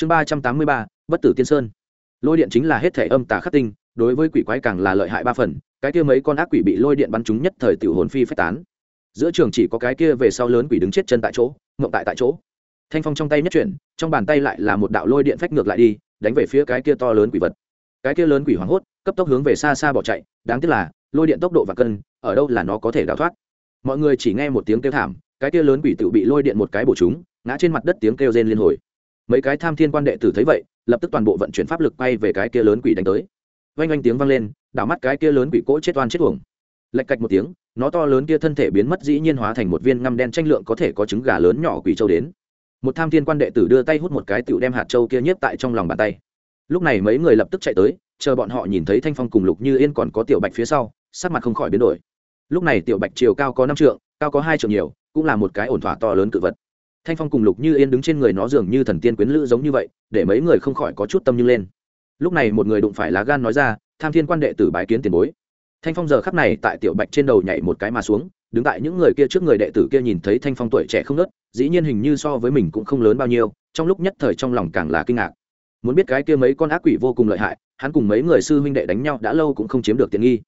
chương ba trăm tám mươi ba, bất tử tiên sơn. Lôi điện chính là hết thể âm tà khắc tinh, đối với quỷ quái càng là lợi hại ba phần, cái kia mấy con ác quỷ bị lôi điện bắn trúng nhất thời tiểu hồn phi phách tán. Giữa trường chỉ có cái kia về sau lớn quỷ đứng chết chân tại chỗ, ngộng tại tại chỗ. Thanh phong trong tay nhất chuyển, trong bàn tay lại là một đạo lôi điện phách ngược lại đi, đánh về phía cái kia to lớn quỷ vật. Cái kia lớn quỷ hoảng hốt, cấp tốc hướng về xa xa bỏ chạy, đáng tiếc là, lôi điện tốc độ và cân, ở đâu là nó có thể đào thoát? Mọi người chỉ nghe một tiếng kêu thảm, cái kia lớn quỷ tự bị lôi điện một cái bổ chúng, ngã trên mặt đất tiếng kêu rên liên hồi mấy cái tham thiên quan đệ tử thấy vậy, lập tức toàn bộ vận chuyển pháp lực quay về cái kia lớn quỷ đánh tới. Vang vang tiếng vang lên, đảo mắt cái kia lớn quỷ cỗ chết oan chết uổng. Lạch cạch một tiếng, nó to lớn kia thân thể biến mất dĩ nhiên hóa thành một viên ngăm đen tranh lượng có thể có trứng gà lớn nhỏ quỷ châu đến. Một tham thiên quan đệ tử đưa tay hút một cái tựu đem hạt châu kia nhiếp tại trong lòng bàn tay. Lúc này mấy người lập tức chạy tới, chờ bọn họ nhìn thấy thanh phong cùng lục như yên còn có tiểu bạch phía sau, sắc mặt không khỏi biến đổi. Lúc này tiểu bạch chiều cao có năm trượng, cao có hai trượng nhiều, cũng là một cái ổn thỏa to lớn cự vật thanh phong cùng lục như yên đứng trên người nó dường như thần tiên quyến lữ giống như vậy, để mấy người không khỏi có chút tâm như lên. Lúc này một người đụng phải lá gan nói ra, tham thiên quan đệ tử bái kiến tiền bối. Thanh phong giờ khắp này tại tiểu bạch trên đầu nhảy một cái mà xuống, đứng tại những người kia trước người đệ tử kia nhìn thấy thanh phong tuổi trẻ không nớt dĩ nhiên hình như so với mình cũng không lớn bao nhiêu, trong lúc nhất thời trong lòng càng là kinh ngạc. Muốn biết cái kia mấy con ác quỷ vô cùng lợi hại, hắn cùng mấy người sư huynh đệ đánh nhau đã lâu cũng không chiếm được tiện nghi.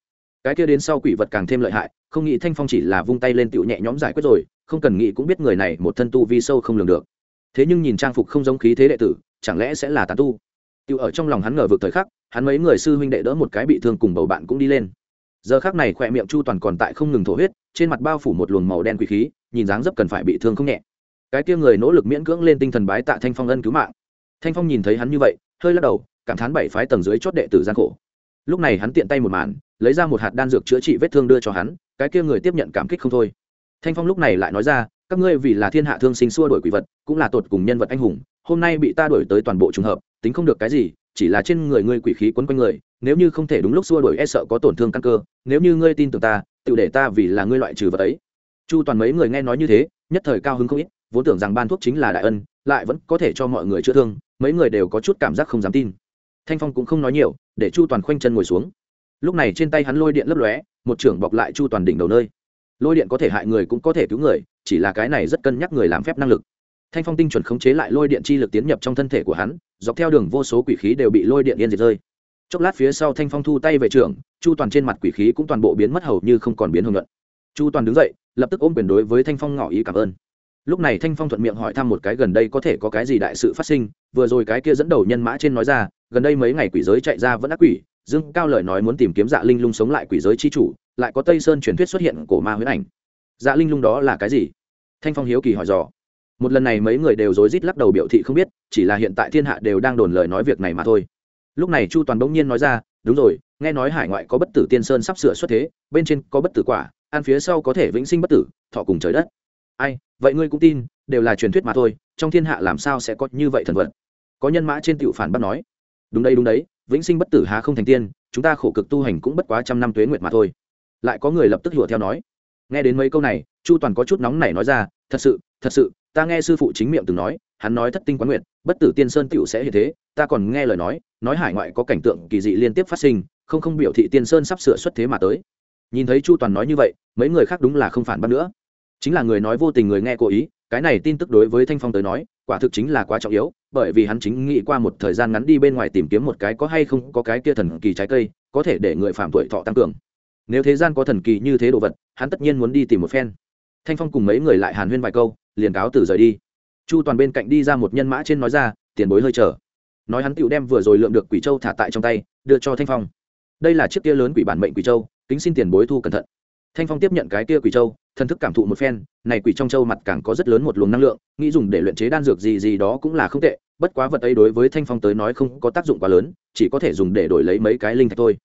Cái kia đến sau quỷ vật càng thêm lợi hại, không nghĩ thanh phong chỉ là vung tay lên tựu nhẹ nhõm giải quyết rồi không cần nghĩ cũng biết người này một thân tu vi sâu không lường được. Thế nhưng nhìn trang phục không giống khí thế đệ tử, chẳng lẽ sẽ là tán tu? Tiêu ở trong lòng hắn ngờ vực thời khắc, hắn mấy người sư huynh đệ đỡ một cái bị thương cùng bầu bạn cũng đi lên. Giờ khác này khỏe miệng chu toàn còn tại không ngừng thổ huyết, trên mặt bao phủ một luồng màu đen quỷ khí, nhìn dáng dấp cần phải bị thương không nhẹ. Cái kia người nỗ lực miễn cưỡng lên tinh thần bái tạ thanh phong ân cứu mạng. Thanh phong nhìn thấy hắn như vậy, hơi lắc đầu, cảm thán bảy phái tầng dưới chót đệ tử gian khổ. Lúc này hắn tiện tay một màn, lấy ra một hạt đan dược chữa trị vết thương đưa cho hắn, cái kia người tiếp nhận cảm kích không thôi thanh phong lúc này lại nói ra, các ngươi vì là thiên hạ thương sinh xua đổi quỷ vật, cũng là tột cùng nhân vật anh hùng, hôm nay bị ta đổi tới toàn bộ trùng hợp, tính không được cái gì, chỉ là trên người ngươi quỷ khí quấn quanh người, nếu như không thể đúng lúc xua đổi e sợ có tổn thương căn cơ, nếu như ngươi tin tưởng ta, tự để ta vì là ngươi loại trừ vật ấy. Chu toàn mấy người nghe nói như thế, nhất thời cao hứng không ít, vốn tưởng rằng ban thuốc chính là đại ân, lại vẫn có thể cho mọi người chữa thương, mấy người đều có chút cảm giác không dám tin. Thanh phong cũng không nói nhiều, để chu toàn khoanh chân ngồi xuống. Lúc này trên tay hắn lôi điện lấp lóe, một trưởng bọc lại chu toàn đỉnh đầu nơi lôi điện có thể hại người cũng có thể cứu người, chỉ là cái này rất cân nhắc người làm phép năng lực. Thanh phong tinh chuẩn khống chế lại lôi điện chi lực tiến nhập trong thân thể của hắn, dọc theo đường vô số quỷ khí đều bị lôi điện yên diệt rơi. Chốc lát phía sau thanh phong thu tay về trường, chu toàn trên mặt quỷ khí cũng toàn bộ biến mất hầu như không còn biến hưởng luận. Chu toàn đứng dậy, lập tức ôm quyền đối với thanh phong ngỏ ý cảm ơn. Lúc này thanh phong thuận miệng hỏi thăm một cái gần đây có thể có cái gì đại sự phát sinh, vừa rồi cái kia dẫn đầu nhân mã trên nói ra, gần đây mấy ngày quỷ giới chạy ra vẫn ác quỷ dương cao lời nói muốn tìm kiếm dạ linh lung sống lại quỷ giới chi chủ, lại có tây sơn truyền thuyết xuất hiện của ma huyễn ảnh. Dạ linh lung đó là cái gì? Thanh phong hiếu kỳ hỏi dò. Một lần này mấy người đều rối rít lắc đầu biểu thị không biết, chỉ là hiện tại thiên hạ đều đang đồn lời nói việc này mà thôi. Lúc này chu toàn bỗng nhiên nói ra, đúng rồi, nghe nói hải ngoại có bất tử tiên sơn sắp sửa xuất thế, bên trên có bất tử quả, ăn phía sau có thể vĩnh sinh bất tử, thọ cùng trời đất. Ai, vậy ngươi cũng tin, đều là truyền thuyết mà thôi, trong thiên hạ làm sao sẽ có như vậy thần vật? Có nhân mã trên tiểu phản bắt nói. Đúng đây đúng đấy vĩnh sinh bất tử há không thành tiên, chúng ta khổ cực tu hành cũng bất quá trăm năm tuế nguyệt mà thôi. Lại có người lập tức lụa theo nói. Nghe đến mấy câu này, chu toàn có chút nóng nảy nói ra, thật sự thật sự, ta nghe sư phụ chính miệng từng nói, hắn nói thất tinh quán nguyện bất tử tiên sơn tựu sẽ hiện thế, ta còn nghe lời nói nói hải ngoại có cảnh tượng kỳ dị liên tiếp phát sinh, không không biểu thị tiên sơn sắp sửa xuất thế mà tới. Nhìn thấy chu toàn nói như vậy, mấy người khác đúng là không phản bác nữa. Chính là người nói vô tình người nghe cố ý, cái này tin tức đối với thanh phong tới nói quả thực chính là quá trọng yếu, bởi vì hắn chính nghĩ qua một thời gian ngắn đi bên ngoài tìm kiếm một cái có hay không có cái kia thần kỳ trái cây, có thể để người phạm tuổi thọ tăng cường. Nếu thế gian có thần kỳ như thế đồ vật, hắn tất nhiên muốn đi tìm một phen. Thanh phong cùng mấy người lại hàn huyên vài câu, liền cáo từ rời đi. Chu toàn bên cạnh đi ra một nhân mã trên nói ra, tiền bối hơi chờ. Nói hắn tựu đem vừa rồi lượm được quỷ châu thả tại trong tay, đưa cho thanh phong. Đây là chiếc kia lớn quỷ bản mệnh quỷ châu, kính xin tiền bối thu cẩn thận. Thanh phong tiếp nhận cái kia quỷ châu thần thức cảm thụ một phen, này quỷ trong châu mặt càng có rất lớn một luồng năng lượng, nghĩ dùng để luyện chế đan dược gì gì đó cũng là không tệ, bất quá vật ấy đối với thanh phong tới nói không có tác dụng quá lớn, chỉ có thể dùng để đổi lấy mấy cái linh thạch thôi.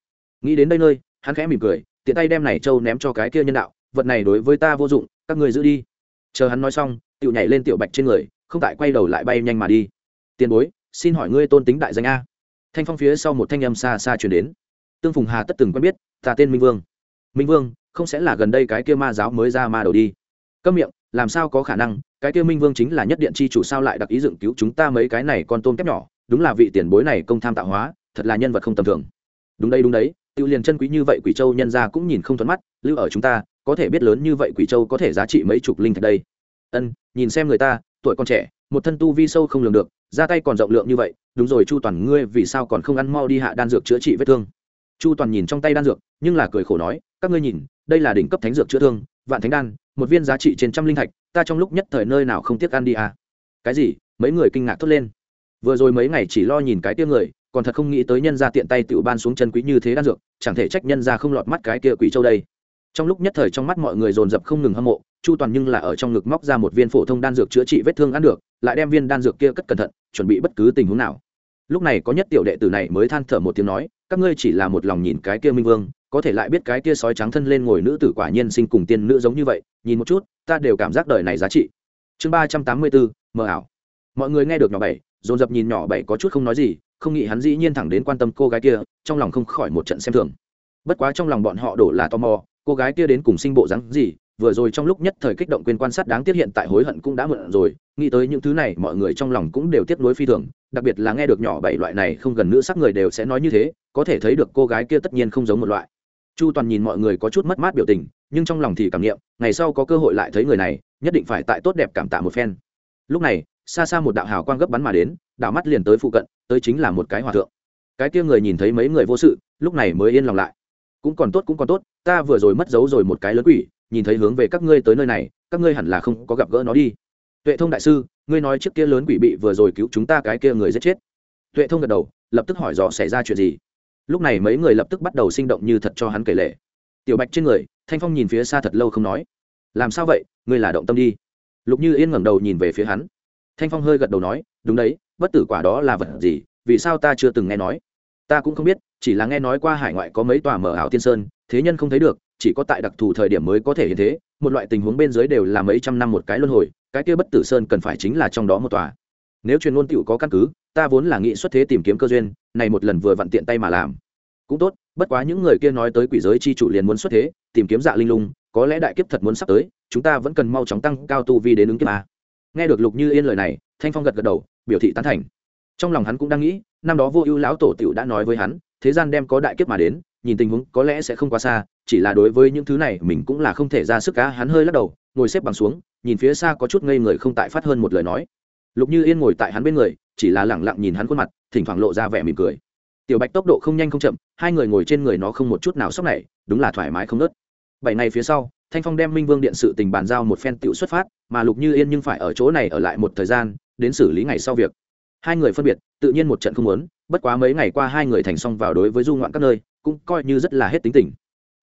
Nghĩ đến đây nơi, hắn khẽ mỉm cười, tiện tay đem này châu ném cho cái kia nhân đạo, vật này đối với ta vô dụng, các người giữ đi. Chờ hắn nói xong, tiểu nhảy lên tiểu bạch trên người, không tại quay đầu lại bay nhanh mà đi. Tiền bối, xin hỏi ngươi tôn tính đại danh a. Thanh phong phía sau một thanh âm xa xa chuyển đến. Tương phùng hà tất từng quen biết, ta tên minh vương. Minh vương không sẽ là gần đây cái kia ma giáo mới ra ma đầu đi. Câm miệng, làm sao có khả năng, cái kia minh vương chính là nhất điện chi chủ sao lại đặc ý dựng cứu chúng ta mấy cái này con tôm kép nhỏ, đúng là vị tiền bối này công tham tạo hóa, thật là nhân vật không tầm thường. Đúng đây đúng đấy, tiêu liền chân quý như vậy quỷ châu nhân ra cũng nhìn không thuận mắt, lưu ở chúng ta, có thể biết lớn như vậy quỷ châu có thể giá trị mấy chục linh thạch đây. Ân, nhìn xem người ta, tuổi còn trẻ, một thân tu vi sâu không lường được ra tay còn rộng lượng như vậy, đúng rồi chu toàn ngươi vì sao còn không ăn mau đi hạ đan dược chữa trị vết thương? Chu toàn nhìn trong tay đan dược, nhưng là cười khổ nói các ngươi nhìn, đây là đỉnh cấp thánh dược chữa thương, vạn thánh đan, một viên giá trị trên trăm linh thạch, ta trong lúc nhất thời nơi nào không tiếc ăn đi à? Cái gì? Mấy người kinh ngạc thốt lên. Vừa rồi mấy ngày chỉ lo nhìn cái tia người, còn thật không nghĩ tới nhân ra tiện tay tự ban xuống chân quý như thế đan dược, chẳng thể trách nhân ra không lọt mắt cái kia quỷ châu đây. Trong lúc nhất thời trong mắt mọi người dồn dập không ngừng hâm mộ, chu toàn nhưng là ở trong ngực móc ra một viên phổ thông đan dược chữa trị vết thương ăn được, lại đem viên đan dược kia cất cẩn thận, chuẩn bị bất cứ tình huống nào. Lúc này có nhất tiểu đệ tử này mới than thở một tiếng nói, các ngươi chỉ là một lòng nhìn cái kia minh vương có thể lại biết cái kia sói trắng thân lên ngồi nữ tử quả nhiên sinh cùng tiên nữ giống như vậy, nhìn một chút, ta đều cảm giác đời này giá trị. Chương ba trăm tám mươi bốn, mờ ảo. Mọi người nghe được nhỏ bảy, dồn dập nhìn nhỏ bảy có chút không nói gì, không nghĩ hắn dĩ nhiên thẳng đến quan tâm cô gái kia, trong lòng không khỏi một trận xem thường. Bất quá trong lòng bọn họ đổ là tò mò, cô gái kia đến cùng sinh bộ dáng gì, vừa rồi trong lúc nhất thời kích động quên quan sát đáng tiếc hiện tại hối hận cũng đã mượn rồi, nghĩ tới những thứ này mọi người trong lòng cũng đều tiếc nuối phi thường, đặc biệt là nghe được nhỏ bảy loại này không gần nữ sắc người đều sẽ nói như thế, có thể thấy được cô gái kia tất nhiên không giống một loại chu toàn nhìn mọi người có chút mất mát biểu tình, nhưng trong lòng thì cảm nghiệm ngày sau có cơ hội lại thấy người này, nhất định phải tại tốt đẹp cảm tạ một phen. Lúc này, xa xa một đạo hào quang gấp bắn mà đến, đảo mắt liền tới phụ cận, tới chính là một cái hòa thượng. Cái kia người nhìn thấy mấy người vô sự, lúc này mới yên lòng lại. Cũng còn tốt, cũng còn tốt, ta vừa rồi mất dấu rồi một cái lớn quỷ, nhìn thấy hướng về các ngươi tới nơi này, các ngươi hẳn là không có gặp gỡ nó đi. Tuệ thông đại sư, ngươi nói trước kia lớn quỷ bị vừa rồi cứu chúng ta cái kia người giết chết. Tuệ thông gật đầu, lập tức hỏi dò xảy ra chuyện gì lúc này mấy người lập tức bắt đầu sinh động như thật cho hắn kể lệ tiểu bạch trên người, thanh phong nhìn phía xa thật lâu không nói. Làm sao vậy? Ngươi là động tâm đi. Lục như yên ngẩng đầu nhìn về phía hắn. Thanh phong hơi gật đầu nói, đúng đấy, bất tử quả đó là vật gì? Vì sao ta chưa từng nghe nói? Ta cũng không biết, chỉ là nghe nói qua hải ngoại có mấy tòa mở ảo tiên sơn, thế nhân không thấy được, chỉ có tại đặc thù thời điểm mới có thể hiện thế, một loại tình huống bên dưới đều là mấy trăm năm một cái luân hồi, cái kia bất tử sơn cần phải chính là trong đó một tòa nếu truyền ngôn tựu có căn cứ, ta vốn là nghị xuất thế tìm kiếm cơ duyên, này một lần vừa vặn tiện tay mà làm. Cũng tốt, bất quá những người kia nói tới quỷ giới chi chủ liền muốn xuất thế, tìm kiếm dạ linh lung, có lẽ đại kiếp thật muốn sắp tới, chúng ta vẫn cần mau chóng tăng cao tu vi đến ứng kiếp a nghe được lục như yên lời này, thanh phong gật gật đầu, biểu thị tán thành. Trong lòng hắn cũng đang nghĩ, năm đó vô ưu lão tổ tiểu đã nói với hắn, thế gian đem có đại kiếp mà đến, nhìn tình huống có lẽ sẽ không quá xa, chỉ là đối với những thứ này mình cũng là không thể ra sức cá hắn hơi lắc đầu, ngồi xếp bằng xuống, nhìn phía xa có chút ngây người không tại phát hơn một lời nói lục như yên ngồi tại hắn bên người, chỉ là lẳng lặng nhìn hắn khuôn mặt, thỉnh thoảng lộ ra vẻ mỉm cười. Tiểu bạch tốc độ không nhanh không chậm, hai người ngồi trên người nó không một chút nào sốc này đúng là thoải mái không nớt bảy ngày phía sau, thanh phong đem minh vương điện sự tình bàn giao một phen tựu xuất phát, mà lục như yên nhưng phải ở chỗ này ở lại một thời gian, đến xử lý ngày sau việc. Hai người phân biệt, tự nhiên một trận không muốn, bất quá mấy ngày qua hai người thành xong vào đối với du ngoạn các nơi, cũng coi như rất là hết tính tình.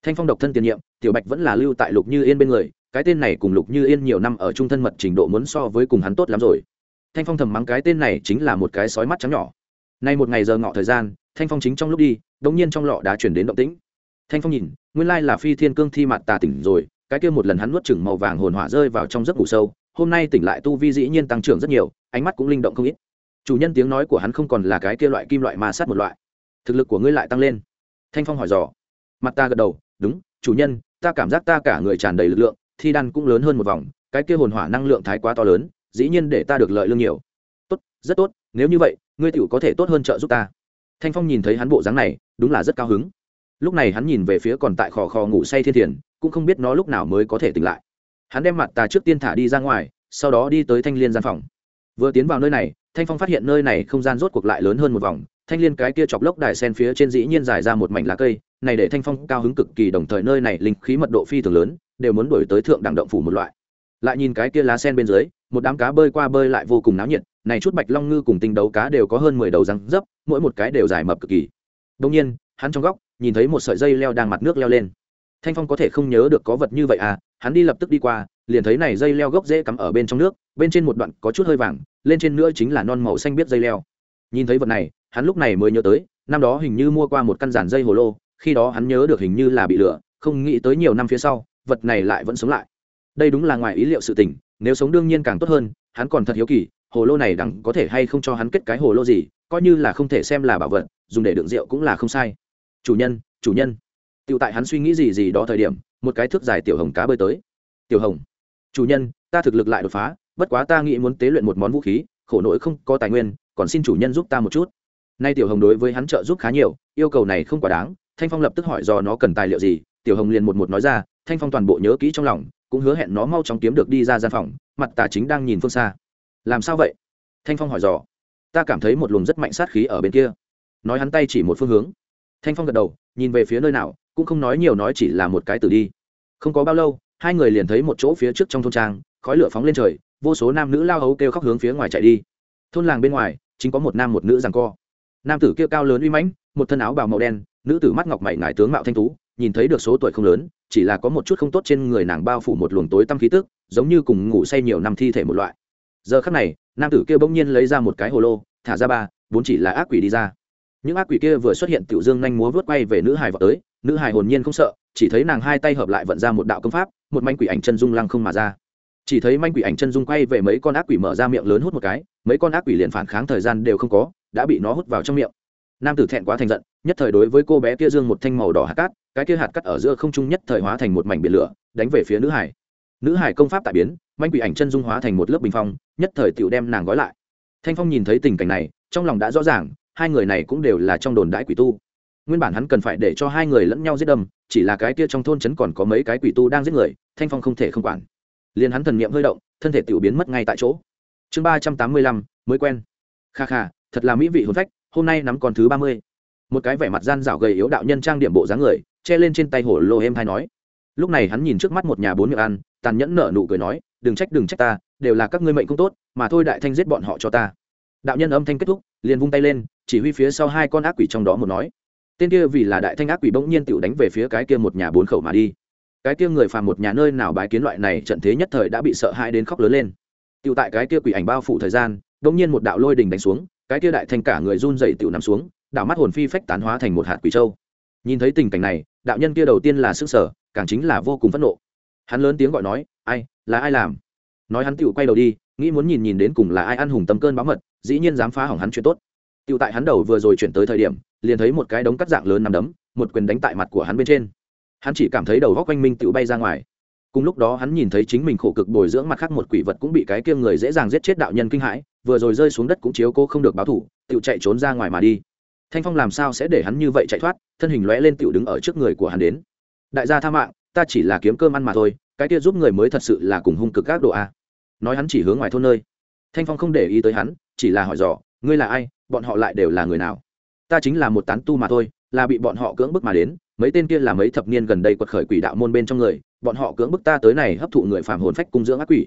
Thanh phong độc thân tiền nhiệm, tiểu bạch vẫn là lưu tại lục như yên bên người, cái tên này cùng lục như yên nhiều năm ở trung thân mật trình độ muốn so với cùng hắn tốt lắm rồi thanh phong thầm mắng cái tên này chính là một cái sói mắt trắng nhỏ. Nay một ngày giờ ngọ thời gian, thanh phong chính trong lúc đi, đống nhiên trong lọ đã chuyển đến động tĩnh. Thanh phong nhìn, nguyên lai là phi thiên cương thi mặt tà tỉnh rồi, cái kia một lần hắn nuốt chừng màu vàng hồn hỏa rơi vào trong giấc ngủ sâu, hôm nay tỉnh lại tu vi dĩ nhiên tăng trưởng rất nhiều, ánh mắt cũng linh động không ít. Chủ nhân tiếng nói của hắn không còn là cái kia loại kim loại mà sát một loại. Thực lực của ngươi lại tăng lên. Thanh phong hỏi dò. Mặt ta gật đầu, đúng, chủ nhân, ta cảm giác ta cả người tràn đầy lực lượng, thi đan cũng lớn hơn một vòng, cái kia hồn hỏa năng lượng thái quá to lớn dĩ nhiên để ta được lợi lương nhiều. Tốt, rất tốt, nếu như vậy, ngươi tiểu có thể tốt hơn trợ giúp ta. Thanh phong nhìn thấy hắn bộ dáng này, đúng là rất cao hứng. Lúc này hắn nhìn về phía còn tại khò khò ngủ say thiên thiền, cũng không biết nó lúc nào mới có thể tỉnh lại. Hắn đem mặt tà trước tiên thả đi ra ngoài, sau đó đi tới thanh liên gian phòng. Vừa tiến vào nơi này, thanh phong phát hiện nơi này không gian rốt cuộc lại lớn hơn một vòng. Thanh liên cái kia chọc lốc đài sen phía trên dĩ nhiên dài ra một mảnh lá cây, này để thanh phong cao hứng cực kỳ, đồng thời nơi này linh khí mật độ phi thường lớn, đều muốn đổi tới thượng đẳng động phủ một loại. Lại nhìn cái kia lá sen bên dưới một đám cá bơi qua bơi lại vô cùng náo nhiệt, này chút bạch long ngư cùng tinh đấu cá đều có hơn mười đầu răng dấp, mỗi một cái đều dài mập cực kỳ. Đông nhiên, hắn trong góc, nhìn thấy một sợi dây leo đang mặt nước leo lên. Thanh phong có thể không nhớ được có vật như vậy à hắn đi lập tức đi qua, liền thấy này dây leo gốc dễ cắm ở bên trong nước, bên trên một đoạn có chút hơi vàng, lên trên nữa chính là non màu xanh biết dây leo. Nhìn thấy vật này, hắn lúc này mới nhớ tới, năm đó hình như mua qua một căn giản dây hồ lô, khi đó hắn nhớ được hình như là bị lửa, không nghĩ tới nhiều năm phía sau, vật này lại vẫn sống lại. Đây đúng là ngoài ý liệu sự tình nếu sống đương nhiên càng tốt hơn, hắn còn thật hiếu kỳ, hồ lô này đẳng có thể hay không cho hắn kết cái hồ lô gì, coi như là không thể xem là bảo vật, dùng để đựng rượu cũng là không sai. Chủ nhân chủ nhân. Tựu tại hắn suy nghĩ gì gì đó thời điểm, một cái thước dài tiểu hồng cá bơi tới. Tiểu hồng. Chủ nhân, ta thực lực lại đột phá, bất quá ta nghĩ muốn tế luyện một món vũ khí, khổ nỗi không có tài nguyên, còn xin chủ nhân giúp ta một chút. Nay tiểu hồng đối với hắn trợ giúp khá nhiều, yêu cầu này không quá đáng, thanh phong lập tức hỏi do nó cần tài liệu gì, tiểu hồng liền một một nói ra, thanh phong toàn bộ nhớ kỹ trong lòng cũng hứa hẹn nó mau chóng kiếm được đi ra gian phòng, mặt tà chính đang nhìn phương xa. Làm sao vậy? Thanh phong hỏi dò. Ta cảm thấy một luồng rất mạnh sát khí ở bên kia. Nói hắn tay chỉ một phương hướng. Thanh phong gật đầu, nhìn về phía nơi nào, cũng không nói nhiều nói chỉ là một cái từ đi. Không có bao lâu, hai người liền thấy một chỗ phía trước trong thôn trang, khói lửa phóng lên trời, vô số nam nữ lao hấu kêu khóc hướng phía ngoài chạy đi. Thôn làng bên ngoài, chính có một nam một nữ rằng co. Nam tử kêu cao lớn uy mãnh, một thân áo bào màu đen, nữ tử mắt ngọc mày ngải tướng mạo thanh tú nhìn thấy được số tuổi không lớn, chỉ là có một chút không tốt trên người nàng bao phủ một luồng tối tăm khí tức, giống như cùng ngủ say nhiều năm thi thể một loại. Giờ khắc này, nam tử kia bỗng nhiên lấy ra một cái hồ lô, thả ra ba vốn chỉ là ác quỷ đi ra. Những ác quỷ kia vừa xuất hiện, tiểu dương nhanh múa vớt quay về nữ hài vào tới. Nữ hài hồn nhiên không sợ, chỉ thấy nàng hai tay hợp lại vận ra một đạo công pháp, một manh quỷ ảnh chân dung lăng không mà ra. Chỉ thấy manh quỷ ảnh chân dung quay về mấy con ác quỷ mở ra miệng lớn hút một cái, mấy con ác quỷ liền phản kháng thời gian đều không có, đã bị nó hút vào trong miệng. Nam tử thẹn quá thành giận, nhất thời đối với cô bé kia dương một thanh màu đỏ hạt cát cái kia hạt cắt ở giữa không trung nhất thời hóa thành một mảnh biển lửa, đánh về phía nữ hải. Nữ hải công pháp tại biến, manh quỷ ảnh chân dung hóa thành một lớp bình phong, nhất thời tựu đem nàng gói lại. Thanh phong nhìn thấy tình cảnh này, trong lòng đã rõ ràng, hai người này cũng đều là trong đồn đãi quỷ tu. Nguyên bản hắn cần phải để cho hai người lẫn nhau giết đâm, chỉ là cái kia trong thôn trấn còn có mấy cái quỷ tu đang giết người, thanh phong không thể không quản. Liền hắn thần niệm hơi động, thân thể tiểu biến mất ngay tại chỗ. Chương ba trăm tám mươi lăm, mới quen. Kha kha, thật là mỹ vị hồn phách, hôm nay nắm còn thứ ba mươi một cái vẻ mặt gian rảo gầy yếu đạo nhân trang điểm bộ dáng người, che lên trên tay hổ lô êm hay nói. Lúc này hắn nhìn trước mắt một nhà bốn miệng ăn, tàn nhẫn nở nụ cười nói, đừng trách đừng trách ta, đều là các ngươi mệnh không tốt, mà thôi đại thanh giết bọn họ cho ta. Đạo nhân âm thanh kết thúc, liền vung tay lên, chỉ huy phía sau hai con ác quỷ trong đó một nói. Tên kia vì là đại thanh ác quỷ bỗng nhiên tựu đánh về phía cái kia một nhà bốn khẩu mà đi. Cái kia người phàm một nhà nơi nào bái kiến loại này trận thế nhất thời đã bị sợ hãi đến khóc lớn lên. Tựu tại cái kia quỷ ảnh bao phủ thời gian bỗng nhiên một đạo lôi đình đánh xuống, cái kia đại thanh cả người run dậy tựu nằm xuống đạo mắt hồn phi phách tán hóa thành một hạt quỷ châu. Nhìn thấy tình cảnh này, đạo nhân kia đầu tiên là sức sở càng chính là vô cùng phẫn nộ. Hắn lớn tiếng gọi nói, ai, là ai làm? Nói hắn tự quay đầu đi, nghĩ muốn nhìn nhìn đến cùng là ai ăn hùng tâm cơn báo mật, dĩ nhiên dám phá hỏng hắn chuyện tốt. Tự tại hắn đầu vừa rồi chuyển tới thời điểm, liền thấy một cái đống cắt dạng lớn nằm đấm, một quyền đánh tại mặt của hắn bên trên. Hắn chỉ cảm thấy đầu góc quanh minh tự bay ra ngoài. Cùng lúc đó hắn nhìn thấy chính mình khổ cực bồi dưỡng mặt khác một quỷ vật cũng bị cái kia người dễ dàng giết chết đạo nhân kinh hãi, vừa rồi rơi xuống đất cũng chiếu cô không được báo thủ tự chạy trốn ra ngoài mà đi thanh phong làm sao sẽ để hắn như vậy chạy thoát? Thân hình lóe lên tựu đứng ở trước người của hắn đến. Đại gia tha mạng, ta chỉ là kiếm cơm ăn mà thôi, cái kia giúp người mới thật sự là cùng hung cực các độ a. Nói hắn chỉ hướng ngoài thôn nơi. Thanh phong không để ý tới hắn, chỉ là hỏi dò, ngươi là ai? Bọn họ lại đều là người nào? Ta chính là một tán tu mà thôi, là bị bọn họ cưỡng bức mà đến, mấy tên kia là mấy thập niên gần đây quật khởi quỷ đạo môn bên trong người, bọn họ cưỡng bức ta tới này hấp thụ người phàm hồn phách cung dưỡng ác quỷ.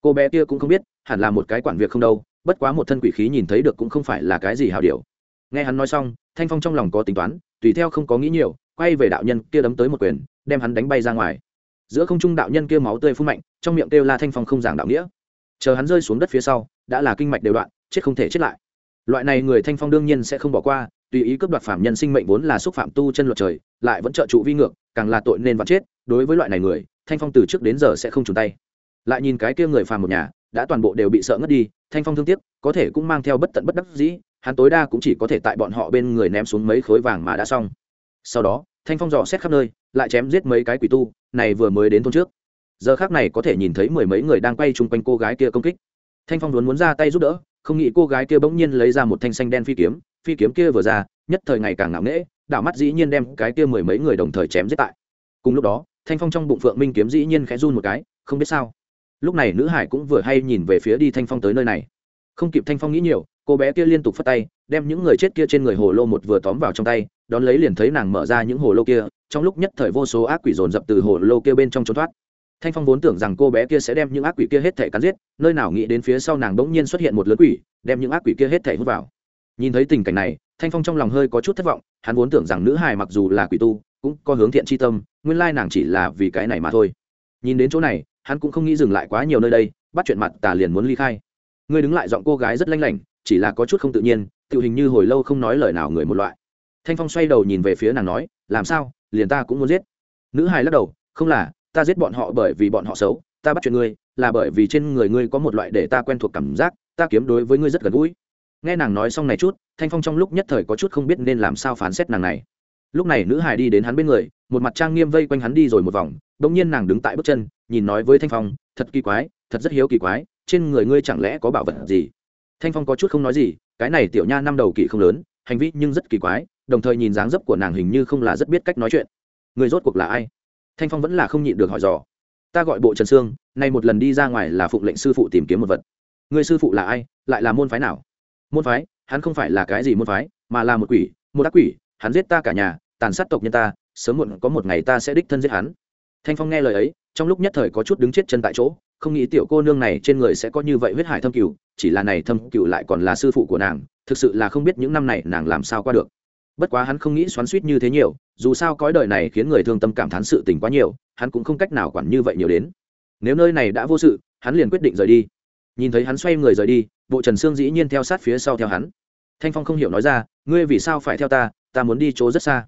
Cô bé kia cũng không biết, hẳn là một cái quản việc không đâu, bất quá một thân quỷ khí nhìn thấy được cũng không phải là cái gì hào điều nghe hắn nói xong, thanh phong trong lòng có tính toán, tùy theo không có nghĩ nhiều, quay về đạo nhân kia đấm tới một quyền, đem hắn đánh bay ra ngoài. Giữa không trung đạo nhân kia máu tươi phun mạnh, trong miệng kêu la thanh phong không giảng đạo nghĩa. Chờ hắn rơi xuống đất phía sau, đã là kinh mạch đều đoạn, chết không thể chết lại. Loại này người thanh phong đương nhiên sẽ không bỏ qua, tùy ý cướp đoạt phạm nhân sinh mệnh vốn là xúc phạm tu chân luật trời, lại vẫn trợ trụ vi ngược, càng là tội nên vặt chết, đối với loại này người, thanh phong từ trước đến giờ sẽ không trùng tay. Lại nhìn cái kia người phàm một nhà, đã toàn bộ đều bị sợ ngất đi, thanh phong thương tiếc, có thể cũng mang theo bất tận bất đắc dĩ hắn tối đa cũng chỉ có thể tại bọn họ bên người ném xuống mấy khối vàng mà đã xong. Sau đó, thanh phong dò xét khắp nơi, lại chém giết mấy cái quỷ tu, này vừa mới đến thôn trước. Giờ khác này có thể nhìn thấy mười mấy người đang quay chung quanh cô gái kia công kích. Thanh phong muốn muốn ra tay giúp đỡ, không nghĩ cô gái kia bỗng nhiên lấy ra một thanh xanh đen phi kiếm phi kiếm kia vừa ra, nhất thời ngày càng ngạo nghễ, đảo mắt dĩ nhiên đem cái kia mười mấy người đồng thời chém giết tại. Cùng lúc đó, thanh phong trong bụng phượng minh kiếm dĩ nhiên khẽ run một cái, không biết sao. Lúc này nữ hải cũng vừa hay nhìn về phía đi thanh phong tới nơi này không kịp thanh phong nghĩ nhiều, cô bé kia liên tục phất tay, đem những người chết kia trên người hồ lô một vừa tóm vào trong tay, đón lấy liền thấy nàng mở ra những hồ lô kia, trong lúc nhất thời vô số ác quỷ dồn dập từ hồ lô kia bên trong trốn thoát. Thanh phong vốn tưởng rằng cô bé kia sẽ đem những ác quỷ kia hết thể cắn giết, nơi nào nghĩ đến phía sau nàng bỗng nhiên xuất hiện một lớn quỷ, đem những ác quỷ kia hết thể hút vào. Nhìn thấy tình cảnh này, thanh phong trong lòng hơi có chút thất vọng, hắn vốn tưởng rằng nữ hài mặc dù là quỷ tu, cũng có hướng thiện tri tâm, nguyên lai nàng chỉ là vì cái này mà thôi. Nhìn đến chỗ này, hắn cũng không nghĩ dừng lại quá nhiều nơi đây, bắt chuyện mặt tà liền muốn ly khai ngươi đứng lại giọng cô gái rất lanh lảnh, chỉ là có chút không tự nhiên, tự hình như hồi lâu không nói lời nào người một loại. Thanh phong xoay đầu nhìn về phía nàng nói, làm sao? Liền ta cũng muốn giết. Nữ hài lắc đầu, không là, ta giết bọn họ bởi vì bọn họ xấu, ta bắt chuyện ngươi, là bởi vì trên người ngươi có một loại để ta quen thuộc cảm giác, ta kiếm đối với ngươi rất gần gũi. Nghe nàng nói xong này chút, thanh phong trong lúc nhất thời có chút không biết nên làm sao phán xét nàng này. Lúc này nữ hải đi đến hắn bên người, một mặt trang nghiêm vây quanh hắn đi rồi một vòng đ ỗ n g nhiên nàng đứng tại bước chân, nhìn nói với thanh phong, thật kỳ quái, thật rất hiếu kỳ quái trên người ngươi chẳng lẽ có bảo vật gì? Thanh phong có chút không nói gì, cái này tiểu nha năm đầu kỳ không lớn, hành vi nhưng rất kỳ quái, đồng thời nhìn dáng dấp của nàng hình như không là rất biết cách nói chuyện. Người rốt cuộc là ai? Thanh phong vẫn là không nhịn được hỏi dò. Ta gọi bộ trần sương, nay một lần đi ra ngoài là phụng lệnh sư phụ tìm kiếm một vật. Người sư phụ là ai? Lại là môn phái nào? Môn phái? Hắn không phải là cái gì môn phái, mà là một quỷ, một ác quỷ. Hắn giết ta cả nhà, tàn sát tộc nhân ta, sớm muộn có một ngày ta sẽ đích thân giết hắn. Thanh phong nghe lời ấy trong lúc nhất thời có chút đứng chết chân tại chỗ, không nghĩ tiểu cô nương này trên người sẽ có như vậy huyết hải thâm cửu chỉ là này thâm cửu lại còn là sư phụ của nàng, thực sự là không biết những năm này nàng làm sao qua được. Bất quá hắn không nghĩ xoắn suýt như thế nhiều, dù sao cõi đời này khiến người thương tâm cảm thán sự tình quá nhiều, hắn cũng không cách nào quản như vậy nhiều đến. Nếu nơi này đã vô sự, hắn liền quyết định rời đi. Nhìn thấy hắn xoay người rời đi, bộ trần sương dĩ nhiên theo sát phía sau theo hắn. Thanh phong không hiểu nói ra, ngươi vì sao phải theo ta? Ta muốn đi chỗ rất xa.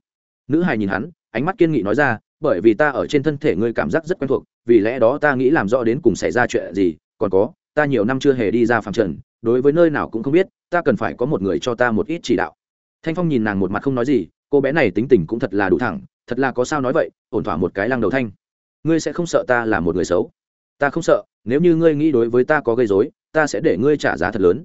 Nữ hài nhìn hắn, ánh mắt kiên nghị nói ra bởi vì ta ở trên thân thể ngươi cảm giác rất quen thuộc, vì lẽ đó ta nghĩ làm rõ đến cùng xảy ra chuyện gì, còn có, ta nhiều năm chưa hề đi ra phàm trần, đối với nơi nào cũng không biết, ta cần phải có một người cho ta một ít chỉ đạo. Thanh phong nhìn nàng một mặt không nói gì, cô bé này tính tình cũng thật là đủ thẳng, thật là có sao nói vậy, ổn thỏa một cái lăng đầu thanh. Ngươi sẽ không sợ ta là một người xấu? Ta không sợ, nếu như ngươi nghĩ đối với ta có gây dối ta sẽ để ngươi trả giá thật lớn.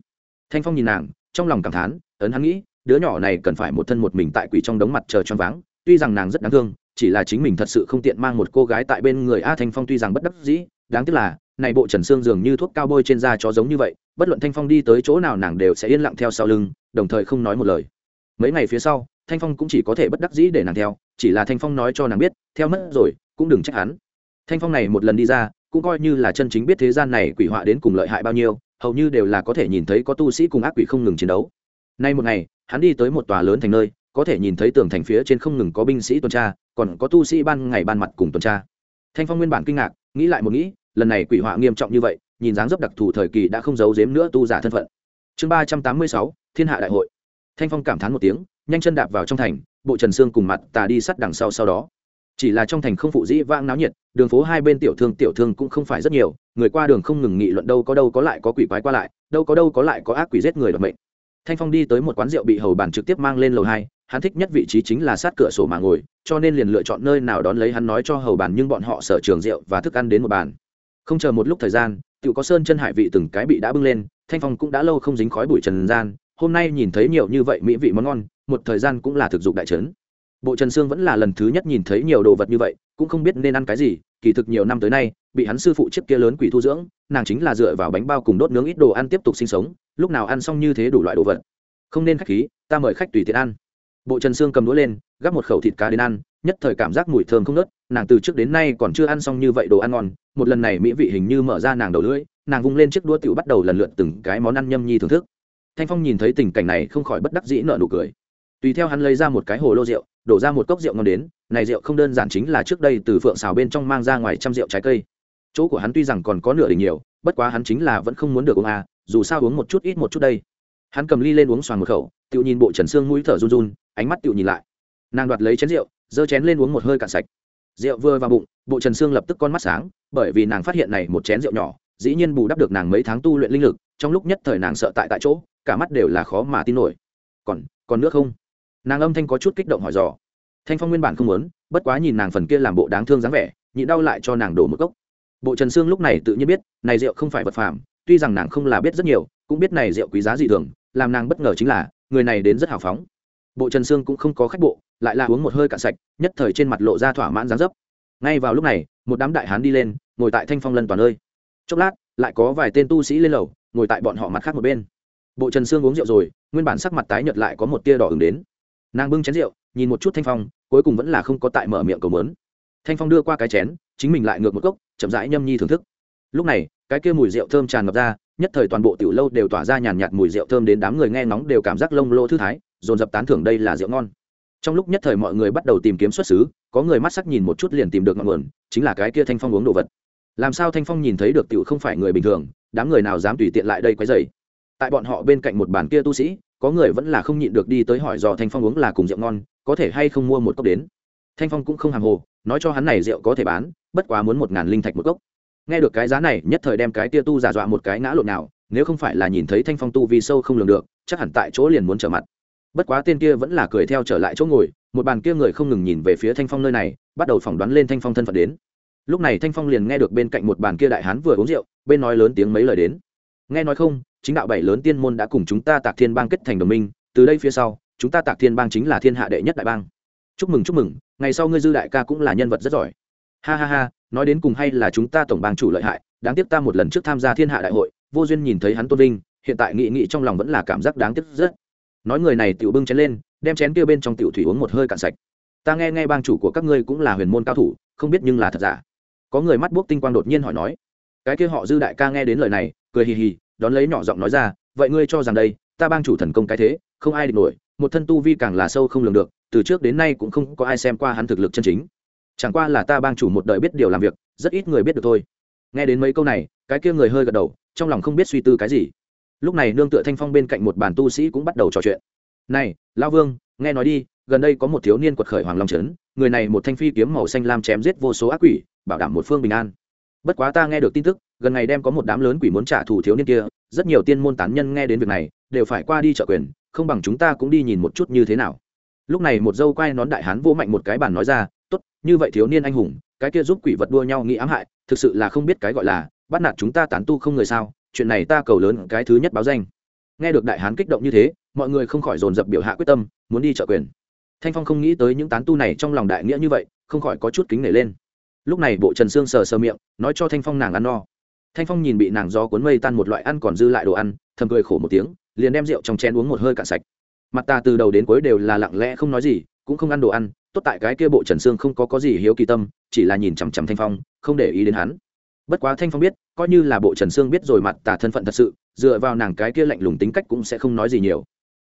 Thanh phong nhìn nàng, trong lòng cảm thán, ấn hắn nghĩ, đứa nhỏ này cần phải một thân một mình tại quỷ trong đống mặt chờ choáng váng tuy rằng nàng rất đáng thương, chỉ là chính mình thật sự không tiện mang một cô gái tại bên người a thanh phong tuy rằng bất đắc dĩ, đáng tiếc là, này bộ trần xương dường như thuốc cao bôi trên da chó giống như vậy, bất luận thanh phong đi tới chỗ nào nàng đều sẽ yên lặng theo sau lưng, đồng thời không nói một lời. Mấy ngày phía sau, thanh phong cũng chỉ có thể bất đắc dĩ để nàng theo, chỉ là thanh phong nói cho nàng biết, theo mất rồi, cũng đừng trách hắn. Thanh phong này một lần đi ra, cũng coi như là chân chính biết thế gian này quỷ họa đến cùng lợi hại bao nhiêu, hầu như đều là có thể nhìn thấy có tu sĩ cùng ác quỷ không ngừng chiến đấu. Nay một ngày, hắn đi tới một tòa lớn thành nơi có thể nhìn thấy tường thành phía trên không ngừng có binh sĩ tuần tra, còn có tu sĩ ban ngày ban mặt cùng tuần tra. Thanh phong nguyên bản kinh ngạc, nghĩ lại một nghĩ, lần này quỷ họa nghiêm trọng như vậy, nhìn dáng dấp đặc thù thời kỳ đã không giấu giếm nữa tu giả thân phận. Chương ba trăm tám mươi sáu, thiên hạ đại hội. Thanh phong cảm thán một tiếng, nhanh chân đạp vào trong thành, bộ trần sương cùng mặt tà đi sắt đằng sau sau đó. Chỉ là trong thành không phụ dĩ vãng náo nhiệt, đường phố hai bên tiểu thương tiểu thương cũng không phải rất nhiều, người qua đường không ngừng nghị luận đâu có đâu có lại có quỷ quái qua lại, đâu có đâu có lại có ác quỷ giết người đoạt mệnh. Thanh phong đi tới một quán rượu bị hầu bàn trực tiếp mang lên lầu hai hắn thích nhất vị trí chính là sát cửa sổ mà ngồi, cho nên liền lựa chọn nơi nào đón lấy hắn nói cho hầu bàn nhưng bọn họ sở trường rượu và thức ăn đến một bàn. Không chờ một lúc thời gian tự có sơn chân hải vị từng cái bị đã bưng lên, thanh phong cũng đã lâu không dính khói bụi trần gian, hôm nay nhìn thấy nhiều như vậy mỹ vị món ngon, một thời gian cũng là thực dụng đại trấn. Bộ trần sương vẫn là lần thứ nhất nhìn thấy nhiều đồ vật như vậy, cũng không biết nên ăn cái gì, kỳ thực nhiều năm tới nay, bị hắn sư phụ chiếc kia lớn quỷ thu dưỡng, nàng chính là dựa vào bánh bao cùng đốt nướng ít đồ ăn tiếp tục sinh sống, lúc nào ăn xong như thế đủ loại đồ vật. Không nên khách khí, ta mời khách tùy tiện ăn bộ trần sương cầm đũa lên, gắp một khẩu thịt cá đến ăn, nhất thời cảm giác mùi thơm không nớt, nàng từ trước đến nay còn chưa ăn xong như vậy đồ ăn ngon, một lần này mỹ vị hình như mở ra nàng đầu lưỡi, nàng vung lên chiếc đũa tựu bắt đầu lần lượt từng cái món ăn nhâm nhi thưởng thức. Thanh phong nhìn thấy tình cảnh này không khỏi bất đắc dĩ nợ nụ cười. Tùy theo hắn lấy ra một cái hồ lô rượu, đổ ra một cốc rượu ngon đến, này rượu không đơn giản chính là trước đây từ phượng xào bên trong mang ra ngoài trăm rượu trái cây. Chỗ của hắn tuy rằng còn có nửa đỉnh nhiều, bất quá hắn chính là vẫn không muốn được uống à dù sao uống một chút ít một chút đây. Hắn cầm ly lên uống xoàng một khẩu tự nhìn bộ trần xương mũi thở run run, ánh mắt tự nhìn lại. Nàng đoạt lấy chén rượu, giơ chén lên uống một hơi cạn sạch. Rượu vừa vào bụng, bộ trần xương lập tức con mắt sáng, bởi vì nàng phát hiện này một chén rượu nhỏ, dĩ nhiên bù đắp được nàng mấy tháng tu luyện linh lực, trong lúc nhất thời nàng sợ tại tại chỗ, cả mắt đều là khó mà tin nổi. Còn còn nước không? Nàng âm thanh có chút kích động hỏi dò. Thanh phong nguyên bản không muốn, bất quá nhìn nàng phần kia làm bộ đáng thương dáng vẻ, nhịn đau lại cho nàng đổ một cốc. Bộ trần sương lúc này tự nhiên biết, này rượu không phải vật phàm, tuy rằng nàng không là biết rất nhiều, cũng biết này rượu quý giá dị thường, làm nàng bất ngờ chính là người này đến rất hào phóng. Bộ trần sương cũng không có khách bộ, lại là uống một hơi cạn sạch, nhất thời trên mặt lộ ra thỏa mãn dáng dấp. Ngay vào lúc này, một đám đại hán đi lên, ngồi tại thanh phong lân toàn ơi chốc lát, lại có vài tên tu sĩ lên lầu, ngồi tại bọn họ mặt khác một bên. Bộ trần sương uống rượu rồi, nguyên bản sắc mặt tái nhợt lại có một tia đỏ ứng đến. Nàng bưng chén rượu, nhìn một chút thanh phong, cuối cùng vẫn là không có tại mở miệng cầu mớn. Thanh phong đưa qua cái chén, chính mình lại ngược một cốc, chậm rãi nhâm nhi thưởng thức. Lúc này, cái kia mùi rượu thơm tràn ngập ra nhất thời toàn bộ tiểu lâu đều tỏa ra nhàn nhạt mùi rượu thơm đến đám người nghe nóng đều cảm giác lông lô thư thái, dồn dập tán thưởng đây là rượu ngon. Trong lúc nhất thời mọi người bắt đầu tìm kiếm xuất xứ, có người mắt sắc nhìn một chút liền tìm được ngọn nguồn, chính là cái kia thanh phong uống đồ vật. Làm sao thanh phong nhìn thấy được tiểu không phải người bình thường, đám người nào dám tùy tiện lại đây quấy rầy. Tại bọn họ bên cạnh một bàn kia tu sĩ, có người vẫn là không nhịn được đi tới hỏi dò thanh phong uống là cùng rượu ngon, có thể hay không mua một cốc đến. Thanh phong cũng không hàng hồ, nói cho hắn này rượu có thể bán, bất quá muốn một ngàn linh thạch một cốc nghe được cái giá này, nhất thời đem cái tia tu giả dọa một cái ngã lộn nào, nếu không phải là nhìn thấy thanh phong tu vì sâu không lường được, chắc hẳn tại chỗ liền muốn trở mặt. Bất quá tên kia vẫn là cười theo trở lại chỗ ngồi, một bàn kia người không ngừng nhìn về phía thanh phong nơi này, bắt đầu phỏng đoán lên thanh phong thân phận đến. Lúc này thanh phong liền nghe được bên cạnh một bàn kia đại hán vừa uống rượu, bên nói lớn tiếng mấy lời đến. Nghe nói không, chính đạo bảy lớn tiên môn đã cùng chúng ta tạc thiên bang kết thành đồng minh, từ đây phía sau, chúng ta tạc thiên bang chính là thiên hạ đệ nhất đại bang. Chúc mừng chúc mừng, ngày sau ngươi dư đại ca cũng là nhân vật rất giỏi. Ha ha ha nói đến cùng hay là chúng ta tổng bang chủ lợi hại, đáng tiếc ta một lần trước tham gia thiên hạ đại hội, vô duyên nhìn thấy hắn tôn vinh, hiện tại nghị nghị trong lòng vẫn là cảm giác đáng tiếc rất. Nói người này tiểu bưng chén lên, đem chén kia bên trong tiểu thủy uống một hơi cạn sạch. Ta nghe nghe bang chủ của các ngươi cũng là huyền môn cao thủ, không biết nhưng là thật giả. Có người mắt buốc tinh quang đột nhiên hỏi nói, cái kia họ dư đại ca nghe đến lời này, cười hì hì, đón lấy nhỏ giọng nói ra, vậy ngươi cho rằng đây, ta bang chủ thần công cái thế, không ai địch nổi, một thân tu vi càng là sâu không lường được, từ trước đến nay cũng không có ai xem qua hắn thực lực chân chính chẳng qua là ta bang chủ một đời biết điều làm việc, rất ít người biết được thôi. Nghe đến mấy câu này, cái kia người hơi gật đầu, trong lòng không biết suy tư cái gì. Lúc này nương tựa thanh phong bên cạnh một bàn tu sĩ cũng bắt đầu trò chuyện. Này lao vương, nghe nói đi, gần đây có một thiếu niên quật khởi hoàng long trấn, người này một thanh phi kiếm màu xanh lam chém giết vô số ác quỷ, bảo đảm một phương bình an. Bất quá ta nghe được tin tức, gần ngày đem có một đám lớn quỷ muốn trả thù thiếu niên kia, rất nhiều tiên môn tán nhân nghe đến việc này, đều phải qua đi trợ quyền, không bằng chúng ta cũng đi nhìn một chút như thế nào. Lúc này một dâu quay nón đại hán vô mạnh một cái bàn nói ra tốt, như vậy thiếu niên anh hùng, cái kia giúp quỷ vật đua nhau nghĩ ám hại, thực sự là không biết cái gọi là, bắt nạt chúng ta tán tu không người sao, chuyện này ta cầu lớn cái thứ nhất báo danh. Nghe được đại hán kích động như thế, mọi người không khỏi dồn dập biểu hạ quyết tâm, muốn đi trợ quyền. Thanh phong không nghĩ tới những tán tu này trong lòng đại nghĩa như vậy, không khỏi có chút kính nể lên. Lúc này bộ trần sương sờ sờ miệng, nói cho thanh phong nàng ăn no. Thanh phong nhìn bị nàng gió cuốn mây tan một loại ăn còn dư lại đồ ăn, thầm cười khổ một tiếng, liền đem rượu trong chén uống một hơi cạn sạch. Mặt ta từ đầu đến cuối đều là lặng lẽ không nói gì, cũng không ăn đồ ăn tốt tại cái kia bộ trần sương không có có gì hiếu kỳ tâm, chỉ là nhìn chằm chằm thanh phong, không để ý đến hắn. Bất quá thanh phong biết, coi như là bộ trần sương biết rồi mặt tà thân phận thật sự, dựa vào nàng cái kia lạnh lùng tính cách cũng sẽ không nói gì nhiều.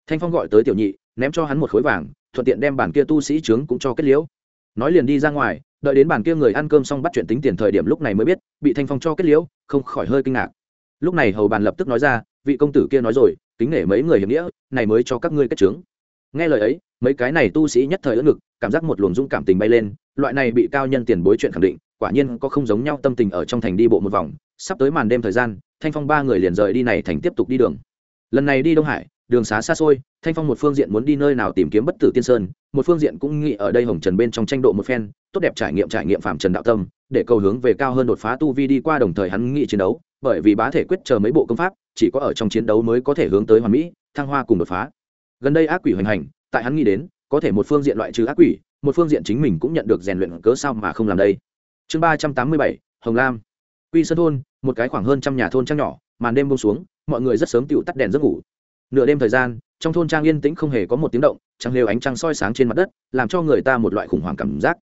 Thanh phong gọi tới tiểu nhị, ném cho hắn một khối vàng, thuận tiện đem bản kia tu sĩ trướng cũng cho kết liễu. Nói liền đi ra ngoài, đợi đến bản kia người ăn cơm xong bắt chuyện tính tiền thời điểm lúc này mới biết, bị thanh phong cho kết liễu, không khỏi hơi kinh ngạc. Lúc này hầu bàn lập tức nói ra, vị công tử kia nói rồi, kính nể mấy người hiểm nghĩa, này mới cho các ngươi kết trướng. Nghe lời ấy mấy cái này tu sĩ nhất thời ưỡn ngực, cảm giác một luồng dung cảm tình bay lên, loại này bị cao nhân tiền bối chuyện khẳng định, quả nhiên có không giống nhau tâm tình ở trong thành đi bộ một vòng. Sắp tới màn đêm thời gian, thanh phong ba người liền rời đi này thành tiếp tục đi đường. Lần này đi đông hải, đường xá xa xôi, thanh phong một phương diện muốn đi nơi nào tìm kiếm bất tử tiên sơn, một phương diện cũng nghĩ ở đây hồng trần bên trong tranh độ một phen, tốt đẹp trải nghiệm trải nghiệm phạm trần đạo tâm, để cầu hướng về cao hơn đột phá tu vi đi qua đồng thời hắn nghĩ chiến đấu, bởi vì bá thể quyết chờ mấy bộ công pháp, chỉ có ở trong chiến đấu mới có thể hướng tới hoàn mỹ, thăng hoa cùng đột phá. Gần đây ác quỷ hoành hành tại hắn nghĩ đến, có thể một phương diện loại trừ ác quỷ, một phương diện chính mình cũng nhận được rèn luyện cớ sao mà không làm đây. Chương ba trăm tám mươi bảy, hồng lam. Quy sơn thôn, một cái khoảng hơn trăm nhà thôn trang nhỏ, màn đêm bông xuống, mọi người rất sớm tựu tắt đèn giấc ngủ. Nửa đêm thời gian, trong thôn trang yên tĩnh không hề có một tiếng động, trăng lều ánh trăng soi sáng trên mặt đất, làm cho người ta một loại khủng hoảng cảm giác.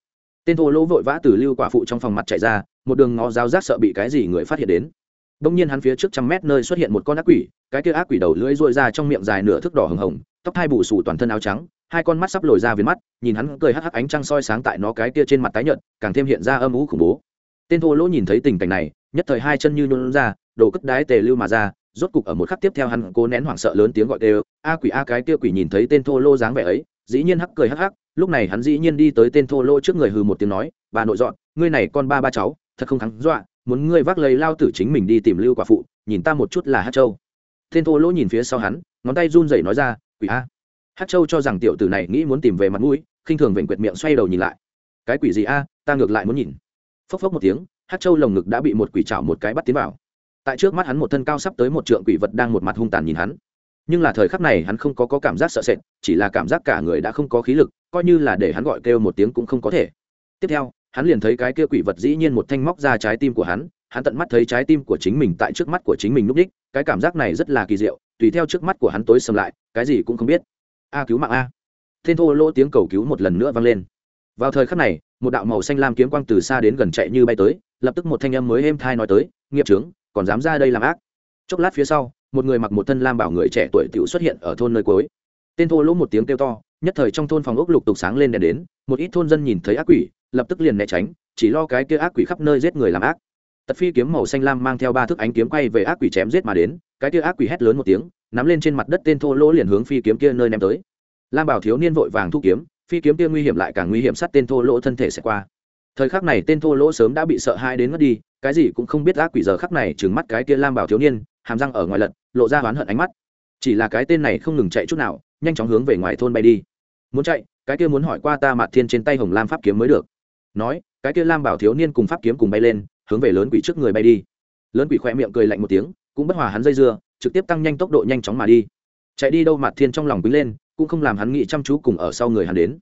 Tên thô lỗ vội vã từ lưu quả phụ trong phòng mặt chạy ra, một đường ngó giáo giác sợ bị cái gì người phát hiện đến đông nhiên hắn phía trước trăm mét nơi xuất hiện một con ác quỷ, cái kia ác quỷ đầu lưỡi rôi ra trong miệng dài nửa thước đỏ hồng hồng, tóc hai bù xù toàn thân áo trắng, hai con mắt sắp lồi ra viền mắt, nhìn hắn cười hắc hắc ánh trăng soi sáng tại nó cái kia trên mặt tái nhợt, càng thêm hiện ra âm u khủng bố. Tên thô lỗ nhìn thấy tình cảnh này, nhất thời hai chân như nhún ra, đồ cất đái tề lưu mà ra, rốt cục ở một khắc tiếp theo hắn cố nén hoảng sợ lớn tiếng gọi đều a quỷ, a cái kia quỷ nhìn thấy tên thô lô dáng vẻ ấy, dĩ nhiên hắc cười hắc hắc, lúc này hắn dĩ nhiên đi tới tên thô lô trước người hừ một tiếng nói, bà nội dọn, ngươi này con ba ba cháu, thật không thắng dọa muốn ngươi vác lấy lao tử chính mình đi tìm lưu quả phụ nhìn ta một chút là hát châu. Tên thô lỗ nhìn phía sau hắn ngón tay run rẩy nói ra quỷ a. Hát châu cho rằng tiểu tử này nghĩ muốn tìm về mặt mũi khinh thường vểnh quyệt miệng xoay đầu nhìn lại. Cái quỷ gì a ta ngược lại muốn nhìn. Phốc phốc một tiếng hát châu lồng ngực đã bị một quỷ chảo một cái bắt tiến vào. Tại trước mắt hắn một thân cao sắp tới một trượng quỷ vật đang một mặt hung tàn nhìn hắn. Nhưng là thời khắc này hắn không có, có cảm giác sợ sệt chỉ là cảm giác cả người đã không có khí lực coi như là để hắn gọi kêu một tiếng cũng không có thể. Tiếp theo hắn liền thấy cái kia quỷ vật dĩ nhiên một thanh móc ra trái tim của hắn hắn tận mắt thấy trái tim của chính mình tại trước mắt của chính mình núp đích, cái cảm giác này rất là kỳ diệu, tùy theo trước mắt của hắn tối sầm lại, cái gì cũng không biết. A, cứu mạng a. Thiên thô lỗ tiếng cầu cứu một lần nữa vang lên. Vào thời khắc này, một đạo màu xanh lam kiếm quang từ xa đến gần chạy như bay tới, lập tức một thanh âm mới êm thai nói tới, nghiệp trướng còn dám ra đây làm ác? Chốc lát phía sau, một người mặc một thân lam bảo người trẻ tuổi tiểu xuất hiện ở thôn nơi cuối. Tên thô lỗ một tiếng kêu to, nhất thời trong thôn phòng ốc lục tục sáng lên đèn đến, một ít thôn dân nhìn thấy ác quỷ lập tức liền né tránh, chỉ lo cái kia ác quỷ khắp nơi giết người làm ác. Tật phi kiếm màu xanh lam mang theo ba thước ánh kiếm quay về ác quỷ chém giết mà đến, cái kia ác quỷ hét lớn một tiếng, nắm lên trên mặt đất tên thô lỗ liền hướng phi kiếm kia nơi ném tới. Lam bảo thiếu niên vội vàng thu kiếm, phi kiếm kia nguy hiểm lại càng nguy hiểm sát tên thô lỗ thân thể sẽ qua. Thời khắc này tên thô lỗ sớm đã bị sợ hai đến mất đi, cái gì cũng không biết ác quỷ giờ khắc này trừng mắt cái kia lam bảo thiếu niên, hàm răng ở ngoài lật, lộ ra oán hận ánh mắt. Chỉ là cái tên này không ngừng chạy chút nào, nhanh chóng hướng về ngoài thôn bay đi. Muốn chạy, cái kia muốn hỏi qua ta mạt thiên trên tay hồng lam pháp kiếm mới được nói, cái kia lam bảo thiếu niên cùng pháp kiếm cùng bay lên, hướng về lớn quỷ trước người bay đi. Lớn quỷ khoe miệng cười lạnh một tiếng, cũng bất hòa hắn dây dưa, trực tiếp tăng nhanh tốc độ nhanh chóng mà đi. Chạy đi đâu mặt thiên trong lòng quý lên, cũng không làm hắn nghĩ chăm chú cùng ở sau người hắn đến.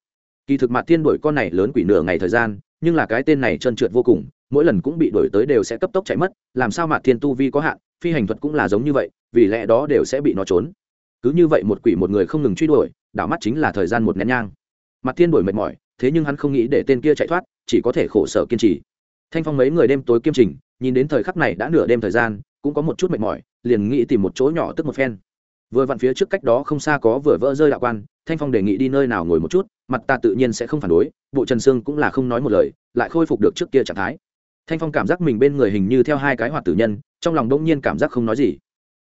Kỳ thực mặt thiên đuổi con này lớn quỷ nửa ngày thời gian, nhưng là cái tên này trơn trượt vô cùng, mỗi lần cũng bị đuổi tới đều sẽ cấp tốc chạy mất, làm sao mặt thiên tu vi có hạn, phi hành thuật cũng là giống như vậy, vì lẽ đó đều sẽ bị nó trốn. Cứ như vậy một quỷ một người không ngừng truy đuổi, đảo mắt chính là thời gian một nén nhang. Mặt thiên đuổi mệt mỏi thế nhưng hắn không nghĩ để tên kia chạy thoát, chỉ có thể khổ sở kiên trì. Thanh phong mấy người đêm tối kiêm trình, nhìn đến thời khắc này đã nửa đêm thời gian, cũng có một chút mệt mỏi, liền nghĩ tìm một chỗ nhỏ tức một phen. Vừa vặn phía trước cách đó không xa có vừa vỡ rơi đạo quan, thanh phong đề nghị đi nơi nào ngồi một chút, mặt ta tự nhiên sẽ không phản đối, bộ trần sương cũng là không nói một lời, lại khôi phục được trước kia trạng thái. Thanh phong cảm giác mình bên người hình như theo hai cái hoạt tử nhân, trong lòng đông nhiên cảm giác không nói gì.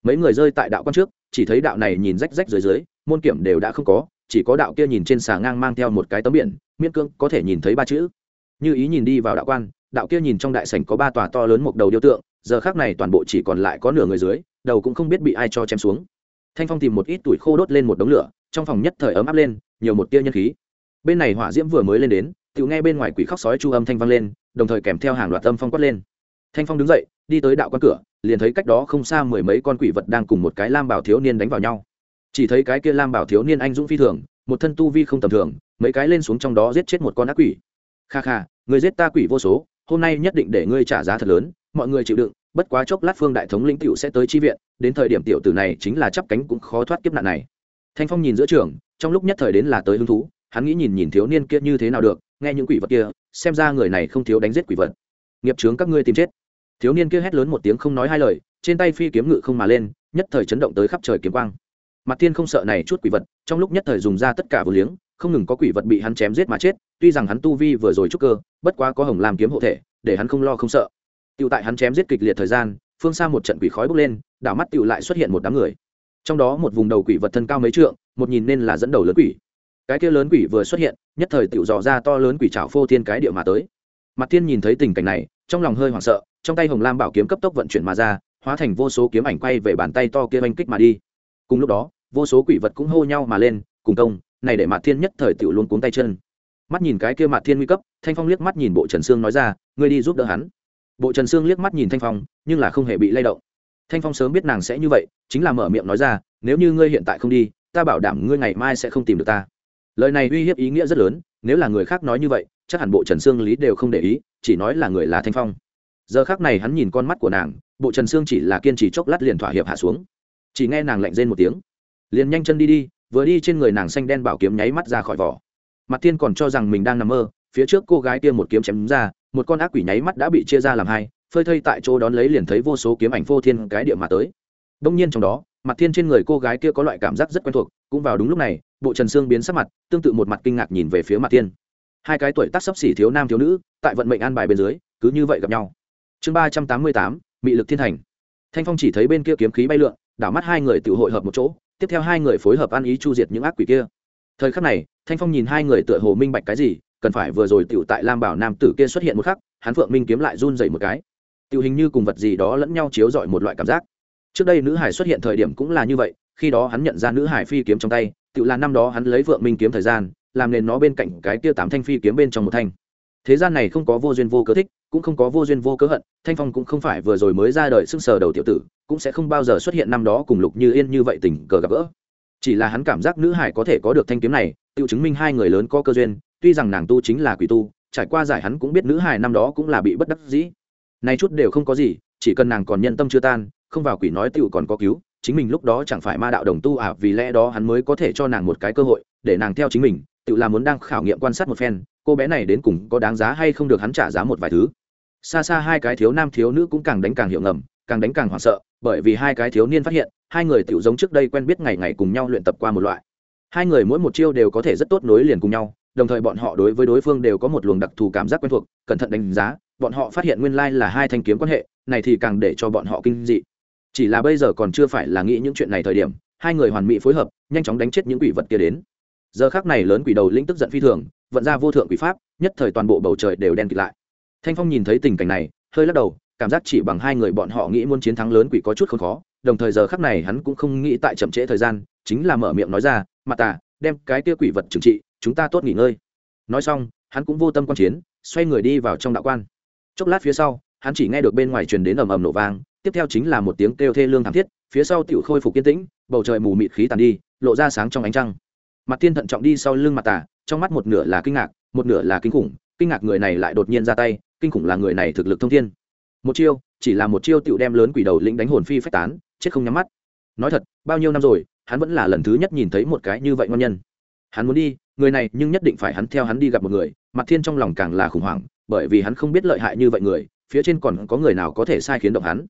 Mấy người rơi tại đạo quan trước, chỉ thấy đạo này nhìn rách rách dưới dưới, môn kiểm đều đã không có chỉ có đạo kia nhìn trên xà ngang mang theo một cái tấm biển, miễn cưỡng có thể nhìn thấy ba chữ. Như ý nhìn đi vào đạo quan, đạo kia nhìn trong đại sảnh có ba tòa to lớn một đầu điêu tượng, giờ khác này toàn bộ chỉ còn lại có nửa người dưới, đầu cũng không biết bị ai cho chém xuống. Thanh phong tìm một ít tuổi khô đốt lên một đống lửa, trong phòng nhất thời ấm áp lên, nhiều một tia nhân khí. Bên này hỏa diễm vừa mới lên đến tự nghe bên ngoài quỷ khóc sói chu âm thanh vang lên, đồng thời kèm theo hàng loạt âm phong quát lên. Thanh phong đứng dậy, đi tới đạo quan cửa, liền thấy cách đó không xa mười mấy con quỷ vật đang cùng một cái lam bảo thiếu niên đánh vào nhau chỉ thấy cái kia lam bảo thiếu niên anh dũng phi thường, một thân tu vi không tầm thường, mấy cái lên xuống trong đó giết chết một con ác quỷ. Kha kha, người giết ta quỷ vô số, hôm nay nhất định để ngươi trả giá thật lớn, mọi người chịu đựng, bất quá chốc lát phương đại thống lĩnh tiểu sẽ tới chi viện, đến thời điểm tiểu tử này chính là chắp cánh cũng khó thoát kiếp nạn này. Thanh phong nhìn giữa trường, trong lúc nhất thời đến là tới hứng thú, hắn nghĩ nhìn nhìn thiếu niên kia như thế nào được, nghe những quỷ vật kia, xem ra người này không thiếu đánh giết quỷ vật. Nghiệp trướng các ngươi tìm chết. Thiếu niên kia hét lớn một tiếng không nói hai lời, trên tay phi kiếm ngự không mà lên, nhất thời chấn động tới khắp trời kiếm quang mặt Thiên không sợ này chút quỷ vật, trong lúc nhất thời dùng ra tất cả vừa liếng, không ngừng có quỷ vật bị hắn chém giết mà chết, tuy rằng hắn tu vi vừa rồi chút cơ, bất quá có hồng làm kiếm hộ thể, để hắn không lo không sợ. Tựu tại hắn chém giết kịch liệt thời gian, phương xa một trận quỷ khói bốc lên, đảo mắt tựu lại xuất hiện một đám người. Trong đó một vùng đầu quỷ vật thân cao mấy trượng, một nhìn nên là dẫn đầu lớn quỷ. Cái kia lớn quỷ vừa xuất hiện, nhất thời tựu dò ra to lớn quỷ trào phô thiên cái địa mà tới. Mặt Thiên nhìn thấy tình cảnh này, trong lòng hơi hoảng sợ, trong tay hồng lam bảo kiếm cấp tốc vận chuyển mà ra, hóa thành vô số kiếm ảnh quay về bàn tay to kia oanh kích mà đi cùng lúc đó, vô số quỷ vật cũng hô nhau mà lên, cùng công, này để mạt thiên nhất thời tiểu luôn cuống tay chân. Mắt nhìn cái kia mạt thiên nguy cấp, thanh phong liếc mắt nhìn bộ trần sương nói ra, ngươi đi giúp đỡ hắn. Bộ trần sương liếc mắt nhìn thanh phong, nhưng là không hề bị lay động. Thanh phong sớm biết nàng sẽ như vậy, chính là mở miệng nói ra, nếu như ngươi hiện tại không đi, ta bảo đảm ngươi ngày mai sẽ không tìm được ta. Lời này uy hiếp ý nghĩa rất lớn, nếu là người khác nói như vậy, chắc hẳn bộ trần sương lý đều không để ý, chỉ nói là người là thanh phong. Giờ khác này hắn nhìn con mắt của nàng, bộ trần sương chỉ là kiên trì chốc lát liền thỏa hiệp hạ xuống chỉ nghe nàng lạnh rên một tiếng. Liền nhanh chân đi đi, vừa đi trên người nàng xanh đen bảo kiếm nháy mắt ra khỏi vỏ. Mặt thiên còn cho rằng mình đang nằm mơ, phía trước cô gái kia một kiếm chém ra, một con ác quỷ nháy mắt đã bị chia ra làm hai, phơi thây tại chỗ đón lấy liền thấy vô số kiếm ảnh phô thiên cái địa mà tới. Đông nhiên trong đó, mặt thiên trên người cô gái kia có loại cảm giác rất quen thuộc, cũng vào đúng lúc này, bộ trần sương biến sắc mặt, tương tự một mặt kinh ngạc nhìn về phía mặt thiên. hai cái tuổi tác sấp xỉ thiếu nam thiếu nữ, tại vận mệnh an bài bên dưới, cứ như vậy gặp nhau. Chương ba trăm tám mươi tám, mị lực thiên thành. Thanh phong chỉ thấy bên kia kiếm khí bay lượn đảo mắt hai người tự hội hợp một chỗ, tiếp theo hai người phối hợp ăn ý chu diệt những ác quỷ kia. Thời khắc này, thanh phong nhìn hai người tựa hồ minh bạch cái gì, cần phải vừa rồi tựu tại lam bảo nam tử kia xuất hiện một khắc, hắn phượng minh kiếm lại run dày một cái. Tựu hình như cùng vật gì đó lẫn nhau chiếu dọi một loại cảm giác. Trước đây nữ hải xuất hiện thời điểm cũng là như vậy, khi đó hắn nhận ra nữ hải phi kiếm trong tay tựu là năm đó hắn lấy phượng minh kiếm thời gian, làm nền nó bên cạnh cái kia tám thanh phi kiếm bên trong một thanh thế gian này không có vô duyên vô cớ thích, cũng không có vô duyên vô cớ hận, thanh phong cũng không phải vừa rồi mới ra đời sưng sờ đầu tiểu tử, cũng sẽ không bao giờ xuất hiện năm đó cùng lục như yên như vậy tình cờ gặp gỡ. Chỉ là hắn cảm giác nữ hải có thể có được thanh kiếm này, tự chứng minh hai người lớn có cơ duyên, tuy rằng nàng tu chính là quỷ tu, trải qua giải hắn cũng biết nữ hải năm đó cũng là bị bất đắc dĩ. Nay chút đều không có gì, chỉ cần nàng còn nhân tâm chưa tan, không vào quỷ nói tựu còn có cứu, chính mình lúc đó chẳng phải ma đạo đồng tu à vì lẽ đó hắn mới có thể cho nàng một cái cơ hội, để nàng theo chính mình, tự là muốn đang khảo nghiệm quan sát một phen cô bé này đến cùng có đáng giá hay không được hắn trả giá một vài thứ. Xa xa hai cái thiếu nam thiếu nữ cũng càng đánh càng hiệu ngầm, càng đánh càng hoảng sợ, bởi vì hai cái thiếu niên phát hiện, hai người tiểu giống trước đây quen biết ngày ngày cùng nhau luyện tập qua một loại. Hai người mỗi một chiêu đều có thể rất tốt nối liền cùng nhau, đồng thời bọn họ đối với đối phương đều có một luồng đặc thù cảm giác quen thuộc, cẩn thận đánh giá, bọn họ phát hiện nguyên lai là hai thanh kiếm quan hệ, này thì càng để cho bọn họ kinh dị. Chỉ là bây giờ còn chưa phải là nghĩ những chuyện này thời điểm, hai người hoàn mỹ phối hợp, nhanh chóng đánh chết những quỷ vật kia đến giờ khác này lớn quỷ đầu lĩnh tức giận phi thường, vận ra vô thượng quỷ pháp, nhất thời toàn bộ bầu trời đều đen kịt lại. Thanh phong nhìn thấy tình cảnh này, hơi lắc đầu, cảm giác chỉ bằng hai người bọn họ nghĩ muốn chiến thắng lớn quỷ có chút không khó, đồng thời giờ khắc này hắn cũng không nghĩ tại chậm trễ thời gian, chính là mở miệng nói ra mặt tà, đem cái kia quỷ vật trừng trị, chúng ta tốt nghỉ ngơi. Nói xong, hắn cũng vô tâm quan chiến, xoay người đi vào trong đạo quan. Chốc lát phía sau, hắn chỉ nghe được bên ngoài truyền đến ầm ầm nổ vang, tiếp theo chính là một tiếng kêu thê lương thảm thiết, phía sau tiểu khôi phục kiên tĩnh, bầu trời mù mịt khí tàn đi, lộ ra sáng trong ánh trăng mặt tiên thận trọng đi sau lưng mặt tà, trong mắt một nửa là kinh ngạc, một nửa là kinh khủng, kinh ngạc người này lại đột nhiên ra tay, kinh khủng là người này thực lực thông thiên. Một chiêu, chỉ là một chiêu tựu đem lớn quỷ đầu lĩnh đánh hồn phi phách tán, chết không nhắm mắt. Nói thật, bao nhiêu năm rồi, hắn vẫn là lần thứ nhất nhìn thấy một cái như vậy ngon nhân. Hắn muốn đi, người này nhưng nhất định phải hắn theo hắn đi gặp một người mặt thiên trong lòng càng là khủng hoảng, bởi vì hắn không biết lợi hại như vậy người, phía trên còn có người nào có thể sai khiến động hắn.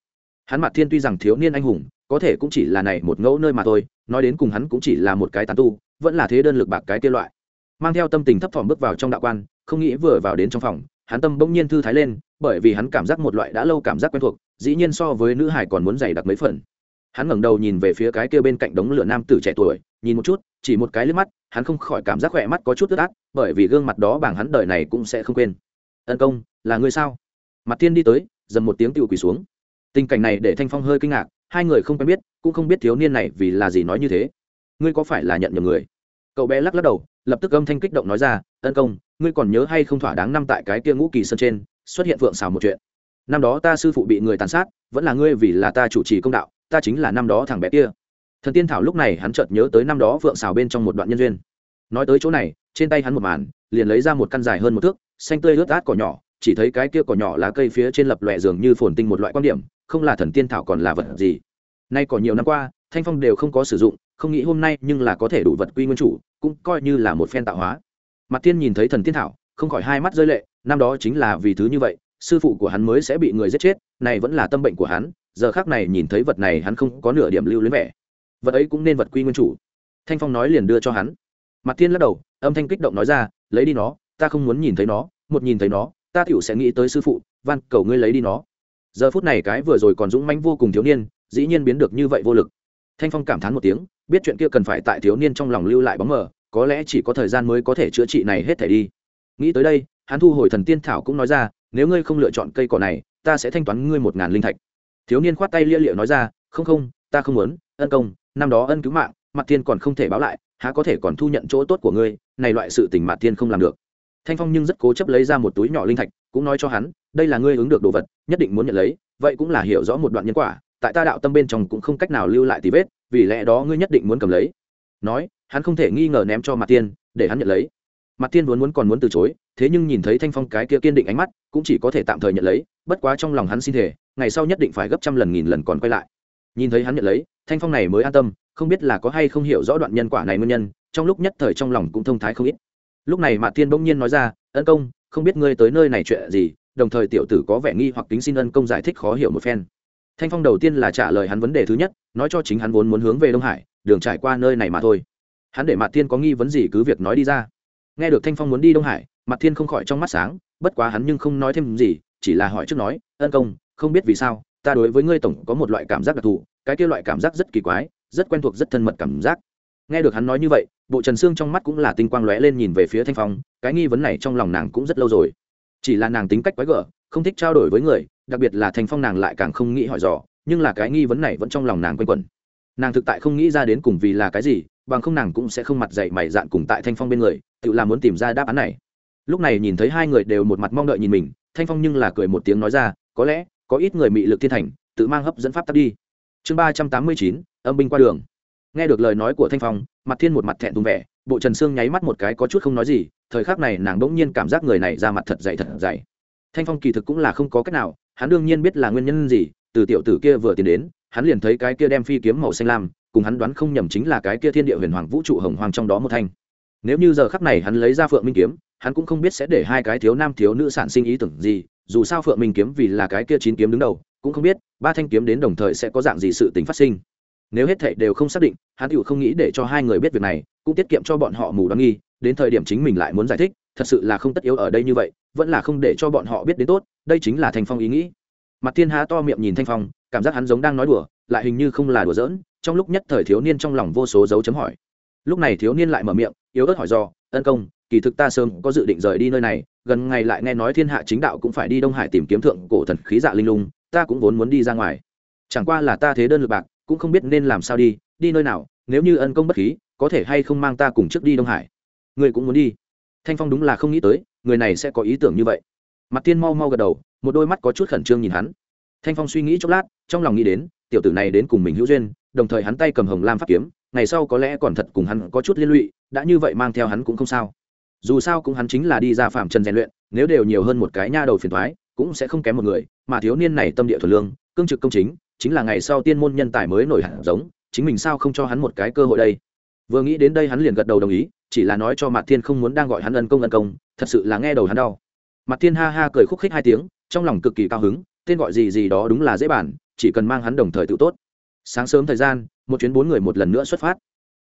Hắn mặt thiên tuy rằng thiếu niên anh hùng có thể cũng chỉ là này một ngẫu nơi mà thôi, nói đến cùng hắn cũng chỉ là một cái tán tu, vẫn là thế đơn lực bạc cái kia loại. Mang theo tâm tình thấp thỏm bước vào trong đạo quan, không nghĩ vừa vào đến trong phòng, hắn tâm bỗng nhiên thư thái lên, bởi vì hắn cảm giác một loại đã lâu cảm giác quen thuộc, dĩ nhiên so với nữ hải còn muốn dày đặc mấy phần. Hắn ngẩng đầu nhìn về phía cái kia bên cạnh đống lửa nam tử trẻ tuổi, nhìn một chút, chỉ một cái liếc mắt, hắn không khỏi cảm giác khỏe mắt có chút tức át, bởi vì gương mặt đó bảng hắn đời này cũng sẽ không quên. Ân công, là ngươi sao? Mặt tiên đi tới, dầm một tiếng tự quỳ xuống. Tình cảnh này để thanh phong hơi kinh ngạc hai người không quen biết, cũng không biết thiếu niên này vì là gì nói như thế. Ngươi có phải là nhận nhầm người? Cậu bé lắc lắc đầu, lập tức âm thanh kích động nói ra, tấn công, ngươi còn nhớ hay không thỏa đáng năm tại cái kia ngũ kỳ sân trên, xuất hiện phượng xào một chuyện. Năm đó ta sư phụ bị người tàn sát, vẫn là ngươi vì là ta chủ trì công đạo, ta chính là năm đó thằng bé kia. Thần tiên thảo lúc này hắn chợt nhớ tới năm đó phượng xào bên trong một đoạn nhân duyên. Nói tới chỗ này, trên tay hắn một màn, liền lấy ra một căn dài hơn một thước, xanh tươi ướt át cỏ nhỏ chỉ thấy cái kia cỏ nhỏ lá cây phía trên lập lòe dường như phồn tinh một loại quan điểm, không là thần tiên thảo còn là vật gì. Nay có nhiều năm qua, thanh phong đều không có sử dụng, không nghĩ hôm nay nhưng là có thể đủ vật quy nguyên chủ, cũng coi như là một phen tạo hóa. Mặt tiên nhìn thấy thần tiên thảo, không khỏi hai mắt rơi lệ, năm đó chính là vì thứ như vậy, sư phụ của hắn mới sẽ bị người giết chết, này vẫn là tâm bệnh của hắn, giờ khác này nhìn thấy vật này hắn không có nửa điểm lưu luyến vẻ. Vật ấy cũng nên vật quy nguyên chủ. Thanh phong nói liền đưa cho hắn. Mặt tiên lắc đầu, âm thanh kích động nói ra, lấy đi nó, ta không muốn nhìn thấy nó, một nhìn thấy nó ta tiểu sẽ nghĩ tới sư phụ, van, cầu ngươi lấy đi nó. Giờ phút này cái vừa rồi còn dũng mãnh vô cùng thiếu niên, dĩ nhiên biến được như vậy vô lực. Thanh phong cảm thán một tiếng, biết chuyện kia cần phải tại thiếu niên trong lòng lưu lại bóng mờ, có lẽ chỉ có thời gian mới có thể chữa trị này hết thể đi. Nghĩ tới đây, hắn thu hồi thần tiên thảo cũng nói ra, nếu ngươi không lựa chọn cây cỏ này, ta sẽ thanh toán ngươi một ngàn linh thạch. Thiếu niên khoát tay lia liệu nói ra, không không, ta không muốn, ân công, năm đó ân cứu mạng mặt tiên còn không thể báo lại, há có thể còn thu nhận chỗ tốt của ngươi, này loại sự tình mặt tiên không làm được thanh phong nhưng rất cố chấp lấy ra một túi nhỏ linh thạch, cũng nói cho hắn, đây là ngươi ứng được đồ vật, nhất định muốn nhận lấy, vậy cũng là hiểu rõ một đoạn nhân quả, tại ta đạo tâm bên trong cũng không cách nào lưu lại tí vết, vì lẽ đó ngươi nhất định muốn cầm lấy. Nói, hắn không thể nghi ngờ ném cho mặt tiên để hắn nhận lấy. Mặt tiên vốn muốn còn muốn từ chối, thế nhưng nhìn thấy thanh phong cái kia kiên định ánh mắt, cũng chỉ có thể tạm thời nhận lấy, bất quá trong lòng hắn xin thể ngày sau nhất định phải gấp trăm lần nghìn lần còn quay lại. Nhìn thấy hắn nhận lấy, thanh phong này mới an tâm, không biết là có hay không hiểu rõ đoạn nhân quả này nguyên nhân, trong lúc nhất thời trong lòng cũng thông thái không ít lúc này mạ tiên bỗng nhiên nói ra, ân công, không biết ngươi tới nơi này chuyện gì, đồng thời tiểu tử có vẻ nghi hoặc tính xin ân công giải thích khó hiểu một phen. Thanh phong đầu tiên là trả lời hắn vấn đề thứ nhất, nói cho chính hắn vốn muốn hướng về đông hải, đường trải qua nơi này mà thôi. Hắn để mạ tiên có nghi vấn gì cứ việc nói đi ra. Nghe được thanh phong muốn đi đông hải mặt thiên không khỏi trong mắt sáng, bất quá hắn nhưng không nói thêm gì, chỉ là hỏi trước nói, ân công, không biết vì sao, ta đối với ngươi tổng có một loại cảm giác đặc thù, cái kia loại cảm giác rất kỳ quái, rất quen thuộc, rất thân mật cảm giác nghe được hắn nói như vậy, bộ trần xương trong mắt cũng là tinh quang lóe lên nhìn về phía thanh phong, cái nghi vấn này trong lòng nàng cũng rất lâu rồi. Chỉ là nàng tính cách quái gở, không thích trao đổi với người, đặc biệt là thanh phong nàng lại càng không nghĩ hỏi dò, nhưng là cái nghi vấn này vẫn trong lòng nàng quanh quẩn. Nàng thực tại không nghĩ ra đến cùng vì là cái gì, bằng không nàng cũng sẽ không mặt dậy mày dạn cùng tại thanh phong bên người, tự làm muốn tìm ra đáp án này. Lúc này nhìn thấy hai người đều một mặt mong đợi nhìn mình, thanh phong nhưng là cười một tiếng nói ra, có lẽ có ít người mị lực thiên thành, tự mang hấp dẫn pháp tắt đi. Chương ba trăm tám mươi chín, âm binh qua đường nghe được lời nói của thanh phong, mặt thiên một mặt thẹn thùng vẻ, bộ trần sương nháy mắt một cái có chút không nói gì, thời khắc này nàng bỗng nhiên cảm giác người này ra mặt thật dày thật dày. Thanh phong kỳ thực cũng là không có cách nào, hắn đương nhiên biết là nguyên nhân gì, từ tiểu tử kia vừa tiến đến, hắn liền thấy cái kia đem phi kiếm màu xanh lam, cùng hắn đoán không nhầm chính là cái kia thiên địa huyền hoàng vũ trụ hồng hoàng trong đó một thanh. Nếu như giờ khắc này hắn lấy ra phượng minh kiếm, hắn cũng không biết sẽ để hai cái thiếu nam thiếu nữ sản sinh ý tưởng gì, dù sao phượng minh kiếm vì là cái kia chín kiếm đứng đầu, cũng không biết, ba thanh kiếm đến đồng thời sẽ có dạng gì sự tình phát sinh nếu hết thảy đều không xác định, hắn tựu không nghĩ để cho hai người biết việc này, cũng tiết kiệm cho bọn họ mù đoán nghi, đến thời điểm chính mình lại muốn giải thích, thật sự là không tất yếu ở đây như vậy, vẫn là không để cho bọn họ biết đến tốt, đây chính là thanh phong ý nghĩ. Mặt thiên há to miệng nhìn thanh phong, cảm giác hắn giống đang nói đùa, lại hình như không là đùa giỡn, trong lúc nhất thời thiếu niên trong lòng vô số dấu chấm hỏi. Lúc này thiếu niên lại mở miệng, yếu ớt hỏi do ân công, kỳ thực ta sớm có dự định rời đi nơi này, gần ngày lại nghe nói thiên hạ chính đạo cũng phải đi đông hải tìm kiếm thượng cổ thần khí dạ linh lung, ta cũng vốn muốn đi ra ngoài. Chẳng qua là ta thế đơn lực bạc cũng không biết nên làm sao đi đi nơi nào, nếu như ân công bất khí, có thể hay không mang ta cùng trước đi đông hải. Người cũng muốn đi. Thanh phong đúng là không nghĩ tới, người này sẽ có ý tưởng như vậy. Mặt tiên mau mau gật đầu, một đôi mắt có chút khẩn trương nhìn hắn. Thanh phong suy nghĩ chốc lát, trong lòng nghĩ đến, tiểu tử này đến cùng mình hữu duyên, đồng thời hắn tay cầm hồng lam pháp kiếm, ngày sau có lẽ còn thật cùng hắn có chút liên lụy, đã như vậy mang theo hắn cũng không sao. Dù sao cũng hắn chính là đi ra phạm trần rèn luyện, nếu đều nhiều hơn một cái nha đầu phiền thoái cũng sẽ không kém một người, mà thiếu niên này tâm địa thuần lương, cương trực công chính chính là ngày sau tiên môn nhân tài mới nổi hẳn giống, chính mình sao không cho hắn một cái cơ hội đây? Vừa nghĩ đến đây hắn liền gật đầu đồng ý, chỉ là nói cho mạc thiên không muốn đang gọi hắn ân công ân công, thật sự là nghe đầu hắn đau. Mặt thiên ha ha cười khúc khích hai tiếng, trong lòng cực kỳ cao hứng, tên gọi gì gì đó đúng là dễ bản, chỉ cần mang hắn đồng thời tự tốt. Sáng sớm thời gian, một chuyến bốn người một lần nữa xuất phát.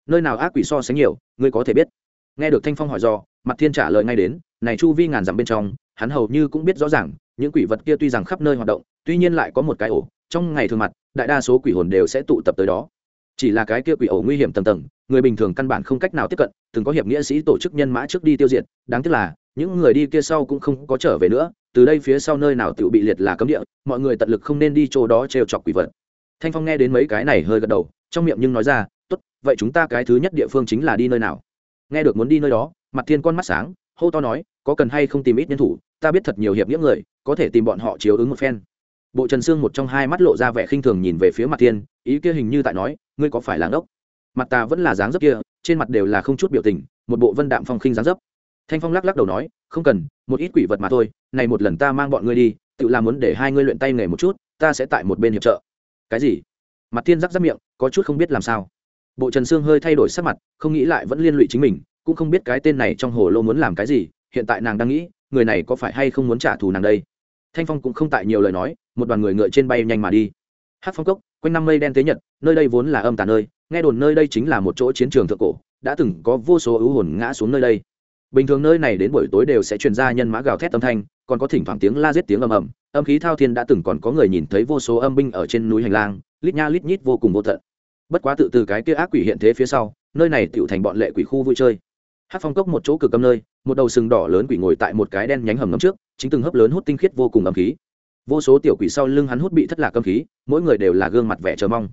Nơi nào ác quỷ so sánh nhiều, ngươi có thể biết. Nghe được thanh phong hỏi do mặt thiên trả lời ngay đến, này chu vi ngàn dặm bên trong, hắn hầu như cũng biết rõ ràng, những quỷ vật kia tuy rằng khắp nơi hoạt động, tuy nhiên lại có một cái ổ trong ngày thường mặt, đại đa số quỷ hồn đều sẽ tụ tập tới đó. Chỉ là cái kia quỷ ẩu nguy hiểm tầng tầng, người bình thường căn bản không cách nào tiếp cận, từng có hiệp nghĩa sĩ tổ chức nhân mã trước đi tiêu diệt. Đáng tiếc là, những người đi kia sau cũng không có trở về nữa, từ đây phía sau nơi nào tự bị liệt là cấm địa, mọi người tận lực không nên đi chỗ đó trêu chọc quỷ vật. Thanh phong nghe đến mấy cái này hơi gật đầu, trong miệng nhưng nói ra, tốt, vậy chúng ta cái thứ nhất địa phương chính là đi nơi nào? Nghe được muốn đi nơi đó, mặt thiên con mắt sáng, hô to nói, có cần hay không tìm ít nhân thủ? Ta biết thật nhiều hiệp nghĩa người, có thể tìm bọn họ chiếu ứng một phen bộ trần sương một trong hai mắt lộ ra vẻ khinh thường nhìn về phía mặt thiên, ý kia hình như tại nói, ngươi có phải là ngốc? Mặt ta vẫn là dáng dấp kia, trên mặt đều là không chút biểu tình, một bộ vân đạm phong khinh dáng dấp. Thanh phong lắc lắc đầu nói, không cần, một ít quỷ vật mà thôi, này một lần ta mang bọn ngươi đi, tự làm muốn để hai ngươi luyện tay nghề một chút, ta sẽ tại một bên hiệp trợ. Cái gì? Mặt thiên rắc rắc miệng, có chút không biết làm sao. Bộ trần sương hơi thay đổi sắc mặt, không nghĩ lại vẫn liên lụy chính mình, cũng không biết cái tên này trong hồ lô muốn làm cái gì, hiện tại nàng đang nghĩ, người này có phải hay không muốn trả thù nàng đây? Thanh phong cũng không tại nhiều lời nói một đoàn người ngựa trên bay nhanh mà đi. Hát phong cốc, quanh năm mây đen tế nhật, nơi đây vốn là âm tàn nơi, nghe đồn nơi đây chính là một chỗ chiến trường thượng cổ, đã từng có vô số ưu hồn ngã xuống nơi đây. Bình thường nơi này đến buổi tối đều sẽ truyền ra nhân mã gào thét âm thanh, còn có thỉnh thoảng tiếng la giết tiếng ầm ầm, âm khí thao thiên đã từng còn có người nhìn thấy vô số âm binh ở trên núi hành lang, lít nha lít nhít vô cùng vô tận. Bất quá tự từ cái kia ác quỷ hiện thế phía sau, nơi này tựu thành bọn lệ quỷ khu vui chơi. Hát phong cốc một chỗ cực âm nơi, một đầu sừng đỏ lớn quỷ ngồi tại một cái đen nhánh hầm ngấm trước, chính từng hấp lớn hút tinh khiết vô cùng âm khí vô số tiểu quỷ sau lưng hắn hút bị thất lạc âm khí, mỗi người đều là gương mặt vẻ chờ mong.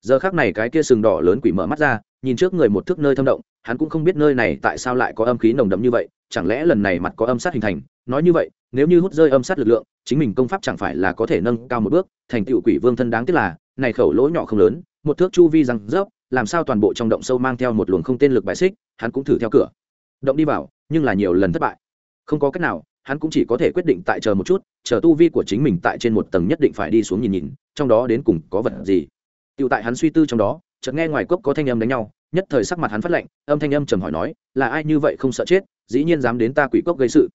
Giờ khác này cái kia sừng đỏ lớn quỷ mở mắt ra, nhìn trước người một thước nơi thâm động, hắn cũng không biết nơi này tại sao lại có âm khí nồng đậm như vậy, chẳng lẽ lần này mặt có âm sát hình thành? Nói như vậy, nếu như hút rơi âm sát lực lượng, chính mình công pháp chẳng phải là có thể nâng cao một bước, thành tựu quỷ vương thân đáng tiếc là, này khẩu lỗ nhỏ không lớn, một thước chu vi răng rớp, làm sao toàn bộ trong động sâu mang theo một luồng không tên lực bài xích, hắn cũng thử theo cửa. Động đi vào, nhưng là nhiều lần thất bại. Không có cách nào hắn cũng chỉ có thể quyết định tại chờ một chút, chờ tu vi của chính mình tại trên một tầng nhất định phải đi xuống nhìn nhìn, trong đó đến cùng có vật gì. Tựu tại hắn suy tư trong đó, chợt nghe ngoài cốc có thanh âm đánh nhau, nhất thời sắc mặt hắn phát lệnh âm thanh âm trầm hỏi nói, là ai như vậy không sợ chết, dĩ nhiên dám đến ta quỷ cốc gây sự.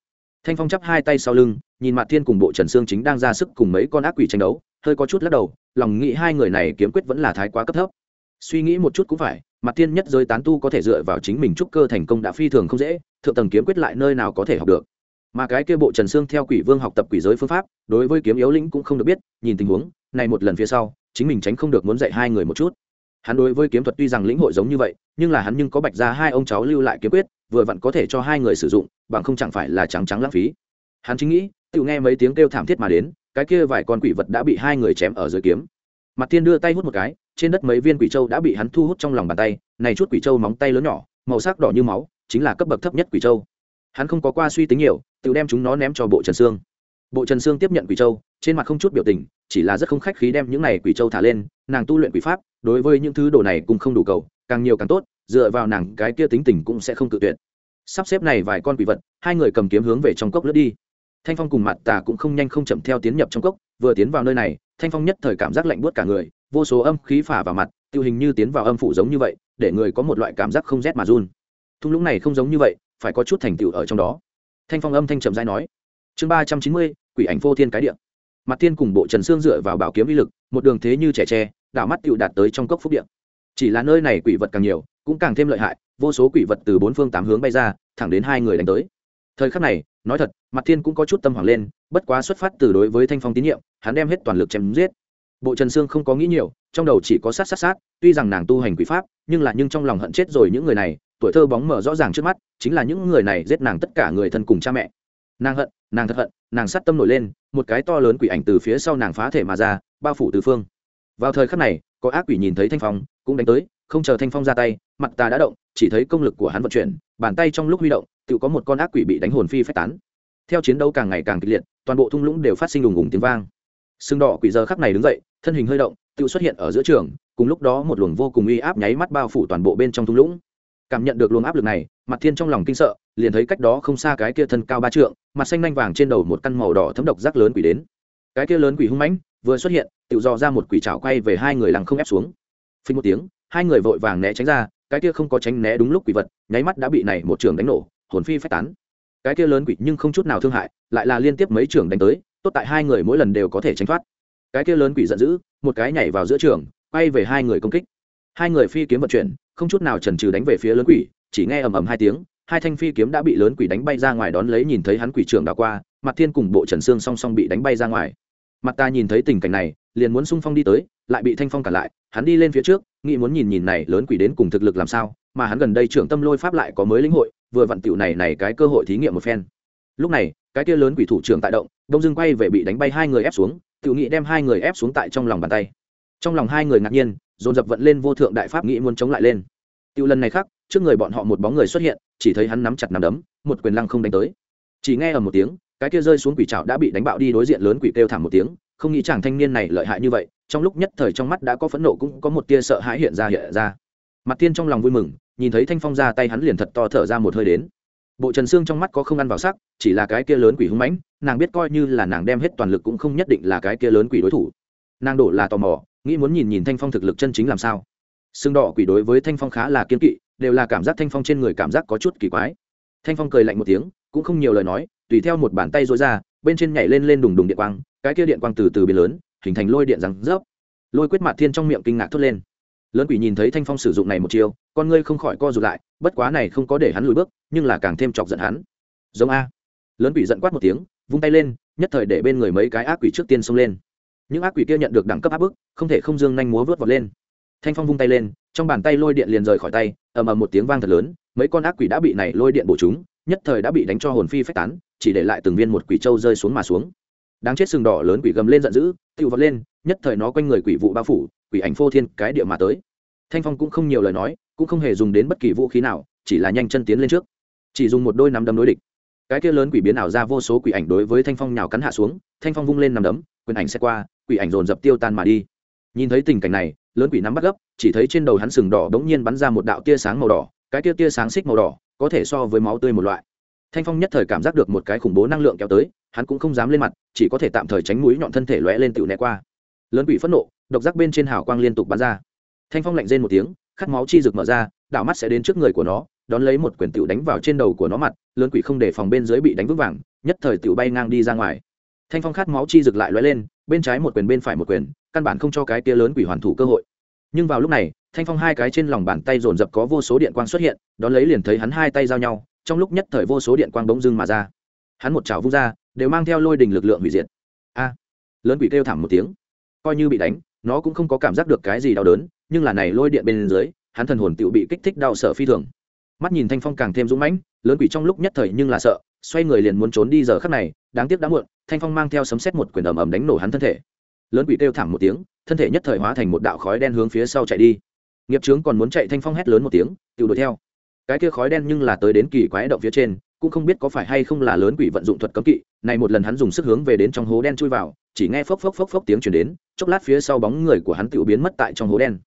Thanh phong chắp hai tay sau lưng, nhìn mặt thiên cùng bộ trần sương chính đang ra sức cùng mấy con ác quỷ tranh đấu, hơi có chút lắc đầu, lòng nghĩ hai người này kiếm quyết vẫn là thái quá cấp thấp. Suy nghĩ một chút cũng phải mặt thiên nhất giới tán tu có thể dựa vào chính mình trúc cơ thành công đã phi thường không dễ, thượng tầng kiếm quyết lại nơi nào có thể học được mà cái kia bộ trần sương theo quỷ vương học tập quỷ giới phương pháp, đối với kiếm yếu lĩnh cũng không được biết, nhìn tình huống, này một lần phía sau, chính mình tránh không được muốn dạy hai người một chút. Hắn đối với kiếm thuật tuy rằng lĩnh hội giống như vậy, nhưng là hắn nhưng có bạch ra hai ông cháu lưu lại kiếm quyết, vừa vặn có thể cho hai người sử dụng, bằng không chẳng phải là trắng trắng lãng phí. Hắn chính nghĩ, tự nghe mấy tiếng kêu thảm thiết mà đến, cái kia vài con quỷ vật đã bị hai người chém ở dưới kiếm. Mặt thiên đưa tay hút một cái, trên đất mấy viên quỷ châu đã bị hắn thu hút trong lòng bàn tay, này chút quỷ châu móng tay lớn nhỏ, màu sắc đỏ như máu, chính là cấp bậc thấp nhất quỷ châu hắn không có qua suy tính nhiều, tự đem chúng nó ném cho bộ trần sương. Bộ trần sương tiếp nhận quỷ châu, trên mặt không chút biểu tình, chỉ là rất không khách khí đem những này quỷ châu thả lên, nàng tu luyện quỷ pháp, đối với những thứ đồ này cũng không đủ cầu, càng nhiều càng tốt, dựa vào nàng cái kia tính tình cũng sẽ không tự tuyệt. Sắp xếp này vài con quỷ vật, hai người cầm kiếm hướng về trong cốc lướt đi. Thanh phong cùng mặt tà cũng không nhanh không chậm theo tiến nhập trong cốc, vừa tiến vào nơi này, thanh phong nhất thời cảm giác lạnh buốt cả người, vô số âm khí phả vào mặt, tiêu hình như tiến vào âm phủ giống như vậy, để người có một loại cảm giác không rét mà run. Thung lũng này không giống như vậy phải có chút thành tựu ở trong đó. Thanh phong âm thanh trầm dai nói, chương ba trăm chín mươi, quỷ ảnh vô thiên cái điện. mặt tiên cùng bộ trần xương dựa vào bảo kiếm uy lực, một đường thế như trẻ tre, đảo mắt tựu đạt tới trong cốc phúc điện chỉ là nơi này quỷ vật càng nhiều, cũng càng thêm lợi hại, vô số quỷ vật từ bốn phương tám hướng bay ra, thẳng đến hai người đánh tới. Thời khắc này, nói thật, mặt thiên cũng có chút tâm hoảng lên, bất quá xuất phát từ đối với thanh phong tín nhiệm, hắn đem hết toàn lực chém giết. Bộ trần sương không có nghĩ nhiều, trong đầu chỉ có sát sát sát, tuy rằng nàng tu hành quỷ pháp, nhưng là nhưng trong lòng hận chết rồi những người này tuổi thơ bóng mở rõ ràng trước mắt, chính là những người này giết nàng tất cả người thân cùng cha mẹ. Nàng hận, nàng thật hận, nàng sát tâm nổi lên, một cái to lớn quỷ ảnh từ phía sau nàng phá thể mà ra, bao phủ từ phương. Vào thời khắc này, có ác quỷ nhìn thấy thanh phong, cũng đánh tới, không chờ thanh phong ra tay, mặt ta đã động, chỉ thấy công lực của hắn vận chuyển, bàn tay trong lúc huy động, tự có một con ác quỷ bị đánh hồn phi phách tán. Theo chiến đấu càng ngày càng kịch liệt, toàn bộ thung lũng đều phát sinh đùng ùng tiếng vang. Sưng đỏ quỷ giờ khắc này đứng dậy, thân hình hơi động, tự xuất hiện ở giữa trường, cùng lúc đó một luồng vô cùng uy áp nháy mắt bao phủ toàn bộ bên trong thung lũng cảm nhận được luồng áp lực này mặt thiên trong lòng kinh sợ, liền thấy cách đó không xa cái kia thân cao ba trượng, mặt xanh nanh vàng trên đầu một căn màu đỏ thấm độc rác lớn quỷ đến. Cái kia lớn quỷ hung mãnh, vừa xuất hiện, tự dò ra một quỷ trào quay về hai người lằng không ép xuống. Phí một tiếng, hai người vội vàng né tránh ra, cái kia không có tránh né đúng lúc quỷ vật, nháy mắt đã bị này một trường đánh nổ, hồn phi phách tán. Cái kia lớn quỷ nhưng không chút nào thương hại, lại là liên tiếp mấy trường đánh tới, tốt tại hai người mỗi lần đều có thể tránh thoát. Cái kia lớn quỷ giận dữ, một cái nhảy vào giữa trường, quay về hai người công kích. Hai người phi kiếm vận chuyển không chút nào chần chừ đánh về phía lớn quỷ, chỉ nghe ầm ầm hai tiếng, hai thanh phi kiếm đã bị lớn quỷ đánh bay ra ngoài đón lấy nhìn thấy hắn quỷ trưởng đã qua mặt thiên cùng bộ trần xương song song bị đánh bay ra ngoài. Mặt ta nhìn thấy tình cảnh này, liền muốn xung phong đi tới, lại bị thanh phong cản lại, hắn đi lên phía trước, nghĩ muốn nhìn nhìn này lớn quỷ đến cùng thực lực làm sao, mà hắn gần đây trưởng tâm lôi pháp lại có mới lĩnh hội, vừa vặn tiểu này này cái cơ hội thí nghiệm một phen. Lúc này, cái kia lớn quỷ thủ trưởng tại động, đông dưng quay về bị đánh bay hai người ép xuống, tiểu nghị đem hai người ép xuống tại trong lòng bàn tay. Trong lòng hai người ngạc nhiên dồn dập vận lên vô thượng đại pháp nghĩ muốn chống lại lên. Tiêu lần này khác, trước người bọn họ một bóng người xuất hiện, chỉ thấy hắn nắm chặt nắm đấm, một quyền lăng không đánh tới. Chỉ nghe ở một tiếng, cái kia rơi xuống quỷ trào đã bị đánh bạo đi đối diện lớn quỷ kêu thảm một tiếng, không nghĩ chàng thanh niên này lợi hại như vậy, trong lúc nhất thời trong mắt đã có phẫn nộ cũng có một tia sợ hãi hiện ra hiện ra. Mặt tiên trong lòng vui mừng, nhìn thấy thanh phong ra tay hắn liền thật to thở ra một hơi đến. Bộ trần xương trong mắt có không ăn vào sắc, chỉ là cái kia lớn quỷ hung mãnh, nàng biết coi như là nàng đem hết toàn lực cũng không nhất định là cái kia lớn quỷ đối thủ. Nàng đổ là tò mò nghĩ muốn nhìn nhìn thanh phong thực lực chân chính làm sao? Sưng đỏ quỷ đối với thanh phong khá là kiên kỵ đều là cảm giác thanh phong trên người cảm giác có chút kỳ quái. Thanh phong cười lạnh một tiếng cũng không nhiều lời nói tùy theo một bàn tay dối ra bên trên nhảy lên lên đùng đùng điện quang cái kia điện quang từ từ biến lớn hình thành lôi điện răng rớp. Lôi quyết mạt thiên trong miệng kinh ngạc thốt lên. Lớn quỷ nhìn thấy thanh phong sử dụng này một chiều, con ngươi không khỏi co rụt lại bất quá này không có để hắn lùi bước nhưng là càng thêm chọc giận hắn. Giống a. Lớn quỷ giận quát một tiếng vung tay lên nhất thời để bên người mấy cái ác quỷ trước tiên xông lên những ác quỷ kia nhận được đẳng cấp áp bức, không thể không dương nhanh múa vớt vọt lên. Thanh phong vung tay lên, trong bàn tay lôi điện liền rời khỏi tay, ầm ầm một tiếng vang thật lớn, mấy con ác quỷ đã bị này lôi điện bổ chúng, nhất thời đã bị đánh cho hồn phi phách tán, chỉ để lại từng viên một quỷ trâu rơi xuống mà xuống. Đáng chết sừng đỏ lớn quỷ gầm lên giận dữ tự vọt lên, nhất thời nó quanh người quỷ vụ bao phủ, quỷ ảnh phô thiên cái địa mà tới. Thanh phong cũng không nhiều lời nói, cũng không hề dùng đến bất kỳ vũ khí nào, chỉ là nhanh chân tiến lên trước. Chỉ dùng một đôi nắm đấm đối địch. Cái kia lớn quỷ biến ảo ra vô số quỷ ảnh đối với thanh phong nhào cắn hạ xuống, thanh phong vung lên nắm đấm, quyền ảnh sẽ qua quỷ ảnh dồn dập tiêu tan mà đi. Nhìn thấy tình cảnh này, lớn quỷ nắm bắt gấp, chỉ thấy trên đầu hắn sừng đỏ đống nhiên bắn ra một đạo tia sáng màu đỏ, cái tia tia sáng xích màu đỏ, có thể so với máu tươi một loại. Thanh phong nhất thời cảm giác được một cái khủng bố năng lượng kéo tới, hắn cũng không dám lên mặt, chỉ có thể tạm thời tránh mũi nhọn thân thể lóe lên tựu né qua. Lớn quỷ phẫn nộ, độc giác bên trên hào quang liên tục bắn ra. Thanh phong lạnh rên một tiếng, khát máu chi rực mở ra, đạo mắt sẽ đến trước người của nó, đón lấy một quyển tiểu đánh vào trên đầu của nó mặt, lớn quỷ không để phòng bên dưới bị đánh vững vàng, nhất thời tiểu bay ngang đi ra ngoài. Thanh phong khát máu chi rực lại lóe lên bên trái một quyền bên phải một quyền, căn bản không cho cái tia lớn quỷ hoàn thủ cơ hội. Nhưng vào lúc này, thanh phong hai cái trên lòng bàn tay dồn dập có vô số điện quang xuất hiện, đón lấy liền thấy hắn hai tay giao nhau, trong lúc nhất thời vô số điện quang bỗng dưng mà ra. Hắn một chảo vung ra, đều mang theo lôi đình lực lượng hủy diệt. A! Lớn quỷ kêu thảm một tiếng. Coi như bị đánh, nó cũng không có cảm giác được cái gì đau đớn, nhưng là này lôi điện bên dưới, hắn thần hồn tựu bị kích thích đau sợ phi thường. Mắt nhìn thanh phong càng thêm dũng mãnh, lớn quỷ trong lúc nhất thời nhưng là sợ, xoay người liền muốn trốn đi giờ khắc này đáng tiếc đã muộn, thanh phong mang theo sấm xét một quyền ầm ầm đánh nổ hắn thân thể. Lớn quỷ kêu thảm một tiếng, thân thể nhất thời hóa thành một đạo khói đen hướng phía sau chạy đi. Nghiệp trướng còn muốn chạy, thanh phong hét lớn một tiếng tự đuổi theo. Cái kia khói đen nhưng là tới đến kỳ quái động phía trên, cũng không biết có phải hay không là lớn quỷ vận dụng thuật cấm kỵ, này một lần hắn dùng sức hướng về đến trong hố đen chui vào, chỉ nghe phốc phốc phốc phốc tiếng chuyển đến, chốc lát phía sau bóng người của hắn tự biến mất tại trong hố đen.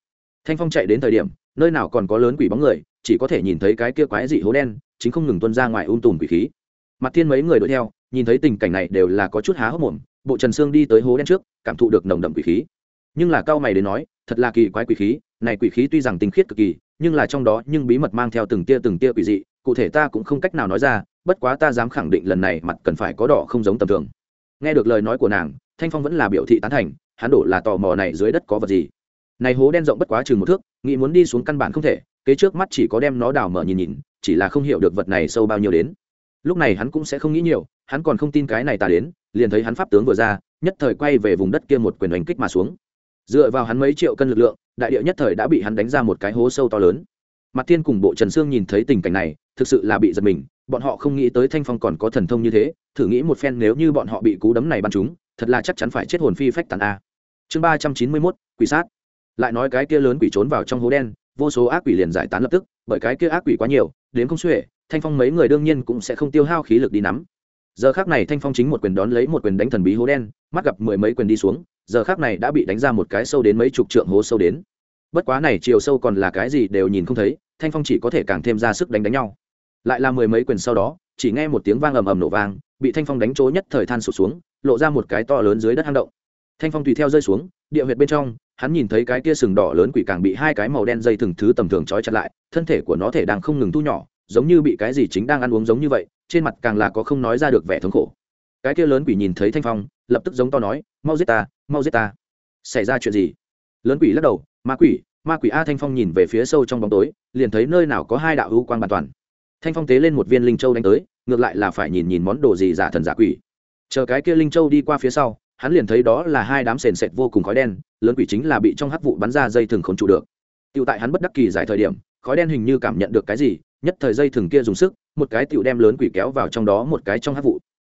Thanh phong chạy đến thời điểm, nơi nào còn có lớn quỷ bóng người, chỉ có thể nhìn thấy cái kia quái dị hố đen, chính không ngừng tuân ra ngoài ung tùm quỷ khí. Mặt thiên mấy người đuổi theo nhìn thấy tình cảnh này đều là có chút há hốc mồm, bộ trần sương đi tới hố đen trước, cảm thụ được nồng đậm quỷ khí. Nhưng là cao mày đến nói, thật là kỳ quái quỷ khí, này quỷ khí tuy rằng tinh khiết cực kỳ, nhưng là trong đó nhưng bí mật mang theo từng tia từng tia quỷ dị, cụ thể ta cũng không cách nào nói ra, bất quá ta dám khẳng định lần này mặt cần phải có đỏ không giống tầm thường. Nghe được lời nói của nàng, thanh phong vẫn là biểu thị tán thành, hắn đổ là tò mò này dưới đất có vật gì. Này hố đen rộng bất quá chừng một thước, nghĩ muốn đi xuống căn bản không thể, kế trước mắt chỉ có đem nó đào mở nhìn nhìn, chỉ là không hiểu được vật này sâu bao nhiêu đến lúc này hắn cũng sẽ không nghĩ nhiều, hắn còn không tin cái này ta đến, liền thấy hắn pháp tướng vừa ra, nhất thời quay về vùng đất kia một quyền đánh kích mà xuống. Dựa vào hắn mấy triệu cân lực lượng, đại địa nhất thời đã bị hắn đánh ra một cái hố sâu to lớn. Mặt thiên cùng bộ trần sương nhìn thấy tình cảnh này, thực sự là bị giật mình, bọn họ không nghĩ tới thanh phong còn có thần thông như thế, thử nghĩ một phen nếu như bọn họ bị cú đấm này bắn chúng thật là chắc chắn phải chết hồn phi phách tàn a. Chương ba trăm chín mươi mốt, quỷ sát. Lại nói cái kia lớn quỷ trốn vào trong hố đen, vô số ác quỷ liền giải tán lập tức, bởi cái kia ác quỷ quá nhiều, đến không xuể thanh phong mấy người đương nhiên cũng sẽ không tiêu hao khí lực đi nắm. Giờ khác này thanh phong chính một quyền đón lấy một quyền đánh thần bí hố đen, mắt gặp mười mấy quyền đi xuống, giờ khác này đã bị đánh ra một cái sâu đến mấy chục trượng hố sâu đến. Bất quá này chiều sâu còn là cái gì đều nhìn không thấy, thanh phong chỉ có thể càng thêm ra sức đánh đánh nhau. Lại là mười mấy quyền sau đó, chỉ nghe một tiếng vang ầm ầm nổ vang, bị thanh phong đánh trố nhất thời than sụt xuống, lộ ra một cái to lớn dưới đất hang động. Thanh phong tùy theo rơi xuống, địa huyệt bên trong, hắn nhìn thấy cái kia sừng đỏ lớn quỷ càng bị hai cái màu đen dây thừng thứ tầm thường trói chặt lại, thân thể của nó thể đang không ngừng thu nhỏ giống như bị cái gì chính đang ăn uống giống như vậy, trên mặt càng là có không nói ra được vẻ thống khổ. Cái kia lớn quỷ nhìn thấy thanh phong, lập tức giống to nói, mau giết ta, mau giết ta. Xảy ra chuyện gì? Lớn quỷ lắc đầu, ma quỷ ma quỷ a thanh phong nhìn về phía sâu trong bóng tối, liền thấy nơi nào có hai đạo hữu quan bàn toàn. Thanh phong tế lên một viên linh châu đánh tới, ngược lại là phải nhìn nhìn món đồ gì giả thần giả quỷ. Chờ cái kia linh châu đi qua phía sau, hắn liền thấy đó là hai đám sền sệt vô cùng khói đen, lớn quỷ chính là bị trong hắc vụ bắn ra dây thừng không trụ được. Tựu tại hắn bất đắc kỳ giải thời điểm, khói đen hình như cảm nhận được cái gì nhất thời dây thừng kia dùng sức, một cái tựu đem lớn quỷ kéo vào trong đó một cái trong hắc vụ.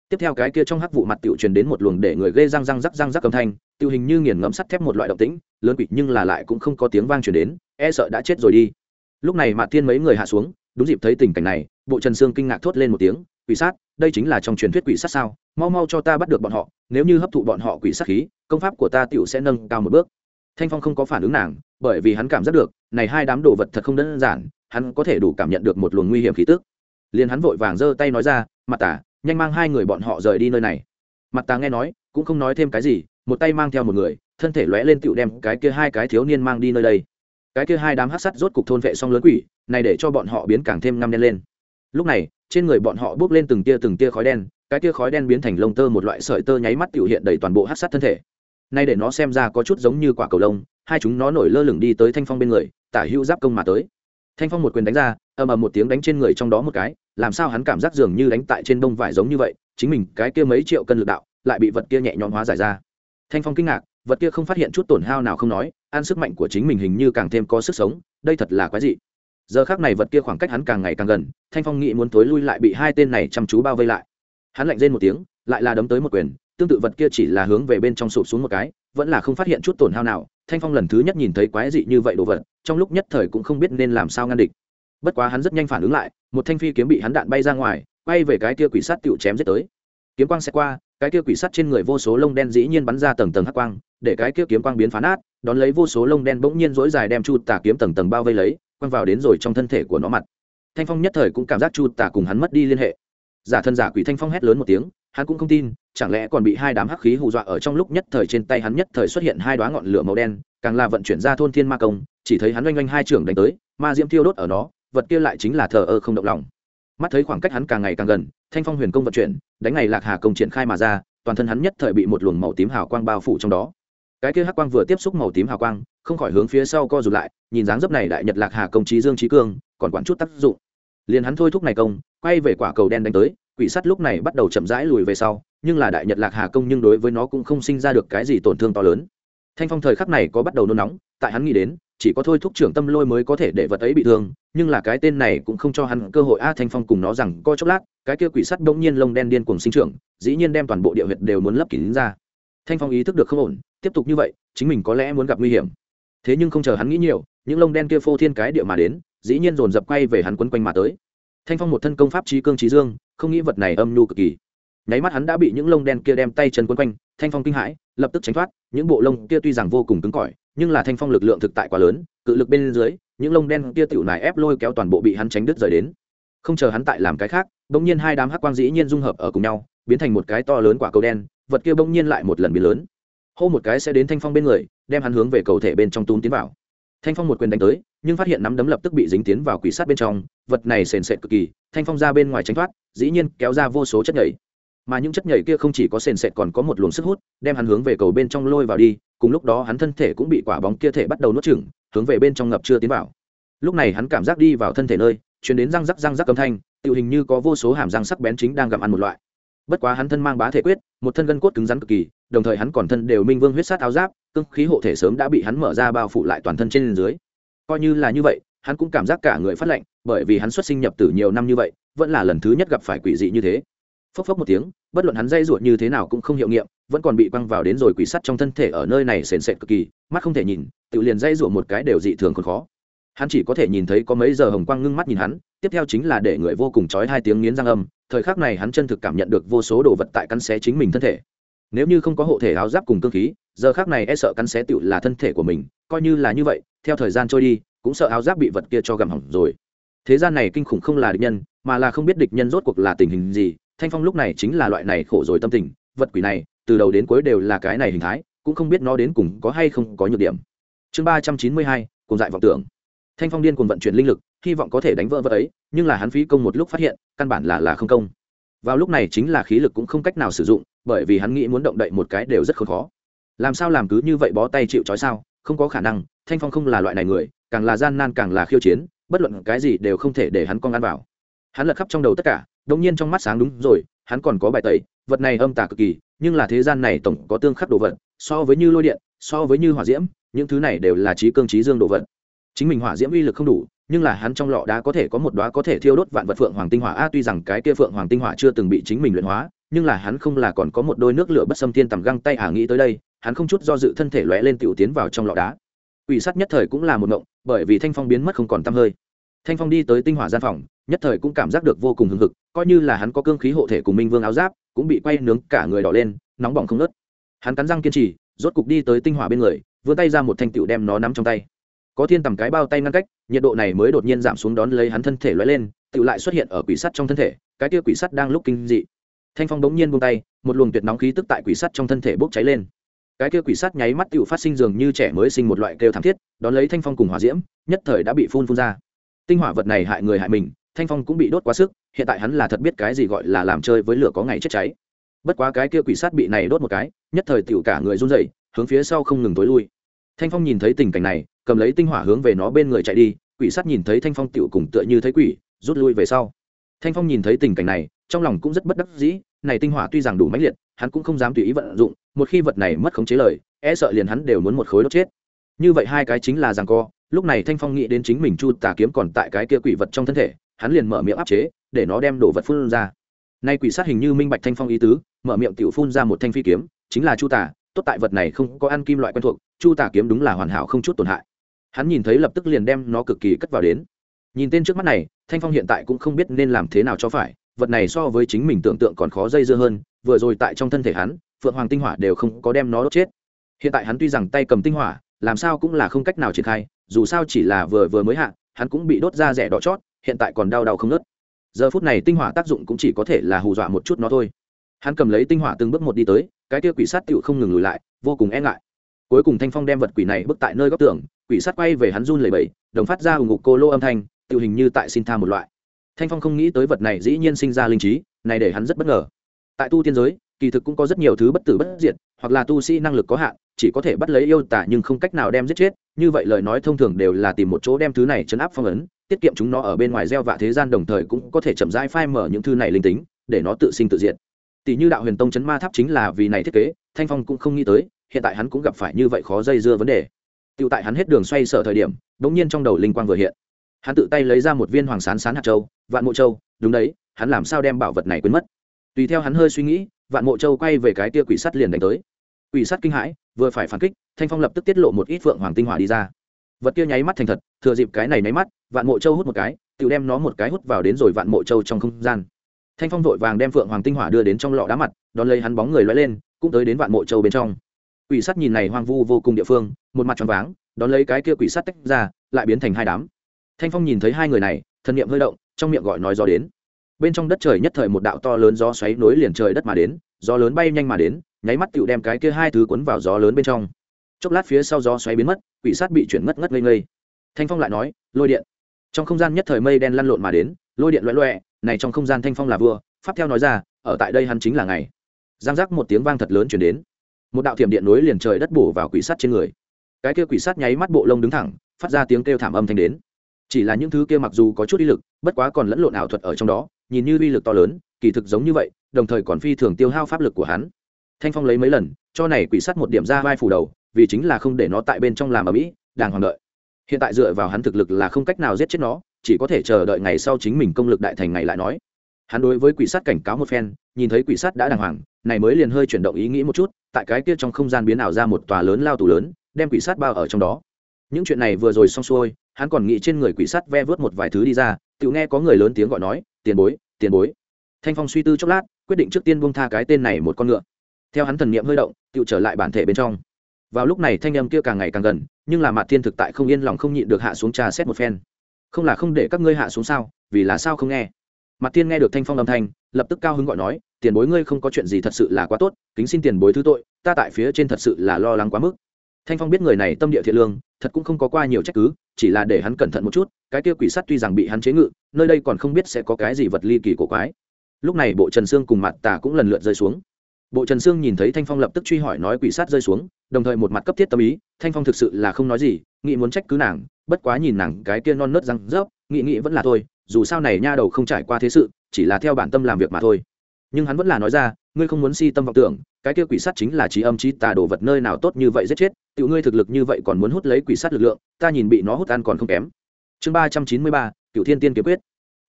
Tiếp theo cái kia trong hắc vụ mặt tựu truyền đến một luồng để người gây răng răng rắc răng rắc âm thanh tựu hình như nghiền ngẫm sắt thép một loại động tĩnh, lớn quỷ nhưng là lại cũng không có tiếng vang truyền đến e sợ đã chết rồi đi. Lúc này mạt thiên mấy người hạ xuống, đúng dịp thấy tình cảnh này, bộ trần sương kinh ngạc thốt lên một tiếng, quỷ sát, đây chính là trong truyền thuyết quỷ sát sao? Mau mau cho ta bắt được bọn họ, nếu như hấp thụ bọn họ quỷ sát khí, công pháp của ta tựu sẽ nâng cao một bước. Thanh phong không có phản ứng nàng, bởi vì hắn cảm giác được, này hai đám đồ vật thật không đơn giản hắn có thể đủ cảm nhận được một luồng nguy hiểm khí tức. Liền hắn vội vàng giơ tay nói ra mặt tà, nhanh mang hai người bọn họ rời đi nơi này. Mặt tà nghe nói, cũng không nói thêm cái gì, một tay mang theo một người, thân thể lóe lên tựu đem cái kia hai cái thiếu niên mang đi nơi đây. Cái kia hai đám hát sắt rốt cục thôn vệ xong lớn quỷ, này để cho bọn họ biến càng thêm ngăm đen lên. Lúc này, trên người bọn họ bốc lên từng tia từng tia khói đen, cái tia khói đen biến thành lông tơ một loại sợi tơ nháy mắt tiểu hiện đầy toàn bộ hát sắt thân thể. Nay để nó xem ra có chút giống như quả cầu lông, hai chúng nó nổi lơ lửng đi tới thanh phong bên người, tả hữu giáp công mà tới thanh phong một quyền đánh ra, ầm ầm một tiếng đánh trên người trong đó một cái, làm sao hắn cảm giác dường như đánh tại trên đông vải giống như vậy, chính mình cái kia mấy triệu cân lực đạo, lại bị vật kia nhẹ nhõm hóa giải ra. Thanh phong kinh ngạc, vật kia không phát hiện chút tổn hao nào không nói, ăn sức mạnh của chính mình hình như càng thêm có sức sống, đây thật là quái dị. Giờ khác này vật kia khoảng cách hắn càng ngày càng gần, thanh phong nghĩ muốn thối lui lại bị hai tên này chăm chú bao vây lại. Hắn lạnh rên một tiếng, lại là đấm tới một quyền, tương tự vật kia chỉ là hướng về bên trong sụp xuống một cái, vẫn là không phát hiện chút tổn hao nào. Thanh phong lần thứ nhất nhìn thấy quái dị như vậy đồ vật trong lúc nhất thời cũng không biết nên làm sao ngăn địch. Bất quá hắn rất nhanh phản ứng lại, một thanh phi kiếm bị hắn đạn bay ra ngoài, quay về cái kia quỷ sắt tựu chém giết tới. Kiếm quang sẽ qua, cái kia quỷ sắt trên người vô số lông đen dĩ nhiên bắn ra tầng tầng hắc quang, để cái kia kiếm quang biến phá nát, đón lấy vô số lông đen bỗng nhiên dỗi dài đem chu tà kiếm tầng tầng bao vây lấy, quăng vào đến rồi trong thân thể của nó mặt. Thanh phong nhất thời cũng cảm giác chu tà cùng hắn mất đi liên hệ. Giả thân giả quỷ thanh phong hét lớn một tiếng hắn cũng không tin, chẳng lẽ còn bị hai đám hắc khí hù dọa ở trong lúc nhất thời trên tay hắn nhất thời xuất hiện hai đoá ngọn lửa màu đen, càng là vận chuyển ra thôn thiên ma công, chỉ thấy hắn oanh oanh hai trưởng đánh tới, ma diễm thiêu đốt ở nó, vật kia lại chính là thờ ơ không động lòng. Mắt thấy khoảng cách hắn càng ngày càng gần, thanh phong huyền công vận chuyển, đánh ngày lạc hà công triển khai mà ra, toàn thân hắn nhất thời bị một luồng màu tím hào quang bao phủ trong đó. Cái kia hắc quang vừa tiếp xúc màu tím hào quang, không khỏi hướng phía sau co rụt lại, nhìn dáng dấp này đại nhật lạc hà công trí dương trí cương, còn quản chút tác dụng. Liền hắn thôi thúc này công, quay về quả cầu đen đánh tới quỷ sắt lúc này bắt đầu chậm rãi lùi về sau, nhưng là đại nhật lạc hà công nhưng đối với nó cũng không sinh ra được cái gì tổn thương to lớn. Thanh phong thời khắc này có bắt đầu nôn nóng, tại hắn nghĩ đến, chỉ có thôi thúc trưởng tâm lôi mới có thể để vật ấy bị thương, nhưng là cái tên này cũng không cho hắn cơ hội. A, thanh phong cùng nó rằng coi chốc lát, cái kia quỷ sắt bỗng nhiên lông đen điên cùng sinh trưởng, dĩ nhiên đem toàn bộ địa huyệt đều muốn lấp kín ra. Thanh phong ý thức được không ổn, tiếp tục như vậy, chính mình có lẽ muốn gặp nguy hiểm. Thế nhưng không chờ hắn nghĩ nhiều, những lông đen kia phô thiên cái địa mà đến, dĩ nhiên dồn dập quay về hắn quấn quanh mà tới. Thanh phong một thân công pháp trí cương trí dương không nghĩ vật này âm nhu cực kỳ. Nháy mắt hắn đã bị những lông đen kia đem tay chân quấn quanh, thanh phong kinh hãi, lập tức tránh thoát, những bộ lông kia tuy rằng vô cùng cứng cỏi, nhưng là thanh phong lực lượng thực tại quá lớn, cự lực bên dưới, những lông đen kia tựu nải ép lôi kéo toàn bộ bị hắn tránh đứt rời đến. Không chờ hắn tại làm cái khác, bỗng nhiên hai đám hắc quang dĩ nhiên dung hợp ở cùng nhau, biến thành một cái to lớn quả cầu đen, vật kia bỗng nhiên lại một lần biến lớn. Hô một cái sẽ đến thanh phong bên người, đem hắn hướng về cầu thể bên trong túm tiến vào. Thanh phong một quyền đánh tới, nhưng phát hiện nắm đấm lập tức bị dính tiến vào quỷ sát bên trong, vật này sền sệt cực kỳ, thanh phong ra bên ngoài tránh thoát dĩ nhiên kéo ra vô số chất nhảy. Mà những chất nhảy kia không chỉ có sền sệt còn có một luồng sức hút, đem hắn hướng về cầu bên trong lôi vào đi, cùng lúc đó hắn thân thể cũng bị quả bóng kia thể bắt đầu nuốt chửng, hướng về bên trong ngập chưa tiến vào. Lúc này hắn cảm giác đi vào thân thể nơi chuyển đến răng rắc răng rắc âm thanh tự hình như có vô số hàm răng sắc bén chính đang gặm ăn một loại. Bất quá hắn thân mang bá thể quyết, một thân gân cốt cứng rắn cực kỳ, đồng thời hắn còn thân đều minh vương huyết sát áo giáp cưng khí hộ thể sớm đã bị hắn mở ra bao phủ lại toàn thân trên dưới. Coi như là như vậy, hắn cũng cảm giác cả người phát lạnh bởi vì hắn xuất sinh nhập tử nhiều năm như vậy, vẫn là lần thứ nhất gặp phải quỷ dị như thế. Phốc phốc một tiếng, bất luận hắn dây ruột như thế nào cũng không hiệu nghiệm, vẫn còn bị quăng vào đến rồi quỷ sắt trong thân thể ở nơi này sền sệt cực kỳ, mắt không thể nhìn, tự liền dây ruột một cái đều dị thường còn khó. Hắn chỉ có thể nhìn thấy có mấy giờ hồng quang ngưng mắt nhìn hắn, tiếp theo chính là để người vô cùng trói hai tiếng nghiến răng âm, thời khắc này hắn chân thực cảm nhận được vô số đồ vật tại cắn xé chính mình thân thể. Nếu như không có hộ thể áo giáp cùng cơ khí, giờ khác này e sợ cắn xé tựu là thân thể của mình, coi như là như vậy, theo thời gian trôi đi, cũng sợ áo giáp bị vật kia cho gặm hỏng rồi thế gian này kinh khủng không là địch nhân, mà là không biết địch nhân rốt cuộc là tình hình gì. Thanh phong lúc này chính là loại này khổ rồi tâm tình. Vật quỷ này, từ đầu đến cuối đều là cái này hình thái, cũng không biết nó đến cùng có hay không có nhược điểm. Chương ba trăm chín mươi hai cùng dại vọng tưởng. Thanh phong điên cùng vận chuyển linh lực, hy vọng có thể đánh vỡ vật ấy, nhưng là hắn phí công một lúc phát hiện, căn bản là là không công. Vào lúc này chính là khí lực cũng không cách nào sử dụng, bởi vì hắn nghĩ muốn động đậy một cái đều rất khó. Làm sao làm cứ như vậy bó tay chịu trói sao? Không có khả năng, thanh phong không là loại này người, càng là gian nan càng là khiêu chiến bất luận cái gì đều không thể để hắn con ăn vào. Hắn lật khắp trong đầu tất cả đông nhiên trong mắt sáng đúng rồi, hắn còn có bài tẩy, vật này âm tả cực kỳ, nhưng là thế gian này tổng có tương khắc đồ vật, so với như lôi điện, so với như hỏa diễm, những thứ này đều là trí cương trí dương đồ vật. Chính mình hỏa diễm uy lực không đủ, nhưng là hắn trong lọ đá có thể có một đóa có thể thiêu đốt vạn vật phượng hoàng tinh hỏa. A, tuy rằng cái kia phượng hoàng tinh hỏa chưa từng bị chính mình luyện hóa, nhưng là hắn không là còn có một đôi nước lửa bất xâm tiên tầm găng tay à nghĩ tới đây, hắn không chút do dự thân thể lóe lên tiểu tiến vào trong lọ đá quỷ sắt nhất thời cũng là một ngộng, bởi vì thanh phong biến mất không còn tăm hơi. Thanh phong đi tới tinh hỏa gian phòng, nhất thời cũng cảm giác được vô cùng hưng hực, coi như là hắn có cương khí hộ thể cùng minh vương áo giáp, cũng bị quay nướng cả người đỏ lên, nóng bỏng không nớt hắn cắn răng kiên trì, rốt cục đi tới tinh hỏa bên người, vươn tay ra một thanh tựu đem nó nắm trong tay. Có thiên tầm cái bao tay ngăn cách, nhiệt độ này mới đột nhiên giảm xuống đón lấy hắn thân thể lóe lên tựu lại xuất hiện ở quỷ sắt trong thân thể, cái kia quỷ sắt đang lúc kinh dị. Thanh phong bỗng nhiên buông tay, một luồng tuyệt nóng khí tức tại quỷ sắt trong thân thể bốc cháy lên cái kia quỷ sắt nháy mắt tựu phát sinh dường như trẻ mới sinh một loại kêu thảm thiết, đón lấy thanh phong cùng hỏa diễm, nhất thời đã bị phun phun ra. Tinh hỏa vật này hại người hại mình, thanh phong cũng bị đốt quá sức, hiện tại hắn là thật biết cái gì gọi là làm chơi với lửa có ngày chết cháy. Bất quá cái kia quỷ sát bị này đốt một cái, nhất thời tựu cả người run rẩy, hướng phía sau không ngừng tối lui. Thanh phong nhìn thấy tình cảnh này, cầm lấy tinh hỏa hướng về nó bên người chạy đi, quỷ sát nhìn thấy thanh phong tựu cùng tựa như thấy quỷ, rút lui về sau. Thanh phong nhìn thấy tình cảnh này trong lòng cũng rất bất đắc dĩ, này tinh hỏa tuy rằng đủ mãnh liệt, hắn cũng không dám tùy ý vận dụng, một khi vật này mất khống chế lời e sợ liền hắn đều muốn một khối đốt chết. Như vậy hai cái chính là rằng co, lúc này thanh phong nghĩ đến chính mình chu tà kiếm còn tại cái kia quỷ vật trong thân thể, hắn liền mở miệng áp chế, để nó đem đồ vật phun ra. Nay quỷ sát hình như minh bạch thanh phong ý tứ, mở miệng tiểu phun ra một thanh phi kiếm, chính là chu tà, tốt tại vật này không có ăn kim loại quen thuộc, chu tà kiếm đúng là hoàn hảo không chút tổn hại. Hắn nhìn thấy lập tức liền đem nó cực kỳ cất vào đến. Nhìn tên trước mắt này, thanh phong hiện tại cũng không biết nên làm thế nào cho phải vật này so với chính mình tưởng tượng còn khó dây dưa hơn, vừa rồi tại trong thân thể hắn, phượng hoàng tinh hỏa đều không có đem nó đốt chết. Hiện tại hắn tuy rằng tay cầm tinh hỏa, làm sao cũng là không cách nào triển khai, dù sao chỉ là vừa vừa mới hạ, hắn cũng bị đốt ra rẻ đỏ chót, hiện tại còn đau đau không nớt giờ phút này tinh hỏa tác dụng cũng chỉ có thể là hù dọa một chút nó thôi. Hắn cầm lấy tinh hỏa từng bước một đi tới, cái kia quỷ sát tựu không ngừng lùi lại, vô cùng e ngại. Cuối cùng thanh phong đem vật quỷ này bước tại nơi góc tường, quỷ sát quay về hắn run lẩy bẩy, đồng phát ra ủng ngục cô lô âm thanh tự hình như tại xin tha một loại thanh phong không nghĩ tới vật này dĩ nhiên sinh ra linh trí, này để hắn rất bất ngờ. Tại tu tiên giới, kỳ thực cũng có rất nhiều thứ bất tử bất diệt, hoặc là tu sĩ năng lực có hạn, chỉ có thể bắt lấy yêu tả nhưng không cách nào đem giết chết. Như vậy lời nói thông thường đều là tìm một chỗ đem thứ này chấn áp phong ấn, tiết kiệm chúng nó ở bên ngoài gieo vạ thế gian đồng thời cũng có thể chậm rãi phai mở những thứ này linh tính, để nó tự sinh tự diệt. Tỷ như đạo huyền tông chấn ma tháp chính là vì này thiết kế, thanh phong cũng không nghĩ tới, hiện tại hắn cũng gặp phải như vậy khó dây dưa vấn đề. Tiêu tại hắn hết đường xoay sở thời điểm đ ỗ n g nhiên trong đầu linh quang vừa hiện hắn tự tay lấy ra một viên hoàng sán sán hạt châu, vạn mộ châu, đúng đấy, hắn làm sao đem bảo vật này quên mất? Tùy theo hắn hơi suy nghĩ, vạn mộ châu quay về cái tia quỷ sắt liền đánh tới. Quỷ sắt kinh hãi, vừa phải phản kích, thanh phong lập tức tiết lộ một ít phượng hoàng tinh hỏa đi ra. Vật kia nháy mắt thành thật, thừa dịp cái này nháy mắt, vạn mộ châu hút một cái, tự đem nó một cái hút vào đến rồi vạn mộ châu trong không gian. Thanh phong vội vàng đem phượng hoàng tinh hỏa đưa đến trong lọ đá mặt, đón lấy hắn bóng người loay lên, cũng tới đến vạn mộ châu bên trong. Quỷ sắt nhìn này hoang vu vô cùng địa phương, một mặt tròn váng, đón lấy cái kia quỷ sắt tách ra, lại biến thành hai đám thanh phong nhìn thấy hai người này thân niệm hơi động, trong miệng gọi nói gió đến. Bên trong đất trời nhất thời một đạo to lớn gió xoáy nối liền trời đất mà đến, gió lớn bay nhanh mà đến, nháy mắt tựu đem cái kia hai thứ cuốn vào gió lớn bên trong. Chốc lát phía sau gió xoáy biến mất, quỷ sát bị chuyển ngất ngất ngây ngây. Thanh phong lại nói, lôi điện. Trong không gian nhất thời mây đen lăn lộn mà đến, lôi điện loẹ loẹ, này trong không gian thanh phong là vua, pháp theo nói ra, ở tại đây hắn chính là ngày giang giác một tiếng vang thật lớn chuyển đến. Một đạo thiểm điện nối liền trời đất bổ vào quỷ sắt trên người. Cái kia quỷ sắt nháy mắt bộ lông đứng thẳng, phát ra tiếng kêu thảm âm thanh đến chỉ là những thứ kia mặc dù có chút uy lực, bất quá còn lẫn lộn ảo thuật ở trong đó, nhìn như uy lực to lớn, kỳ thực giống như vậy, đồng thời còn phi thường tiêu hao pháp lực của hắn. Thanh phong lấy mấy lần, cho này quỷ sắt một điểm ra vai phủ đầu, vì chính là không để nó tại bên trong làm ở mỹ đàng hoàng đợi. Hiện tại dựa vào hắn thực lực là không cách nào giết chết nó, chỉ có thể chờ đợi ngày sau chính mình công lực đại thành ngày lại nói. Hắn đối với quỷ sắt cảnh cáo một phen, nhìn thấy quỷ sắt đã đàng hoàng, này mới liền hơi chuyển động ý nghĩ một chút, tại cái kia trong không gian biến ảo ra một tòa lớn lao tù lớn, đem quỷ sắt bao ở trong đó. Những chuyện này vừa rồi xong xuôi hắn còn nghĩ trên người quỷ sắt ve vớt một vài thứ đi ra, tự nghe có người lớn tiếng gọi nói, tiền bối tiền bối. Thanh phong suy tư chốc lát, quyết định trước tiên buông tha cái tên này một con ngựa. Theo hắn thần niệm hơi động, tự trở lại bản thể bên trong. Vào lúc này thanh âm kia càng ngày càng gần, nhưng là mặt thiên thực tại không yên lòng không nhịn được hạ xuống trà xét một phen. Không là không để các ngươi hạ xuống sao, vì là sao không nghe? Mặt thiên nghe được thanh phong âm thanh, lập tức cao hứng gọi nói, tiền bối ngươi không có chuyện gì thật sự là quá tốt, kính xin tiền bối thứ tội, ta tại phía trên thật sự là lo lắng quá mức. Thanh phong biết người này tâm địa thiện lương, thật cũng không có qua nhiều trách cứ chỉ là để hắn cẩn thận một chút, cái kia quỷ sắt tuy rằng bị hắn chế ngự, nơi đây còn không biết sẽ có cái gì vật ly kỳ cổ quái. Lúc này bộ trần sương cùng mặt tà cũng lần lượt rơi xuống. Bộ trần sương nhìn thấy thanh phong lập tức truy hỏi nói quỷ sát rơi xuống, đồng thời một mặt cấp thiết tâm ý, thanh phong thực sự là không nói gì, nghĩ muốn trách cứ nàng, bất quá nhìn nàng cái kia non nớt răng rớp, nghĩ nghĩ vẫn là thôi, dù sao này nha đầu không trải qua thế sự, chỉ là theo bản tâm làm việc mà thôi. Nhưng hắn vẫn là nói ra, ngươi không muốn si tâm vọng tưởng cái kia quỷ sát chính là trí âm trí tà đồ vật nơi nào tốt như vậy giết chết, tiểu ngươi thực lực như vậy còn muốn hút lấy quỷ sát lực lượng, ta nhìn bị nó hút ăn còn không kém. Chương ba trăm chín mươi ba cựu thiên tiên kiếm quyết.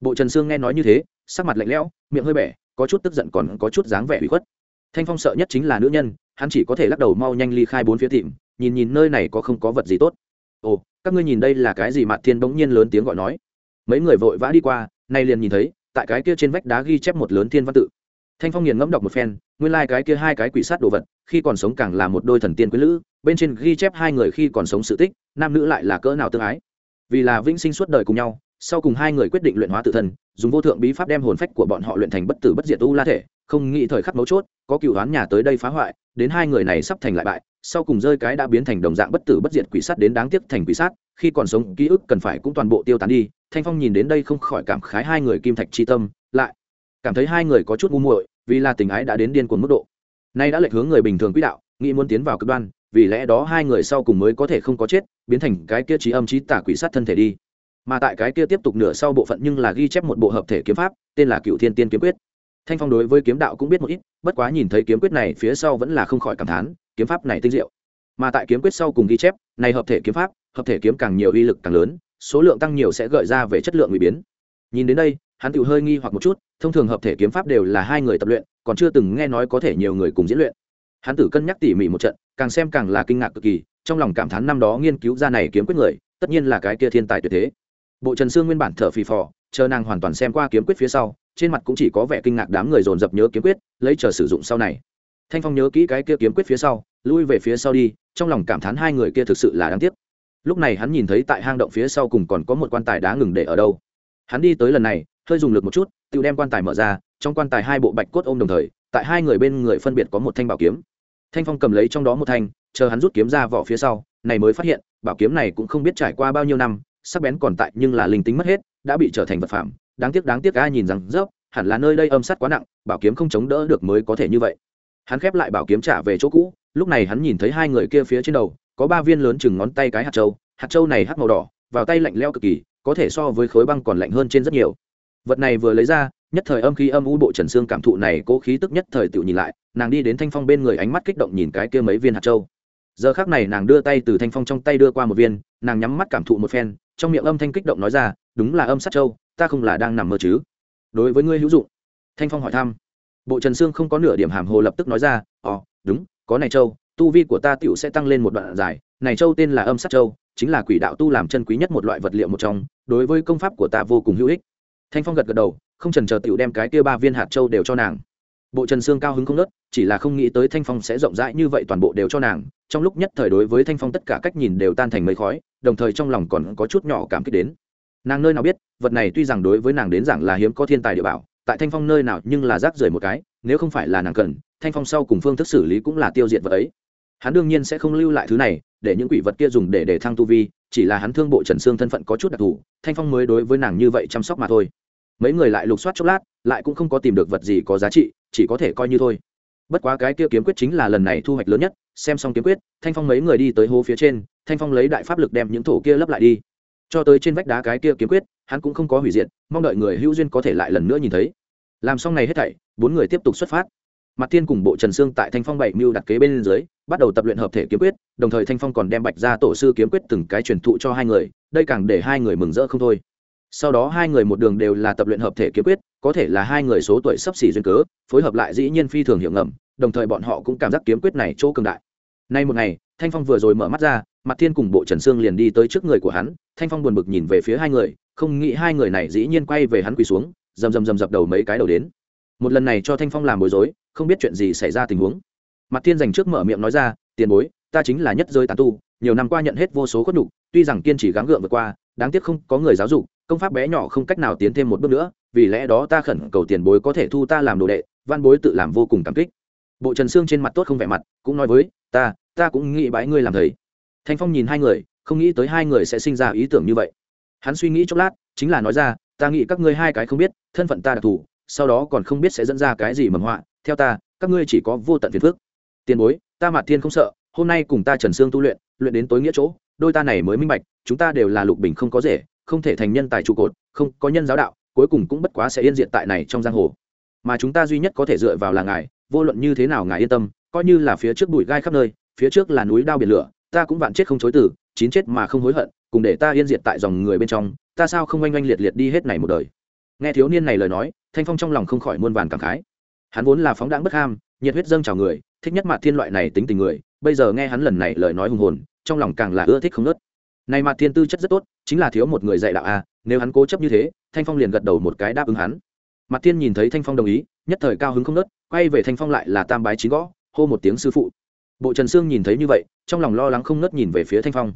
Bộ trần sương nghe nói như thế, sắc mặt lạnh lẽo, miệng hơi bẻ, có chút tức giận còn có chút dáng vẻ bị khuất. Thanh phong sợ nhất chính là nữ nhân, hắn chỉ có thể lắc đầu mau nhanh ly khai bốn phía tìm, nhìn nhìn nơi này có không có vật gì tốt. Ồ, các ngươi nhìn đây là cái gì mạt thiên bỗng nhiên lớn tiếng gọi nói. Mấy người vội vã đi qua, nay liền nhìn thấy, tại cái kia trên vách đá ghi chép một lớn thiên văn tự. Thanh phong nghiền ngẫm đọc một phen nguyên lai、like、cái kia hai cái quỷ sát đồ vật, khi còn sống càng là một đôi thần tiên quý lữ, bên trên ghi chép hai người khi còn sống sự tích, nam nữ lại là cỡ nào tương ái. Vì là vĩnh sinh suốt đời cùng nhau, sau cùng hai người quyết định luyện hóa tự thân, dùng vô thượng bí pháp đem hồn phách của bọn họ luyện thành bất tử bất diệt tu la thể, không nghĩ thời khắc mấu chốt, có cựu đoán nhà tới đây phá hoại, đến hai người này sắp thành lại bại, sau cùng rơi cái đã biến thành đồng dạng bất tử bất diệt quỷ sát đến đáng tiếc thành quỷ sát, khi còn sống, ký ức cần phải cũng toàn bộ tiêu tán đi, thanh phong nhìn đến đây không khỏi cảm khái hai người kim thạch chi tâm, lại cảm thấy hai người có chút ngu muội vì là tình ái đã đến điên cuồng mức độ. Nay đã lệch hướng người bình thường quỹ đạo, nghĩ muốn tiến vào cực đoan, vì lẽ đó hai người sau cùng mới có thể không có chết, biến thành cái kia trí âm trí tả quỷ sát thân thể đi. Mà tại cái kia tiếp tục nửa sau bộ phận nhưng là ghi chép một bộ hợp thể kiếm pháp, tên là cựu thiên tiên kiếm quyết. Thanh phong đối với kiếm đạo cũng biết một ít, bất quá nhìn thấy kiếm quyết này phía sau vẫn là không khỏi cảm thán, kiếm pháp này tinh diệu. Mà tại kiếm quyết sau cùng ghi chép, này hợp thể kiếm pháp, hợp thể kiếm càng nhiều uy lực càng lớn, số lượng tăng nhiều sẽ gợi ra về chất lượng nguy biến. Nhìn đến đây hắn tự hơi nghi hoặc một chút, thông thường hợp thể kiếm pháp đều là hai người tập luyện, còn chưa từng nghe nói có thể nhiều người cùng diễn luyện. Hắn tử cân nhắc tỉ mỉ một trận, càng xem càng là kinh ngạc cực kỳ, trong lòng cảm thán năm đó nghiên cứu ra này kiếm quyết người, tất nhiên là cái kia thiên tài tuyệt thế. Bộ trần sương nguyên bản thở phì phò, chờ nàng hoàn toàn xem qua kiếm quyết phía sau, trên mặt cũng chỉ có vẻ kinh ngạc đám người dồn dập nhớ kiếm quyết, lấy chờ sử dụng sau này. Thanh phong nhớ kỹ cái kia kiếm quyết phía sau, lui về phía sau đi, trong lòng cảm thán hai người kia thực sự là đáng tiếc. Lúc này hắn nhìn thấy tại hang động phía sau cùng còn có một quan tài đá ngừng để ở đâu. Hắn đi tới lần này hơi dùng lực một chút, tự đem quan tài mở ra, trong quan tài hai bộ bạch cốt ôm đồng thời, tại hai người bên người phân biệt có một thanh bảo kiếm. Thanh phong cầm lấy trong đó một thanh, chờ hắn rút kiếm ra vỏ phía sau, này mới phát hiện, bảo kiếm này cũng không biết trải qua bao nhiêu năm, sắc bén còn tại nhưng là linh tính mất hết, đã bị trở thành vật phẩm. Đáng tiếc đáng tiếc, ai nhìn rằng, dốc, hẳn là nơi đây âm sắt quá nặng, bảo kiếm không chống đỡ được mới có thể như vậy. Hắn khép lại bảo kiếm trả về chỗ cũ, lúc này hắn nhìn thấy hai người kia phía trên đầu, có ba viên lớn chừng ngón tay cái hạt trâu hạt trâu này hắt màu đỏ, vào tay lạnh leo cực kỳ, có thể so với khối băng còn lạnh hơn trên rất nhiều vật này vừa lấy ra, nhất thời âm khí âm u bộ trần xương cảm thụ này cố khí tức nhất thời tự nhìn lại, nàng đi đến thanh phong bên người ánh mắt kích động nhìn cái kia mấy viên hạt châu. giờ khác này nàng đưa tay từ thanh phong trong tay đưa qua một viên, nàng nhắm mắt cảm thụ một phen, trong miệng âm thanh kích động nói ra, đúng là âm sát châu, ta không là đang nằm mơ chứ? Đối với ngươi hữu dụng. Thanh phong hỏi thăm. Bộ trần sương không có nửa điểm hàm hồ lập tức nói ra, ồ, đúng, có này châu, tu vi của ta tựu sẽ tăng lên một đoạn dài, này châu tên là âm sát châu, chính là quỷ đạo tu làm chân quý nhất một loại vật liệu một trong, đối với công pháp của ta vô cùng hữu ích thanh phong gật gật đầu, không trần chờ tựu đem cái kia ba viên hạt châu đều cho nàng. Bộ trần sương cao hứng không nớt chỉ là không nghĩ tới thanh phong sẽ rộng rãi như vậy toàn bộ đều cho nàng. Trong lúc nhất thời đối với thanh phong tất cả cách nhìn đều tan thành mây khói, đồng thời trong lòng còn có chút nhỏ cảm kích đến. Nàng nơi nào biết, vật này tuy rằng đối với nàng đến rằng là hiếm có thiên tài địa bảo, tại thanh phong nơi nào nhưng là rác rưởi một cái, nếu không phải là nàng cần, thanh phong sau cùng phương thức xử lý cũng là tiêu diệt vật ấy. Hắn đương nhiên sẽ không lưu lại thứ này, để những quỷ vật kia dùng để để thăng tu vi, chỉ là hắn thương bộ trần xương thân phận có chút đặc thù, thanh phong mới đối với nàng như vậy chăm sóc mà thôi mấy người lại lục soát chốc lát, lại cũng không có tìm được vật gì có giá trị, chỉ có thể coi như thôi. Bất quá cái kia kiếm quyết chính là lần này thu hoạch lớn nhất, xem xong kiếm quyết, thanh phong mấy người đi tới hố phía trên, thanh phong lấy đại pháp lực đem những thổ kia lấp lại đi. Cho tới trên vách đá cái kia kiếm quyết, hắn cũng không có hủy diệt, mong đợi người hữu duyên có thể lại lần nữa nhìn thấy. Làm xong này hết thảy, bốn người tiếp tục xuất phát. Mặt thiên cùng bộ trần sương tại thanh phong bảy mưu đặt kế bên dưới, bắt đầu tập luyện hợp thể kiếm quyết, đồng thời thanh phong còn đem bạch ra tổ sư kiếm quyết từng cái truyền thụ cho hai người, đây càng để hai người mừng rỡ không thôi sau đó hai người một đường đều là tập luyện hợp thể kiếm quyết, có thể là hai người số tuổi sắp xỉ duyên cớ, phối hợp lại dĩ nhiên phi thường hiệu ngầm, đồng thời bọn họ cũng cảm giác kiếm quyết này chỗ cường đại. Nay một ngày, thanh phong vừa rồi mở mắt ra mặt thiên cùng bộ trần sương liền đi tới trước người của hắn, thanh phong buồn bực nhìn về phía hai người, không nghĩ hai người này dĩ nhiên quay về hắn quỳ xuống, rầm rầm rầm dập đầu mấy cái đầu đến. Một lần này cho thanh phong làm bối rối, không biết chuyện gì xảy ra tình huống. Mặt thiên dành trước mở miệng nói ra, tiền bối, ta chính là nhất rơi tàn tu, nhiều năm qua nhận hết vô số khuất đủ tuy rằng kiên trì gắng gượng vượt qua đáng tiếc không có người giáo dục, công pháp bé nhỏ không cách nào tiến thêm một bước nữa, vì lẽ đó ta khẩn cầu tiền bối có thể thu ta làm đồ đệ, văn bối tự làm vô cùng cảm kích. Bộ trần sương trên mặt tốt không vẻ mặt, cũng nói với, ta ta cũng nghĩ bãi ngươi làm thầy. Thanh phong nhìn hai người, không nghĩ tới hai người sẽ sinh ra ý tưởng như vậy. Hắn suy nghĩ chốc lát, chính là nói ra, ta nghĩ các ngươi hai cái không biết, thân phận ta đặc thù, sau đó còn không biết sẽ dẫn ra cái gì mầm họa, theo ta, các ngươi chỉ có vô tận phiền phước tiền bối, ta mạt thiên không sợ hôm nay cùng ta trần sương tu luyện luyện đến tối nghĩa chỗ, đôi ta này mới minh bạch, chúng ta đều là lục bình không có rể, không thể thành nhân tài trụ cột, không có nhân giáo đạo, cuối cùng cũng bất quá sẽ yên diện tại này trong giang hồ. Mà chúng ta duy nhất có thể dựa vào là ngài, vô luận như thế nào ngài yên tâm, coi như là phía trước bụi gai khắp nơi, phía trước là núi đao biển lửa, ta cũng vạn chết không chối từ, chín chết mà không hối hận, cùng để ta yên diệt tại dòng người bên trong, ta sao không oanh oanh liệt liệt đi hết này một đời? Nghe thiếu niên này lời nói, thanh phong trong lòng không khỏi muôn vàn cảm khái. Hắn vốn là phóng đãng bất ham, nhiệt huyết dâng trào người, thích nhất mặt thiên loại này tính tình người bây giờ nghe hắn lần này lời nói hùng hồn, trong lòng càng là ưa thích không nớt này mặt thiên tư chất rất tốt, chính là thiếu một người dạy đạo a, nếu hắn cố chấp như thế, thanh phong liền gật đầu một cái đáp ứng hắn. Mặt thiên nhìn thấy thanh phong đồng ý, nhất thời cao hứng không nớt quay về thanh phong lại là tam bái chín gõ, hô một tiếng sư phụ. Bộ trần sương nhìn thấy như vậy, trong lòng lo lắng không nớt nhìn về phía thanh phong.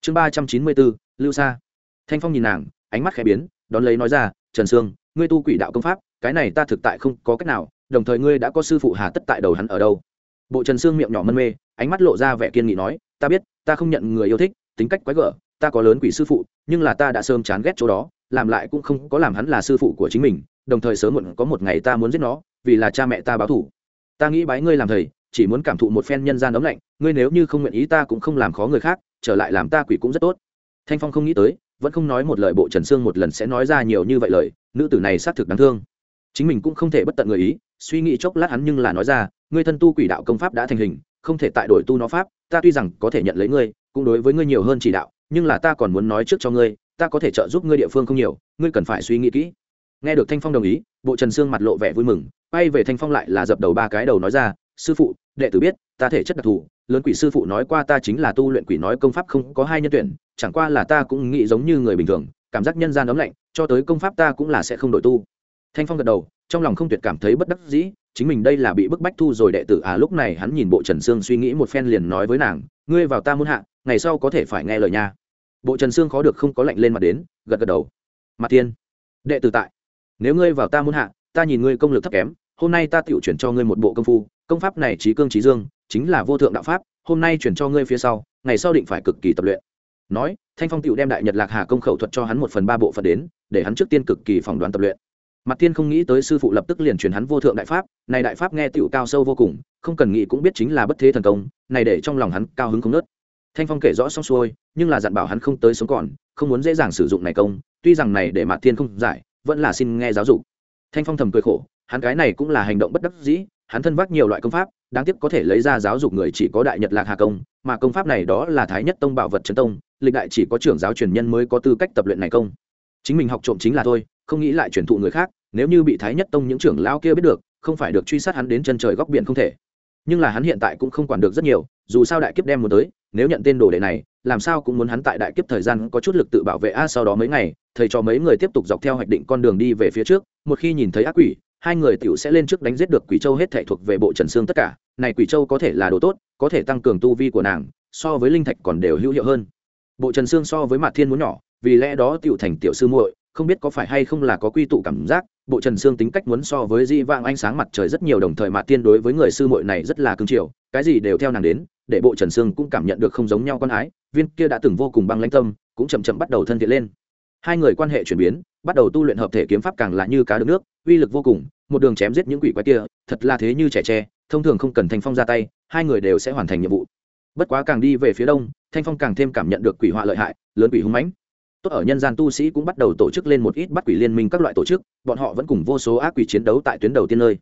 Chương ba trăm chín mươi bốn, lưu sa. Thanh phong nhìn nàng, ánh mắt khẽ biến, đón lấy nói ra, trần sương, ngươi tu quỷ đạo công pháp, cái này ta thực tại không có cách nào, đồng thời ngươi đã có sư phụ hà tất tại đầu hắn ở đâu? Bộ trần sương miệng nhỏ mân mê ánh mắt lộ ra vẻ kiên nghị nói, ta biết, ta không nhận người yêu thích, tính cách quái gở, ta có lớn quỷ sư phụ, nhưng là ta đã sớm chán ghét chỗ đó, làm lại cũng không có làm hắn là sư phụ của chính mình, đồng thời sớm muộn có một ngày ta muốn giết nó, vì là cha mẹ ta báo thủ ta nghĩ bái ngươi làm thầy, chỉ muốn cảm thụ một phen nhân gian ấm lạnh, ngươi nếu như không nguyện ý ta cũng không làm khó người khác, trở lại làm ta quỷ cũng rất tốt. Thanh phong không nghĩ tới, vẫn không nói một lời bộ trần sương một lần sẽ nói ra nhiều như vậy lời, nữ tử này xác thực đáng thương. Chính mình cũng không thể bất tận người ý, suy nghĩ chốc lát hắn nhưng là nói ra, ngươi thân tu quỷ đạo công pháp đã thành hình không thể tại đổi tu nó pháp, ta tuy rằng có thể nhận lấy ngươi, cũng đối với ngươi nhiều hơn chỉ đạo, nhưng là ta còn muốn nói trước cho ngươi, ta có thể trợ giúp ngươi địa phương không nhiều, ngươi cần phải suy nghĩ kỹ. Nghe được thanh phong đồng ý, bộ trần sương mặt lộ vẻ vui mừng bay về thanh phong lại là dập đầu ba cái đầu nói ra, sư phụ, đệ tử biết, ta thể chất đặc thù, lớn quỷ sư phụ nói qua ta chính là tu luyện quỷ nói công pháp không có hai nhân tuyển, chẳng qua là ta cũng nghĩ giống như người bình thường, cảm giác nhân gian ấm lạnh, cho tới công pháp ta cũng là sẽ không đổi tu. Thanh phong gật đầu trong lòng không tuyệt cảm thấy bất đắc dĩ, chính mình đây là bị bức bách thu rồi đệ tử. À lúc này hắn nhìn bộ trần sương suy nghĩ một phen liền nói với nàng, ngươi vào ta muốn hạ, ngày sau có thể phải nghe lời nha. Bộ trần sương khó được không có lạnh lên mặt đến, gật gật đầu. Mặt tiên đệ tử tại. Nếu ngươi vào ta muốn hạ, ta nhìn ngươi công lực thấp kém, hôm nay ta tự chuyển cho ngươi một bộ công phu, công pháp này trí cương trí dương, chính là vô thượng đạo pháp, hôm nay chuyển cho ngươi phía sau, ngày sau định phải cực kỳ tập luyện. Nói, thanh phong tựu đem đại nhật lạc hà công khẩu thuật cho hắn một phần ba bộ phận đến, để hắn trước tiên cực kỳ phỏng đoán tập luyện mặt tiên không nghĩ tới sư phụ lập tức liền truyền hắn vô thượng đại pháp, này đại pháp nghe tựu cao sâu vô cùng, không cần nghĩ cũng biết chính là bất thế thần công, này để trong lòng hắn cao hứng không nớt thanh phong kể rõ xong xuôi, nhưng là dặn bảo hắn không tới sống còn, không muốn dễ dàng sử dụng này công, tuy rằng này để mặt tiên không giải, vẫn là xin nghe giáo dục. Thanh phong thầm cười khổ, hắn cái này cũng là hành động bất đắc dĩ, hắn thân vác nhiều loại công pháp, đáng tiếc có thể lấy ra giáo dục người chỉ có đại nhật lạc hà công, mà công pháp này đó là thái nhất tông bảo vật trấn tông, lịch đại chỉ có trưởng giáo truyền nhân mới có tư cách tập luyện này công. Chính mình học trộm chính là thôi, không nghĩ lại truyền thụ người khác nếu như bị thái nhất tông những trưởng lao kia biết được, không phải được truy sát hắn đến chân trời góc biển không thể. Nhưng là hắn hiện tại cũng không quản được rất nhiều, dù sao đại kiếp đem muốn tới, nếu nhận tên đồ đệ này, làm sao cũng muốn hắn tại đại kiếp thời gian có chút lực tự bảo vệ, a, sau đó mấy ngày, thầy cho mấy người tiếp tục dọc theo hoạch định con đường đi về phía trước, một khi nhìn thấy ác quỷ, hai người tiểu sẽ lên trước đánh giết được quỷ châu hết thể thuộc về bộ trần xương tất cả. Này quỷ châu có thể là đồ tốt, có thể tăng cường tu vi của nàng, so với linh thạch còn đều hữu hiệu hơn. Bộ trần xương so với mạt thiên muốn nhỏ, vì lẽ đó tiểu thành tiểu sư muội không biết có phải hay không là có quy tụ cảm giác, bộ trần Sương tính cách muốn so với di vang ánh sáng mặt trời rất nhiều đồng thời mạt tiên đối với người sư muội này rất là cương triều, cái gì đều theo nàng đến, để bộ trần sương cũng cảm nhận được không giống nhau con ái, viên kia đã từng vô cùng băng lãnh tâm, cũng chậm chậm bắt đầu thân thiện lên. Hai người quan hệ chuyển biến, bắt đầu tu luyện hợp thể kiếm pháp càng là như cá đựng nước, uy lực vô cùng, một đường chém giết những quỷ quái kia, thật là thế như trẻ tre, thông thường không cần thanh phong ra tay, hai người đều sẽ hoàn thành nhiệm vụ. Bất quá càng đi về phía đông, thanh phong càng thêm cảm nhận được quỷ họa lợi hại, lớn quỷ hung mãnh tốt ở nhân gian tu sĩ cũng bắt đầu tổ chức lên một ít bắt quỷ liên minh các loại tổ chức, bọn họ vẫn cùng vô số ác quỷ chiến đấu tại tuyến đầu tiên nơi.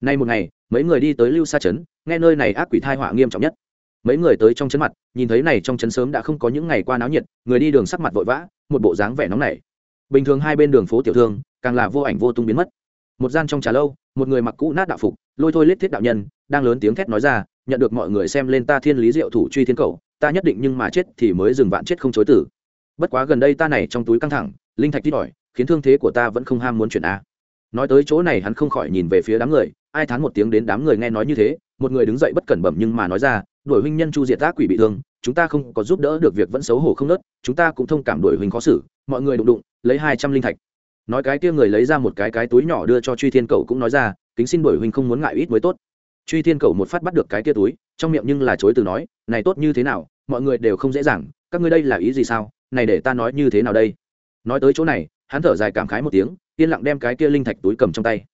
Nay một ngày, mấy người đi tới lưu sa trấn, nghe nơi này ác quỷ thai họa nghiêm trọng nhất. Mấy người tới trong trấn mặt, nhìn thấy này trong trấn sớm đã không có những ngày qua náo nhiệt, người đi đường sắc mặt vội vã, một bộ dáng vẻ nóng nảy. Bình thường hai bên đường phố tiểu thương, càng là vô ảnh vô tung biến mất. Một gian trong trà lâu, một người mặc cũ nát đạo phục, lôi thôi lết thiết đạo nhân, đang lớn tiếng thét nói ra, nhận được mọi người xem lên ta thiên lý diệu thủ truy thiên cầu, ta nhất định nhưng mà chết thì mới dừng vạn chết không chối tử bất quá gần đây ta này trong túi căng thẳng, linh thạch ít ỏi, khiến thương thế của ta vẫn không ham muốn chuyển a. Nói tới chỗ này hắn không khỏi nhìn về phía đám người, ai thán một tiếng đến đám người nghe nói như thế, một người đứng dậy bất cẩn bẩm nhưng mà nói ra, đuổi huynh nhân chu diệt tác quỷ bị thương, chúng ta không có giúp đỡ được việc vẫn xấu hổ không nớt, chúng ta cũng thông cảm đuổi huynh khó xử, mọi người đụng đụng, lấy hai trăm linh thạch. Nói cái kia người lấy ra một cái cái túi nhỏ đưa cho truy thiên cầu cũng nói ra, kính xin đuổi huynh không muốn ngại ít mới tốt. Truy thiên cầu một phát bắt được cái kia túi, trong miệng nhưng là chối từ nói, này tốt như thế nào, mọi người đều không dễ dàng, các ngươi đây là ý gì sao? Này để ta nói như thế nào đây? Nói tới chỗ này, hắn thở dài cảm khái một tiếng, yên lặng đem cái kia linh thạch túi cầm trong tay.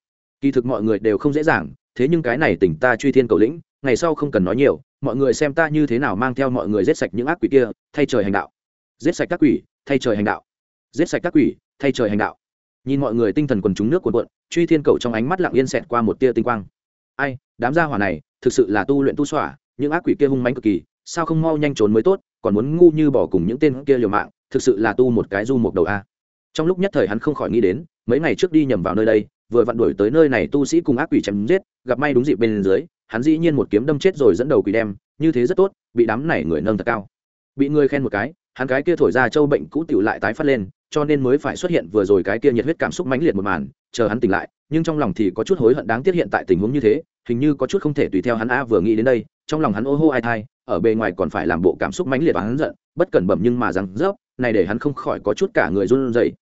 Kỳ thực mọi người đều không dễ dàng, thế nhưng cái này tỉnh ta truy thiên cầu lĩnh, ngày sau không cần nói nhiều, mọi người xem ta như thế nào mang theo mọi người giết sạch những ác quỷ kia, thay trời hành đạo. Giết sạch các quỷ, thay trời hành đạo. Giết sạch các quỷ, thay trời hành đạo. Nhìn mọi người tinh thần quần chúng nước cuộn cuộn, truy thiên cầu trong ánh mắt lặng yên xẹt qua một tia tinh quang. Ai, đám gia hỏa này, thực sự là tu luyện tu xỏa, những ác quỷ kia hung mánh cực kỳ, sao không mau nhanh trốn mới tốt? Còn muốn ngu như bỏ cùng những tên kia liều mạng, thực sự là tu một cái du một đầu a. Trong lúc nhất thời hắn không khỏi nghĩ đến, mấy ngày trước đi nhầm vào nơi đây, vừa vặn đuổi tới nơi này tu sĩ cùng ác quỷ chém giết, gặp may đúng dịp bên dưới, hắn dĩ nhiên một kiếm đâm chết rồi dẫn đầu quỷ đem, như thế rất tốt, bị đám này người nâng thật cao. Bị người khen một cái, hắn cái kia thổi ra châu bệnh cũ tiểu lại tái phát lên, cho nên mới phải xuất hiện vừa rồi cái kia nhiệt huyết cảm xúc mãnh liệt một màn, chờ hắn tỉnh lại, nhưng trong lòng thì có chút hối hận đáng tiếc hiện tại tình huống như thế, hình như có chút không thể tùy theo hắn a vừa nghĩ đến đây, trong lòng hắn ô hô ai thai ở bề ngoài còn phải làm bộ cảm xúc mãnh liệt và hắn giận, bất cẩn bẩm nhưng mà rằng rớp, này để hắn không khỏi có chút cả người run rẩy.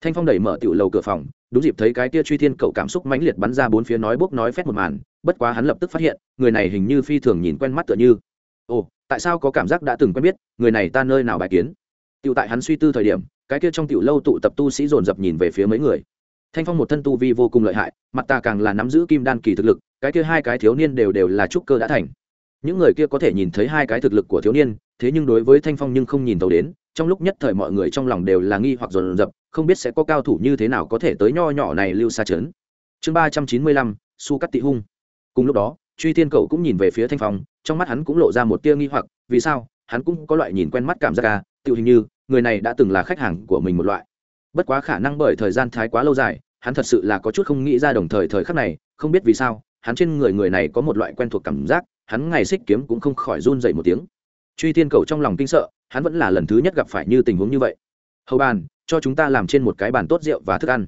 Thanh phong đẩy mở tiểu lầu cửa phòng, đúng dịp thấy cái kia truy thiên cậu cảm xúc mãnh liệt bắn ra bốn phía nói bốc nói phét một màn, bất quá hắn lập tức phát hiện, người này hình như phi thường nhìn quen mắt tựa như. Ồ, tại sao có cảm giác đã từng quen biết, người này ta nơi nào bài kiến? Tiểu tại hắn suy tư thời điểm, cái kia trong tiểu lâu tụ tập tu sĩ dồn dập nhìn về phía mấy người. Thanh phong một thân tu vi vô cùng lợi hại, mặt ta càng là nắm giữ kim đan kỳ thực lực, cái kia hai cái thiếu niên đều đều là trúc cơ đã thành những người kia có thể nhìn thấy hai cái thực lực của thiếu niên, thế nhưng đối với thanh phong nhưng không nhìn tàu đến, trong lúc nhất thời mọi người trong lòng đều là nghi hoặc dồn dập, không biết sẽ có cao thủ như thế nào có thể tới nho nhỏ này lưu xa trấn chương ba trăm chín mươi lăm, su cắt tị hung. Cùng lúc đó, truy thiên cậu cũng nhìn về phía thanh phong, trong mắt hắn cũng lộ ra một tia nghi hoặc, vì sao? Hắn cũng có loại nhìn quen mắt cảm giác à, ca tự hình như, người này đã từng là khách hàng của mình một loại. Bất quá khả năng bởi thời gian thái quá lâu dài, hắn thật sự là có chút không nghĩ ra đồng thời thời khắc này, không biết vì sao, hắn trên người người này có một loại quen thuộc cảm giác hắn ngày xích kiếm cũng không khỏi run dậy một tiếng. Truy thiên cầu trong lòng kinh sợ, hắn vẫn là lần thứ nhất gặp phải như tình huống như vậy. Hầu bàn, cho chúng ta làm trên một cái bàn tốt rượu và thức ăn.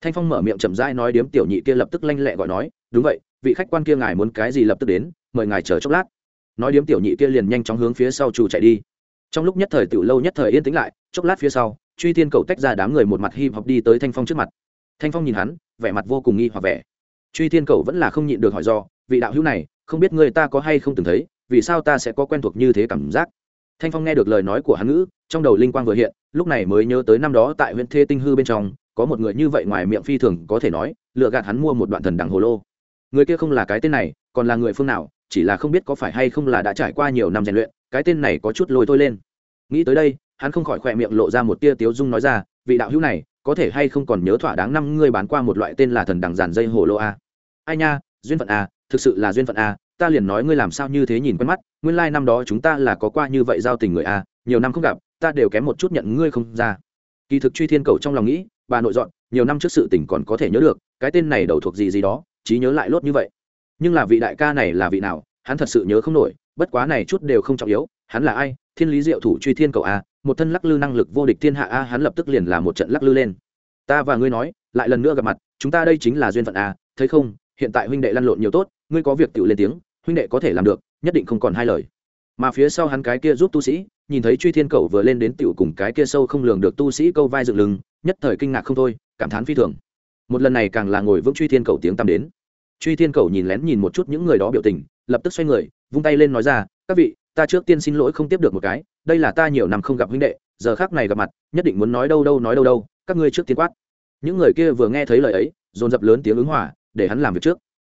Thanh phong mở miệng chậm rãi nói điếm tiểu nhị kia lập tức lanh lẹ gọi nói, đúng vậy, vị khách quan kia ngài muốn cái gì lập tức đến, mời ngài chờ chốc lát. Nói điếm tiểu nhị kia liền nhanh chóng hướng phía sau chủ chạy đi. Trong lúc nhất thời tiểu lâu nhất thời yên tĩnh lại, chốc lát phía sau, truy thiên cầu tách ra đám người một mặt hi hop đi tới thanh phong trước mặt. Thanh phong nhìn hắn, vẻ mặt vô cùng nghi hoặc vẻ. Truy thiên cầu vẫn là không nhịn được hỏi do, vị đạo hữu này không biết người ta có hay không từng thấy, vì sao ta sẽ có quen thuộc như thế cảm giác? Thanh phong nghe được lời nói của hắn ngữ, trong đầu linh quang vừa hiện, lúc này mới nhớ tới năm đó tại huyện thê tinh hư bên trong, có một người như vậy ngoài miệng phi thường có thể nói lựa gạt hắn mua một đoạn thần đằng hồ lô. Người kia không là cái tên này, còn là người phương nào, chỉ là không biết có phải hay không là đã trải qua nhiều năm rèn luyện, cái tên này có chút lôi thôi lên. Nghĩ tới đây, hắn không khỏi khỏe miệng lộ ra một tia tiếu dung nói ra, vị đạo hữu này, có thể hay không còn nhớ thỏa đáng năm ngươi bán qua một loại tên là thần đằng giàn dây hồ lô a? Ai nha, duyên phận a thực sự là duyên phận a ta liền nói ngươi làm sao như thế nhìn quen mắt, nguyên lai năm đó chúng ta là có qua như vậy giao tình người a nhiều năm không gặp, ta đều kém một chút nhận ngươi không ra. Kỳ thực truy thiên cầu trong lòng nghĩ, bà nội dọn, nhiều năm trước sự tình còn có thể nhớ được, cái tên này đầu thuộc gì gì đó, trí nhớ lại lốt như vậy. Nhưng là vị đại ca này là vị nào, hắn thật sự nhớ không nổi, bất quá này chút đều không trọng yếu, hắn là ai, thiên lý diệu thủ truy thiên cầu a một thân lắc lư năng lực vô địch thiên hạ a hắn lập tức liền là một trận lắc lư lên. Ta và ngươi nói, lại lần nữa gặp mặt, chúng ta đây chính là duyên phận a thấy không, hiện tại huynh đệ lăn lộn nhiều tốt ngươi có việc tự lên tiếng, huynh đệ có thể làm được, nhất định không còn hai lời. Mà phía sau hắn cái kia giúp tu sĩ, nhìn thấy truy thiên cầu vừa lên đến tiểu cùng cái kia sâu không lường được tu sĩ câu vai dựng lưng, nhất thời kinh ngạc không thôi, cảm thán phi thường. Một lần này càng là ngồi vững truy thiên cầu tiếng tăm đến. Truy thiên cầu nhìn lén nhìn một chút những người đó biểu tình, lập tức xoay người, vung tay lên nói ra, các vị, ta trước tiên xin lỗi không tiếp được một cái, đây là ta nhiều năm không gặp huynh đệ, giờ khác này gặp mặt, nhất định muốn nói đâu đâu nói đâu đâu, các ngươi trước tiên quát. Những người kia vừa nghe thấy lời ấy, dồn dập lớn tiếng ứng hỏa để hắn làm việc trước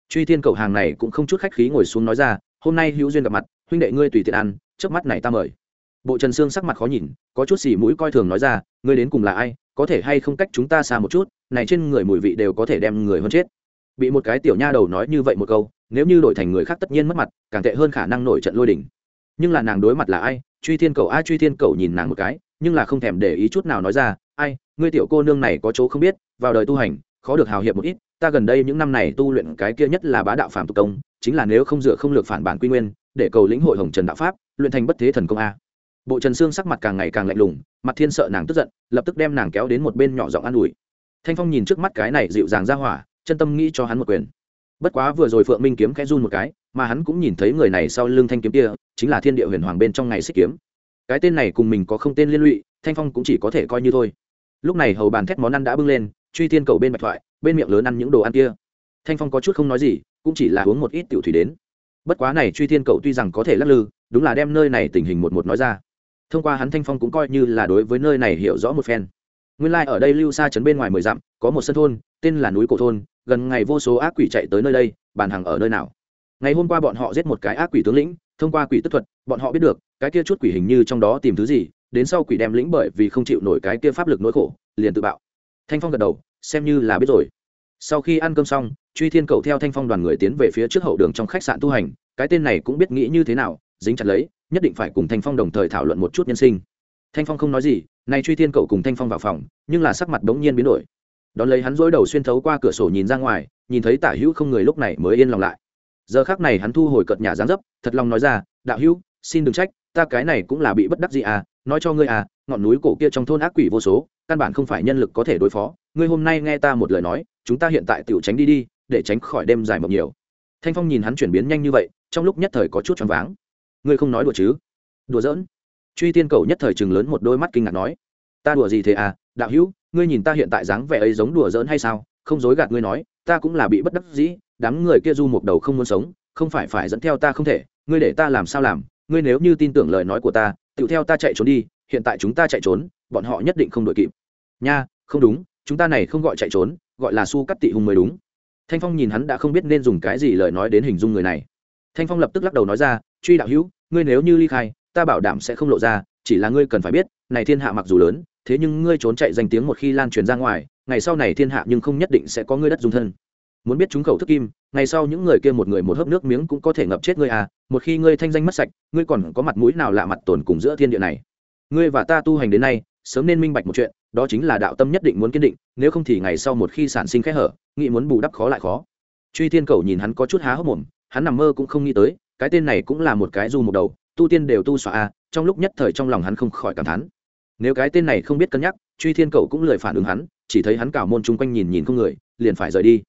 truy thiên cầu hàng này cũng không chút khách khí ngồi xuống nói ra, hôm nay hữu duyên gặp mặt, huynh đệ ngươi tùy tiện ăn trước mắt này ta mời. Bộ trần sương sắc mặt khó nhìn, có chút xì mũi coi thường nói ra, ngươi đến cùng là ai, có thể hay không cách chúng ta xa một chút, này trên người mùi vị đều có thể đem người hơn chết. Bị một cái tiểu nha đầu nói như vậy một câu, nếu như đổi thành người khác tất nhiên mất mặt, càng tệ hơn khả năng nổi trận lôi đỉnh nhưng là nàng đối mặt là ai, truy thiên cầu ai truy thiên cầu nhìn nàng một cái, nhưng là không thèm để ý chút nào nói ra, ai, ngươi tiểu cô nương này có chỗ không biết, vào đời tu hành khó được hào hiệp một ít, ta gần đây những năm này tu luyện cái kia nhất là bá đạo phạm tục công, chính là nếu không dựa không lược phản bản quy nguyên, để cầu lĩnh hội hồng trần đạo pháp, luyện thành bất thế thần công a. Bộ trần xương sắc mặt càng ngày càng lạnh lùng, mặt thiên sợ nàng tức giận, lập tức đem nàng kéo đến một bên nhỏ giọng an ủi. Thanh phong nhìn trước mắt cái này dịu dàng ra hỏa, chân tâm nghĩ cho hắn một quyền. Bất quá vừa rồi phượng minh kiếm khẽ run một cái, mà hắn cũng nhìn thấy người này sau lưng thanh kiếm kia, chính là thiên địa huyền hoàng bên trong ngày xích kiếm. Cái tên này cùng mình có không tên liên lụy, thanh phong cũng chỉ có thể coi như thôi. Lúc này hầu bàn thét món ăn đã bưng lên truy thiên cầu bên bạch thoại, bên miệng lớn ăn những đồ ăn kia. Thanh phong có chút không nói gì, cũng chỉ là uống một ít tiểu thủy đến. Bất quá này truy thiên cầu tuy rằng có thể lắc lư, đúng là đem nơi này tình hình một một nói ra. Thông qua hắn thanh phong cũng coi như là đối với nơi này hiểu rõ một phen. Nguyên lai、like、ở đây lưu xa trấn bên ngoài mười dặm, có một sân thôn, tên là núi cổ thôn, gần ngày vô số ác quỷ chạy tới nơi đây, bàn hàng ở nơi nào. Ngày hôm qua bọn họ giết một cái ác quỷ tướng lĩnh, thông qua quỷ tức thuật, bọn họ biết được, cái kia chút quỷ hình như trong đó tìm thứ gì, đến sau quỷ đem lĩnh bởi vì không chịu nổi cái kia pháp lực nỗi khổ, liền tự bạo thanh phong gật đầu, xem như là biết rồi. Sau khi ăn cơm xong, truy thiên cầu theo thanh phong đoàn người tiến về phía trước hậu đường trong khách sạn tu hành, cái tên này cũng biết nghĩ như thế nào, dính chặt lấy, nhất định phải cùng thanh phong đồng thời thảo luận một chút nhân sinh. Thanh phong không nói gì, nay truy thiên cầu cùng thanh phong vào phòng, nhưng là sắc mặt bỗng nhiên biến đổi. Đón lấy hắn dối đầu xuyên thấu qua cửa sổ nhìn ra ngoài, nhìn thấy tả hữu không người lúc này mới yên lòng lại. Giờ khác này hắn thu hồi cợt nhà giáng dấp, thật lòng nói ra, đạo hữu, xin đừng trách, ta cái này cũng là bị bất đắc gì à nói cho ngươi à ngọn núi cổ kia trong thôn ác quỷ vô số, căn bản không phải nhân lực có thể đối phó. Ngươi hôm nay nghe ta một lời nói, chúng ta hiện tại tự tránh đi đi, để tránh khỏi đêm dài mộng nhiều. Thanh phong nhìn hắn chuyển biến nhanh như vậy, trong lúc nhất thời có chút choáng váng. Ngươi không nói đùa chứ? Đùa giỡn. Truy tiên cầu nhất thời chừng lớn một đôi mắt kinh ngạc nói. Ta đùa gì thế à đạo hữu, ngươi nhìn ta hiện tại dáng vẻ ấy giống đùa giỡn hay sao? Không dối gạt ngươi nói, ta cũng là bị bất đắc dĩ, đám người kia du một đầu không muốn sống, không phải phải dẫn theo ta không thể, ngươi để ta làm sao làm? Ngươi nếu như tin tưởng lời nói của ta tự theo ta chạy trốn đi hiện tại chúng ta chạy trốn, bọn họ nhất định không đội kịp. Nha, không đúng, chúng ta này không gọi chạy trốn, gọi là su cắt tị hùng mới đúng. Thanh phong nhìn hắn đã không biết nên dùng cái gì lời nói đến hình dung người này. Thanh phong lập tức lắc đầu nói ra, truy đạo hữu, ngươi nếu như ly khai, ta bảo đảm sẽ không lộ ra, chỉ là ngươi cần phải biết, này thiên hạ mặc dù lớn, thế nhưng ngươi trốn chạy danh tiếng một khi lan truyền ra ngoài, ngày sau này thiên hạ nhưng không nhất định sẽ có ngươi đất dung thân. Muốn biết chúng khẩu thức kim, ngày sau những người kia một người một hớp nước miếng cũng có thể ngập chết ngươi à một khi ngươi thanh danh mất sạch, ngươi còn có mặt mũi nào lạ mặt tồn cùng giữa thiên địa này? Ngươi và ta tu hành đến nay, sớm nên minh bạch một chuyện, đó chính là đạo tâm nhất định muốn kiên định, nếu không thì ngày sau một khi sản sinh khẽ hở, nghĩ muốn bù đắp khó lại khó. Truy thiên cầu nhìn hắn có chút há hốc mồm, hắn nằm mơ cũng không nghĩ tới, cái tên này cũng là một cái du một đầu, tu tiên đều tu xóa a, trong lúc nhất thời trong lòng hắn không khỏi cảm thán. Nếu cái tên này không biết cân nhắc, truy thiên cầu cũng lười phản ứng hắn, chỉ thấy hắn cào môn chung quanh nhìn nhìn không người, liền phải rời đi.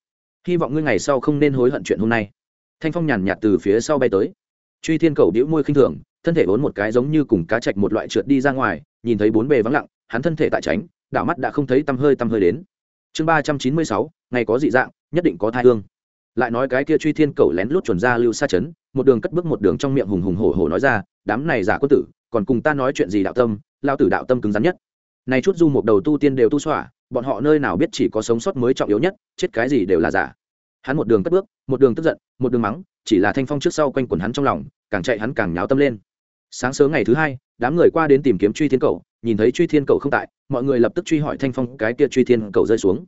Hy vọng ngươi ngày sau không nên hối hận chuyện hôm nay. Thanh phong nhàn nhạt từ phía sau bay tới. Truy thiên cầu đĩu môi khinh thường thân thể vốn một cái giống như cùng cá chạch một loại trượt đi ra ngoài, nhìn thấy bốn bề vắng lặng, hắn thân thể tại tránh, đảo mắt đã không thấy tăm hơi tăm hơi đến. Chương ba trăm chín mươi sáu, ngày có dị dạng, nhất định có thai hương. Lại nói cái kia truy thiên cầu lén lút chuẩn ra lưu xa chấn, một đường cất bước một đường trong miệng hùng hùng hổ hổ nói ra, đám này giả quân tử, còn cùng ta nói chuyện gì đạo tâm, lao tử đạo tâm cứng rắn nhất. Này chút du một đầu tu tiên đều tu xỏa, bọn họ nơi nào biết chỉ có sống sót mới trọng yếu nhất, chết cái gì đều là giả. Hắn một đường cất bước, một đường tức giận, một đường mắng, chỉ là thanh phong trước sau quanh quẩn hắn trong lòng, càng chạy hắn càng nháo tâm lên sáng sớm ngày thứ hai, đám người qua đến tìm kiếm truy thiên cầu, nhìn thấy truy thiên cầu không tại, mọi người lập tức truy hỏi thanh phong cái kia truy thiên cầu rơi xuống.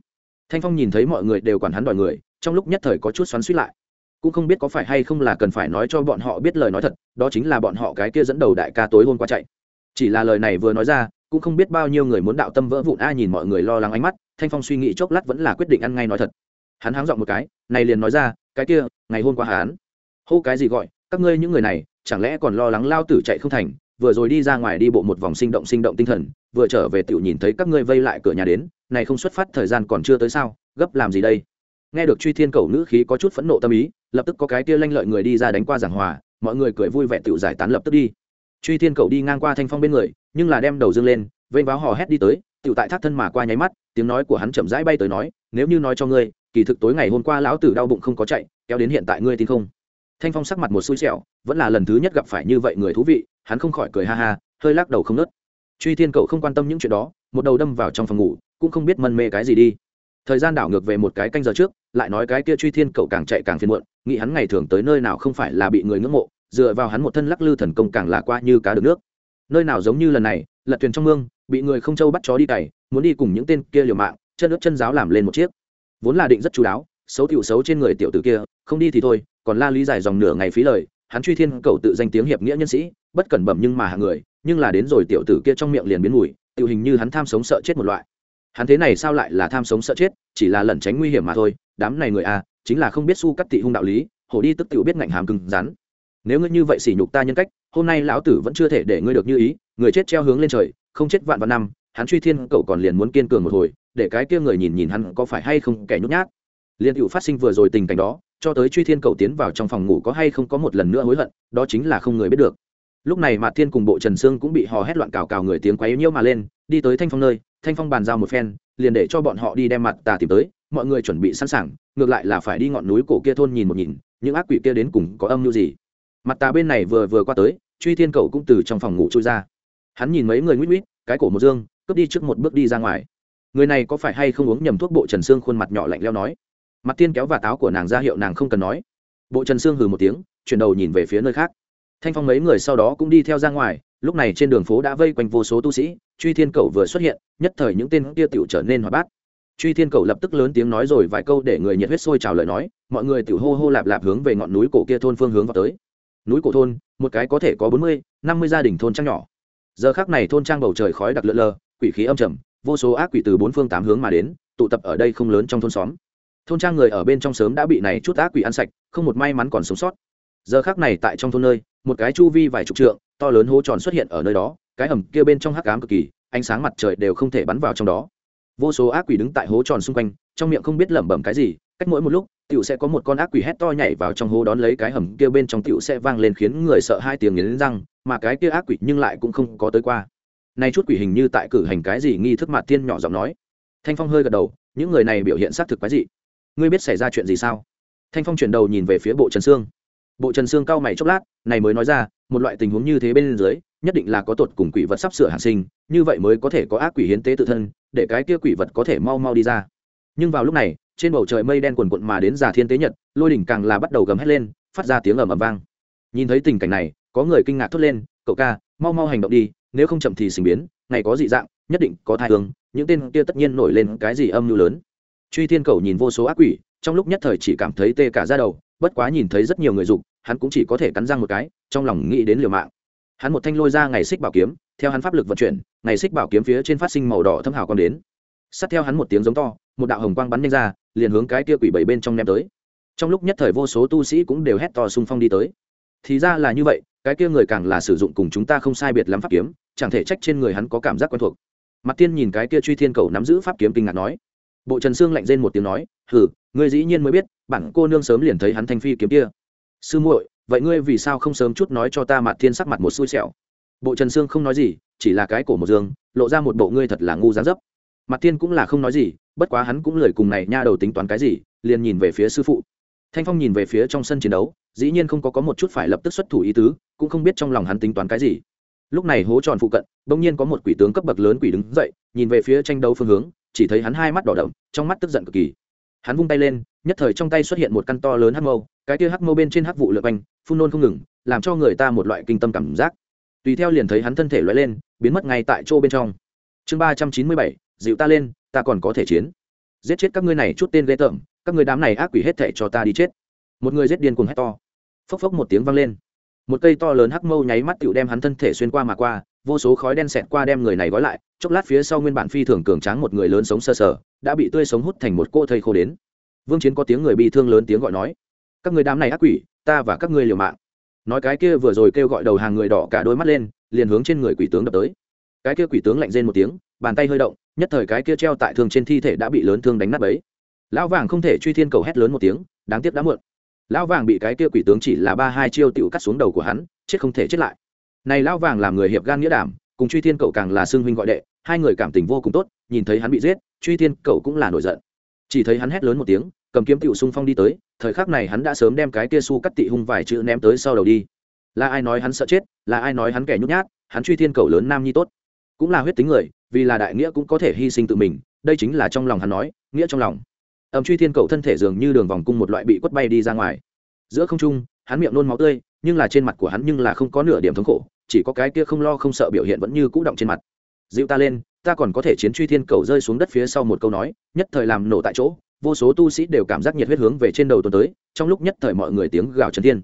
Thanh phong nhìn thấy mọi người đều quản hắn đòi người, trong lúc nhất thời có chút xoắn suýt lại. Cũng không biết có phải hay không là cần phải nói cho bọn họ biết lời nói thật, đó chính là bọn họ cái kia dẫn đầu đại ca tối hôm qua chạy. Chỉ là lời này vừa nói ra, cũng không biết bao nhiêu người muốn đạo tâm vỡ vụn a nhìn mọi người lo lắng ánh mắt, thanh phong suy nghĩ chốc lát vẫn là quyết định ăn ngay nói thật. Hắn háng dọn một cái, này liền nói ra, cái kia, ngày hôm qua hắn. Hô, cái gì gọi? Các ngươi những người này, chẳng lẽ còn lo lắng lao tử chạy không thành, vừa rồi đi ra ngoài đi bộ một vòng sinh động sinh động tinh thần, vừa trở về tiểu nhìn thấy các ngươi vây lại cửa nhà đến, này không xuất phát thời gian còn chưa tới sao, gấp làm gì đây? Nghe được truy thiên cầu nữ khí có chút phẫn nộ tâm ý, lập tức có cái tia lanh lợi người đi ra đánh qua giảng hòa, mọi người cười vui vẻ tựu giải tán lập tức đi. Truy thiên cầu đi ngang qua thanh phong bên người, nhưng là đem đầu dương lên, vênh váo hò hét đi tới tựu tại thác thân mà qua nháy mắt, tiếng nói của hắn chậm rãi bay tới nói, nếu như nói cho ngươi, kỳ thực tối ngày hôm qua lão tử đau bụng không có chạy, kéo đến hiện tại ngươi tin không? Thanh phong sắc mặt một xui xẻo, vẫn là lần thứ nhất gặp phải như vậy người thú vị, hắn không khỏi cười ha ha, hơi lắc đầu không nớt. Truy thiên cậu không quan tâm những chuyện đó, một đầu đâm vào trong phòng ngủ, cũng không biết mân mê cái gì đi. Thời gian đảo ngược về một cái canh giờ trước, lại nói cái kia truy thiên cậu càng chạy càng phiền muộn, nghĩ hắn ngày thường tới nơi nào không phải là bị người ngưỡng mộ, dựa vào hắn một thân lắc lư thần công càng là qua như cá được nước. Nơi nào giống như lần này, lật thuyền trong mương, bị người không châu bắt chó đi cày, muốn đi cùng những tên kia liều mạng, chân ướt chân giáo làm lên một chiếc. Vốn là định rất chú đáo, xấu tiểu xấu trên người tiểu tử kia, không đi thì thôi còn la lý giải dòng nửa ngày phí lời, hắn truy thiên cầu tự danh tiếng hiệp nghĩa nhân sĩ, bất cẩn bẩm nhưng mà hạng người, nhưng là đến rồi tiểu tử kia trong miệng liền biến mùi tự hình như hắn tham sống sợ chết một loại. Hắn thế này sao lại là tham sống sợ chết, chỉ là lẩn tránh nguy hiểm mà thôi, đám này người à chính là không biết su cắt tị hung đạo lý, hổ đi tức tiểu biết ngạnh hàm cứng rắn. Nếu ngươi như vậy sỉ nhục ta nhân cách, hôm nay lão tử vẫn chưa thể để ngươi được như ý, người chết treo hướng lên trời, không chết vạn vạn năm, hắn truy thiên cậu còn liền muốn kiên cường một hồi, để cái kia người nhìn nhìn hắn có phải hay không kẻ nhút nhát. Liên hữu phát sinh vừa rồi tình cảnh đó cho tới truy thiên cầu tiến vào trong phòng ngủ có hay không có một lần nữa hối hận, đó chính là không người biết được. Lúc này mạt thiên cùng bộ trần sương cũng bị hò hét loạn cào cào người tiếng quấy nhiễu mà lên, đi tới thanh phong nơi, thanh phong bàn giao một phen, liền để cho bọn họ đi đem mặt tà tìm tới, mọi người chuẩn bị sẵn sàng, ngược lại là phải đi ngọn núi cổ kia thôn nhìn một nhìn, những ác quỷ kia đến cùng có âm mưu gì. Mặt tà bên này vừa vừa qua tới, truy thiên cầu cũng từ trong phòng ngủ trôi ra. Hắn nhìn mấy người nguyết nguyết cái cổ một dương, cướp đi trước một bước đi ra ngoài. Người này có phải hay không uống nhầm thuốc bộ trần sương khuôn mặt nhỏ lạnh leo nói? Mặt tiên kéo và táo của nàng ra hiệu nàng không cần nói. Bộ trần sương hừ một tiếng, chuyển đầu nhìn về phía nơi khác. Thanh phong mấy người sau đó cũng đi theo ra ngoài, lúc này trên đường phố đã vây quanh vô số tu sĩ, truy thiên cầu vừa xuất hiện, nhất thời những tên kia tiểu trở nên hoạt bát. Truy thiên cầu lập tức lớn tiếng nói rồi vài câu để người nhiệt huyết sôi trào lời nói, mọi người tiểu hô hô lạp lạp hướng về ngọn núi cổ kia thôn phương hướng vào tới. Núi cổ thôn, một cái có thể có bốn mươi, năm mươi gia đình thôn trang nhỏ. Giờ khác này thôn trang bầu trời khói đặc lượn lờ, quỷ khí âm trầm, vô số ác quỷ từ bốn phương tám hướng mà đến, tụ tập ở đây không lớn trong thôn xóm thôn trang người ở bên trong sớm đã bị này chút ác quỷ ăn sạch, không một may mắn còn sống sót. Giờ khác này tại trong thôn nơi, một cái chu vi vài chục trượng, to lớn hố tròn xuất hiện ở nơi đó, cái hầm kia bên trong hắc ám cực kỳ, ánh sáng mặt trời đều không thể bắn vào trong đó. Vô số ác quỷ đứng tại hố tròn xung quanh, trong miệng không biết lẩm bẩm cái gì, cách mỗi một lúc, tiểu sẽ có một con ác quỷ hét to nhảy vào trong hố đón lấy cái hầm kia bên trong tiểu sẽ vang lên khiến người sợ hai tiếng nghiến răng, mà cái kia ác quỷ nhưng lại cũng không có tới qua. Nay chút quỷ hình như tại cử hành cái gì nghi thức mặt tiên nhỏ giọng nói. Thanh phong hơi gật đầu, những người này biểu hiện xác thực cái gì ngươi biết xảy ra chuyện gì sao? Thanh phong chuyển đầu nhìn về phía bộ trần sương. Bộ trần sương cao mày chốc lát, này mới nói ra, một loại tình huống như thế bên dưới, nhất định là có tột cùng quỷ vật sắp sửa hàng sinh, như vậy mới có thể có ác quỷ hiến tế tự thân, để cái kia quỷ vật có thể mau mau đi ra. Nhưng vào lúc này, trên bầu trời mây đen quần quận mà đến già thiên tế nhật, lôi đỉnh càng là bắt đầu gầm hét lên, phát ra tiếng ầm ầm vang. Nhìn thấy tình cảnh này, có người kinh ngạc thốt lên, cậu ca, mau mau hành động đi, nếu không chậm thì sinh biến, ngày có dị dạng, nhất định có thai thương. những tên kia tất nhiên nổi lên cái gì âm mưu lớn truy thiên cầu nhìn vô số ác quỷ, trong lúc nhất thời chỉ cảm thấy tê cả ra đầu, bất quá nhìn thấy rất nhiều người dục, hắn cũng chỉ có thể cắn răng một cái, trong lòng nghĩ đến liều mạng. Hắn một thanh lôi ra ngày xích bảo kiếm, theo hắn pháp lực vận chuyển, ngày xích bảo kiếm phía trên phát sinh màu đỏ thâm hào quang đến. Sát theo hắn một tiếng giống to, một đạo hồng quang bắn nhanh ra, liền hướng cái kia quỷ bảy bên trong ném tới. Trong lúc nhất thời vô số tu sĩ cũng đều hét to xung phong đi tới. Thì ra là như vậy, cái kia người càng là sử dụng cùng chúng ta không sai biệt lắm pháp kiếm, chẳng thể trách trên người hắn có cảm giác quen thuộc. Mặt tiên nhìn cái kia truy thiên cầu nắm giữ pháp kiếm kinh ngạc nói bộ trần sương lạnh rên một tiếng nói, hừ, ngươi dĩ nhiên mới biết, bản cô nương sớm liền thấy hắn thanh phi kiếm kia. Sư muội, vậy ngươi vì sao không sớm chút nói cho ta mặt thiên sắc mặt một xui xẻo? Bộ trần sương không nói gì, chỉ là cái cổ một dương, lộ ra một bộ ngươi thật là ngu dáng dấp. Mặt thiên cũng là không nói gì, bất quá hắn cũng lời cùng này nha đầu tính toán cái gì, liền nhìn về phía sư phụ. Thanh phong nhìn về phía trong sân chiến đấu, dĩ nhiên không có có một chút phải lập tức xuất thủ ý tứ, cũng không biết trong lòng hắn tính toán cái gì. Lúc này hố tròn phụ cận, bỗng nhiên có một quỷ tướng cấp bậc lớn quỷ đứng dậy, nhìn về phía tranh đấu phương hướng chỉ thấy hắn hai mắt đỏ đậm, trong mắt tức giận cực kỳ. Hắn vung tay lên, nhất thời trong tay xuất hiện một căn to lớn hắc mâu, cái kia hắc mâu bên trên hắc vụ lượt quanh, phun nôn không ngừng, làm cho người ta một loại kinh tâm cảm giác. Tùy theo liền thấy hắn thân thể loại lên, biến mất ngay tại chỗ bên trong. Chương ba trăm chín mươi bảy, dịu ta lên, ta còn có thể chiến. Giết chết các ngươi này chút tên ghê tởm, các ngươi đám này ác quỷ hết thể cho ta đi chết. Một người giết điên cuồng hét to. Phốc phốc một tiếng vang lên một cây to lớn hắc mâu nháy mắt tựu đem hắn thân thể xuyên qua mà qua, vô số khói đen xẹt qua đem người này gói lại, chốc lát phía sau nguyên bản phi thường cường tráng một người lớn sống sơ sờ, đã bị tươi sống hút thành một cô thây khô đến. Vương chiến có tiếng người bị thương lớn tiếng gọi nói, các người đám này ác quỷ, ta và các ngươi liều mạng. Nói cái kia vừa rồi kêu gọi đầu hàng người đỏ cả đôi mắt lên, liền hướng trên người quỷ tướng đập tới. Cái kia quỷ tướng lạnh rên một tiếng, bàn tay hơi động, nhất thời cái kia treo tại thương trên thi thể đã bị lớn thương đánh nát bấy. Lão vàng không thể truy thiên cầu hét lớn một tiếng, đáng tiếc đã muộn lão vàng bị cái kia quỷ tướng chỉ là ba hai chiêu tựu cắt xuống đầu của hắn, chết không thể chết lại. Này lão vàng làm người hiệp gan nghĩa đảm, cùng truy thiên cậu càng là xưng huynh gọi đệ, hai người cảm tình vô cùng tốt, nhìn thấy hắn bị giết, truy thiên cậu cũng là nổi giận. Chỉ thấy hắn hét lớn một tiếng, cầm kiếm tựu xung phong đi tới, thời khắc này hắn đã sớm đem cái kia su cắt tị hung vài chữ ném tới sau đầu đi. Là ai nói hắn sợ chết, là ai nói hắn kẻ nhút nhát, hắn truy thiên cầu lớn nam nhi tốt. Cũng là huyết tính người, vì là đại nghĩa cũng có thể hy sinh tự mình, đây chính là trong lòng hắn nói, nghĩa trong lòng ẩm truy thiên cầu thân thể dường như đường vòng cung một loại bị quất bay đi ra ngoài. Giữa không trung, hắn miệng nôn máu tươi, nhưng là trên mặt của hắn nhưng là không có nửa điểm thống khổ, chỉ có cái kia không lo không sợ biểu hiện vẫn như cũ động trên mặt. Dịu ta lên, ta còn có thể chiến truy thiên cầu rơi xuống đất phía sau một câu nói, nhất thời làm nổ tại chỗ, vô số tu sĩ đều cảm giác nhiệt huyết hướng về trên đầu tuần tới, trong lúc nhất thời mọi người tiếng gào trần thiên.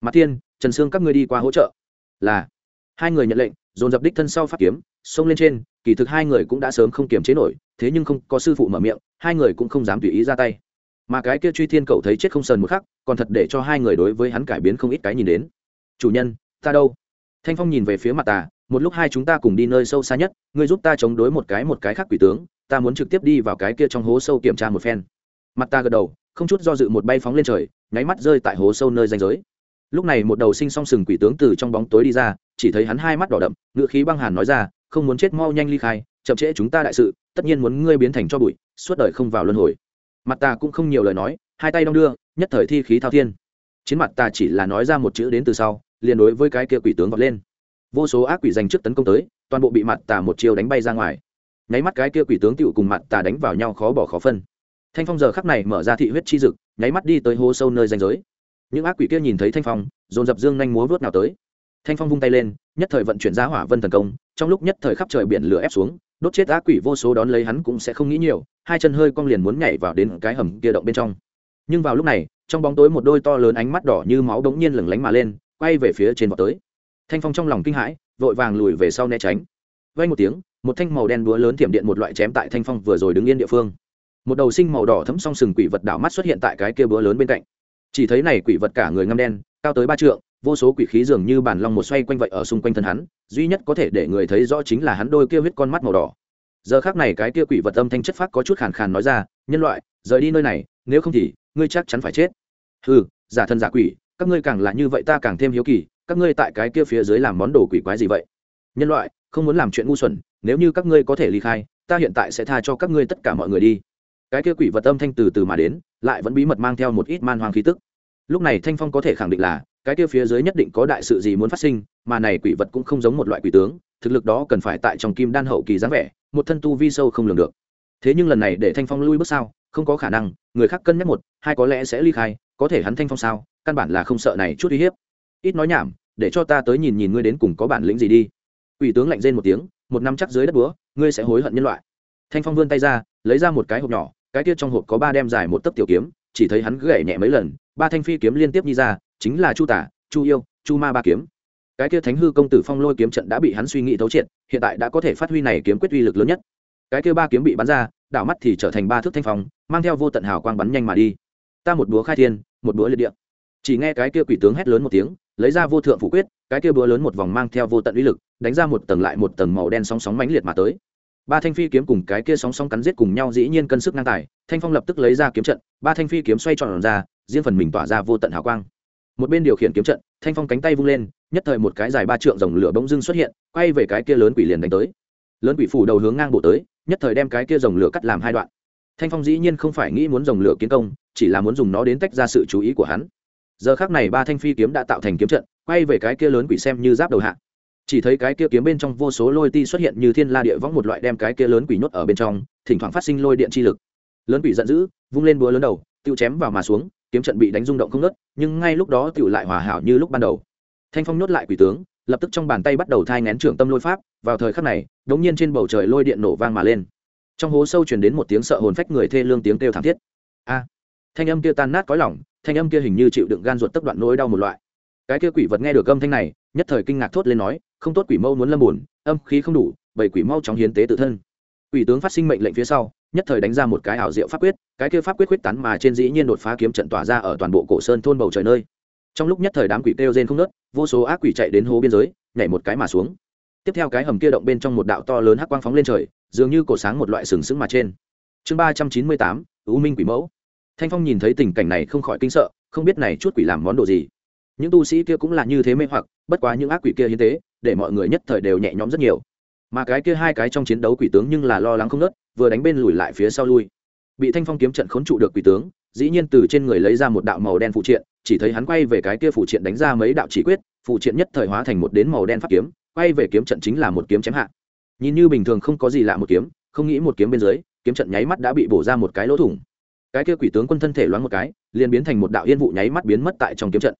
Mặt thiên, trần sương các ngươi đi qua hỗ trợ. Là. Hai người nhận lệnh, dồn dập đích thân sau phát kiếm, xông lên trên, kỳ thực hai người cũng đã sớm không kiềm chế nổi thế nhưng không có sư phụ mở miệng, hai người cũng không dám tùy ý ra tay. Mà cái kia truy thiên cậu thấy chết không sờn một khắc, còn thật để cho hai người đối với hắn cải biến không ít cái nhìn đến. Chủ nhân, ta đâu? Thanh phong nhìn về phía mặt tà một lúc hai chúng ta cùng đi nơi sâu xa nhất, ngươi giúp ta chống đối một cái một cái khác quỷ tướng, ta muốn trực tiếp đi vào cái kia trong hố sâu kiểm tra một phen. Mặt ta gật đầu, không chút do dự một bay phóng lên trời, nháy mắt rơi tại hố sâu nơi danh giới. Lúc này một đầu sinh song sừng quỷ tướng từ trong bóng tối đi ra, chỉ thấy hắn hai mắt đỏ đậm ngựa khí băng hàn nói ra, không muốn chết mau nhanh ly khai, chậm trễ chúng ta đại sự tất nhiên muốn ngươi biến thành cho bụi, suốt đời không vào luân hồi. Mặt ta cũng không nhiều lời nói, hai tay đong đưa, nhất thời thi khí thao thiên. Chiến mặt ta chỉ là nói ra một chữ đến từ sau, liền đối với cái kia quỷ tướng vọt lên. Vô số ác quỷ dành trước tấn công tới, toàn bộ bị mặt tà một chiều đánh bay ra ngoài. Nháy mắt cái kia quỷ tướng tựu cùng mặt tà đánh vào nhau khó bỏ khó phân. Thanh phong giờ khắc này mở ra thị huyết chi dực, nháy mắt đi tới hố sâu nơi danh giới. Những ác quỷ kia nhìn thấy thanh phong, dồn dập dương nhanh múa vớt nào tới. Thanh phong vung tay lên, nhất thời vận chuyển ra hỏa vân thần công, trong lúc nhất thời khắp trời biển lửa ép xuống đốt chết ác quỷ vô số đón lấy hắn cũng sẽ không nghĩ nhiều, hai chân hơi cong liền muốn nhảy vào đến cái hầm kia động bên trong. Nhưng vào lúc này, trong bóng tối một đôi to lớn ánh mắt đỏ như máu đống nhiên lửng lánh mà lên, quay về phía trên vọt tới. Thanh phong trong lòng kinh hãi, vội vàng lùi về sau né tránh. Vay một tiếng, một thanh màu đen búa lớn thiểm điện một loại chém tại thanh phong vừa rồi đứng yên địa phương. Một đầu sinh màu đỏ thấm song sừng quỷ vật đảo mắt xuất hiện tại cái kia búa lớn bên cạnh. Chỉ thấy này quỷ vật cả người ngâm đen, cao tới ba trượng vô số quỷ khí dường như bản long một xoay quanh vậy ở xung quanh thân hắn, duy nhất có thể để người thấy rõ chính là hắn đôi kia huyết con mắt màu đỏ. Giờ khác này cái kia quỷ vật âm thanh chất phát có chút khàn khàn nói ra, nhân loại, rời đi nơi này, nếu không thì ngươi chắc chắn phải chết. Ừ giả thân giả quỷ, các ngươi càng là như vậy ta càng thêm hiếu kỳ, các ngươi tại cái kia phía dưới làm món đồ quỷ quái gì vậy? Nhân loại, không muốn làm chuyện ngu xuẩn, nếu như các ngươi có thể ly khai, ta hiện tại sẽ tha cho các ngươi tất cả mọi người đi. Cái kia quỷ vật âm thanh từ từ mà đến, lại vẫn bí mật mang theo một ít man hoang khí tức. Lúc này thanh phong có thể khẳng định là cái kia phía dưới nhất định có đại sự gì muốn phát sinh, mà này quỷ vật cũng không giống một loại quỷ tướng, thực lực đó cần phải tại trong kim đan hậu kỳ dáng vẻ, một thân tu vi sâu không lường được. Thế nhưng lần này để thanh phong lui bước sao không có khả năng, người khác cân nhắc một, hai có lẽ sẽ ly khai, có thể hắn thanh phong sao, căn bản là không sợ này chút uy hiếp. Ít nói nhảm, để cho ta tới nhìn nhìn ngươi đến cùng có bản lĩnh gì đi. Ủy tướng lạnh rên một tiếng, một năm chắc dưới đất búa, ngươi sẽ hối hận nhân loại. Thanh phong vươn tay ra, lấy ra một cái hộp nhỏ, cái kia trong hộp có ba đem dài một tấc tiểu kiếm, chỉ thấy hắn gậy nhẹ mấy lần, ba thanh phi kiếm liên tiếp đi ra chính là chu tả, chu yêu, chu ma ba kiếm. Cái kia thánh hư công tử phong lôi kiếm trận đã bị hắn suy nghĩ thấu triệt, hiện tại đã có thể phát huy này kiếm quyết uy lực lớn nhất. Cái kia ba kiếm bị bắn ra, đảo mắt thì trở thành ba thước thanh phong, mang theo vô tận hào quang bắn nhanh mà đi. Ta một búa khai thiên, một búa liệt địa. Chỉ nghe cái kia quỷ tướng hét lớn một tiếng, lấy ra vô thượng phủ quyết, cái kia búa lớn một vòng mang theo vô tận uy lực, đánh ra một tầng lại một tầng màu đen sóng sóng mãnh liệt mà tới. Ba thanh phi kiếm cùng cái kia sóng sóng cắn giết cùng nhau dĩ nhiên cân sức ngang tài, thanh phong lập tức lấy ra kiếm trận, ba thanh phi kiếm xoay tròn ra, riêng phần mình tỏa ra vô tận hào quang một bên điều khiển kiếm trận, thanh phong cánh tay vung lên, nhất thời một cái dài ba trượng dòng lửa bỗng dưng xuất hiện, quay về cái kia lớn quỷ liền đánh tới. Lớn quỷ phủ đầu hướng ngang bộ tới, nhất thời đem cái kia dòng lửa cắt làm hai đoạn. Thanh phong dĩ nhiên không phải nghĩ muốn dòng lửa kiến công, chỉ là muốn dùng nó đến tách ra sự chú ý của hắn. Giờ khác này ba thanh phi kiếm đã tạo thành kiếm trận, quay về cái kia lớn quỷ xem như giáp đầu hạ. Chỉ thấy cái kia kiếm bên trong vô số lôi ti xuất hiện như thiên la địa võng một loại đem cái kia lớn quỷ nhốt ở bên trong, thỉnh thoảng phát sinh lôi điện chi lực. Lớn quỷ giận dữ, vung lên búa lớn đầu, tiêu chém vào mà xuống kiếm trận bị đánh rung động không ngớt, nhưng ngay lúc đó tiểu lại hòa hảo như lúc ban đầu. Thanh phong nhốt lại quỷ tướng, lập tức trong bàn tay bắt đầu thai ngén trưởng tâm lôi pháp, vào thời khắc này, đống nhiên trên bầu trời lôi điện nổ vang mà lên. Trong hố sâu truyền đến một tiếng sợ hồn phách người thê lương tiếng kêu thảm thiết. A! Thanh âm kia tan nát cõi lỏng thanh âm kia hình như chịu đựng gan ruột tấp đoạn nỗi đau một loại. Cái kia quỷ vật nghe được âm thanh này, nhất thời kinh ngạc thốt lên nói, không tốt, quỷ mâu muốn lâm buồn, âm khí không đủ bảy quỷ mau chóng hiến tế tự thân. Quỷ tướng phát sinh mệnh lệnh phía sau nhất thời đánh ra một cái ảo diệu pháp quyết, cái kia pháp quyết quyết tán mà trên dĩ nhiên đột phá kiếm trận tỏa ra ở toàn bộ cổ sơn thôn bầu trời nơi. Trong lúc nhất thời đám quỷ kêu rên không nớt vô số ác quỷ chạy đến hố biên giới, nhảy một cái mà xuống. Tiếp theo cái hầm kia động bên trong một đạo to lớn hắc quang phóng lên trời, dường như cổ sáng một loại sừng sững mà trên. Chương ba trăm chín mươi tám, u minh quỷ mẫu. Thanh phong nhìn thấy tình cảnh này không khỏi kinh sợ, không biết này chút quỷ làm món đồ gì. Những tu sĩ kia cũng là như thế mê hoặc, bất quá những ác quỷ kia hiến tế, để mọi người nhất thời đều nhẹ nhõm rất nhiều. Mà cái kia hai cái trong chiến đấu quỷ tướng nhưng là lo lắng không nớt vừa đánh bên lùi lại phía sau lui. Bị thanh phong kiếm trận khốn trụ được quỷ tướng, dĩ nhiên từ trên người lấy ra một đạo màu đen phụ triện, chỉ thấy hắn quay về cái kia phụ triện đánh ra mấy đạo chỉ quyết, phụ triện nhất thời hóa thành một đến màu đen pháp kiếm, quay về kiếm trận chính là một kiếm chém hạ. Nhìn như bình thường không có gì lạ một kiếm, không nghĩ một kiếm bên dưới, kiếm trận nháy mắt đã bị bổ ra một cái lỗ thủng. Cái kia quỷ tướng quân thân thể loáng một cái, liền biến thành một đạo yên vụ nháy mắt biến mất tại trong kiếm trận.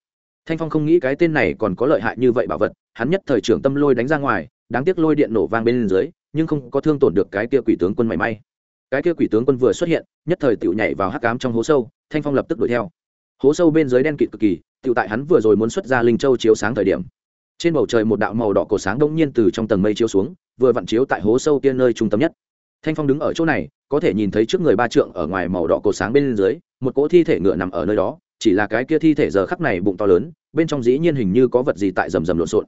Thanh phong không nghĩ cái tên này còn có lợi hại như vậy bảo vật, hắn nhất thời trưởng tâm lôi đánh ra ngoài, đáng tiếc lôi điện nổ vang bên dưới nhưng không có thương tổn được cái kia quỷ tướng quân mảy may. Cái kia quỷ tướng quân vừa xuất hiện, nhất thời tựu nhảy vào hắc cám trong hố sâu, thanh phong lập tức đuổi theo. Hố sâu bên dưới đen kịt cực kỳ tựu tại hắn vừa rồi muốn xuất ra linh châu chiếu sáng thời điểm. Trên bầu trời một đạo màu đỏ cổ sáng đông nhiên từ trong tầng mây chiếu xuống, vừa vặn chiếu tại hố sâu kia nơi trung tâm nhất. Thanh phong đứng ở chỗ này, có thể nhìn thấy trước người ba trượng ở ngoài màu đỏ cổ sáng bên dưới, một cỗ thi thể ngựa nằm ở nơi đó, chỉ là cái kia thi thể giờ khắc này bụng to lớn, bên trong dĩ nhiên hình như có vật gì tại rầm rầm lộn xộn.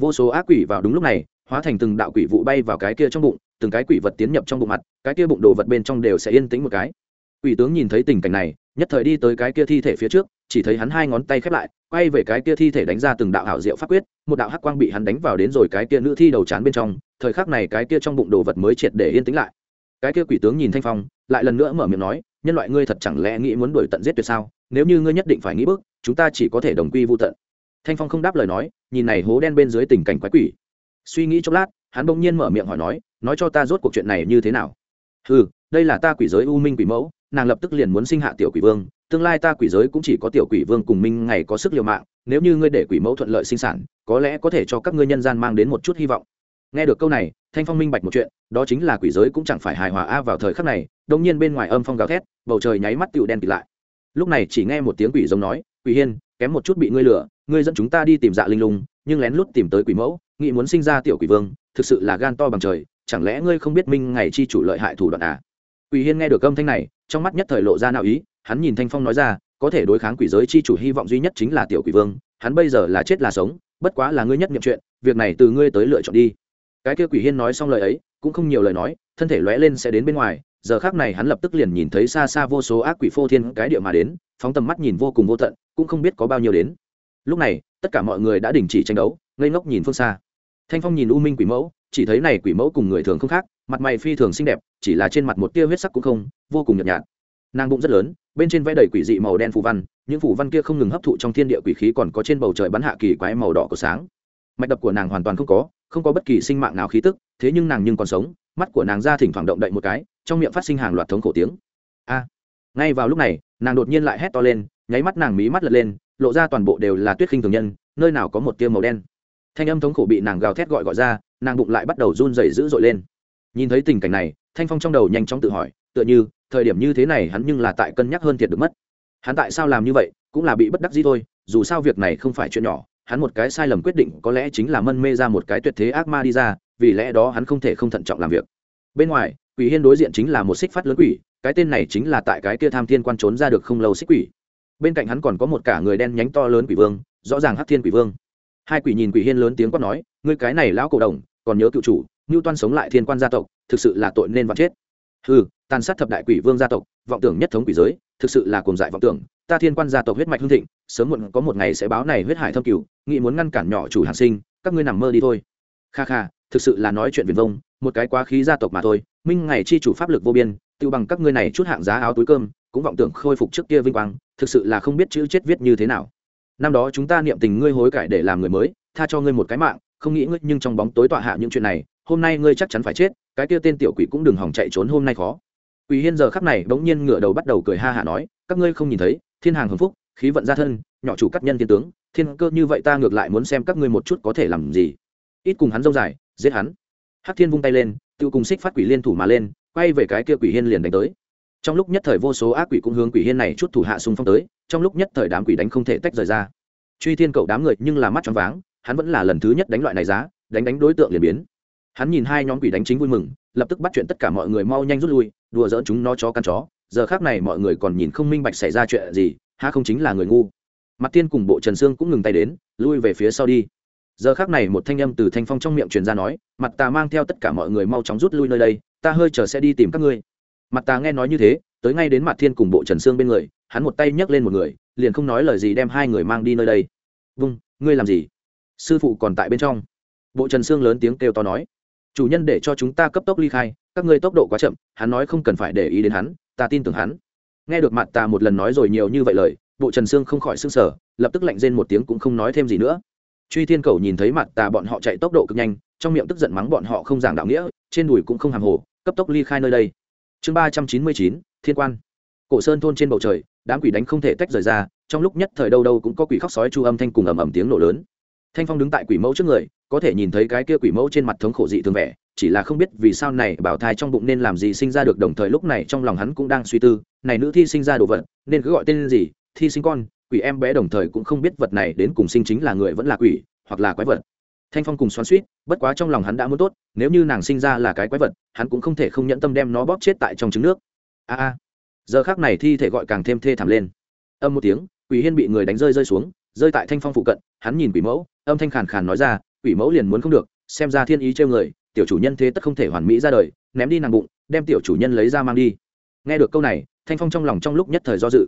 Vô số ác quỷ vào đúng lúc này hóa thành từng đạo quỷ vụ bay vào cái kia trong bụng, từng cái quỷ vật tiến nhập trong bụng mặt, cái kia bụng đồ vật bên trong đều sẽ yên tĩnh một cái. Quỷ tướng nhìn thấy tình cảnh này, nhất thời đi tới cái kia thi thể phía trước, chỉ thấy hắn hai ngón tay khép lại, quay về cái kia thi thể đánh ra từng đạo hảo diệu pháp quyết, một đạo hắc quang bị hắn đánh vào đến rồi cái kia nữ thi đầu chán bên trong, thời khắc này cái kia trong bụng đồ vật mới triệt để yên tĩnh lại. Cái kia quỷ tướng nhìn thanh phong, lại lần nữa mở miệng nói, nhân loại ngươi thật chẳng lẽ nghĩ muốn đuổi tận giết tuyệt sao? Nếu như ngươi nhất định phải nghĩ bước, chúng ta chỉ có thể đồng quy vô tận. Thanh phong không đáp lời nói, nhìn này hố đen bên dưới tình cảnh quái quỷ suy nghĩ chốc lát hắn bỗng nhiên mở miệng hỏi nói nói cho ta rốt cuộc chuyện này như thế nào? Ừ đây là ta quỷ giới u minh quỷ mẫu nàng lập tức liền muốn sinh hạ tiểu quỷ vương tương lai ta quỷ giới cũng chỉ có tiểu quỷ vương cùng minh ngày có sức liều mạng nếu như ngươi để quỷ mẫu thuận lợi sinh sản có lẽ có thể cho các ngươi nhân gian mang đến một chút hy vọng. Nghe được câu này thanh phong minh bạch một chuyện đó chính là quỷ giới cũng chẳng phải hài hòa a vào thời khắc này đông nhiên bên ngoài âm phong gào thét bầu trời nháy mắt tựu đen kịt lại. Lúc này chỉ nghe một tiếng quỷ giống nói quỷ hiên kém một chút bị ngươi lừa ngươi dẫn chúng ta đi tìm dạ linh lùng, nhưng lén lút tìm tới quỷ mẫu nghĩ muốn sinh ra tiểu quỷ vương, thực sự là gan to bằng trời, chẳng lẽ ngươi không biết minh ngày chi chủ lợi hại thủ đoạn à? Quỷ hiên nghe được âm thanh này, trong mắt nhất thời lộ ra nào ý, hắn nhìn thanh phong nói ra, có thể đối kháng quỷ giới chi chủ hy vọng duy nhất chính là tiểu quỷ vương, hắn bây giờ là chết là sống, bất quá là ngươi nhất nhiệm chuyện, việc này từ ngươi tới lựa chọn đi. Cái kia quỷ hiên nói xong lời ấy, cũng không nhiều lời nói, thân thể lóe lên sẽ đến bên ngoài, giờ khác này hắn lập tức liền nhìn thấy xa xa vô số ác quỷ phô thiên cái địa mà đến, phóng tầm mắt nhìn vô cùng vô tận, cũng không biết có bao nhiêu đến. Lúc này, tất cả mọi người đã đình chỉ tranh đấu, ngây ngốc nhìn phương xa thanh phong nhìn u minh quỷ mẫu, chỉ thấy này quỷ mẫu cùng người thường không khác, mặt mày phi thường xinh đẹp, chỉ là trên mặt một tia huyết sắc cũng không, vô cùng nhợt nhạt. Nàng bụng rất lớn, bên trên vẽ đầy quỷ dị màu đen phù văn, những phù văn kia không ngừng hấp thụ trong thiên địa quỷ khí còn có trên bầu trời bắn hạ kỳ quái màu đỏ của sáng. Mạch đập của nàng hoàn toàn không có không có bất kỳ sinh mạng nào khí tức, thế nhưng nàng nhưng còn sống, mắt của nàng ra thỉnh thoảng động đậy một cái, trong miệng phát sinh hàng loạt thống khổ tiếng. A! Ngay vào lúc này, nàng đột nhiên lại hét to lên, nháy mắt nàng mí mắt lật lên, lộ ra toàn bộ đều là tuyết khinh thường nhân, nơi nào có một tia màu đen thanh âm thống khổ bị nàng gào thét gọi gọi ra, nàng bụng lại bắt đầu run rẩy dữ dội lên. Nhìn thấy tình cảnh này, thanh phong trong đầu nhanh chóng tự hỏi, tựa như, thời điểm như thế này hắn nhưng là tại cân nhắc hơn thiệt được mất. Hắn tại sao làm như vậy, cũng là bị bất đắc dĩ thôi, dù sao việc này không phải chuyện nhỏ, hắn một cái sai lầm quyết định có lẽ chính là mân mê ra một cái tuyệt thế ác ma đi ra, vì lẽ đó hắn không thể không thận trọng làm việc. Bên ngoài, quỷ hiên đối diện chính là một xích phát lớn quỷ, cái tên này chính là tại cái kia tham thiên quan trốn ra được không lâu xích quỷ. Bên cạnh hắn còn có một cả người đen nhánh to lớn quỷ vương, rõ ràng hắc thiên quỷ vương hai quỷ nhìn quỷ hiên lớn tiếng quát nói, ngươi cái này lão cổ đồng, còn nhớ cựu chủ ngưu toan sống lại thiên quan gia tộc, thực sự là tội nên vạn chết. Ừ tàn sát thập đại quỷ vương gia tộc, vọng tưởng nhất thống quỷ giới, thực sự là cồn dại vọng tưởng. Ta thiên quan gia tộc huyết mạch hương thịnh, sớm muộn có một ngày sẽ báo này huyết hải thâm cửu, nghĩ muốn ngăn cản nhỏ chủ hàn sinh, các ngươi nằm mơ đi thôi. Kha kha, thực sự là nói chuyện viền vông, một cái quá khí gia tộc mà thôi, minh ngày chi chủ pháp lực vô biên tự bằng các ngươi này chút hạng giá áo túi cơm, cũng vọng tưởng khôi phục trước kia vinh quang, thực sự là không biết chữ chết viết như thế nào năm đó chúng ta niệm tình ngươi hối cải để làm người mới, tha cho ngươi một cái mạng, không nghĩ ngươi nhưng trong bóng tối tọa hạ những chuyện này, hôm nay ngươi chắc chắn phải chết, cái kia tên tiểu quỷ cũng đừng hòng chạy trốn hôm nay khó. Quỷ hiên giờ khắc này bỗng nhiên ngửa đầu bắt đầu cười ha hả nói, các ngươi không nhìn thấy, thiên hàng hưng phúc, khí vận gia thân, nhỏ chủ cắt nhân thiên tướng, thiên cơ như vậy ta ngược lại muốn xem các ngươi một chút có thể làm gì. Ít cùng hắn rông dài, giết hắn. Hắc thiên vung tay lên tự cùng xích phát quỷ liên thủ mà lên, quay về cái kia quỷ hiên liền đánh tới trong lúc nhất thời vô số ác quỷ cũng hướng quỷ hiên này chút thủ hạ xung phong tới, trong lúc nhất thời đám quỷ đánh không thể tách rời ra. Truy thiên cậu đám người nhưng là mắt choáng váng, hắn vẫn là lần thứ nhất đánh loại này giá, đánh đánh đối tượng liền biến. Hắn nhìn hai nhóm quỷ đánh chính vui mừng, lập tức bắt chuyện tất cả mọi người mau nhanh rút lui, đùa dỡ chúng nó chó căn chó. Giờ khác này mọi người còn nhìn không minh bạch xảy ra chuyện gì ha không chính là người ngu. Mặt tiên cùng bộ trần sương cũng ngừng tay đến, lui về phía sau đi. Giờ khác này một thanh âm từ thanh phong trong miệng truyền ra nói, mặt ta mang theo tất cả mọi người mau chóng rút lui nơi đây, ta hơi chờ sẽ đi tìm các ngươi mặt ta nghe nói như thế, tới ngay đến mặt thiên cùng bộ trần sương bên người, hắn một tay nhấc lên một người, liền không nói lời gì đem hai người mang đi nơi đây. Vâng ngươi làm gì? Sư phụ còn tại bên trong. Bộ trần sương lớn tiếng kêu to nói. Chủ nhân để cho chúng ta cấp tốc ly khai, các ngươi tốc độ quá chậm, hắn nói không cần phải để ý đến hắn, ta tin tưởng hắn. Nghe được mặt ta một lần nói rồi nhiều như vậy lời, bộ trần sương không khỏi s ư n g sở lập tức lạnh rên một tiếng cũng không nói thêm gì nữa. Truy thiên cầu nhìn thấy mặt tà bọn họ chạy tốc độ cực nhanh, trong miệng tức giận mắng bọn họ không giảng đạo nghĩa, trên đùi cũng không hàng hồ, cấp tốc ly khai nơi đây chương ba trăm chín mươi chín, thiên quan. Cổ sơn thôn trên bầu trời, đám quỷ đánh không thể tách rời ra, trong lúc nhất thời đâu đâu cũng có quỷ khóc sói chu âm thanh cùng ầm ầm tiếng nổ lớn. Thanh phong đứng tại quỷ mẫu trước người, có thể nhìn thấy cái kia quỷ mẫu trên mặt thống khổ dị thường vẻ, chỉ là không biết vì sao này bảo thai trong bụng nên làm gì sinh ra được đồng thời lúc này trong lòng hắn cũng đang suy tư, này nữ thi sinh ra đồ vật, nên cứ gọi tên gì, thi sinh con, quỷ em bé đồng thời cũng không biết vật này đến cùng sinh chính là người vẫn là quỷ, hoặc là quái vật thanh phong cùng xoắn suýt bất quá trong lòng hắn đã muốn tốt, nếu như nàng sinh ra là cái quái vật, hắn cũng không thể không nhận tâm đem nó bóp chết tại trong trứng nước. A a. Giờ khác này thi thể gọi càng thêm thê thảm lên. Âm một tiếng, quỷ hiên bị người đánh rơi rơi xuống, rơi tại thanh phong phụ cận, hắn nhìn quỷ mẫu, âm thanh khàn khàn nói ra, quỷ mẫu liền muốn không được, xem ra thiên ý trêu người, tiểu chủ nhân thế tất không thể hoàn mỹ ra đời, ném đi nàng bụng, đem tiểu chủ nhân lấy ra mang đi. Nghe được câu này, thanh phong trong lòng trong lúc nhất thời do dự.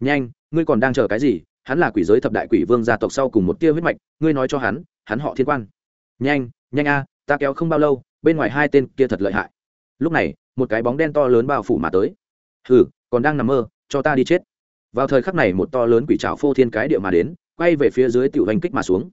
Nhanh, ngươi còn đang chờ cái gì? Hắn là quỷ giới thập đại quỷ vương gia tộc sau cùng một tia huyết mạch, ngươi nói cho hắn hắn họ thiên quan. Nhanh nhanh a, ta kéo không bao lâu, bên ngoài hai tên kia thật lợi hại. Lúc này, một cái bóng đen to lớn bao phủ mà tới. Hừ, còn đang nằm mơ, cho ta đi chết. Vào thời khắc này một to lớn quỷ trào phô thiên cái địa mà đến, quay về phía dưới tiểu hành kích mà xuống.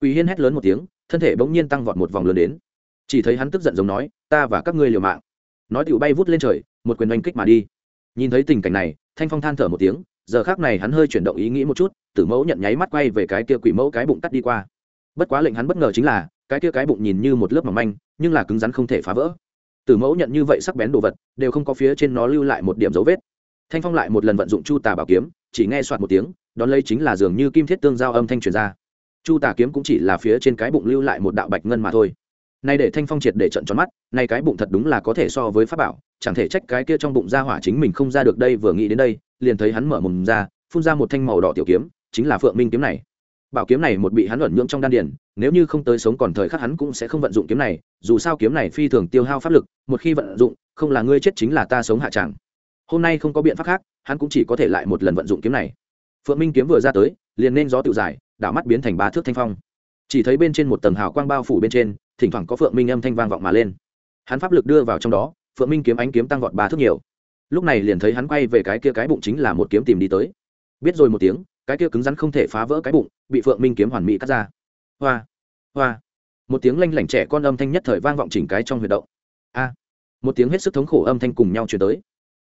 Quỷ hiên hét lớn một tiếng, thân thể bỗng nhiên tăng vọt một vòng lớn đến. Chỉ thấy hắn tức giận giống nói, ta và các ngươi liều mạng. Nói tiểu bay vút lên trời, một quyền oanh kích mà đi. Nhìn thấy tình cảnh này, thanh phong than thở một tiếng giờ khác này hắn hơi chuyển động ý nghĩ một chút, tử mẫu nhận nháy mắt quay về cái kia quỷ mẫu cái bụng tắt đi qua. Bất quá lệnh hắn bất ngờ chính là, cái kia cái bụng nhìn như một lớp mỏng manh, nhưng là cứng rắn không thể phá vỡ. Tử mẫu nhận như vậy sắc bén đồ vật, đều không có phía trên nó lưu lại một điểm dấu vết. Thanh phong lại một lần vận dụng chu tà bảo kiếm, chỉ nghe soạt một tiếng, đón lấy chính là dường như kim thiết tương giao âm thanh truyền ra. Chu tà kiếm cũng chỉ là phía trên cái bụng lưu lại một đạo bạch ngân mà thôi. Nay để thanh phong triệt để trận tròn mắt, nay cái bụng thật đúng là có thể so với pháp bảo, chẳng thể trách cái kia trong bụng ra hỏa chính mình không ra được đây vừa nghĩ đến đây liền thấy hắn mở mồm ra, phun ra một thanh màu đỏ tiểu kiếm, chính là phượng minh kiếm này. Bảo kiếm này một bị hắn luận nhượng trong đan điền, nếu như không tới sống còn thời khắc hắn cũng sẽ không vận dụng kiếm này, dù sao kiếm này phi thường tiêu hao pháp lực, một khi vận dụng, không là ngươi chết chính là ta sống hạ tràng hôm nay không có biện pháp khác, hắn cũng chỉ có thể lại một lần vận dụng kiếm này. Phượng minh kiếm vừa ra tới, liền nên gió tự giải, đảo mắt biến thành ba thước thanh phong. Chỉ thấy bên trên một tầng hào quang bao phủ bên trên, thỉnh thoảng có phượng minh âm thanh vang vọng mà lên. Hắn pháp lực đưa vào trong đó, phượng minh kiếm ánh kiếm tăng vọt ba thước nhiều lúc này liền thấy hắn quay về cái kia cái bụng chính là một kiếm tìm đi tới. Biết rồi một tiếng, cái kia cứng rắn không thể phá vỡ cái bụng, bị phượng minh kiếm hoàn mỹ cắt ra. Hoa hoa. Một tiếng lanh lảnh trẻ con âm thanh nhất thời vang vọng chỉnh cái trong huyệt động. A. Một tiếng hết sức thống khổ âm thanh cùng nhau chuyển tới.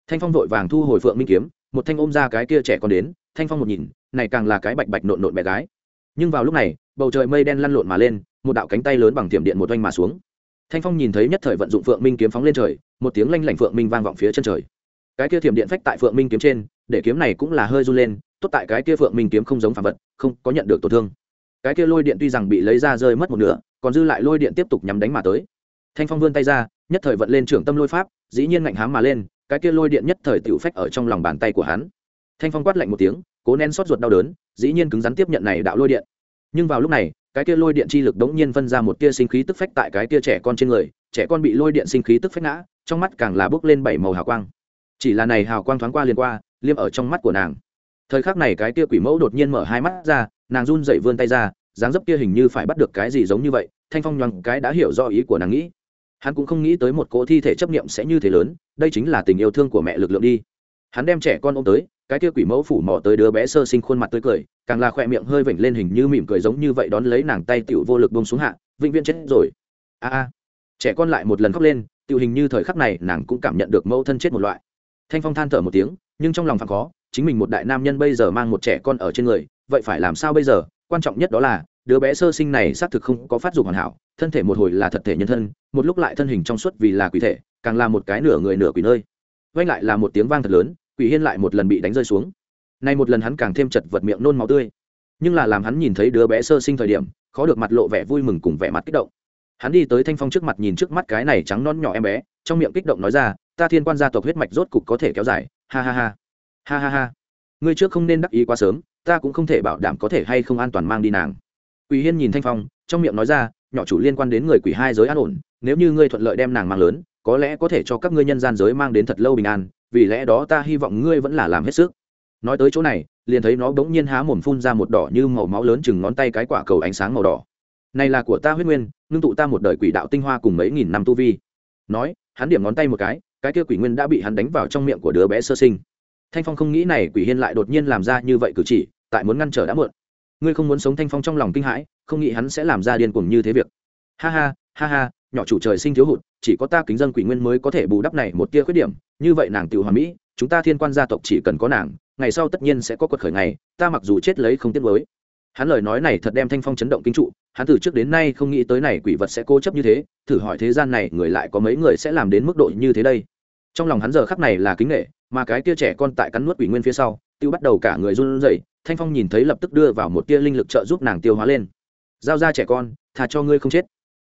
Thanh phong vội vàng thu hồi phượng minh kiếm, một thanh ôm ra cái kia trẻ con đến, thanh phong một nhìn, này càng là cái bạch bạch nộn nộn bé gái. Nhưng vào lúc này, bầu trời mây đen lăn lộn mà lên, một đạo cánh tay lớn bằng tiệm điện một oanh mà xuống. Thanh phong nhìn thấy nhất thời vận dụng phượng minh kiếm phóng lên trời, một tiếng lanh lảnh phượng minh vang vọng phía chân trời cái kia thiểm điện phách tại phượng minh kiếm trên, để kiếm này cũng là hơi run lên, tốt tại cái kia phượng minh kiếm không giống phản vật, không có nhận được tổn thương. Cái kia lôi điện tuy rằng bị lấy ra rơi mất một nửa, còn dư lại lôi điện tiếp tục nhắm đánh mà tới. Thanh phong vươn tay ra, nhất thời vận lên trưởng tâm lôi pháp, dĩ nhiên ngạnh hám mà lên, cái kia lôi điện nhất thời tiểu phách ở trong lòng bàn tay của hắn. Thanh phong quát lạnh một tiếng, cố nén xót ruột đau đớn, dĩ nhiên cứng rắn tiếp nhận này đạo lôi điện. Nhưng vào lúc này, cái kia lôi điện chi lực đống nhiên phân ra một tia sinh khí tức phách tại cái kia trẻ con trên người, trẻ con bị lôi điện sinh khí tức phách ngã, trong mắt càng là bước lên bảy màu hào quang chỉ là này hào quang thoáng qua liền qua, liêm ở trong mắt của nàng. Thời khắc này cái kia quỷ mẫu đột nhiên mở hai mắt ra, nàng run dậy vươn tay ra, dáng dấp kia hình như phải bắt được cái gì giống như vậy, thanh phong nhoằng cái đã hiểu do ý của nàng nghĩ. Hắn cũng không nghĩ tới một cỗ thi thể chấp niệm sẽ như thế lớn, đây chính là tình yêu thương của mẹ lực lượng đi. Hắn đem trẻ con ôm tới, cái kia quỷ mẫu phủ mò tới đứa bé sơ sinh khuôn mặt tươi cười, càng là khỏe miệng hơi vểnh lên hình như mỉm cười giống như vậy đón lấy nàng tay tựu vô lực bông xuống hạ, vĩnh viễn chết rồi. A a. Trẻ con lại một lần khóc lên tựu hình như thời khắc này nàng cũng cảm nhận được mẫu thân chết một loại thanh phong than thở một tiếng, nhưng trong lòng phản khó, chính mình một đại nam nhân bây giờ mang một trẻ con ở trên người, vậy phải làm sao bây giờ? Quan trọng nhất đó là, đứa bé sơ sinh này xác thực không có phát dục hoàn hảo, thân thể một hồi là thật thể nhân thân, một lúc lại thân hình trong suốt vì là quỷ thể, càng là một cái nửa người nửa quỷ nơi. Vang lại là một tiếng vang thật lớn, quỷ hiên lại một lần bị đánh rơi xuống. Nay một lần hắn càng thêm chật vật miệng nôn máu tươi. Nhưng là làm hắn nhìn thấy đứa bé sơ sinh thời điểm, khó được mặt lộ vẻ vui mừng cùng vẻ mặt kích động. Hắn đi tới thanh phong trước mặt nhìn trước mắt cái này trắng non nhỏ em bé, trong miệng kích động nói ra ta thiên quan gia tộc huyết mạch rốt cục có thể kéo dài. Ha ha ha. Ha ha ha. Ngươi trước không nên đắc ý quá sớm, ta cũng không thể bảo đảm có thể hay không an toàn mang đi nàng. Quỷ hiên nhìn thanh phong, trong miệng nói ra, nhỏ chủ liên quan đến người quỷ hai giới an ổn, nếu như ngươi thuận lợi đem nàng mang lớn, có lẽ có thể cho các ngươi nhân gian giới mang đến thật lâu bình an, vì lẽ đó ta hy vọng ngươi vẫn là làm hết sức. Nói tới chỗ này, liền thấy nó bỗng nhiên há mồm phun ra một đỏ như màu máu lớn chừng ngón tay cái quả cầu ánh sáng màu đỏ. Này là của ta huyết nguyên, ngưng tụ ta một đời quỷ đạo tinh hoa cùng mấy nghìn năm tu vi. Nói, hắn điểm ngón tay một cái cái kia quỷ nguyên đã bị hắn đánh vào trong miệng của đứa bé sơ sinh. Thanh phong không nghĩ này quỷ hiên lại đột nhiên làm ra như vậy cử chỉ, tại muốn ngăn trở đã muộn. Ngươi không muốn sống thanh phong trong lòng kinh hãi, không nghĩ hắn sẽ làm ra điên cuồng như thế việc. Ha ha ha ha, nhỏ chủ trời sinh thiếu hụt, chỉ có ta kính dân quỷ nguyên mới có thể bù đắp này một tia khuyết điểm, như vậy nàng tự hòa mỹ, chúng ta thiên quan gia tộc chỉ cần có nàng, ngày sau tất nhiên sẽ có quật khởi ngày, ta mặc dù chết lấy không tiếc với hắn lời nói này thật đem thanh phong chấn động kinh trụ, hắn từ trước đến nay không nghĩ tới này quỷ vật sẽ cố chấp như thế, thử hỏi thế gian này người lại có mấy người sẽ làm đến mức độ như thế đây. Trong lòng hắn giờ khắc này là kính nghệ mà cái kia trẻ con tại cắn nuốt quỷ nguyên phía sau, tiêu bắt đầu cả người run rẩy, thanh phong nhìn thấy lập tức đưa vào một tia linh lực trợ giúp nàng tiêu hóa lên. Giao ra trẻ con thà cho ngươi không chết.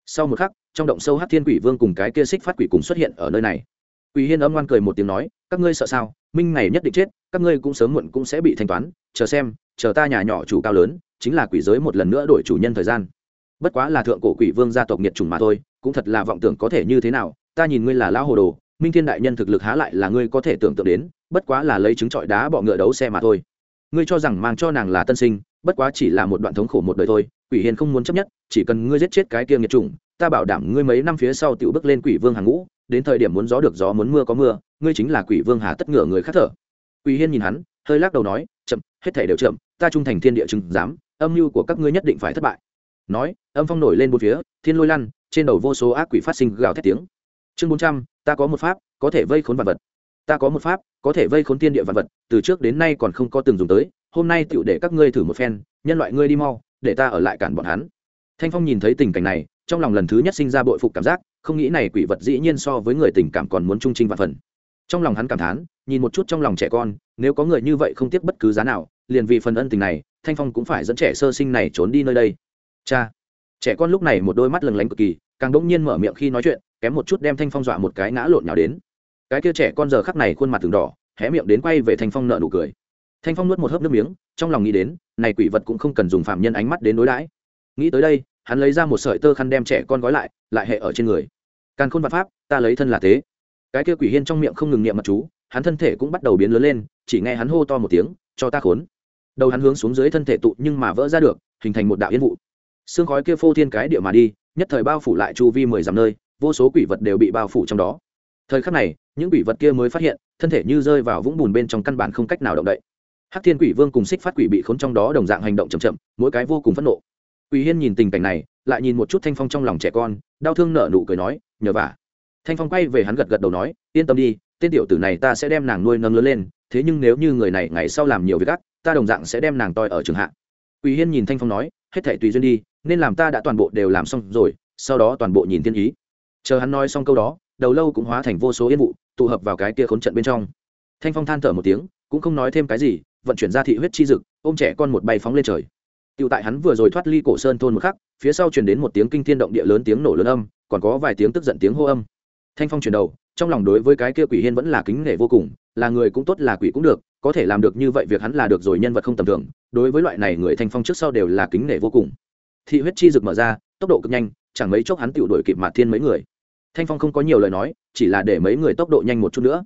Sau một khắc, trong động sâu hát thiên quỷ vương cùng cái kia xích phát quỷ cùng xuất hiện ở nơi này. Quỷ hiên âm ngoan cười một tiếng nói, các ngươi sợ sao? Minh này nhất định chết, các ngươi cũng sớm muộn cũng sẽ bị thanh toán, chờ xem chờ ta nhà nhỏ chủ cao lớn, chính là quỷ giới một lần nữa đổi chủ nhân thời gian. Bất quá là thượng cổ quỷ vương gia tộc nhiệt trùng mà thôi, cũng thật là vọng tưởng có thể như thế nào, ta nhìn ngươi là lão hồ đồ, minh thiên đại nhân thực lực há lại là ngươi có thể tưởng tượng đến, bất quá là lấy trứng trọi đá bọ ngựa đấu xe mà thôi. Ngươi cho rằng mang cho nàng là tân sinh, bất quá chỉ là một đoạn thống khổ một đời thôi, quỷ hiền không muốn chấp nhất, chỉ cần ngươi giết chết cái kia nghiệt chủng, ta bảo đảm ngươi mấy năm phía sau tựu bước lên quỷ vương hàng ngũ, đến thời điểm muốn gió được gió muốn mưa có mưa, ngươi chính là quỷ vương hà tất ngựa người khác thở. Quỷ hiên nhìn hắn, hơi lắc đầu nói, chậm, hết thể đều chậm ta trung thành thiên địa chứng giám, âm mưu của các ngươi nhất định phải thất bại. Nói, âm phong nổi lên bốn phía, thiên lôi lăn, trên đầu vô số ác quỷ phát sinh gào thét tiếng. Chương bốn trăm, ta có một pháp, có thể vây khốn vật vật. Ta có một pháp, có thể vây khốn tiên địa vật vật, từ trước đến nay còn không có từng dùng tới, hôm nay tựu để các ngươi thử một phen, nhân loại ngươi đi mau, để ta ở lại cản bọn hắn. Thanh phong nhìn thấy tình cảnh này, trong lòng lần thứ nhất sinh ra bội phục cảm giác, không nghĩ này quỷ vật dĩ nhiên so với người tình cảm còn muốn trung trinh vạn phần. Trong lòng hắn cảm thán, nhìn một chút trong lòng trẻ con, nếu có người như vậy không tiếc bất cứ giá nào liền vì phần ân tình này, thanh phong cũng phải dẫn trẻ sơ sinh này trốn đi nơi đây. Cha. Trẻ con lúc này một đôi mắt lừng lánh cực kỳ, càng đỗng nhiên mở miệng khi nói chuyện, kém một chút đem thanh phong dọa một cái ngã lộn nhào đến. Cái kia trẻ con giờ khắc này khuôn mặt từng đỏ, hé miệng đến quay về thanh phong nợ nụ cười. Thanh phong nuốt một hớp nước miếng, trong lòng nghĩ đến, này quỷ vật cũng không cần dùng phạm nhân ánh mắt đến đối đãi. Nghĩ tới đây, hắn lấy ra một sợi tơ khăn đem trẻ con gói lại lại hệ ở trên người. Càng khôn vật pháp, ta lấy thân là thế cái kia quỷ hiên trong miệng không ngừng niệm mặt chú, hắn thân thể cũng bắt đầu biến lớn lên, chỉ nghe hắn hô to một tiếng, cho ta khốn đầu hắn hướng xuống dưới thân thể tụ nhưng mà vỡ ra được, hình thành một đạo yên vụ. Xương khói kia phô thiên cái địa mà đi, nhất thời bao phủ lại chu vi mười dặm nơi, vô số quỷ vật đều bị bao phủ trong đó. Thời khắc này, những quỷ vật kia mới phát hiện, thân thể như rơi vào vũng bùn bên trong căn bản không cách nào động đậy. Hắc thiên quỷ vương cùng xích phát quỷ bị khốn trong đó đồng dạng hành động chậm chậm, mỗi cái vô cùng phẫn nộ. Quỷ hiên nhìn tình cảnh này, lại nhìn một chút thanh phong trong lòng trẻ con, đau thương nở nụ cười nói, nhờ vả. Thanh phong quay về hắn gật gật đầu nói, yên tâm đi, tên tiểu tử này ta sẽ đem nàng nuôi nâng lớn lên, thế nhưng nếu như người này ngày sau làm nhiều việc gắt ta đồng dạng sẽ đem nàng toi ở trường hạ. Quỷ hiên nhìn thanh phong nói hết thể tùy duyên đi nên làm ta đã toàn bộ đều làm xong rồi sau đó toàn bộ nhìn thiên ý. Chờ hắn nói xong câu đó đầu lâu cũng hóa thành vô số yên vụ tụ hợp vào cái kia khốn trận bên trong. Thanh phong than thở một tiếng cũng không nói thêm cái gì vận chuyển ra thị huyết chi dực ôm trẻ con một bay phóng lên trời. Tiểu tại hắn vừa rồi thoát ly cổ sơn thôn một khắc, phía sau truyền đến một tiếng kinh thiên động địa lớn tiếng nổ lớn âm, còn có vài tiếng tức giận tiếng hô âm. Thanh Phong chuyển đầu, trong lòng đối với cái kia quỷ hiên vẫn là kính nể vô cùng, là người cũng tốt là quỷ cũng được, có thể làm được như vậy việc hắn là được rồi nhân vật không tầm thường, đối với loại này người Thanh Phong trước sau đều là kính nể vô cùng. Thị huyết chi rực mở ra, tốc độ cực nhanh, chẳng mấy chốc hắn tự đuổi kịp Mạt Thiên mấy người. Thanh Phong không có nhiều lời nói, chỉ là để mấy người tốc độ nhanh một chút nữa.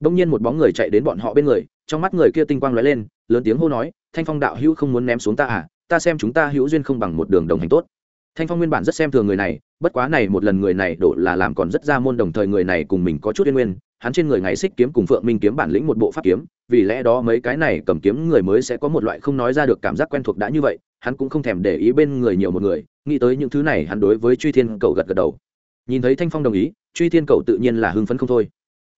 Đông nhiên một bóng người chạy đến bọn họ bên người, trong mắt người kia tinh quang lóe lên, lớn tiếng hô nói, "Thanh Phong đạo hữu không muốn ném xuống ta à? ta xem chúng ta hữu duyên không bằng một đường đồng hành tốt." Thanh Phong nguyên bản rất xem thường người này, bất quá này một lần người này đổ là làm còn rất ra môn đồng thời người này cùng mình có chút yên nguyên, hắn trên người ngày xích kiếm cùng Phượng Minh kiếm bản lĩnh một bộ pháp kiếm, vì lẽ đó mấy cái này cầm kiếm người mới sẽ có một loại không nói ra được cảm giác quen thuộc đã như vậy, hắn cũng không thèm để ý bên người nhiều một người, nghĩ tới những thứ này hắn đối với Truy Thiên Cầu gật gật đầu. Nhìn thấy Thanh Phong đồng ý, Truy Thiên Cầu tự nhiên là hưng phấn không thôi.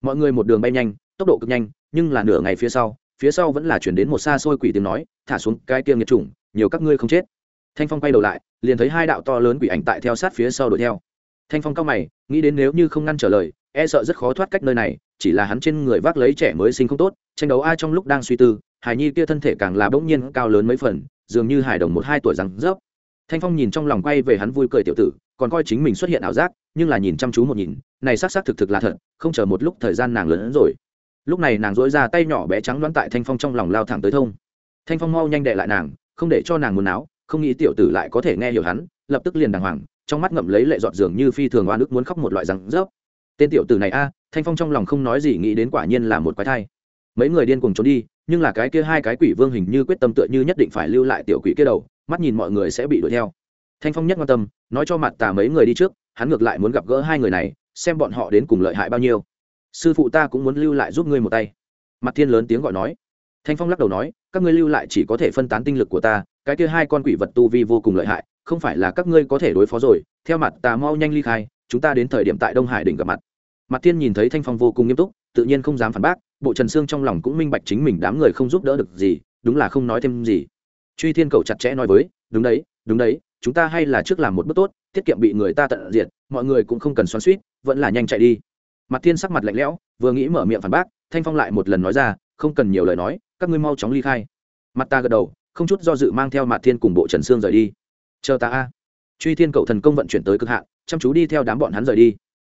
Mọi người một đường bay nhanh tốc độ cực nhanh nhưng là nửa ngày phía sau phía sau vẫn là chuyển đến một xa xôi quỷ tiếng nói thả xuống cái kia nghiệt chủng nhiều các ngươi không chết. Thanh phong quay đầu lại liền thấy hai đạo to lớn quỷ ảnh tại theo sát phía sau đuổi theo. Thanh phong cao mày nghĩ đến nếu như không ngăn trở lời e sợ rất khó thoát cách nơi này, chỉ là hắn trên người vác lấy trẻ mới sinh không tốt, tranh đấu ai trong lúc đang suy tư hải nhi kia thân thể càng là bỗng nhiên cao lớn mấy phần, dường như hải đồng một hai tuổi rằng rớp. Thanh phong nhìn trong lòng quay về hắn vui cười tiểu tử, còn coi chính mình xuất hiện ảo giác, nhưng là nhìn chăm chú một nhìn, này xác xác thực thực là thật, không chờ một lúc thời gian nàng lớn hơn rồi. Lúc này nàng dỗi ra tay nhỏ bé trắng đoán tại thanh phong trong lòng lao thẳng tới thông. Thanh phong mau nhanh đệ lại nàng, không để cho nàng muốn áo không nghĩ tiểu tử lại có thể nghe hiểu hắn, lập tức liền đàng hoàng, trong mắt ngậm lấy lệ dọn dường như phi thường oan ức muốn khóc một loại răng rớp tên tiểu tử này a, thanh phong trong lòng không nói gì nghĩ đến quả nhiên là một quái thai. Mấy người điên cùng trốn đi, nhưng là cái kia hai cái quỷ vương hình như quyết tâm tựa như nhất định phải lưu lại tiểu quỷ kia đầu, mắt nhìn mọi người sẽ bị đuổi theo. Thanh phong nhất quan tâm, nói cho mặt tà mấy người đi trước, hắn ngược lại muốn gặp gỡ hai người này, xem bọn họ đến cùng lợi hại bao nhiêu. Sư phụ ta cũng muốn lưu lại giúp ngươi một tay. Mặt thiên lớn tiếng gọi nói. Thanh phong lắc đầu nói, các ngươi lưu lại chỉ có thể phân tán tinh lực của ta, cái kia hai con quỷ vật tu vi vô cùng lợi hại, không phải là các ngươi có thể đối phó rồi. Theo mặt tà mau nhanh ly khai, chúng ta đến thời điểm tại đông hải đỉnh gặp mặt mặt thiên nhìn thấy thanh phong vô cùng nghiêm túc, tự nhiên không dám phản bác, bộ trần sương trong lòng cũng minh bạch chính mình đám người không giúp đỡ được gì, đúng là không nói thêm gì. Truy thiên cầu chặt chẽ nói với, đúng đấy đúng đấy, chúng ta hay là trước làm một bước tốt, tiết kiệm bị người ta tận diệt, mọi người cũng không cần xoắn suýt vẫn là nhanh chạy đi. Mặt thiên sắc mặt lạnh lẽo, vừa nghĩ mở miệng phản bác, thanh phong lại một lần nói ra, không cần nhiều lời nói, các ngươi mau chóng ly khai. Mặt ta gật đầu, không chút do dự mang theo mặt thiên cùng bộ trần sương rời đi. Chờ ta a. Truy thiên cậu thần công vận chuyển tới cực hạn, chăm chú đi theo đám bọn hắn rời đi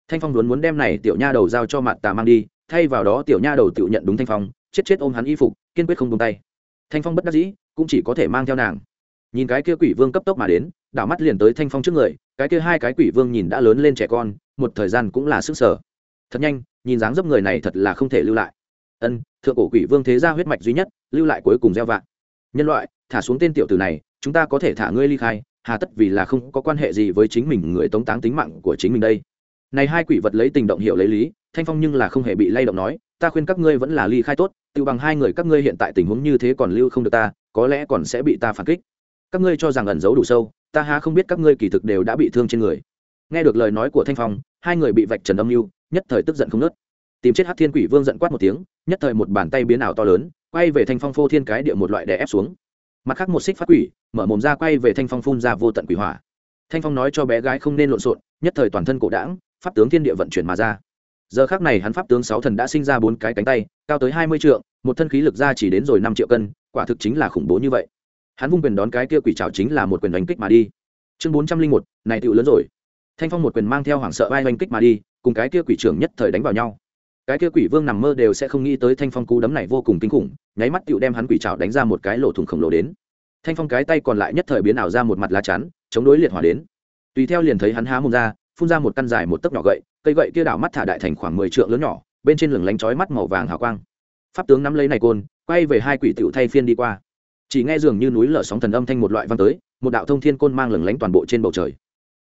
thanh phong muốn muốn đem này tiểu nha đầu giao cho mặt tà mang đi, thay vào đó tiểu nha đầu tự nhận đúng thanh phong, chết chết ôm hắn y phục, kiên quyết không tung tay. Thanh phong bất đắc dĩ, cũng chỉ có thể mang theo nàng. Nhìn cái kia quỷ vương cấp tốc mà đến, đảo mắt liền tới thanh phong trước người, cái kia hai cái quỷ vương nhìn đã lớn lên trẻ con, một thời gian cũng là sức sở. Thật nhanh, nhìn dáng dấp người này thật là không thể lưu lại. Ân, thượng cổ quỷ vương thế gia huyết mạch duy nhất, lưu lại cuối cùng gieo vạn nhân loại, thả xuống tên tiểu tử này, chúng ta có thể thả ngươi ly khai, hà tất vì là không có quan hệ gì với chính mình người tống táng tính mạng của chính mình đây này hai quỷ vật lấy tình động hiểu lấy lý, thanh phong nhưng là không hề bị lay động nói, ta khuyên các ngươi vẫn là ly khai tốt tự bằng hai người các ngươi hiện tại tình huống như thế còn lưu không được ta, có lẽ còn sẽ bị ta phản kích. Các ngươi cho rằng ẩn giấu đủ sâu, ta há không biết các ngươi kỳ thực đều đã bị thương trên người. Nghe được lời nói của thanh phong, hai người bị vạch trần âm mưu, nhất thời tức giận không nớt tìm chết hát thiên quỷ vương giận quát một tiếng, nhất thời một bàn tay biến ảo to lớn, quay về thanh phong phô thiên cái địa một loại đè ép xuống. Mặt khác một xích phát quỷ, mở mồm ra quay về thanh phong phun ra vô tận quỷ hỏa. Thanh phong nói cho bé gái không nên lộn xộn, nhất thời toàn thân cổ đảng pháp tướng thiên địa vận chuyển mà ra. Giờ khác này hắn pháp tướng sáu thần đã sinh ra bốn cái cánh tay, cao tới hai mươi triệu một thân khí lực ra chỉ đến rồi năm triệu cân, quả thực chính là khủng bố như vậy. Hắn vung quyền đón cái kia quỷ trào chính là một quyền đánh kích mà đi. Chương bốn trăm linh một, này tựu lớn rồi. Thanh phong một quyền mang theo hoảng sợ vai oanh kích mà đi, cùng cái kia quỷ trưởng nhất thời đánh vào nhau. Cái kia quỷ vương nằm mơ đều sẽ không nghĩ tới thanh phong cú đấm này vô cùng kinh khủng, nháy mắt tựu đem hắn quỷ trào đánh ra một cái lỗ thủng khổng lồ đến. Thanh phong cái tay còn lại nhất thời biến ảo ra một mặt lá chắn, chống đối liệt hỏa đến. Tùy theo liền thấy hắn há mồm ra phun ra một căn dài một tấc nhỏ gậy, cây gậy kia đảo mắt thả đại thành khoảng mười trượng lớn nhỏ, bên trên lửng lánh chói mắt màu vàng hào quang. Pháp tướng nắm lấy này côn, quay về hai quỷ tiểu thay phiên đi qua. Chỉ nghe dường như núi lở sóng thần âm thanh một loại vang tới, một đạo thông thiên côn mang lửng lánh toàn bộ trên bầu trời.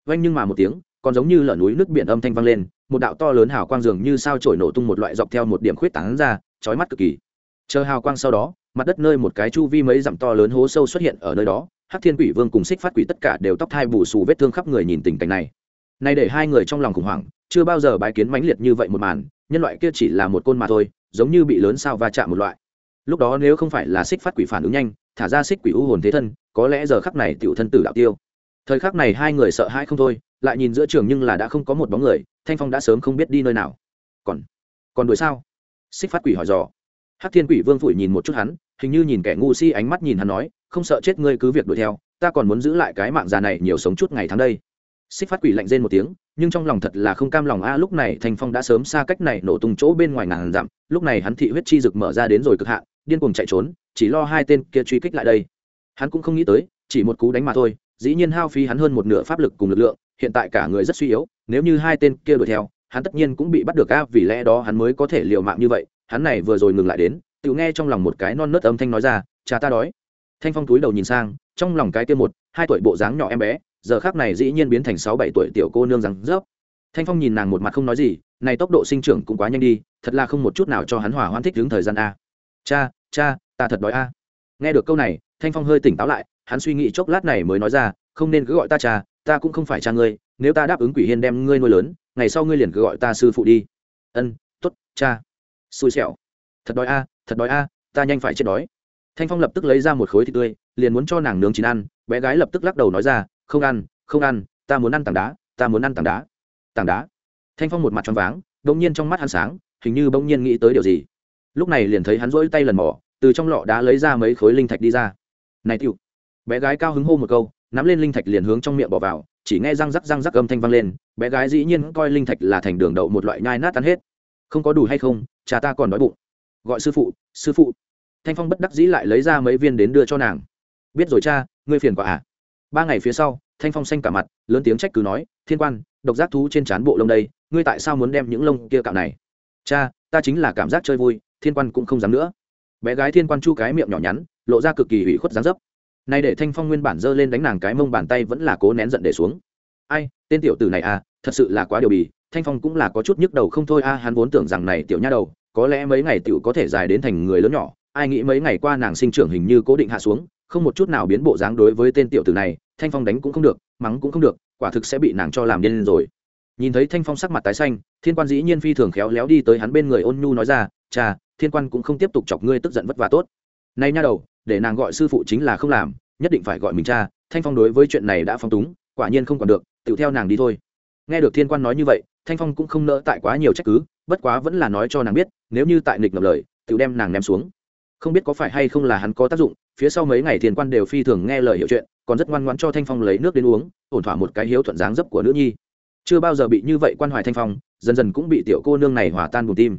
Vang nhưng mà một tiếng, còn giống như lở núi nước biển âm thanh vang lên, một đạo to lớn hào quang dường như sao trổi nổ tung một loại dọc theo một điểm khuyết tán ra, chói mắt cực kỳ. Chờ hào quang sau đó, mặt đất nơi một cái chu vi mấy dặm to lớn hố sâu xuất hiện ở nơi đó, hắc thiên quỷ vương cùng xích phát quỷ tất cả đều tóc thai bù xù vết thương khắp người nhìn tình cảnh này nay để hai người trong lòng khủng hoảng, chưa bao giờ bái kiến mãnh liệt như vậy một màn, nhân loại kia chỉ là một côn mà thôi, giống như bị lớn sao va chạm một loại. Lúc đó nếu không phải là xích phát quỷ phản ứng nhanh, thả ra xích quỷ u hồn thế thân, có lẽ giờ khắc này tiểu thân tử đạo tiêu. Thời khắc này hai người sợ hãi không thôi, lại nhìn giữa trường nhưng là đã không có một bóng người, thanh phong đã sớm không biết đi nơi nào. Còn còn đuổi sao? Xích phát quỷ hỏi dò. Hắc thiên quỷ vương phủi nhìn một chút hắn, hình như nhìn kẻ ngu si ánh mắt nhìn hắn nói, không sợ chết ngươi cứ việc đuổi theo, ta còn muốn giữ lại cái mạng già này nhiều sống chút ngày tháng đây xích phát quỷ lạnh rên một tiếng, nhưng trong lòng thật là không cam lòng a lúc này Thành phong đã sớm xa cách này nổ tung chỗ bên ngoài ngàn dặm, lúc này hắn thị huyết chi rực mở ra đến rồi cực hạn, điên cuồng chạy trốn, chỉ lo hai tên kia truy kích lại đây. Hắn cũng không nghĩ tới, chỉ một cú đánh mà thôi, dĩ nhiên hao phí hắn hơn một nửa pháp lực cùng lực lượng, hiện tại cả người rất suy yếu, nếu như hai tên kia đuổi theo, hắn tất nhiên cũng bị bắt được a vì lẽ đó hắn mới có thể liều mạng như vậy. Hắn này vừa rồi ngừng lại đến, tự nghe trong lòng một cái non nớt âm thanh nói ra, cha ta đói. Thanh phong túi đầu nhìn sang, trong lòng cái kia một, hai tuổi bộ dáng nhỏ em bé giờ khác này dĩ nhiên biến thành sáu bảy tuổi tiểu cô nương rằng rớp. Thanh phong nhìn nàng một mặt không nói gì, này tốc độ sinh trưởng cũng quá nhanh đi, thật là không một chút nào cho hắn hỏa hoan thích đứng thời gian a. Cha cha, ta thật đói a. Nghe được câu này, thanh phong hơi tỉnh táo lại, hắn suy nghĩ chốc lát này mới nói ra, không nên cứ gọi ta cha, ta cũng không phải cha ngươi, nếu ta đáp ứng quỷ hiên đem ngươi nuôi lớn, ngày sau ngươi liền cứ gọi ta sư phụ đi. Ân t ố t cha. Xui xẻo. Thật đói a, thật đói a, ta nhanh phải chết đói. Thanh phong lập tức lấy ra một khối thịt tươi, liền muốn cho nàng nướng chín ăn, bé gái lập tức lắc đầu nói ra không ăn không ăn, ta muốn ăn tảng đá, ta muốn ăn tảng đá. Tảng đá. Thanh phong một mặt t r váng đ ỗ n g nhiên trong mắt hắn sáng, hình như bỗng nhiên nghĩ tới điều gì. Lúc này liền thấy hắn rỗi tay lần mỏ từ trong lọ đá lấy ra mấy khối linh thạch đi ra. Này tiêu bé gái cao hứng hô một câu, nắm lên linh thạch liền hướng trong miệng bỏ vào, chỉ nghe răng rắc răng rắc âm thanh vang lên, bé gái dĩ nhiên coi linh thạch là thành đường đậu một loại nhai nát tan hết. Không có đủ hay không, cha ta còn đói bụng. Gọi sư phụ sư phụ. Thanh phong bất đắc dĩ lại lấy ra mấy viên đến đưa cho nàng. Biết rồi cha, ngươi phiền quả à ba ngày phía sau, thanh phong xanh cả mặt, lớn tiếng trách cứ nói, thiên quan, độc giác thú trên trán bộ lông đây, ngươi tại sao muốn đem những lông kia cạo này? Cha, ta chính là cảm giác chơi vui, thiên quan cũng không dám nữa. Bé gái thiên quan chu cái miệng nhỏ nhắn, lộ ra cực kỳ hủy khuất dáng dấp. Nay để thanh phong nguyên bản giơ lên đánh nàng cái mông bàn tay vẫn là cố nén giận để xuống. Ai, tên tiểu tử này à thật sự là quá điều bì, thanh phong cũng là có chút nhức đầu không thôi a, hắn vốn tưởng rằng này tiểu nha đầu, có lẽ mấy ngày tiểu có thể dài đến thành người lớn nhỏ ai nghĩ mấy ngày qua nàng sinh trưởng hình như cố định hạ xuống, không một chút nào biến bộ dáng đối với tên tiểu tử này, thanh phong đánh cũng không được, mắng cũng không được, quả thực sẽ bị nàng cho làm điên rồi. Nhìn thấy thanh phong sắc mặt tái xanh, thiên quan dĩ nhiên phi thường khéo léo đi tới hắn bên người ôn nhu nói ra, cha, thiên quan cũng không tiếp tục chọc ngươi tức giận vất vả tốt. Nay nha đầu, để nàng gọi sư phụ chính là không làm, nhất định phải gọi mình cha. Thanh phong đối với chuyện này đã phong túng, quả nhiên không còn được, tự theo nàng đi thôi. Nghe được thiên quan nói như vậy, thanh phong cũng không nỡ tại quá nhiều trách cứ, bất quá vẫn là nói cho nàng biết, nếu như tại nghịch ngập lời, tự đem nàng ném xuống không biết có phải hay không là hắn có tác dụng, phía sau mấy ngày thiên quan đều phi thường nghe lời hiểu chuyện, còn rất ngoan ngoãn cho thanh phong lấy nước đến uống, ổn thỏa một cái hiếu thuận dáng dấp của nữ nhi. Chưa bao giờ bị như vậy quan hoài thanh phong, dần dần cũng bị tiểu cô nương này hòa tan bùn tim.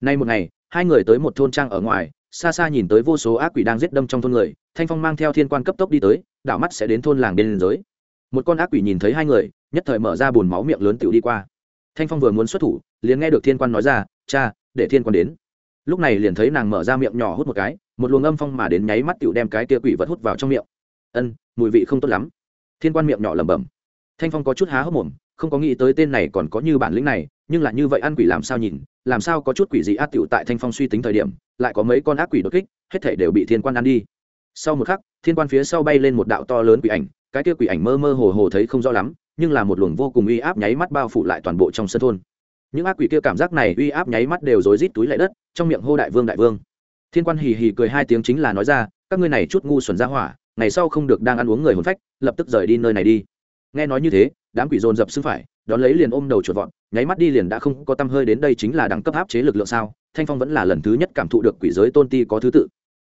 Nay một ngày, hai người tới một thôn trang ở ngoài, xa xa nhìn tới vô số ác quỷ đang giết đâm trong thôn người, thanh phong mang theo thiên quan cấp tốc đi tới, đảo mắt sẽ đến thôn làng bên giới một con ác quỷ nhìn thấy hai người, nhất thời mở ra bùn máu miệng lớn tiểu đi qua. Thanh phong vừa muốn xuất thủ, liền nghe được thiên quan nói ra, cha, để thiên quan đến lúc này liền thấy nàng mở ra miệng nhỏ hút một cái, một luồng âm phong mà đến nháy mắt tựu đem cái tia quỷ vật hút vào trong miệng. Ân, mùi vị không tốt lắm. Thiên quan miệng nhỏ lẩm bẩm. Thanh phong có chút há hốc mồm, không có nghĩ tới tên này còn có như bản lĩnh này, nhưng là như vậy ăn quỷ làm sao nhìn, làm sao có chút quỷ gì ác tựu tại thanh phong suy tính thời điểm, lại có mấy con ác quỷ đột kích, hết thể đều bị thiên quan ăn đi. Sau một khắc, thiên quan phía sau bay lên một đạo to lớn quỷ ảnh, cái tia quỷ ảnh mơ mơ hồ hồ thấy không rõ lắm, nhưng là một luồng vô cùng uy áp nháy mắt bao phủ lại toàn bộ trong sân thôn những ác quỷ kia cảm giác này uy áp nháy mắt đều rối rít túi lại đất, trong miệng hô đại vương đại vương. Thiên quan hì hì cười hai tiếng chính là nói ra, các ngươi này chút ngu xuẩn ra hỏa, ngày sau không được đang ăn uống người hồn phách, lập tức rời đi nơi này đi. Nghe nói như thế, đám quỷ dồn dập xưng phải, đón lấy liền ôm đầu chuột vọt, nháy mắt đi liền đã không có tâm hơi đến đây chính là đẳng cấp áp chế lực lượng sao, thanh phong vẫn là lần thứ nhất cảm thụ được quỷ giới tôn ti có thứ tự.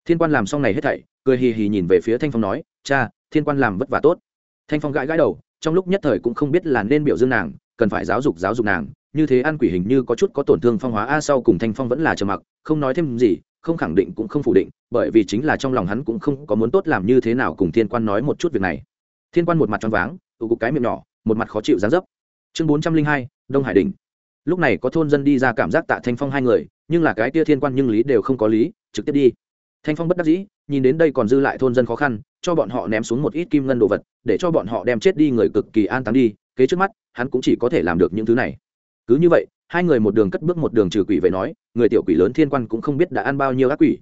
Thiên quan làm xong này hết thảy, cười hì hì nhìn về phía thanh phong nói, cha, thiên quan làm vất vả tốt. Thanh phong gãi gãi đầu, trong lúc nhất thời cũng không biết là nên biểu dương nàng, cần phải giáo dục giáo dục nàng như thế ăn quỷ hình như có chút có tổn thương phong hóa, a, sau cùng thanh phong vẫn là trầm mặc, không nói thêm gì, không khẳng định cũng không phủ định, bởi vì chính là trong lòng hắn cũng không có muốn tốt làm như thế nào cùng thiên quan nói một chút việc này. Thiên quan một mặt choáng váng, tụ cục cái miệng nhỏ, một mặt khó chịu dán dấp. Chương bốn trăm linh hai, đông hải đình lúc này có thôn dân đi ra cảm giác tạ thanh phong hai người, nhưng là cái tia thiên quan nhưng lý đều không có lý, trực tiếp đi. Thanh phong bất đắc dĩ, nhìn đến đây còn dư lại thôn dân khó khăn, cho bọn họ ném xuống một ít kim ngân đồ vật, để cho bọn họ đem chết đi người cực kỳ an táng đi, kế trước mắt, hắn cũng chỉ có thể làm được những thứ này cứ như vậy, hai người một đường cất bước một đường trừ quỷ về nói, người tiểu quỷ lớn thiên quan cũng không biết đã ăn bao nhiêu ác quỷ.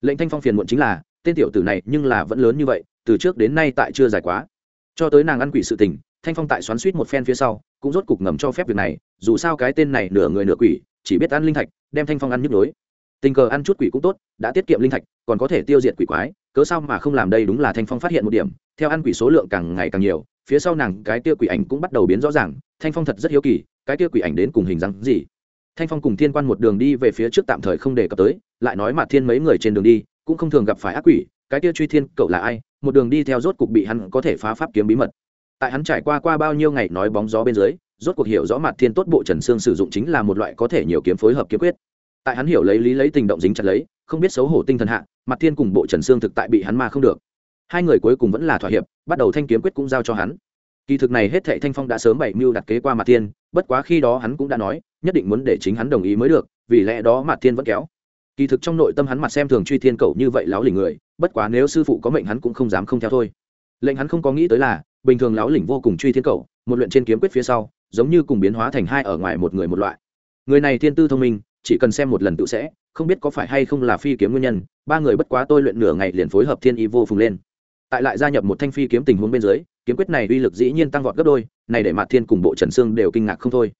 Lệnh thanh phong phiền muộn chính là, tên tiểu tử này nhưng là vẫn lớn như vậy, từ trước đến nay tại chưa dài quá. Cho tới nàng ăn quỷ sự tình, thanh phong tại xoắn suýt một phen phía sau, cũng rốt cục ngầm cho phép việc này, dù sao cái tên này nửa người nửa quỷ, chỉ biết ăn linh thạch, đem thanh phong ăn nhức lối tình cờ ăn chút quỷ cũng tốt, đã tiết kiệm linh thạch, còn có thể tiêu diệt quỷ quái, cớ sao mà không làm đây đúng là thanh phong phát hiện một điểm, theo ăn quỷ số lượng càng ngày càng nhiều, phía sau nàng cái tia quỷ ảnh cũng bắt đầu biến rõ ràng, thanh phong thật rất hiếu kỳ cái kia quỷ ảnh đến cùng hình dáng gì? Thanh phong cùng thiên quan một đường đi về phía trước tạm thời không đề cập tới, lại nói mà thiên mấy người trên đường đi, cũng không thường gặp phải ác quỷ, cái kia truy thiên cậu là ai? Một đường đi theo rốt cục bị hắn có thể phá pháp kiếm bí mật. Tại hắn trải qua qua bao nhiêu ngày nói bóng gió bên dưới, rốt cuộc hiểu rõ mặt thiên tốt bộ trần xương sử dụng chính là một loại có thể nhiều kiếm phối hợp kiếm quyết. Tại hắn hiểu lấy lý lấy tình động dính chặt lấy, không biết xấu hổ tinh thần hạ, mặt thiên cùng bộ trần xương thực tại bị hắn ma không được. Hai người cuối cùng vẫn là thỏa hiệp, bắt đầu thanh kiếm quyết cũng giao cho hắn kỳ thực này hết thệ thanh phong đã sớm bảy mưu đặt kế qua mặt thiên, bất quá khi đó hắn cũng đã nói, nhất định muốn để chính hắn đồng ý mới được, vì lẽ đó mặt thiên vẫn kéo. Kỳ thực trong nội tâm hắn mặt xem thường truy thiên cầu như vậy láo lỉnh người, bất quá nếu sư phụ có mệnh hắn cũng không dám không theo thôi. Lệnh hắn không có nghĩ tới là, bình thường láo lỉnh vô cùng truy thiên cầu một luyện trên kiếm quyết phía sau, giống như cùng biến hóa thành hai ở ngoài một người một loại. Người này thiên tư thông minh, chỉ cần xem một lần tự sẽ, không biết có phải hay không là phi kiếm nguyên nhân, ba người bất quá tôi luyện nửa ngày liền phối hợp thiên y vô phùng lên tại lại gia nhập một thanh phi kiếm tình huống bên dưới, kiếm quyết này uy lực dĩ nhiên tăng vọt gấp đôi, này để mặt thiên cùng bộ trần sương đều kinh ngạc không thôi.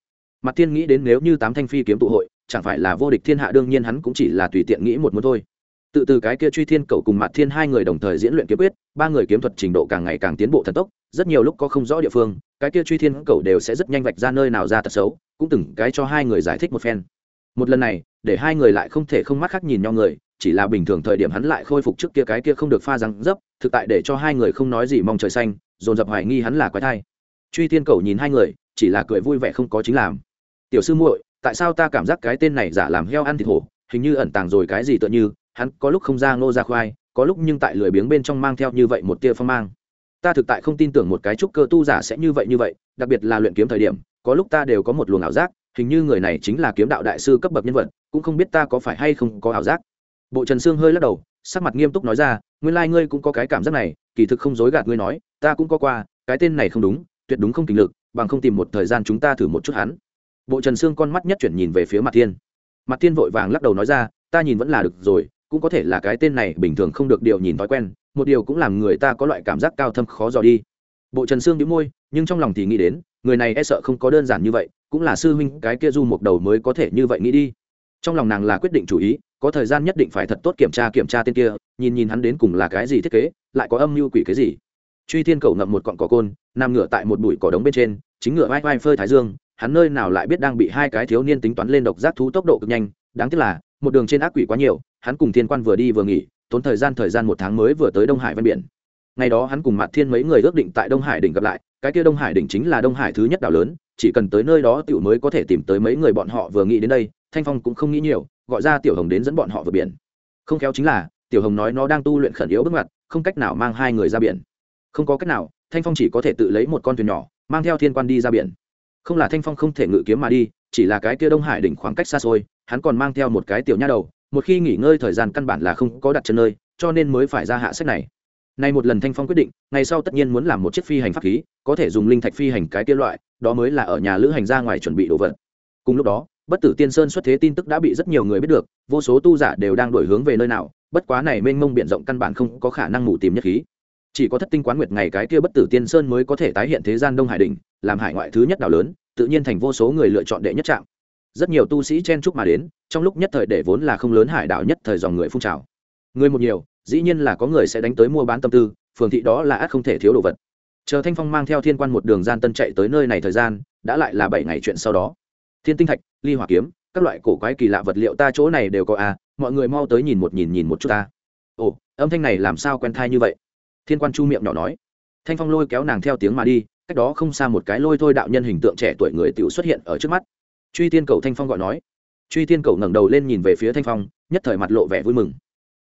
Mặt thiên nghĩ đến nếu như tám thanh phi kiếm tụ hội, chẳng phải là vô địch thiên hạ, đương nhiên hắn cũng chỉ là tùy tiện nghĩ một muốn thôi. Tự từ cái kia truy thiên cậu cùng mặt thiên hai người đồng thời diễn luyện kiếm quyết, ba người kiếm thuật trình độ càng ngày càng tiến bộ thần tốc, rất nhiều lúc có không rõ địa phương, cái kia truy thiên cậu đều sẽ rất nhanh vạch ra nơi nào ra tật xấu, cũng từng cái cho hai người giải thích một phen. Một lần này, để hai người lại không thể không mắt khác nhìn nhau người chỉ là bình thường thời điểm hắn lại khôi phục trước kia cái kia không được pha răng dấp, thực tại để cho hai người không nói gì mong trời xanh, dồn dập hoài nghi hắn là quái thai. Truy thiên cầu nhìn hai người, chỉ là cười vui vẻ không có chính làm. Tiểu sư muội, tại sao ta cảm giác cái tên này giả làm heo ăn thịt hổ, hình như ẩn tàng rồi cái gì tựa như, hắn có lúc không ra ngô ra khoai, có lúc nhưng tại lười biếng bên trong mang theo như vậy một tia phong mang. Ta thực tại không tin tưởng một cái trúc cơ tu giả sẽ như vậy như vậy, đặc biệt là luyện kiếm thời điểm, có lúc ta đều có một luồng ảo giác, hình như người này chính là kiếm đạo đại sư cấp bậc nhân vật, cũng không biết ta có phải hay không có ảo giác bộ trần sương hơi lắc đầu, sắc mặt nghiêm túc nói ra, nguyên lai、like、ngươi cũng có cái cảm giác này, kỳ thực không dối gạt ngươi nói, ta cũng có qua, cái tên này không đúng, tuyệt đúng không kình lực, bằng không tìm một thời gian chúng ta thử một chút hắn. Bộ trần sương con mắt nhất chuyển nhìn về phía mặt thiên. Mặt thiên vội vàng lắc đầu nói ra, ta nhìn vẫn là được rồi, cũng có thể là cái tên này bình thường không được điều nhìn thói quen, một điều cũng làm người ta có loại cảm giác cao thâm khó dò đi. Bộ trần sương đĩu môi, nhưng trong lòng thì nghĩ đến, người này e sợ không có đơn giản như vậy, cũng là sư huynh cái kia du một đầu mới có thể như vậy nghĩ đi. Trong lòng nàng là quyết định chủ ý có thời gian nhất định phải thật tốt kiểm tra kiểm tra tên kia, nhìn nhìn hắn đến cùng là cái gì thiết kế, lại có âm mưu quỷ cái gì. Truy thiên cầu ngậm một cọn cỏ côn, nằm ngửa tại một bụi cỏ đống bên trên, chính ngựa vai vai phơi thái dương, hắn nơi nào lại biết đang bị hai cái thiếu niên tính toán lên độc giác thú tốc độ cực nhanh, đáng tiếc là, một đường trên ác quỷ quá nhiều, hắn cùng thiên quan vừa đi vừa nghỉ, tốn thời gian thời gian một tháng mới vừa tới đông hải ven biển. Ngày đó hắn cùng mặt thiên mấy người ước định tại đông hải đỉnh gặp lại, cái kia đông hải đỉnh chính là đông hải thứ nhất đảo lớn, chỉ cần tới nơi đó tiểu mới có thể tìm tới mấy người bọn họ vừa nghĩ đến đây, thanh phong cũng không nghĩ nhiều gọi ra tiểu hồng đến dẫn bọn họ vượt biển. Không khéo chính là, tiểu hồng nói nó đang tu luyện khẩn yếu bước ngoặt, không cách nào mang hai người ra biển. Không có cách nào, thanh phong chỉ có thể tự lấy một con thuyền nhỏ, mang theo thiên quan đi ra biển. Không là thanh phong không thể ngự kiếm mà đi, chỉ là cái kia đông hải đỉnh khoảng cách xa xôi, hắn còn mang theo một cái tiểu nha đầu, một khi nghỉ ngơi thời gian căn bản là không có đặt chân nơi, cho nên mới phải ra hạ sách này. Nay một lần thanh phong quyết định, ngày sau tất nhiên muốn làm một chiếc phi hành pháp khí, có thể dùng linh thạch phi hành cái kia loại, đó mới là ở nhà lữ hành ra ngoài chuẩn bị đồ vật. Cùng lúc đó bất tử tiên sơn xuất thế tin tức đã bị rất nhiều người biết được, vô số tu giả đều đang đổi hướng về nơi nào, bất quá này mênh mông b i ể n rộng căn bản không có khả năng ngủ tìm nhất khí. Chỉ có thất tinh quán nguyệt ngày cái kia bất tử tiên sơn mới có thể tái hiện thế gian đông hải đình làm hải ngoại thứ nhất đảo lớn, tự nhiên thành vô số người lựa chọn đệ nhất trạm. Rất nhiều tu sĩ chen chúc mà đến, trong lúc nhất thời để vốn là không lớn hải đảo nhất thời dòng người phun trào. Người một nhiều, dĩ nhiên là có người sẽ đánh tới mua bán tâm tư, phường thị đó là ắt không thể thiếu đồ vật. Chờ thanh phong mang theo thiên quan một đường gian tân chạy tới nơi này thời gian, đã lại là bảy ngày chuyện sau đó thiên tinh thạch, ly hỏa kiếm, các loại cổ quái kỳ lạ vật liệu ta chỗ này đều có à mọi người mau tới nhìn một nhìn nhìn một chút ta. Ồ, âm thanh này làm sao quen thai như vậy? Thiên quan chu miệng nhỏ nói. Thanh phong lôi kéo nàng theo tiếng mà đi, cách đó không xa một cái lôi thôi đạo nhân hình tượng trẻ tuổi người tiểu xuất hiện ở trước mắt. Truy tiên cầu thanh phong gọi nói. Truy tiên cầu ngẩng đầu lên nhìn về phía thanh phong, nhất thời mặt lộ vẻ vui mừng.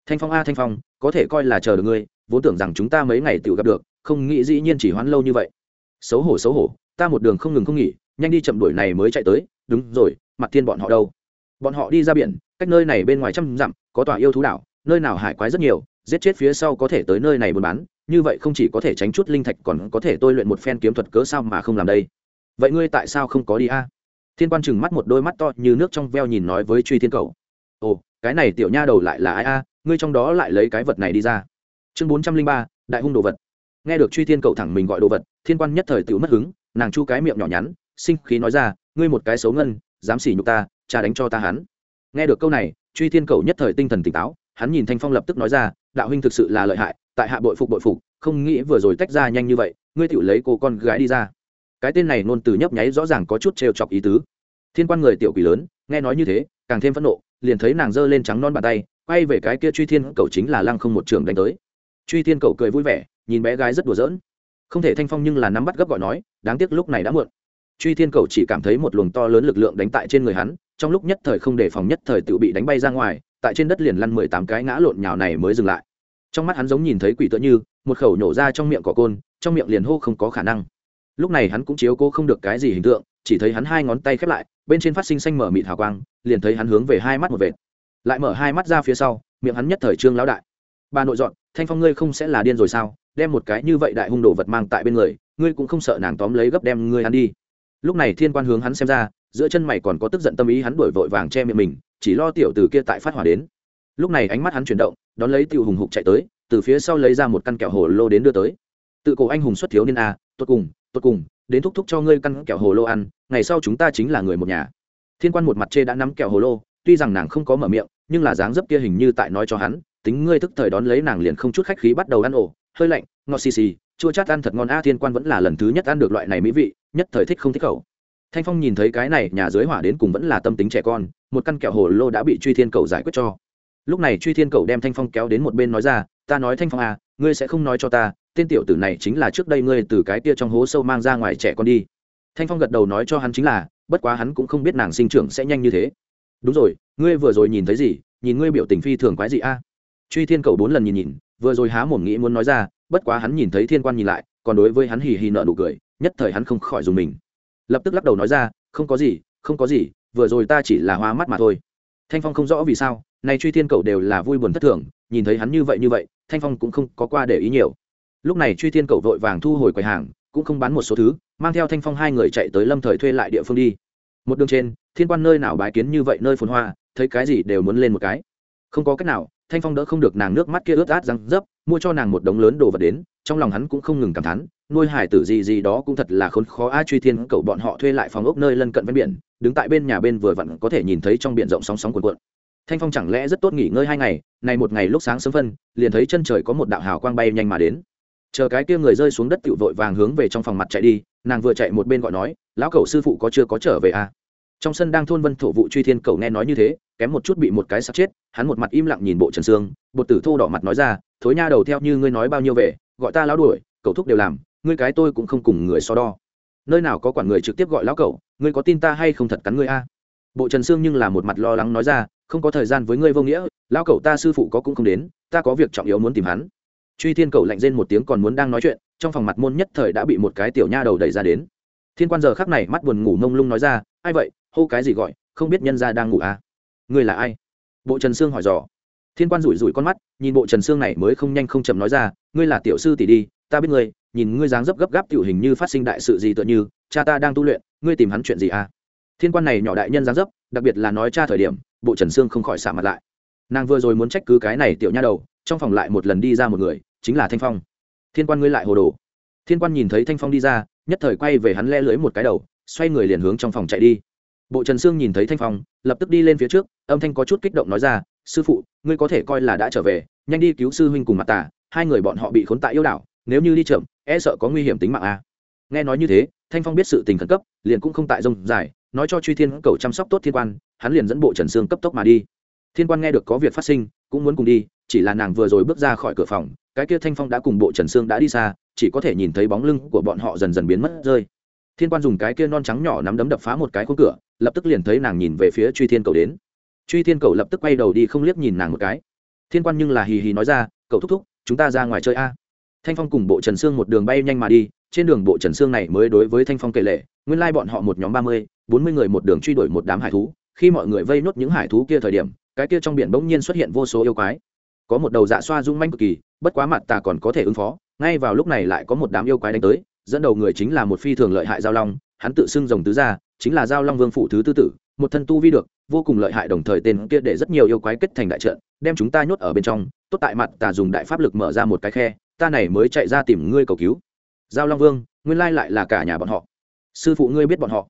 Thanh phong a, thanh phong, có thể coi là chờ được ngươi, vốn tưởng rằng chúng ta mấy ngày tự gặp được, không nghĩ dĩ nhiên chỉ hoãn lâu như vậy. Xấu hổ xấu hổ, ta một đường không ngừng không nghỉ, nhanh đi chậm đuổi này mới chạy tới đúng rồi mặt thiên bọn họ đâu? Bọn họ đi ra biển, cách nơi này bên ngoài trăm dặm, có tòa yêu thú đảo, nơi nào hải quái rất nhiều, giết chết phía sau có thể tới nơi này buôn bán, như vậy không chỉ có thể tránh chút linh thạch còn có thể tôi luyện một phen kiếm thuật cớ sao mà không làm đây? Vậy ngươi tại sao không có đi a? Thiên quan chừng mắt một đôi mắt to như nước trong veo nhìn nói với truy thiên cầu. Ồ, cái này tiểu nha đầu lại là ai a? Ngươi trong đó lại lấy cái vật này đi ra. Chương bốn trăm linh ba, đại hung đồ vật. Nghe được truy thiên cầu thẳng mình gọi đồ vật, thiên quan nhất thời tự mất hứng, nàng chu cái miệng nhỏ nhắn, sinh khí nói ra ngươi một cái xấu ngân, dám xỉ nhục ta, cha đánh cho ta hắn. Nghe được câu này, truy thiên cầu nhất thời tinh thần tỉnh táo, hắn nhìn thanh phong lập tức nói ra, đạo huynh thực sự là lợi hại, tại hạ bội phục bội phục, không nghĩ vừa rồi tách ra nhanh như vậy, ngươi tự lấy cô con gái đi ra. Cái tên này nôn từ nhấp nháy rõ ràng có chút trêu chọc ý tứ. Thiên quan người tiểu quỷ lớn, nghe nói như thế, càng thêm phẫn nộ, liền thấy nàng giơ lên trắng non bàn tay, quay về cái kia truy thiên cầu chính là lăng không một trường đánh tới. Truy thiên cầu cười vui vẻ, nhìn bé gái rất đùa giỡn. Không thể thanh phong nhưng là nắm bắt gấp gọi nói, đáng tiếc lúc này đã muộn truy thiên cầu chỉ cảm thấy một luồng to lớn lực lượng đánh tại trên người hắn, trong lúc nhất thời không đề phòng nhất thời tự bị đánh bay ra ngoài, tại trên đất liền lăn mười tám cái ngã lộn nhào này mới dừng lại. Trong mắt hắn giống nhìn thấy quỷ tựa như, một khẩu nhổ ra trong miệng cỏ côn, trong miệng liền hô không có khả năng. Lúc này hắn cũng chiếu cố không được cái gì hình tượng, chỉ thấy hắn hai ngón tay khép lại, bên trên phát sinh xanh mở mịt hào quang, liền thấy hắn hướng về hai mắt một vệt. Lại mở hai mắt ra phía sau, miệng hắn nhất thời trương lão đại. Bà nội dọn, thanh phong ngươi không sẽ là điên rồi sao? Đem một cái như vậy đại hung đồ vật mang tại bên người, ngươi cũng không sợ nàng tóm lấy gấp đem ngươi ăn đi lúc này thiên quan hướng hắn xem ra, giữa chân mày còn có tức giận tâm ý, hắn đổi vội vàng che miệng mình, chỉ lo tiểu từ kia tại phát hỏa đến. Lúc này ánh mắt hắn chuyển động, đón lấy tiểu hùng hục chạy tới, từ phía sau lấy ra một căn kẹo hồ lô đến đưa tới. Tự cổ anh hùng xuất thiếu niên a, tốt cùng tốt cùng, đến thúc thúc cho ngươi căn kẹo hồ lô ăn, ngày sau chúng ta chính là người một nhà. Thiên quan một mặt chê đã nắm kẹo hồ lô, tuy rằng nàng không có mở miệng, nhưng là dáng dấp kia hình như tại nói cho hắn, tính ngươi thức thời đón lấy nàng liền không chút khách khí bắt đầu ăn ổ, hơi lạnh, ngọt xì xì chua chát ăn thật ngon. A thiên quan vẫn là lần thứ nhất ăn được loại này mỹ vị, nhất thời thích không thích khẩu. Thanh phong nhìn thấy cái này, nhà dưới hỏa đến cùng vẫn là tâm tính trẻ con, một căn kẹo hồ lô đã bị truy thiên cầu giải quyết cho. Lúc này truy thiên cầu đem thanh phong kéo đến một bên nói ra, ta nói thanh phong à ngươi sẽ không nói cho ta, tên tiểu tử này chính là trước đây ngươi từ cái kia trong hố sâu mang ra ngoài trẻ con đi. Thanh phong gật đầu nói cho hắn chính là, bất quá hắn cũng không biết nàng sinh trưởng sẽ nhanh như thế. Đúng rồi, ngươi vừa rồi nhìn thấy gì? Nhìn ngươi biểu tình phi thường quái gì a. Truy thiên cầu bốn lần nhìn nhìn, vừa rồi há mồm nghĩ muốn nói ra bất quá hắn nhìn thấy thiên quan nhìn lại, còn đối với hắn hì hì nợ nụ cười, nhất thời hắn không khỏi dùng mình. Lập tức lắc đầu nói ra, không có gì, không có gì, vừa rồi ta chỉ là hoa mắt mà thôi. Thanh phong không rõ vì sao, nay truy thiên cầu đều là vui buồn thất thường, nhìn thấy hắn như vậy như vậy, thanh phong cũng không có qua để ý nhiều. Lúc này truy thiên cầu vội vàng thu hồi quầy hàng, cũng không bán một số thứ, mang theo thanh phong hai người chạy tới lâm thời thuê lại địa phương đi. Một đường trên, thiên quan nơi nào bái kiến như vậy nơi phồn hoa, thấy cái gì đều muốn lên một cái. Không có cách nào thanh phong đỡ không được nàng nước mắt kia ướt át răng dấp, mua cho nàng một đống lớn đồ vật đến, trong lòng hắn cũng không ngừng cảm thán, nuôi hải tử gì gì đó cũng thật là khốn khó a truy thiên cậu bọn họ thuê lại phòng ốc nơi lân cận ven biển, đứng tại bên nhà bên vừa vặn có thể nhìn thấy trong biển rộng sóng sóng cuộn cuộn. Thanh phong chẳng lẽ rất tốt nghỉ ngơi hai ngày này một ngày lúc sáng sớm phân, liền thấy chân trời có một đạo hào quang bay nhanh mà đến. Chờ cái kia người rơi xuống đất tựu vội vàng hướng về trong phòng mặt chạy đi, nàng vừa chạy một bên gọi nói, lão cậu sư phụ có chưa có trở về à? Trong sân đang thôn vân thổ vụ truy thiên cầu nghe nói như thế kém một chút bị một cái sắp chết, hắn một mặt im lặng nhìn bộ trần sương, bột tử thô đỏ mặt nói ra, thối nha đầu theo như ngươi nói bao nhiêu về, gọi ta lão đuổi, cậu thúc đều làm, ngươi cái tôi cũng không cùng người so đo. Nơi nào có quản người trực tiếp gọi lão cậu, ngươi có tin ta hay không thật cắn ngươi a? Bộ trần sương nhưng là một mặt lo lắng nói ra, không có thời gian với ngươi vô nghĩa, lão cậu ta sư phụ có cũng không đến, ta có việc trọng yếu muốn tìm hắn. Truy thiên cậu lạnh rên một tiếng còn muốn đang nói chuyện, trong phòng mặt môn nhất thời đã bị một cái tiểu nha đầu đẩy ra đến. Thiên quan giờ khắc này mắt buồn ngủ mông lung nói ra, ai vậy? Hô cái gì gọi? Không biết nhân gia đang ngủ à? Ngươi là ai? Bộ trần sương hỏi dò. Thiên quan rủi rủi con mắt, nhìn bộ trần sương này mới không nhanh không chậm nói ra, ngươi là tiểu sư tỷ đi, ta biết ngươi, nhìn ngươi dáng dấp gấp gáp tiểu hình như phát sinh đại sự gì tựa như, cha ta đang tu luyện, ngươi tìm hắn chuyện gì à? Thiên quan này nhỏ đại nhân dáng dấp, đặc biệt là nói cha thời điểm, bộ trần sương không khỏi xả mặt lại. Nàng vừa rồi muốn trách cứ cái này tiểu nha đầu, trong phòng lại một lần đi ra một người, chính là thanh phong. Thiên quan ngươi lại hồ đồ. Thiên quan nhìn thấy thanh phong đi ra, nhất thời quay về hắn le lưới một cái đầu, xoay người liền hướng trong phòng chạy đi bộ trần sương nhìn thấy thanh phong, lập tức đi lên phía trước, âm thanh có chút kích động nói ra, sư phụ, ngươi có thể coi là đã trở về, nhanh đi cứu sư huynh cùng mặt tả. hai người bọn họ bị khốn tại yêu đảo, nếu như đi chậm e sợ có nguy hiểm tính mạng a à. nghe nói như thế, thanh phong biết sự tình khẩn cấp, liền cũng không tại rông dài, nói cho truy thiên cầu chăm sóc tốt thiên quan, hắn liền dẫn bộ trần sương cấp tốc mà đi thiên quan nghe được có việc phát sinh, cũng muốn cùng đi, chỉ là nàng vừa rồi bước ra khỏi cửa phòng, cái kia thanh phong đã cùng bộ trần sương đã đi xa, chỉ có thể nhìn thấy bóng lưng của bọn họ dần dần biến mất rơi thiên quan dùng cái kia non trắng nhỏ nắm đấm đập phá một cái khung cửa, lập tức liền thấy nàng nhìn về phía truy thiên cầu đến. Truy thiên cầu lập tức quay đầu đi không liếc nhìn nàng một cái. Thiên quan nhưng là hì hì nói ra cậu thúc thúc, chúng ta ra ngoài chơi a. Thanh phong cùng bộ trần sương một đường bay nhanh mà đi, trên đường bộ trần sương này mới đối với thanh phong kể lệ, nguyên lai bọn họ một nhóm ba mươi, bốn mươi người một đường truy đuổi một đám hải thú, khi mọi người vây nốt những hải thú kia thời điểm, cái kia trong biển bỗng nhiên xuất hiện vô số yêu quái. Có một đầu dạ xoa rung manh cực kỳ, bất quá mặt ta còn có thể ứng phó, ngay vào lúc này lại có một đám yêu quái đánh tới dẫn đầu người chính là một phi thường lợi hại giao long, hắn tự xưng rồng tứ gia, chính là giao long vương phụ thứ tư tử, một thân tu vi được, vô cùng lợi hại đồng thời tên kia để rất nhiều yêu quái kết thành đại trận, đem chúng ta nhốt ở bên trong, tốt tại mặt ta dùng đại pháp lực mở ra một cái khe, ta này mới chạy ra tìm ngươi cầu cứu. Giao long vương, nguyên lai lại là cả nhà bọn họ. Sư phụ ngươi biết bọn họ.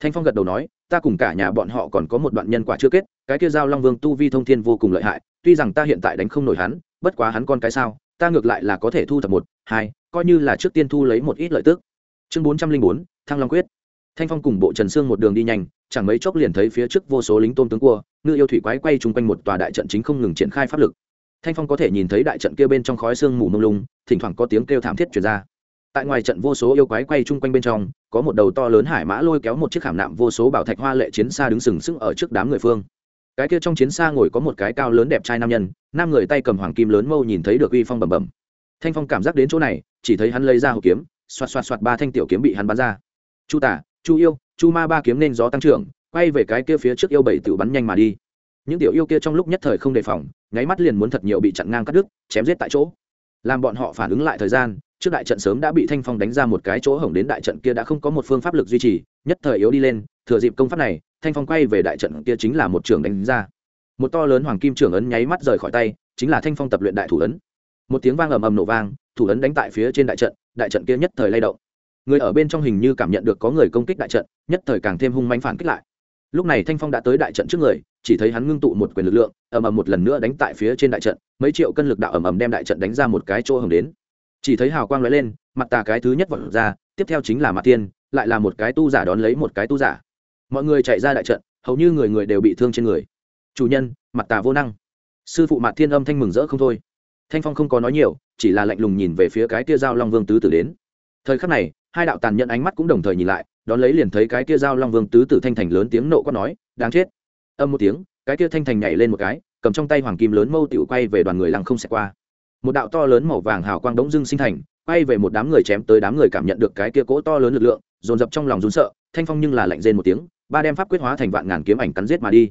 Thanh phong gật đầu nói, ta cùng cả nhà bọn họ còn có một đoạn nhân quả chưa kết, cái kia giao long vương tu vi thông thiên vô cùng lợi hại, tuy rằng ta hiện tại đánh không nổi hắn, bất quá hắn con cái sao, ta ngược lại là có thể thu thập một hai, coi như là trước tiên thu lấy một ít lợi tức. Chương bốn trăm linh bốn, thăng long quyết. Thanh phong cùng bộ trần sương một đường đi nhanh, chẳng mấy chốc liền thấy phía trước vô số lính tôn tướng cua, ngư yêu thủy quái quay chung quanh một tòa đại trận chính không ngừng triển khai pháp lực. Thanh phong có thể nhìn thấy đại trận kia bên trong khói sương mù mông lung, thỉnh thoảng có tiếng kêu thảm thiết chuyển ra. Tại ngoài trận vô số yêu quái quay chung quanh bên trong, có một đầu to lớn hải mã lôi kéo một chiếc khảm nạm vô số bảo thạch hoa lệ chiến xa đứng sừng sững ở trước đám người phương. Cái kia trong chiến xa ngồi có một cái cao lớn đẹp trai nam nhân, nam người tay cầm hoàng kim lớn mâu nhìn thấy được uy phong bầm bầm thanh phong cảm giác đến chỗ này, chỉ thấy hắn lấy ra hộp kiếm, xoạt xoạt xoạt ba thanh tiểu kiếm bị hắn bắn ra. Chu tả chu yêu, chu ma ba kiếm nên gió tăng trưởng, quay về cái kia phía trước yêu bảy tự bắn nhanh mà đi. Những tiểu yêu kia trong lúc nhất thời không đề phòng, nháy mắt liền muốn thật nhiều bị chặn ngang cắt đứt, chém giết tại chỗ. Làm bọn họ phản ứng lại thời gian, trước đại trận sớm đã bị thanh phong đánh ra một cái chỗ hổng đến đại trận kia đã không có một phương pháp lực duy trì, nhất thời yếu đi lên, thừa dịp công pháp này, thanh phong quay về đại trận kia chính là một trường đánh ra. Một to lớn hoàng kim trưởng ấn nháy mắt rời khỏi tay, chính là thanh phong tập luyện đại thủ ấn một tiếng vang ầm ầm nổ vang, thủ ấn đánh tại phía trên đại trận đại trận kia nhất thời lay động. Người ở bên trong hình như cảm nhận được có người công kích đại trận, nhất thời càng thêm hung manh phản kích lại. Lúc này thanh phong đã tới đại trận trước người, chỉ thấy hắn ngưng tụ một quyền lực lượng, ầm ầm một lần nữa đánh tại phía trên đại trận, mấy triệu cân lực đạo ầm ầm đem đại trận đánh ra một cái chỗ hồng đến. Chỉ thấy hào quang lóe lên, mặt tà cái thứ nhất vọt ra, tiếp theo chính là mặt tiên lại là một cái tu giả đón lấy một cái tu giả. Mọi người chạy ra đại trận, hầu như người người đều bị thương trên người. Chủ nhân, mặt tà vô năng. Sư phụ mặt thiên âm thanh mừng rỡ không thôi thanh phong không có nói nhiều, chỉ là lạnh lùng nhìn về phía cái tia dao long vương tứ tử đến. Thời khắc này, hai đạo tàn nhẫn ánh mắt cũng đồng thời nhìn lại, đón lấy liền thấy cái tia dao long vương tứ tử thanh thành lớn tiếng nộ quát nói, đáng chết. Âm một tiếng, cái tia thanh thành nhảy lên một cái, cầm trong tay hoàng kim lớn mâu tiểu quay về đoàn người lăng không xẹt qua. Một đạo to lớn màu vàng hào quang đống dưng sinh thành, quay về một đám người chém tới đám người cảm nhận được cái kia cỗ to lớn lực lượng, dồn dập trong lòng rún sợ, thanh phong nhưng là lạnh rên một tiếng, ba đem pháp quyết hóa thành vạn ngàn kiếm ảnh cắn giết mà đi.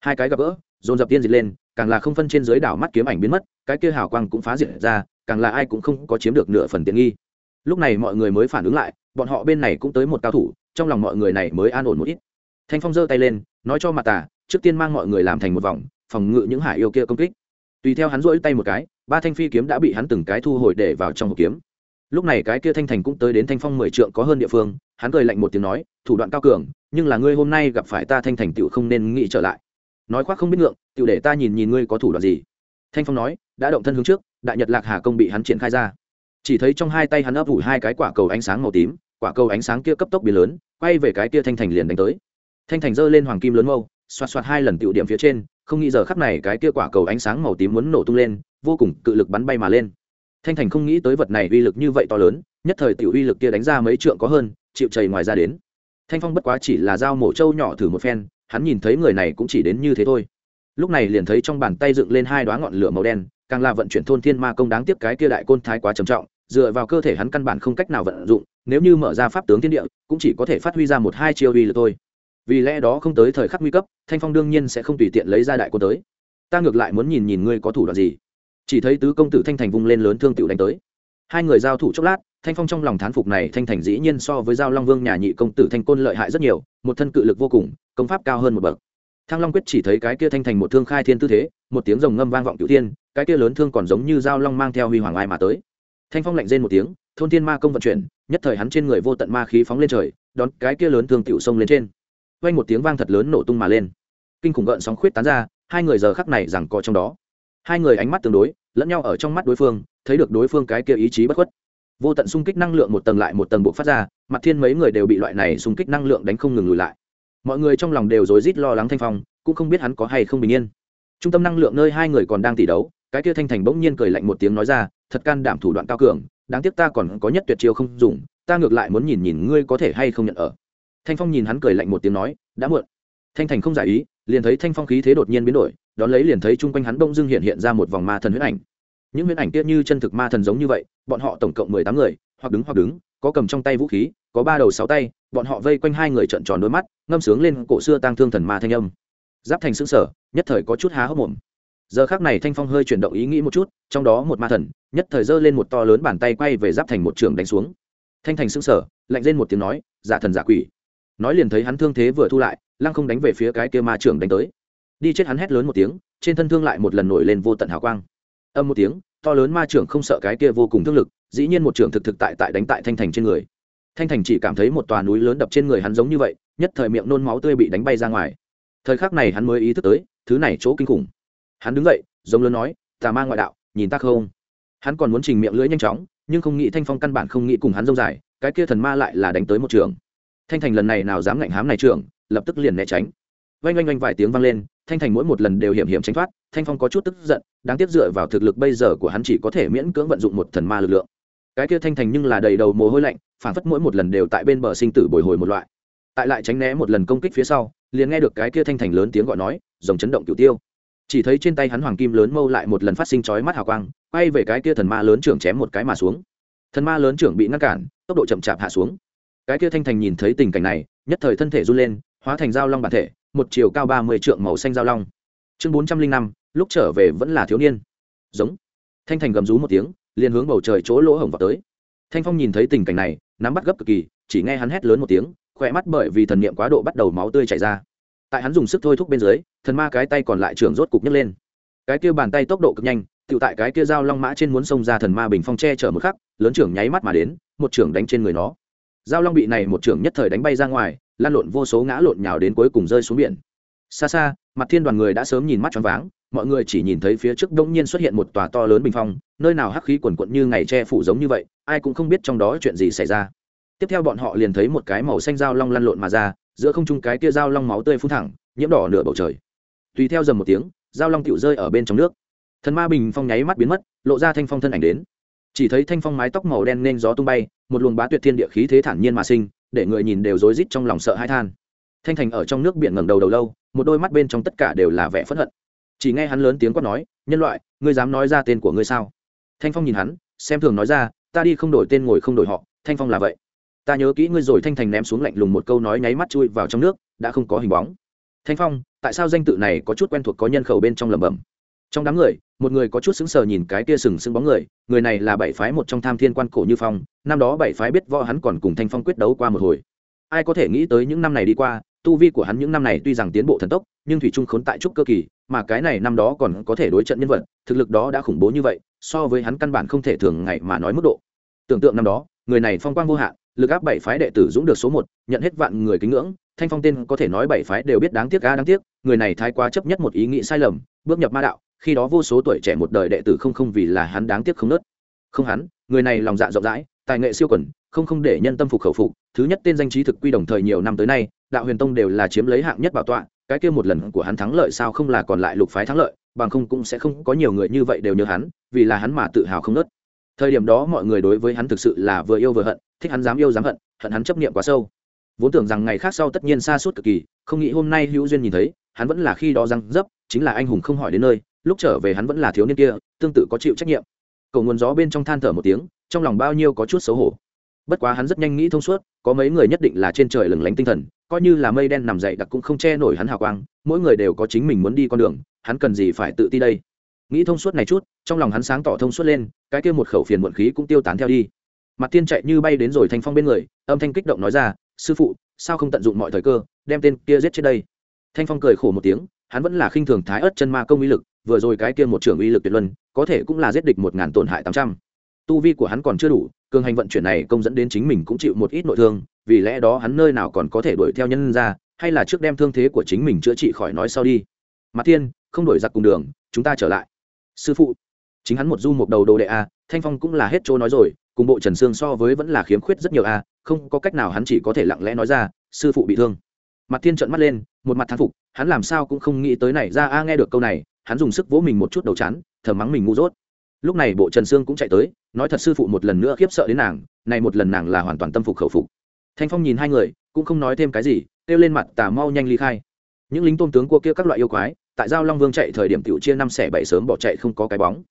Hai cái gặp gỡ, dồn dập tiên diệt lên càng là không phân trên dưới đảo mắt kiếm ảnh biến mất, cái kia hào quang cũng phá diệt ra, càng là ai cũng không có chiếm được nửa phần tiện nghi. Lúc này mọi người mới phản ứng lại, bọn họ bên này cũng tới một cao thủ, trong lòng mọi người này mới an ổn một ít. Thanh phong giơ tay lên, nói cho mặt tà, trước tiên mang mọi người làm thành một vòng, phòng ngự những hải yêu kia công kích. Tùy theo hắn rỗi tay một cái, ba thanh phi kiếm đã bị hắn từng cái thu hồi để vào trong hộp kiếm. Lúc này cái kia thanh thành cũng tới đến thanh phong mười trượng có hơn địa phương, hắn cười lạnh một tiếng nói, thủ đoạn cao cường, nhưng là ngươi hôm nay gặp phải ta thanh thành tựu không nên nghĩ trở lại nói khoác không biết ngượng tự để ta nhìn nhìn ngươi có thủ đoạn gì. Thanh phong nói, đã động thân hướng trước, đại nhật lạc hà công bị hắn triển khai ra. Chỉ thấy trong hai tay hắn ấp ủ hai cái quả cầu ánh sáng màu tím, quả cầu ánh sáng kia cấp tốc biến lớn, quay về cái kia thanh thành liền đánh tới. Thanh thành giơ lên hoàng kim lớn mâu, xoạt xoạt hai lần tiểu điểm phía trên, không nghĩ giờ khắc này cái kia quả cầu ánh sáng màu tím muốn nổ tung lên, vô cùng cự lực bắn bay mà lên. Thanh thành không nghĩ tới vật này uy lực như vậy to lớn, nhất thời tiểu uy lực kia đánh ra mấy trượng có hơn, chịu chảy ngoài ra đến. Thanh phong bất quá chỉ là dao mổ trâu nhỏ thử một phen hắn nhìn thấy người này cũng chỉ đến như thế thôi. Lúc này liền thấy trong bàn tay dựng lên hai đoá ngọn lửa màu đen, càng là vận chuyển thôn thiên ma công đáng tiếc cái kia đại côn thái quá trầm trọng, dựa vào cơ thể hắn căn bản không cách nào vận dụng, nếu như mở ra pháp tướng thiên địa, cũng chỉ có thể phát huy ra một hai chiêu uy lực thôi. Vì lẽ đó không tới thời khắc nguy cấp, thanh phong đương nhiên sẽ không tùy tiện lấy ra đại côn tới. Ta ngược lại muốn nhìn nhìn ngươi có thủ đoạn gì. Chỉ thấy tứ công tử thanh thành vung lên lớn thương tiểu đánh tới hai người giao thủ chốc lát, thanh phong trong lòng thán phục này thanh thành dĩ nhiên so với giao long vương nhà nhị công tử thanh côn lợi hại rất nhiều, một thân cự lực vô cùng, công pháp cao hơn một bậc. Thăng long quyết chỉ thấy cái kia thanh thành một thương khai thiên tư thế, một tiếng rồng ngâm vang vọng cửu thiên, cái kia lớn thương còn giống như giao long mang theo huy hoàng ai mà tới. Thanh phong lạnh rên một tiếng, thôn thiên ma công vận chuyển, nhất thời hắn trên người vô tận ma khí phóng lên trời, đón cái kia lớn thương tiểu sông lên trên. Vang một tiếng vang thật lớn nổ tung mà lên. Kinh khủng gợn sóng khuyết tán ra, hai người giờ khắc này rằng có trong đó. Hai người ánh mắt tương đối, lẫn nhau ở trong mắt đối phương thấy được đối phương cái kia ý chí bất khuất. Vô tận xung kích năng lượng một tầng lại một tầng buộc phát ra, mặt thiên mấy người đều bị loại này xung kích năng lượng đánh không ngừng lùi lại. Mọi người trong lòng đều rối rít lo lắng thanh phong, cũng không biết hắn có hay không bình yên. Trung tâm năng lượng nơi hai người còn đang tỷ đấu, cái kia thanh thành bỗng nhiên cười lạnh một tiếng nói ra, thật can đảm thủ đoạn cao cường, đáng tiếc ta còn có nhất tuyệt chiêu không dùng, ta ngược lại muốn nhìn nhìn ngươi có thể hay không nhận ở. Thanh phong nhìn hắn cười lạnh một tiếng nói, đã muộn. Thanh thành không giải ý, liền thấy thanh phong khí thế đột nhiên biến đổi, đón lấy liền thấy chung quanh hắn bỗng dưng hiện hiện ra một vòng ma thần huyết ảnh những huyễn ảnh kia như chân thực ma thần giống như vậy, bọn họ tổng cộng mười tám người, hoặc đứng hoặc đứng, có cầm trong tay vũ khí, có ba đầu sáu tay, bọn họ vây quanh hai người trợn tròn đôi mắt, ngâm sướng lên cổ xưa tang thương thần ma thanh âm. Giáp thành xương sở nhất thời có chút há hốc mồm. Giờ khác này thanh phong hơi chuyển động ý nghĩ một chút, trong đó một ma thần, nhất thời giơ lên một to lớn bàn tay quay về giáp thành một trường đánh xuống. Thanh thành xương sở lạnh lên một tiếng nói, giả thần giả quỷ. Nói liền thấy hắn thương thế vừa thu lại, lăng không đánh về phía cái kia ma trưởng đánh tới. Đi chết hắn hét lớn một tiếng, trên thân thương lại một lần nổi lên vô tận hào quang âm một tiếng, to lớn ma trưởng không sợ cái kia vô cùng thương lực, dĩ nhiên một trưởng thực thực tại tại đánh tại thanh thành trên người. Thanh thành chỉ cảm thấy một tòa núi lớn đập trên người hắn giống như vậy, nhất thời miệng nôn máu tươi bị đánh bay ra ngoài. Thời khắc này hắn mới ý thức tới, thứ này chỗ kinh khủng. Hắn đứng dậy, giống lớn nói, tà ma ngoại đạo, nhìn ta không? Hắn còn muốn trình miệng lưỡi nhanh chóng, nhưng không nghĩ thanh phong căn bản không nghĩ cùng hắn dông dài, cái kia thần ma lại là đánh tới một trường. Thanh thành lần này nào dám ngạnh hám này trường lập tức liền né tránh. Oanh oanh oanh vài tiếng vang lên, thanh thành mỗi một lần đều hiểm hiểm tránh thoát thanh phong có chút tức giận, đáng tiếc dựa vào thực lực bây giờ của hắn chỉ có thể miễn cưỡng vận dụng một thần ma lực lượng. Cái kia thanh thành nhưng là đầy đầu mồ hôi lạnh phản phất mỗi một lần đều tại bên bờ sinh tử bồi hồi một loại. Tại lại tránh né một lần công kích phía sau, liền nghe được cái kia thanh thành lớn tiếng gọi nói dòng chấn động cửu tiêu. Chỉ thấy trên tay hắn hoàng kim lớn mâu lại một lần phát sinh chói mắt hào quang, quay về cái kia thần ma lớn trưởng chém một cái mà xuống. Thần ma lớn trưởng bị ngăn cản, tốc độ chậm chạp hạ xuống. Cái kia thanh thành nhìn thấy tình cảnh này, nhất thời thân thể run lên, hóa thành dao long bản thể, một chiều cao ba mươi trượng màu xanh dao long. Chương bốn trăm linh năm lúc trở về vẫn là thiếu niên. Giống. Thanh thành gầm rú một tiếng, liền hướng bầu trời chỗ lỗ hổng vào tới. Thanh phong nhìn thấy tình cảnh này, nắm bắt gấp cực kỳ, chỉ nghe hắn hét lớn một tiếng, khỏe mắt bởi vì thần niệm quá độ bắt đầu máu tươi chảy ra. Tại hắn dùng sức thôi thúc bên dưới, thần ma cái tay còn lại trưởng rốt cục nhấc lên. Cái kia bàn tay tốc độ cực nhanh tự tại cái kia dao long mã trên muốn xông ra thần ma bình phong che chở một khắc, lớn trưởng nháy mắt mà đến, một trưởng đánh trên người nó. Dao long bị này một trưởng nhất thời đánh bay ra ngoài, lan lộn vô số ngã lộn nhào đến cuối cùng rơi xuống biển xa xa, mặt thiên đoàn người đã sớm nhìn mắt choáng váng, mọi người chỉ nhìn thấy phía trước đông nhiên xuất hiện một tòa to lớn bình phong, nơi nào hắc khí quần quận như ngày che phủ giống như vậy, ai cũng không biết trong đó chuyện gì xảy ra. Tiếp theo bọn họ liền thấy một cái màu xanh dao long lăn lộn mà ra, giữa không trung cái kia dao long máu tươi phun thẳng, nhiễm đỏ nửa bầu trời. Tùy theo dầm một tiếng, dao long tựu rơi ở bên trong nước. Thần ma bình phong nháy mắt biến mất, lộ ra thanh phong thân ảnh đến. Chỉ thấy thanh phong mái tóc màu đen nên gió tung bay, một luồng bá tuyệt thiên địa khí thế thản nhiên mà sinh, để người nhìn đều rối rít trong lòng sợ hãi than thanh thành ở trong nước biển ngẩng đầu đầu lâu, một đôi mắt bên trong tất cả đều là vẻ phẫn hận. Chỉ nghe hắn lớn tiếng quát nói, nhân loại, ngươi dám nói ra tên của ngươi sao? Thanh phong nhìn hắn, xem thường nói ra, ta đi không đổi tên ngồi không đổi họ, thanh phong là vậy. Ta nhớ kỹ ngươi rồi. Thanh thành ném xuống lạnh lùng một câu nói nháy mắt chui vào trong nước, đã không có hình bóng. Thanh phong, tại sao danh tự này có chút quen thuộc có nhân khẩu bên trong lẩm bẩm? Trong đám người, một người có chút sững sờ nhìn cái kia sừng sững bóng người người này là bảy phái một trong tham thiên quan cổ như phong, năm đó bảy phái biết võ hắn còn cùng thanh phong quyết đấu qua một hồi ai có thể nghĩ tới những năm này đi qua, tu vi của hắn những năm này tuy rằng tiến bộ thần tốc, nhưng thủy trung khốn tại trúc cơ kỳ, mà cái này năm đó còn có thể đối trận nhân vật, thực lực đó đã khủng bố như vậy, so với hắn căn bản không thể thường ngày mà nói mức độ. Tưởng tượng năm đó, người này phong quang vô hạn, lực áp bảy phái đệ tử dũng được số một, nhận hết vạn người kính ngưỡng, thanh phong tên có thể nói bảy phái đều biết đáng tiếc ga đáng tiếc, người này thái quá chấp nhất một ý nghĩ sai lầm, bước nhập ma đạo, khi đó vô số tuổi trẻ một đời đệ tử không không vì là hắn đáng tiếc không nớt. Không hắn, người này lòng dạ rộng rãi, tài nghệ siêu quẩn không không để nhân tâm phục khẩu phục, thứ nhất tên danh trí thực quy đồng thời nhiều năm tới nay, đạo huyền tông đều là chiếm lấy hạng nhất bảo tọa, cái kia một lần của hắn thắng lợi sao không là còn lại lục phái thắng lợi, bằng không cũng sẽ không có nhiều người như vậy đều nhớ hắn, vì là hắn mà tự hào không nớt thời điểm đó mọi người đối với hắn thực sự là vừa yêu vừa hận, thích hắn dám yêu dám hận hận hắn chấp niệm quá sâu. Vốn tưởng rằng ngày khác sau tất nhiên xa suốt cực kỳ, không nghĩ hôm nay hữu duyên nhìn thấy, hắn vẫn là khi đó răng dấp, chính là anh hùng không hỏi đến nơi, lúc trở về hắn vẫn là thiếu niên kia, tương tự có chịu trách nhiệm. Cầu nguồn gió bên trong than thở một tiếng, trong lòng bao nhiêu có chút xấu hổ bất quá hắn rất nhanh nghĩ thông suốt, có mấy người nhất định là trên trời lừng lánh tinh thần, coi như là mây đen nằm dậy đặc cũng không che nổi hắn hào quang, mỗi người đều có chính mình muốn đi con đường, hắn cần gì phải tự ti đây? Nghĩ thông suốt này chút, trong lòng hắn sáng tỏ thông suốt lên, cái kia một khẩu phiền muộn khí cũng tiêu tán theo đi. Mặt tiên chạy như bay đến rồi thanh phong bên người, âm thanh kích động nói ra, sư phụ, sao không tận dụng mọi thời cơ, đem tên kia giết chết đây? Thanh phong cười khổ một tiếng, hắn vẫn là khinh thường thái ớt chân ma công uy lực, vừa rồi cái kia một trưởng uy lực tuyệt luân, có thể cũng là giết địch một ngàn tổn hại tám trăm. Tu vi của hắn còn chưa đủ cường hành vận chuyển này công dẫn đến chính mình cũng chịu một ít nội thương, vì lẽ đó hắn nơi nào còn có thể đuổi theo nhân ra, hay là trước đem thương thế của chính mình chữa trị khỏi nói sau đi. Mặt tiên không đổi giặc cùng đường, chúng ta trở lại. Sư phụ. Chính hắn một du một đầu đồ đệ a, thanh phong cũng là hết chỗ nói rồi, cùng bộ trần sương so với vẫn là khiếm khuyết rất nhiều a, không có cách nào hắn chỉ có thể lặng lẽ nói ra, sư phụ bị thương. Mặt thiên trợn mắt lên, một mặt thán phục, hắn làm sao cũng không nghĩ tới này, ra a nghe được câu này, hắn dùng sức vỗ mình một chút đầu chán, thở mắng mình ngu dốt lúc này bộ trần sương cũng chạy tới, nói thật sư phụ một lần nữa khiếp sợ đến nàng, này một lần nàng là hoàn toàn tâm phục khẩu phục. Thanh phong nhìn hai người, cũng không nói thêm cái gì, kêu lên mặt tà mau nhanh ly khai. Những lính tôn tướng của kia các loại yêu quái, tại giao long vương chạy thời điểm tiểu chia năm xẻ bảy sớm bỏ chạy không có cái bóng.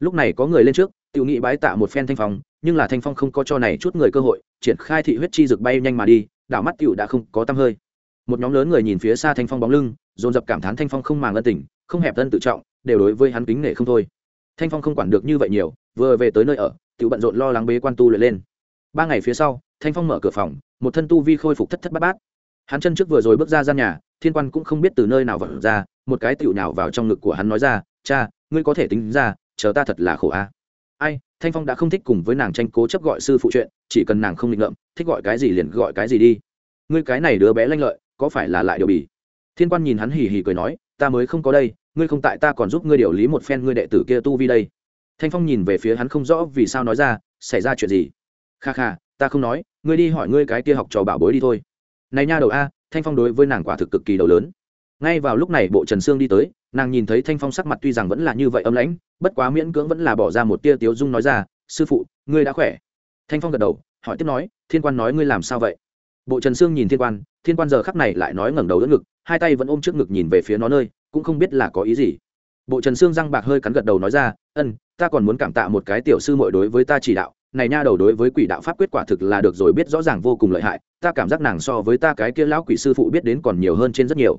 Lúc này có người lên trước, tiểu nghị bái tạ một phen thanh phong, nhưng là thanh phong không có cho này chút người cơ hội, triển khai thị huyết chi rực bay nhanh mà đi, đảo mắt tiểu đã không có tăm hơi. Một nhóm lớn người nhìn phía xa thanh phong bóng lưng, dồn dập cảm thán thanh phong không màng ân tình, không hẹp thân tự trọng, đều đối với hắn kính nể không thôi thanh phong không quản được như vậy nhiều, vừa về tới nơi ở tự bận rộn lo lắng bế quan tu luyện lên. Ba ngày phía sau, thanh phong mở cửa phòng, một thân tu vi khôi phục thất thất bát bát. Hắn chân trước vừa rồi bước ra gian nhà, thiên quan cũng không biết từ nơi nào vật ra, một cái tựu nào vào trong ngực của hắn nói ra, cha, ngươi có thể tính ra, chờ ta thật là khổ a. Ai, thanh phong đã không thích cùng với nàng tranh cố chấp gọi sư phụ chuyện, chỉ cần nàng không định ngậm thích gọi cái gì liền gọi cái gì đi. Ngươi cái này đứa bé lanh lợi, có phải là lại điều bỉ? Thiên quan nhìn hắn hì hì cười nói, ta mới không có đây ngươi không tại ta còn giúp ngươi điều lý một phen ngươi đệ tử kia tu vi đây. Thanh phong nhìn về phía hắn không rõ vì sao nói ra, xảy ra chuyện gì? Kha kha, ta không nói, ngươi đi hỏi ngươi cái kia học trò bảo bối đi thôi. Này nha đầu a, thanh phong đối với nàng quả thực cực kỳ đầu lớn. Ngay vào lúc này bộ trần sương đi tới, nàng nhìn thấy thanh phong sắc mặt tuy rằng vẫn là như vậy âm lãnh, bất quá miễn cưỡng vẫn là bỏ ra một tia tiếu dung nói ra, sư phụ, ngươi đã khỏe. Thanh phong gật đầu, hỏi tiếp nói, thiên quan nói ngươi làm sao vậy? Bộ trần sương nhìn thiên quan thiên quan giờ khắc này lại nói ngẩng đầu đỡ ngực, hai tay vẫn ôm trước ngực nhìn về phía nó nơi cũng không biết là có ý gì. Bộ trần sương răng bạc hơi cắn gật đầu nói ra, ân, ta còn muốn cảm tạ một cái tiểu sư mội đối với ta chỉ đạo. Này nha đầu đối với quỷ đạo pháp quyết quả thực là được rồi biết rõ ràng vô cùng lợi hại. Ta cảm giác nàng so với ta cái kia lão quỷ sư phụ biết đến còn nhiều hơn trên rất nhiều.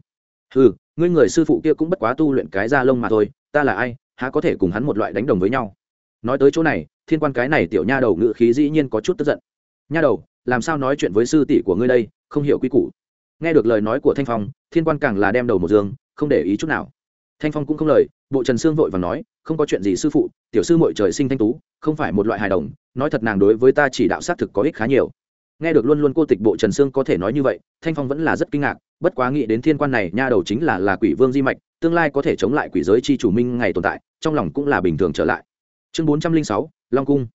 Ừ ngươi người sư phụ kia cũng bất quá tu luyện cái da lông mà thôi, ta là ai, há có thể cùng hắn một loại đánh đồng với nhau? Nói tới chỗ này, thiên quan cái này tiểu nha đầu ngự khí dĩ nhiên có chút tức giận. Nha đầu, làm sao nói chuyện với sư tỷ của ngươi đây, không hiểu quy củ. Nghe được lời nói của thanh phong, thiên quan càng là đem đầu một dương không để ý chút nào. Thanh phong cũng không lời, bộ trần sương vội và nói, không có chuyện gì sư phụ, tiểu sư mội trời sinh thanh tú, không phải một loại hài đồng, nói thật nàng đối với ta chỉ đạo xác thực có ích khá nhiều. Nghe được luôn luôn cô tịch bộ trần sương có thể nói như vậy, thanh phong vẫn là rất kinh ngạc, bất quá nghĩ đến thiên quan này, nha đầu chính là là quỷ vương di mạch, tương lai có thể chống lại quỷ giới chi chủ minh ngày tồn tại, trong lòng cũng là bình thường trở lại. Chương bốn trăm linh sáu, long cung.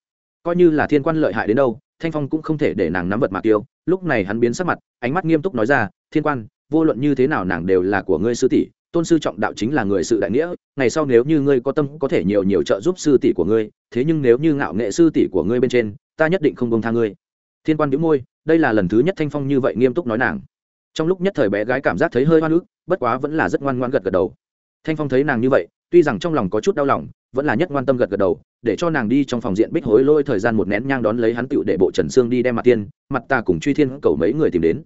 Coi như là thiên quan lợi hại đến đâu, thanh phong cũng không thể để nàng nắm vật mạc tiêu. Lúc này hắn biến sắc mặt, ánh mắt nghiêm túc nói ra, thiên quan vô luận như thế nào nàng đều là của ngươi sư tỷ, tôn sư trọng đạo chính là người sự đại nghĩa, ngày sau nếu như ngươi có tâm có thể nhiều nhiều trợ giúp sư tỷ của ngươi, thế nhưng nếu như ngạo nghệ sư tỷ của ngươi bên trên, ta nhất định không công tha ngươi. Thiên quan đĩu môi, đây là lần thứ nhất thanh phong như vậy nghiêm túc nói nàng. Trong lúc nhất thời bé gái cảm giác thấy hơi hoa ức, bất quá vẫn là rất ngoan ngoan gật gật đầu. Thanh phong thấy nàng như vậy, tuy rằng trong lòng có chút đau lòng, vẫn là nhất ngoan tâm gật gật đầu, để cho nàng đi trong phòng diện bích hối lôi thời gian một nén nhang đón lấy hắn tựu để bộ trần sương đi đem mặt tiên, mặt ta cùng truy thiên cầu mấy người tìm đến.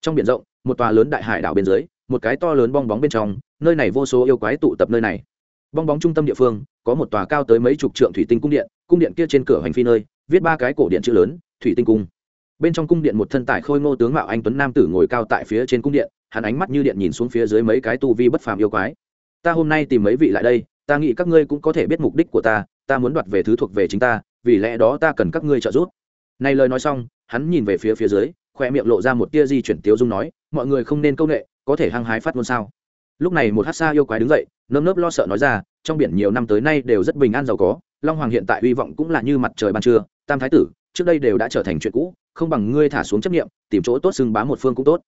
Trong biển rộng một tòa lớn đại hải đảo bên dưới, một cái to lớn bong bóng bên trong, nơi này vô số yêu quái tụ tập nơi này. Bong bóng trung tâm địa phương, có một tòa cao tới mấy chục trượng thủy tinh cung điện cung điện kia trên cửa hành phi nơi, viết ba cái cổ điện chữ lớn, thủy tinh cung. Bên trong cung điện một thân tải khôi ngô tướng mạo anh tuấn nam tử ngồi cao tại phía trên cung điện, hắn ánh mắt như điện nhìn xuống phía dưới mấy cái tu vi bất phàm yêu quái. Ta hôm nay tìm mấy vị lại đây, ta nghĩ các ngươi cũng có thể biết mục đích của ta ta muốn đoạt về thứ thuộc về chính ta, vì lẽ đó ta cần các ngươi trợ giúp. Này lời nói xong, hắn nhìn về phía phía dưới, khoe miệng lộ ra một tia di chuyển tiếu dung nói mọi người không nên công nghệ có thể hăng hái phát ngôn sao. Lúc này một hát xa yêu quái đứng dậy, nơm nớp lo sợ nói ra, trong biển nhiều năm tới nay đều rất bình an giàu có, long hoàng hiện tại hy vọng cũng là như mặt trời ban trưa, tam thái tử, trước đây đều đã trở thành chuyện cũ, không bằng ngươi thả xuống chấp nghiệm tìm chỗ tốt xưng bá một phương cũng tốt.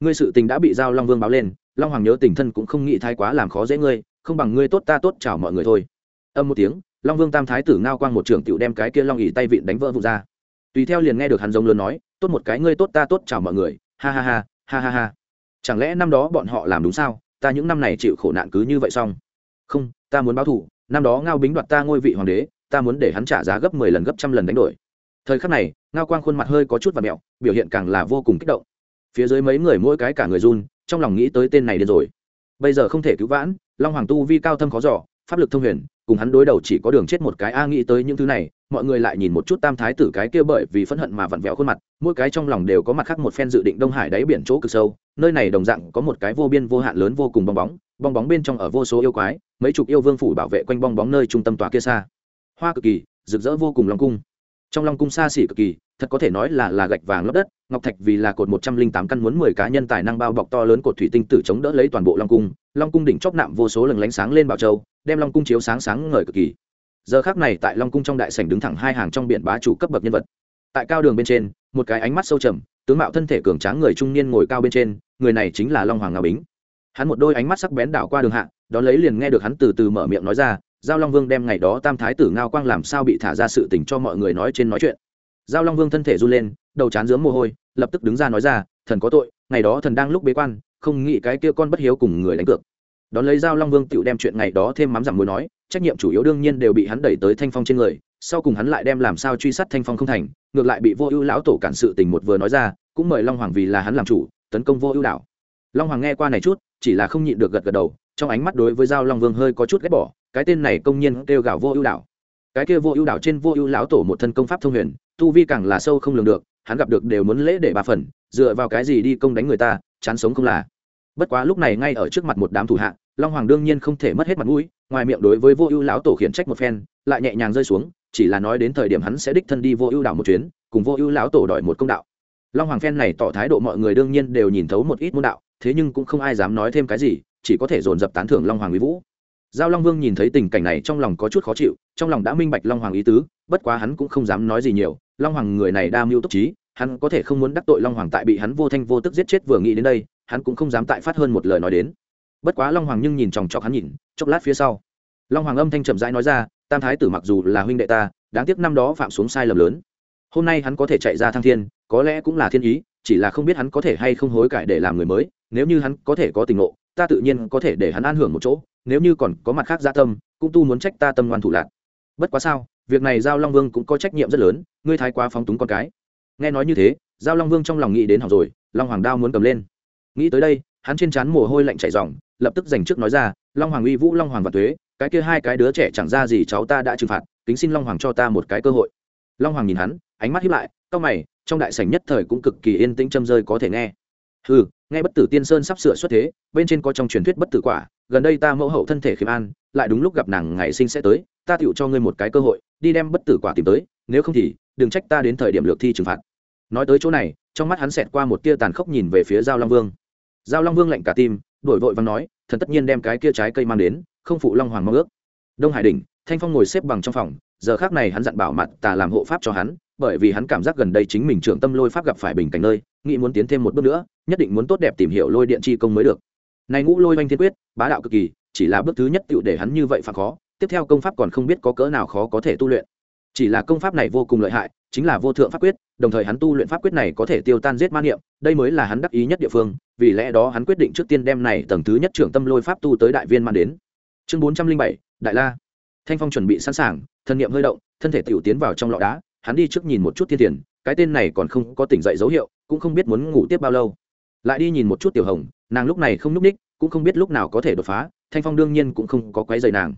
Ngươi sự tình đã bị giao long vương báo lên, long hoàng nhớ tình thân cũng không nghĩ thái quá làm khó dễ ngươi, không bằng ngươi tốt ta tốt chào mọi người thôi. Âm một tiếng, long vương tam thái tử ngao quang một trưởng tựu đem cái kia long ỉ tay vịn đánh vỡ vụ ra. Tùy theo liền nghe được hắn giống lớn nói, tốt một cái ngươi tốt ta tốt chào mọi người, ha ha ha ha ha ha. Chẳng lẽ năm đó bọn họ làm đúng sao? Ta những năm này chịu khổ nạn cứ như vậy xong. Không, ta muốn báo thù. Năm đó ngao bính đoạt ta ngôi vị hoàng đế, ta muốn để hắn trả giá gấp mười lần, gấp trăm lần đánh đổi. Thời khắc này, ngao quang khuôn mặt hơi có chút và mẹo, biểu hiện càng là vô cùng kích động. Phía dưới mấy người mỗi cái cả người run, trong lòng nghĩ tới tên này điên rồi. Bây giờ không thể cứu vãn, long hoàng tu vi cao thâm khó giỏ pháp lực thông huyền, cùng hắn đối đầu chỉ có đường chết một cái, a, nghĩ tới những thứ này, mọi người lại nhìn một chút tam thái tử cái kia bởi vì phẫn hận mà vặn vẹo khuôn mặt, mỗi cái trong lòng đều có mặt khác một phen dự định đông hải đáy biển chỗ cực sâu, nơi này đồng dạng có một cái vô biên vô hạn lớn vô cùng bong bóng bong bóng bên trong ở vô số yêu quái, mấy chục yêu vương phủ bảo vệ quanh bong bóng nơi trung tâm tòa kia xa. Hoa cực kỳ, rực rỡ vô cùng long cung. Trong long cung xa xỉ cực kỳ, thật có thể nói là là gạch vàng lấp đất, ngọc thạch vì là cột một trăm linh tám căn muốn mười cá nhân tài năng bao bọc to lớn cột thủy tinh tử chống đỡ lấy toàn bộ long cung. Long cung đỉnh chóp nạm vô số lừng lánh sáng lên bảo châu đem long cung chiếu sáng sáng ngời cực kỳ. Giờ khác này tại long cung trong đại sảnh đứng thẳng hai hàng trong biển bá chủ cấp bậc nhân vật. Tại cao đường bên trên, một cái ánh mắt sâu trầm, tướng mạo thân thể cường tráng người trung niên ngồi cao bên trên, người này chính là long hoàng ngao bính. Hắn một đôi ánh mắt sắc bén đảo qua đường hạ, đón lấy liền nghe được hắn từ từ mở miệng nói ra, giao long vương đem ngày đó tam thái tử ngao quang làm sao bị thả ra sự tình cho mọi người nói trên nói chuyện. Giao long vương thân thể run lên, đầu chán dướng mồ hôi, lập tức đứng ra nói ra, thần có tội, ngày đó thần đang lúc bế quan, không nghĩ cái kia con bất hiếu cùng người đánh cược đón lấy giao long vương tựu đem chuyện ngày đó thêm mắm giảm muối nói, trách nhiệm chủ yếu đương nhiên đều bị hắn đẩy tới thanh phong trên người, sau cùng hắn lại đem làm sao truy sát thanh phong không thành, ngược lại bị vô ưu lão tổ cản sự tình một vừa nói ra, cũng mời long hoàng vì là hắn làm chủ, tấn công vô ưu đảo. Long hoàng nghe qua này chút, chỉ là không nhịn được gật gật đầu, trong ánh mắt đối với giao long vương hơi có chút ghét bỏ, cái tên này công nhiên kêu gào vô ưu đảo. Cái kia vô ưu đảo trên vô ưu lão tổ một thân công pháp thông huyền, tu vi càng là sâu không lường được, hắn gặp được đều muốn lễ để ba phần, dựa vào cái gì đi công đánh người ta, chán sống không là bất quá lúc này ngay ở trước mặt một đám thủ hạ, long hoàng đương nhiên không thể mất hết mặt mũi, ngoài miệng đối với vô ưu lão tổ khiển trách một phen, lại nhẹ nhàng rơi xuống, chỉ là nói đến thời điểm hắn sẽ đích thân đi vô ưu đảo một chuyến, cùng vô ưu lão tổ đòi một công đạo. Long hoàng phen này tỏ thái độ mọi người đương nhiên đều nhìn thấu một ít môn đạo, thế nhưng cũng không ai dám nói thêm cái gì, chỉ có thể dồn dập tán thưởng long hoàng mỹ vũ. Giao long vương nhìn thấy tình cảnh này trong lòng có chút khó chịu, trong lòng đã minh bạch long hoàng ý tứ, bất quá hắn cũng không dám nói gì nhiều, long hoàng người này đa mưu túc trí, hắn có thể không muốn đắc tội long hoàng tại bị hắn vô thanh vô tức giết chết vừa nghĩ đến đây hắn cũng không dám tại phát hơn một lời nói đến. Bất quá long hoàng nhưng nhìn chòng chọc hắn nhìn, chốc lát phía sau, long hoàng âm thanh trầm rãi nói ra, tam thái tử mặc dù là huynh đệ ta, đáng tiếc năm đó phạm xuống sai lầm lớn. Hôm nay hắn có thể chạy ra thăng thiên, có lẽ cũng là thiên ý, chỉ là không biết hắn có thể hay không hối cải để làm người mới. Nếu như hắn có thể có tình ngộ, ta tự nhiên có thể để hắn an hưởng một chỗ. Nếu như còn có mặt khác gia tâm, cũng tu muốn trách ta tâm ngoan thủ lạc. Bất quá sao, việc này giao long vương cũng có trách nhiệm rất lớn, ngươi thái quá phóng túng con cái. Nghe nói như thế, giao long vương trong lòng nghĩ đến học rồi, long hoàng đao muốn cầm lên nghĩ tới đây, hắn trên trán mồ hôi lạnh chảy ròng, lập tức dành trước nói ra, long hoàng uy vũ, long hoàng và thuế, cái kia hai cái đứa trẻ chẳng ra gì cháu ta đã trừng phạt, kính xin long hoàng cho ta một cái cơ hội. Long hoàng nhìn hắn, ánh mắt hiếp lại, cau mày, trong đại sảnh nhất thời cũng cực kỳ yên tĩnh châm rơi có thể nghe. Ừ nghe bất tử tiên sơn sắp sửa xuất thế, bên trên có trong truyền thuyết bất tử quả, gần đây ta mẫu hậu thân thể khiêm an, lại đúng lúc gặp nàng ngày sinh sẽ tới, ta tựu cho ngươi một cái cơ hội, đi đem bất tử quả tìm tới, nếu không thì, đừng trách ta đến thời điểm lược thi trừng phạt. Nói tới chỗ này, trong mắt hắn xẹt qua một tia tàn khốc nhìn về phía giao long vương giao long vương lạnh cả tim, đổi vội và nói, thần tất nhiên đem cái kia trái cây mang đến, không phụ long hoàng mong ước. Đông hải đình thanh phong ngồi xếp bằng trong phòng, giờ khác này hắn dặn bảo mặt tà làm hộ pháp cho hắn, bởi vì hắn cảm giác gần đây chính mình trưởng tâm lôi pháp gặp phải bình cảnh nơi, nghĩ muốn tiến thêm một bước nữa, nhất định muốn tốt đẹp tìm hiểu lôi điện chi công mới được. Này ngũ lôi oanh thiên quyết, bá đạo cực kỳ, chỉ là bước thứ nhất tựu để hắn như vậy phạt khó, tiếp theo công pháp còn không biết có cỡ nào khó có thể tu luyện chỉ là công pháp này vô cùng lợi hại, chính là vô thượng pháp quyết, đồng thời hắn tu luyện pháp quyết này có thể tiêu tan giết man niệm, đây mới là hắn đắc ý nhất địa phương, vì lẽ đó hắn quyết định trước tiên đem này tầng thứ nhất trưởng tâm lôi pháp tu tới đại viên man đến. Chương bốn trăm linh bảy, đại la. Thanh phong chuẩn bị sẵn sàng, thân niệm hơi động, thân thể tiểu tiến vào trong lọ đá, hắn đi trước nhìn một chút thiên tiền, cái tên này còn không có tỉnh dậy dấu hiệu, cũng không biết muốn ngủ tiếp bao lâu. Lại đi nhìn một chút tiểu hồng, nàng lúc này không n ú c ních cũng không biết lúc nào có thể đột phá, thanh phong đương nhiên cũng không có quái dày nàng.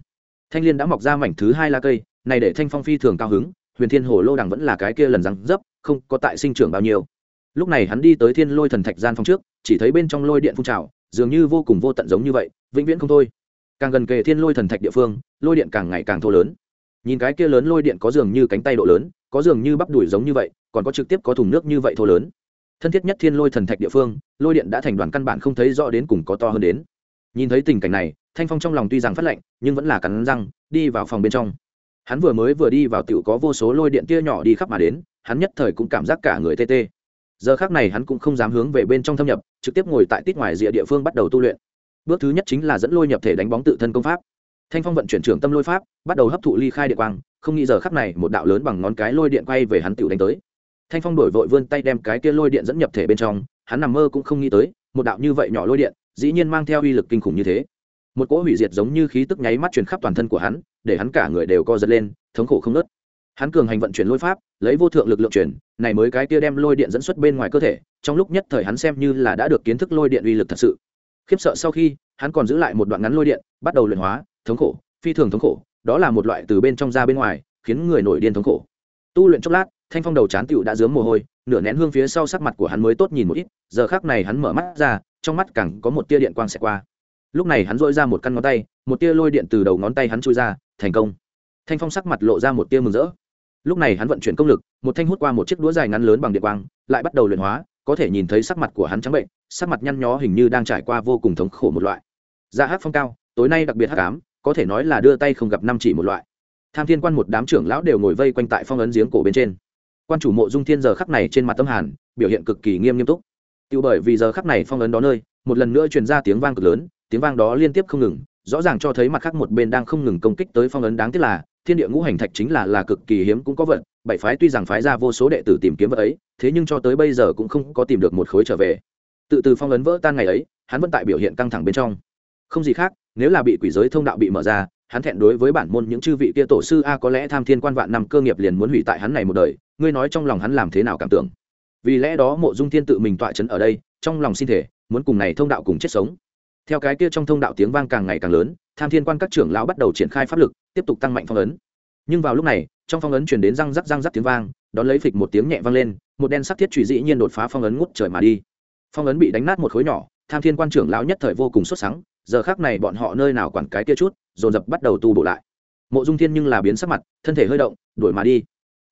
Thanh liên đã mọc ra mảnh thứ hai lá cây này để thanh phong phi thường cao hứng, huyền thiên hồ lô đằng vẫn là cái kia lần răng dấp, không có tại sinh trưởng bao nhiêu. Lúc này hắn đi tới thiên lôi thần thạch gian phong trước, chỉ thấy bên trong lôi điện phun trào, dường như vô cùng vô tận giống như vậy, vĩnh viễn không thôi. Càng gần kề thiên lôi thần thạch địa phương, lôi điện càng ngày càng thô lớn. Nhìn cái kia lớn lôi điện có dường như cánh tay độ lớn, có dường như bắp đùi giống như vậy, còn có trực tiếp có thùng nước như vậy thô lớn. Thân thiết nhất thiên lôi thần thạch địa phương, lôi điện đã thành đoàn căn bản không thấy rõ đến cùng có to hơn đến. Nhìn thấy tình cảnh này, thanh phong trong lòng tuy rằng phát lạnh nhưng vẫn là cắn răng, đi vào phòng bên trong hắn vừa mới vừa đi vào tựu có vô số lôi điện tia nhỏ đi khắp mà đến, hắn nhất thời cũng cảm giác cả người tê tê. Giờ khác này hắn cũng không dám hướng về bên trong thâm nhập, trực tiếp ngồi tại tít ngoài rìa địa phương bắt đầu tu luyện. Bước thứ nhất chính là dẫn lôi nhập thể đánh bóng tự thân công pháp. Thanh phong vận chuyển trưởng tâm lôi pháp, bắt đầu hấp thụ ly khai địa quang, không nghĩ giờ khắc này một đạo lớn bằng ngón cái lôi điện quay về hắn tiểu đánh tới. Thanh phong đổi vội vươn tay đem cái kia lôi điện dẫn nhập thể bên trong, hắn nằm mơ cũng không nghĩ tới, một đạo như vậy nhỏ lôi điện, dĩ nhiên mang theo uy lực kinh khủng như thế. Một cỗ hủy diệt giống như khí tức nháy mắt truyền khắp toàn thân của hắn để hắn cả người đều co giật lên, thống khổ không nớt. Hắn cường hành vận chuyển lôi pháp, lấy vô thượng lực lượng chuyển, này mới cái kia đem lôi điện dẫn xuất bên ngoài cơ thể, trong lúc nhất thời hắn xem như là đã được kiến thức lôi điện uy lực thật sự. Khiếp sợ sau khi, hắn còn giữ lại một đoạn ngắn lôi điện, bắt đầu luyện hóa, thống khổ, phi thường thống khổ, đó là một loại từ bên trong ra bên ngoài, khiến người nổi điên thống khổ. Tu luyện chốc lát, thanh phong đầu chán tựu đã dướng mồ hôi, nửa nén hương phía sau sắc mặt của hắn mới tốt nhìn một ít, giờ khác này hắn mở mắt ra, trong mắt càng có một tia điện quang xẹt qua lúc này hắn dội ra một căn ngón tay, một tia lôi điện từ đầu ngón tay hắn chui ra, thành công. Thanh phong sắc mặt lộ ra một tia mừng rỡ. Lúc này hắn vận chuyển công lực, một thanh hút qua một chiếc đũa dài ngắn lớn bằng điện quang, lại bắt đầu luyện hóa, có thể nhìn thấy sắc mặt của hắn trắng bệnh, sắc mặt nhăn nhó hình như đang trải qua vô cùng thống khổ một loại. Dạ da hát phong cao, tối nay đặc biệt hát cám có thể nói là đưa tay không gặp năm chỉ một loại. Tham thiên quan một đám trưởng lão đều ngồi vây quanh tại phong ấn giếng cổ bên trên. Quan chủ mộ dung thiên giờ khắc này trên mặt tâm hàn, biểu hiện cực kỳ nghiêm nghiêm túc. Tự bởi vì giờ khắc này phong ấn đó nơi, một lần nữa truyền ra tiếng vang cực lớn tiếng vang đó liên tiếp không ngừng, rõ ràng cho thấy mặt khác một bên đang không ngừng công kích tới phong ấn đáng tiếc là, thiên địa ngũ hành thạch chính là là cực kỳ hiếm cũng có vận bảy phái tuy rằng phái ra vô số đệ tử tìm kiếm vật ấy, thế nhưng cho tới bây giờ cũng không có tìm được một khối trở về. Tự từ phong ấn vỡ tan ngày ấy, hắn vẫn tại biểu hiện căng thẳng bên trong. Không gì khác, nếu là bị quỷ giới thông đạo bị mở ra, hắn thẹn đối với bản môn những chư vị kia tổ sư, a, có lẽ tham thiên quan vạn năm cơ nghiệp liền muốn hủy tại hắn này một đời, ngươi nói trong lòng hắn làm thế nào cảm tưởng? Vì lẽ đó mộ dung thiên tự mình tọa chấn ở đây, trong lòng xin thể, muốn cùng này thông đạo cùng chết sống theo cái kia trong thông đạo tiếng vang càng ngày càng lớn, tham thiên quan các trưởng lão bắt đầu triển khai pháp lực, tiếp tục tăng mạnh phong ấn. Nhưng vào lúc này, trong phong ấn chuyển đến răng rắc răng rắc tiếng vang, đón lấy phịch một tiếng nhẹ vang lên, một đen sắc thiết trụy dĩ nhiên đột phá phong ấn ngút trời mà đi. Phong ấn bị đánh nát một khối nhỏ, tham thiên quan trưởng lão nhất thời vô cùng xuất sáng giờ khác này bọn họ nơi nào quản cái kia chút, dồn dập bắt đầu tu bổ lại. Mộ dung thiên nhưng là biến sắc mặt, thân thể hơi động, đuổi mà đi.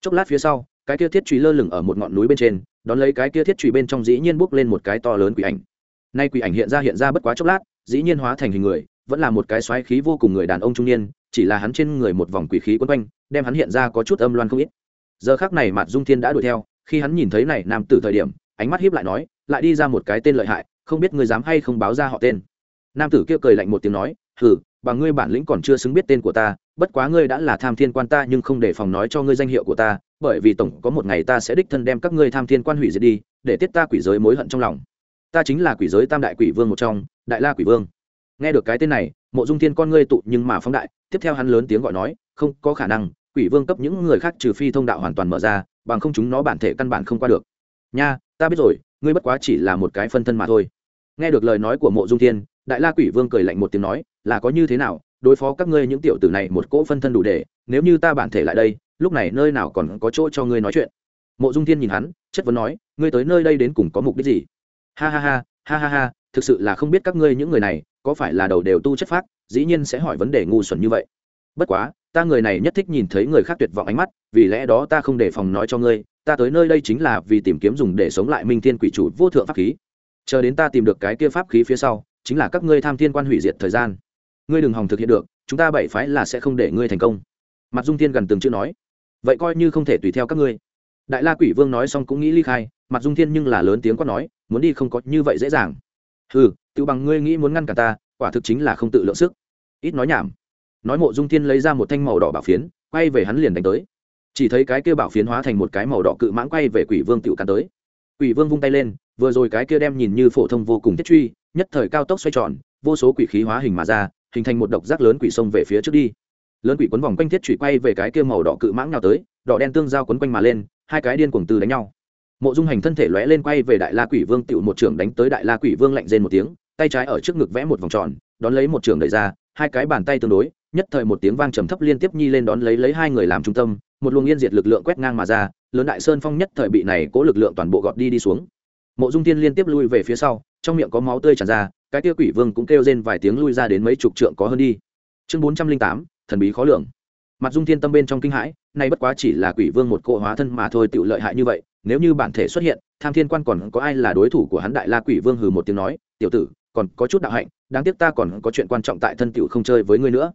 Chốc lát phía sau, cái kia thiết trụy lơ lửng ở một ngọn núi bên trên, đón lấy cái kia thiết trụy bên trong dĩ nhiên bốc lên một cái to lớn quỷ ảnh. Nay quỷ ảnh hiện ra hiện ra bất quá chốc lát dĩ nhiên hóa thành hình người, vẫn là một cái xoáy khí vô cùng người đàn ông trung niên, chỉ là hắn trên người một vòng quỷ khí quấn quanh, đem hắn hiện ra có chút âm loan không ít. Giờ khác này mạt dung thiên đã đuổi theo, khi hắn nhìn thấy này nam tử thời điểm, ánh mắt hiếp lại nói, lại đi ra một cái tên lợi hại, không biết người dám hay không báo ra họ tên. Nam tử kia cười lạnh một tiếng nói, hừ, bà ngươi bản lĩnh còn chưa xứng biết tên của ta, bất quá ngươi đã là tham thiên quan ta nhưng không để phòng nói cho ngươi danh hiệu của ta, bởi vì tổng có một ngày ta sẽ đích thân đem các ngươi tham thiên quan hủy diệt đi, để tiết ta quỷ giới mối hận trong lòng. Ta chính là quỷ giới tam đại quỷ vương một trong đại la quỷ vương. Nghe được cái tên này, mộ dung thiên con ngươi tụ nhưng mà phóng đại, tiếp theo hắn lớn tiếng gọi nói, không có khả năng, quỷ vương cấp những người khác trừ phi thông đạo hoàn toàn mở ra, bằng không chúng nó bản thể căn bản không qua được. Nha, ta biết rồi, ngươi bất quá chỉ là một cái phân thân mà thôi. Nghe được lời nói của mộ dung thiên, đại la quỷ vương cười lạnh một tiếng nói, là có như thế nào, đối phó các ngươi những tiểu tử này một cỗ phân thân đủ để, nếu như ta bản thể lại đây, lúc này nơi nào còn có chỗ cho ngươi nói chuyện. Mộ dung thiên nhìn hắn, chất vấn nói, ngươi tới nơi đây đến cùng có mục đích gì? Ha ha ha ha ha ha thực sự là không biết các ngươi những người này có phải là đầu đều tu chất phác, dĩ nhiên sẽ hỏi vấn đề ngu xuẩn như vậy. Bất quá, ta người này nhất thích nhìn thấy người khác tuyệt vọng ánh mắt, vì lẽ đó ta không để phòng nói cho ngươi, ta tới nơi đây chính là vì tìm kiếm dùng để sống lại minh thiên quỷ chủ vô thượng pháp khí. Chờ đến ta tìm được cái kia pháp khí phía sau, chính là các ngươi tham thiên quan hủy diệt thời gian. Ngươi đừng hòng thực hiện được, chúng ta bảy phái là sẽ không để ngươi thành công. Mặt dung thiên gần từng chữ nói. Vậy coi như không thể tùy theo các ngươi. Đại la quỷ vương nói xong cũng nghĩ ly khai mặt dung thiên nhưng là lớn tiếng quát nói, muốn đi không có như vậy dễ dàng ừ tự bằng ngươi nghĩ muốn ngăn cả ta, quả thực chính là không tự lượng sức. Ít nói nhảm. Nói mộ dung thiên lấy ra một thanh màu đỏ bảo phiến, quay về hắn liền đánh tới. Chỉ thấy cái kia bảo phiến hóa thành một cái màu đỏ cự mãng quay về quỷ vương tự cắn tới. Quỷ vương vung tay lên, vừa rồi cái kia đem nhìn như phổ thông vô cùng thiết truy, nhất thời cao tốc xoay tròn, vô số quỷ khí hóa hình mà ra, hình thành một độc giác lớn quỷ sông về phía trước đi. Lớn quỷ quấn vòng quanh thiết truy quay về cái kia màu đỏ cự mãng nào tới, đỏ đen tương giao quấn quanh mà lên, hai cái điên cuồng từ đánh nhau mộ dung hành thân thể lóe lên quay về đại la quỷ vương tựu một trưởng đánh tới đại la quỷ vương lạnh rên một tiếng, tay trái ở trước ngực vẽ một vòng tròn, đón lấy một trưởng đẩy ra, hai cái bàn tay tương đối, nhất thời một tiếng vang trầm thấp liên tiếp nhi lên đón lấy lấy hai người làm trung tâm, một luồng yên diệt lực lượng quét ngang mà ra, lớn đại sơn phong nhất thời bị này cố lực lượng toàn bộ gọt đi đi xuống. Mộ dung tiên liên tiếp lui về phía sau, trong miệng có máu tươi tràn ra, cái tia quỷ vương cũng kêu rên vài tiếng lui ra đến mấy chục trượng có hơn đi. Chương bốn trăm linh tám, thần bí khó lường. Mặt dung thiên tâm bên trong kinh hãi, nay bất quá chỉ là quỷ vương một cỗ hóa thân mà thôi tự lợi hại như vậy nếu như bản thể xuất hiện, tham thiên quan còn có ai là đối thủ của hắn đại la quỷ vương hừ một tiếng nói, tiểu tử, còn có chút đạo hạnh, đáng tiếc ta còn có chuyện quan trọng tại thân tiểu không chơi với ngươi nữa.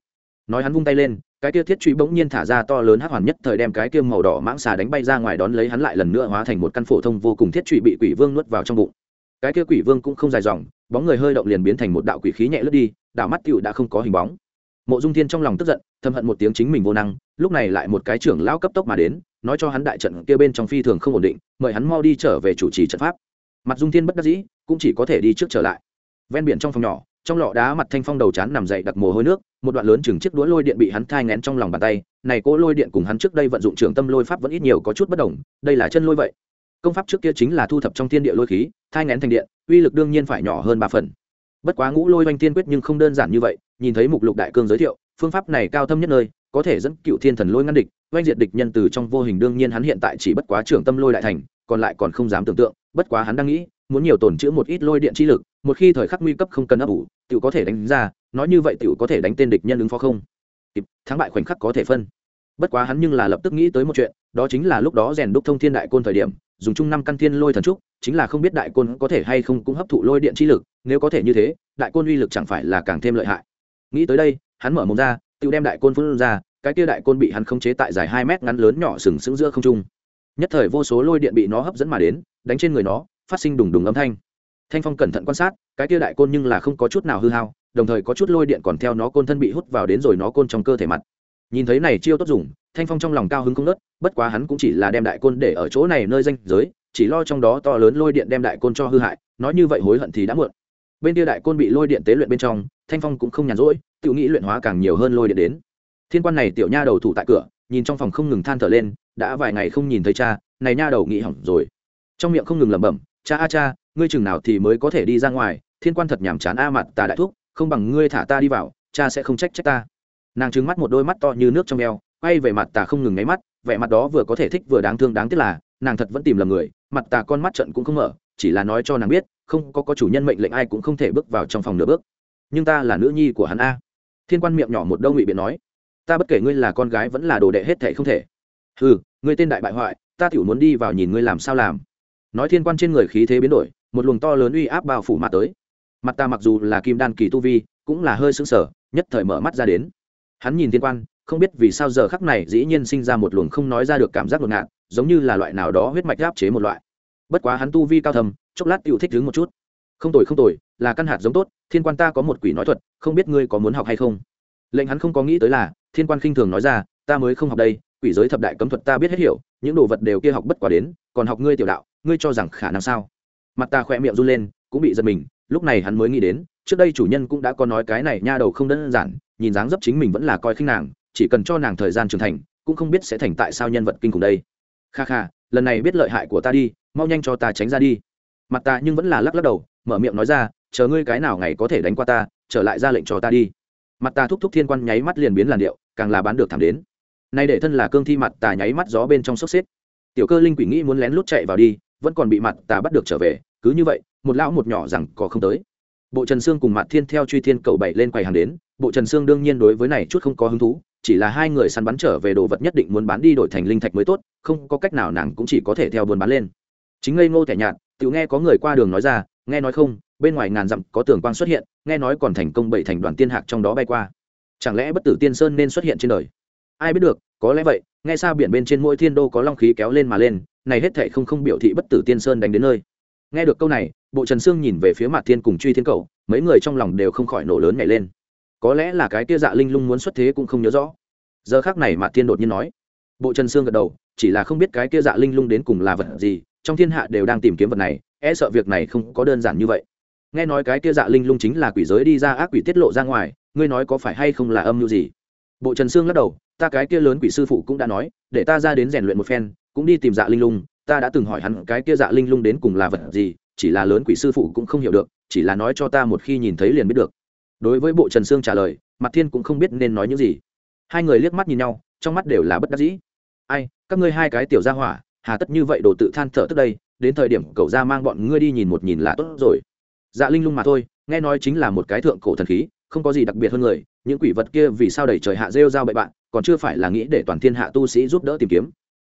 Nói hắn vung tay lên, cái kia thiết truy bỗng nhiên thả ra to lớn hắc hoàn nhất thời đem cái kia màu đỏ mãng xà đánh bay ra ngoài đón lấy hắn lại lần nữa hóa thành một căn phổ thông vô cùng thiết truy bị quỷ vương nuốt vào trong bụng. Cái kia quỷ vương cũng không dài dòng, bóng người hơi động liền biến thành một đạo quỷ khí nhẹ lướt đi, đạo mắt tiểu đã không có hình bóng. Mộ dung thiên trong lòng tức giận, thầm hận một tiếng chính mình vô năng, lúc này lại một cái trưởng lão cấp tốc mà đến nói cho hắn đại trận kia bên trong phi thường không ổn định, mời hắn mau đi trở về chủ trì trận pháp. Mặt dung thiên bất đắc dĩ, cũng chỉ có thể đi trước trở lại. Ven biển trong phòng nhỏ, trong lọ đá mặt thanh phong đầu chán nằm dậy đặc mồ hôi nước, một đoạn lớn chừng chiếc đũa lôi điện bị hắn thai ngén trong lòng bàn tay. Này cỗ lôi điện cùng hắn trước đây vận dụng trường tâm lôi pháp vẫn ít nhiều có chút bất đồng, đây là chân lôi vậy. Công pháp trước kia chính là thu thập trong thiên địa lôi khí, thai ngén thành điện, uy lực đương nhiên phải nhỏ hơn ba phần. Bất quá ngũ lôi oanh tiên quyết nhưng không đơn giản như vậy, nhìn thấy mục lục đại cương giới thiệu, phương pháp này cao thâm nhất nơi có thể dẫn cựu thiên thần lôi ngăn địch, oanh diệt địch nhân từ trong vô hình đương nhiên hắn hiện tại chỉ bất quá trưởng tâm lôi đại thành, còn lại còn không dám tưởng tượng, bất quá hắn đang nghĩ, muốn nhiều tổn chữ một ít lôi điện chi lực, một khi thời khắc nguy cấp không cần ấp ủ tự có thể đánh ra, nói như vậy tự có thể đánh tên địch nhân ứng phó không? Kịp, thắng bại khoảnh khắc có thể phân. Bất quá hắn nhưng là lập tức nghĩ tới một chuyện, đó chính là lúc đó rèn đúc thông thiên đại côn thời điểm, dùng chung năm căn thiên lôi thần trúc, chính là không biết đại côn có thể hay không cũng hấp thụ lôi điện chi lực, nếu có thể như thế, đại côn uy lực chẳng phải là càng thêm lợi hại. Nghĩ tới đây, hắn mở mồm ra tự đem đại côn phun ra, cái kia đại côn bị hắn khống chế tại dài hai mét ngắn lớn nhỏ sừng sững giữa không trung. Nhất thời vô số lôi điện bị nó hấp dẫn mà đến, đánh trên người nó, phát sinh đùng đùng âm thanh. Thanh phong cẩn thận quan sát, cái kia đại côn nhưng là không có chút nào hư hao, đồng thời có chút lôi điện còn theo nó côn thân bị hút vào đến rồi nó côn trong cơ thể mặt. Nhìn thấy này chiêu tốt dùng, thanh phong trong lòng cao hứng không nớt bất quá hắn cũng chỉ là đem đại côn để ở chỗ này nơi danh giới, chỉ lo trong đó to lớn lôi điện đem đại côn cho hư hại, nói như vậy hối hận thì đã muộn. Bên kia đại côn bị lôi điện tế luyện bên trong, thanh phong cũng không nhàn rỗi tự nghĩ luyện hóa càng nhiều hơn lôi điện đến. Thiên quan này tiểu nha đầu thủ tại cửa, nhìn trong phòng không ngừng than thở lên, đã vài ngày không nhìn thấy cha, này nha đầu nghĩ hỏng rồi. Trong miệng không ngừng lẩm bẩm, cha, a, cha, ngươi chừng nào thì mới có thể đi ra ngoài, thiên quan thật nhàm chán a mặt ta đại thúc, không bằng ngươi thả ta đi vào, cha sẽ không trách trách ta. Nàng trứng mắt một đôi mắt to như nước trong eo, quay về mặt ta không ngừng nháy mắt, vẻ mặt đó vừa có thể thích vừa đáng thương đáng tiếc là, nàng thật vẫn tìm lầm người, mặt ta con mắt trận cũng không mở, chỉ là nói cho nàng biết, không có có chủ nhân mệnh lệnh ai cũng không thể bước vào trong phòng nửa bước. Nhưng ta là nữ nhi của hắn a thiên quan miệng nhỏ một đâu ngụy biện nói, ta bất kể ngươi là con gái vẫn là đồ đệ hết thể không thể. Ừ ngươi tên đại bại hoại, ta tiểu muốn đi vào nhìn ngươi làm sao làm. Nói thiên quan trên người khí thế biến đổi, một luồng to lớn uy áp bao phủ mặt tới. Mặt ta mặc dù là kim đan kỳ tu vi, cũng là hơi sững sờ, nhất thời mở mắt ra đến. Hắn nhìn thiên quan, không biết vì sao giờ khắc này dĩ nhiên sinh ra một luồng không nói ra được cảm giác ngột ngạt, giống như là loại nào đó huyết mạch áp chế một loại. Bất quá hắn tu vi cao thầm chốc lát tựu thích đứng một chút. Không tồi không tồi là căn hạt giống tốt, thiên quan ta có một quỷ nói thuật, không biết ngươi có muốn học hay không? Lệnh hắn không có nghĩ tới là, thiên quan khinh thường nói ra, ta mới không học đây, quỷ giới thập đại cấm thuật ta biết hết hiểu, những đồ vật đều kia học bất quả đến, còn học ngươi tiểu đạo, ngươi cho rằng khả năng sao? Mặt ta khỏe miệng run lên, cũng bị giật mình, lúc này hắn mới nghĩ đến, trước đây chủ nhân cũng đã có nói cái này nha đầu không đơn giản, nhìn dáng dấp chính mình vẫn là coi khinh nàng, chỉ cần cho nàng thời gian trưởng thành, cũng không biết sẽ thành tại sao nhân vật kinh khủng đây. Kha kha, lần này biết lợi hại của ta đi, mau nhanh cho ta tránh ra đi. Mặt ta nhưng vẫn là lắc lắc đầu, mở miệng nói ra chờ ngươi cái nào ngày có thể đánh qua ta, trở lại ra lệnh cho ta đi. Mặt ta thúc thúc thiên quan nháy mắt liền biến làn điệu, càng là bán được thảm đến. Nay để thân là cương thi mặt tà nháy mắt gió bên trong sốc xếp. Tiểu cơ linh quỷ nghĩ muốn lén lút chạy vào đi, vẫn còn bị mặt tà bắt được trở về, cứ như vậy, một lão một nhỏ rằng có không tới. Bộ trần sương cùng mặt thiên theo truy thiên cầu bảy lên quầy hàng đến, bộ trần sương đương nhiên đối với này chút không có hứng thú, chỉ là hai người săn bắn trở về đồ vật nhất định muốn bán đi đổi thành linh thạch mới tốt, không có cách nào nàng cũng chỉ có thể theo buôn bán lên. Chính ngây ngô thẻ nhạt tự nghe có người qua đường nói ra, nghe nói không bên ngoài ngàn dặm có tường quang xuất hiện, nghe nói còn thành công bảy thành đoàn tiên hạc trong đó bay qua. Chẳng lẽ bất tử tiên sơn nên xuất hiện trên đời? Ai biết được, có lẽ vậy, nghe xa biển bên trên mỗi thiên đô có long khí kéo lên mà lên, này hết thệ không không biểu thị bất tử tiên sơn đánh đến nơi. Nghe được câu này, bộ trần sương nhìn về phía mặt thiên cùng truy thiên cầu mấy người trong lòng đều không khỏi nổ lớn nhảy lên. Có lẽ là cái kia dạ linh lung muốn xuất thế cũng không nhớ rõ. Giờ khác này mặt thiên đột nhiên nói. Bộ trần sương gật đầu, chỉ là không biết cái kia dạ linh lung đến cùng là vật gì, trong thiên hạ đều đang tìm kiếm vật này e sợ việc này không có đơn giản như vậy nghe nói cái kia dạ linh lung chính là quỷ giới đi ra ác quỷ tiết lộ ra ngoài, ngươi nói có phải hay không là âm mưu gì? Bộ trần sương lắc đầu, ta cái kia lớn quỷ sư phụ cũng đã nói, để ta ra đến rèn luyện một phen, cũng đi tìm dạ linh lung, ta đã từng hỏi hắn cái kia dạ linh lung đến cùng là vật gì, chỉ là lớn quỷ sư phụ cũng không hiểu được, chỉ là nói cho ta một khi nhìn thấy liền biết được. Đối với bộ trần sương trả lời mặt thiên cũng không biết nên nói những gì. Hai người liếc mắt nhìn nhau, trong mắt đều là bất đắc dĩ. Ai, các ngươi hai cái tiểu gia hỏa, hà tất như vậy đồ tự than thở tức đây, đến thời điểm cậu ra mang bọn ngươi đi nhìn một nhìn là tốt rồi dạ linh lung mà thôi, nghe nói chính là một cái thượng cổ thần khí, không có gì đặc biệt hơn người, những quỷ vật kia vì sao đẩy trời hạ rêu giao bậy bạn, còn chưa phải là nghĩ để toàn thiên hạ tu sĩ giúp đỡ tìm kiếm.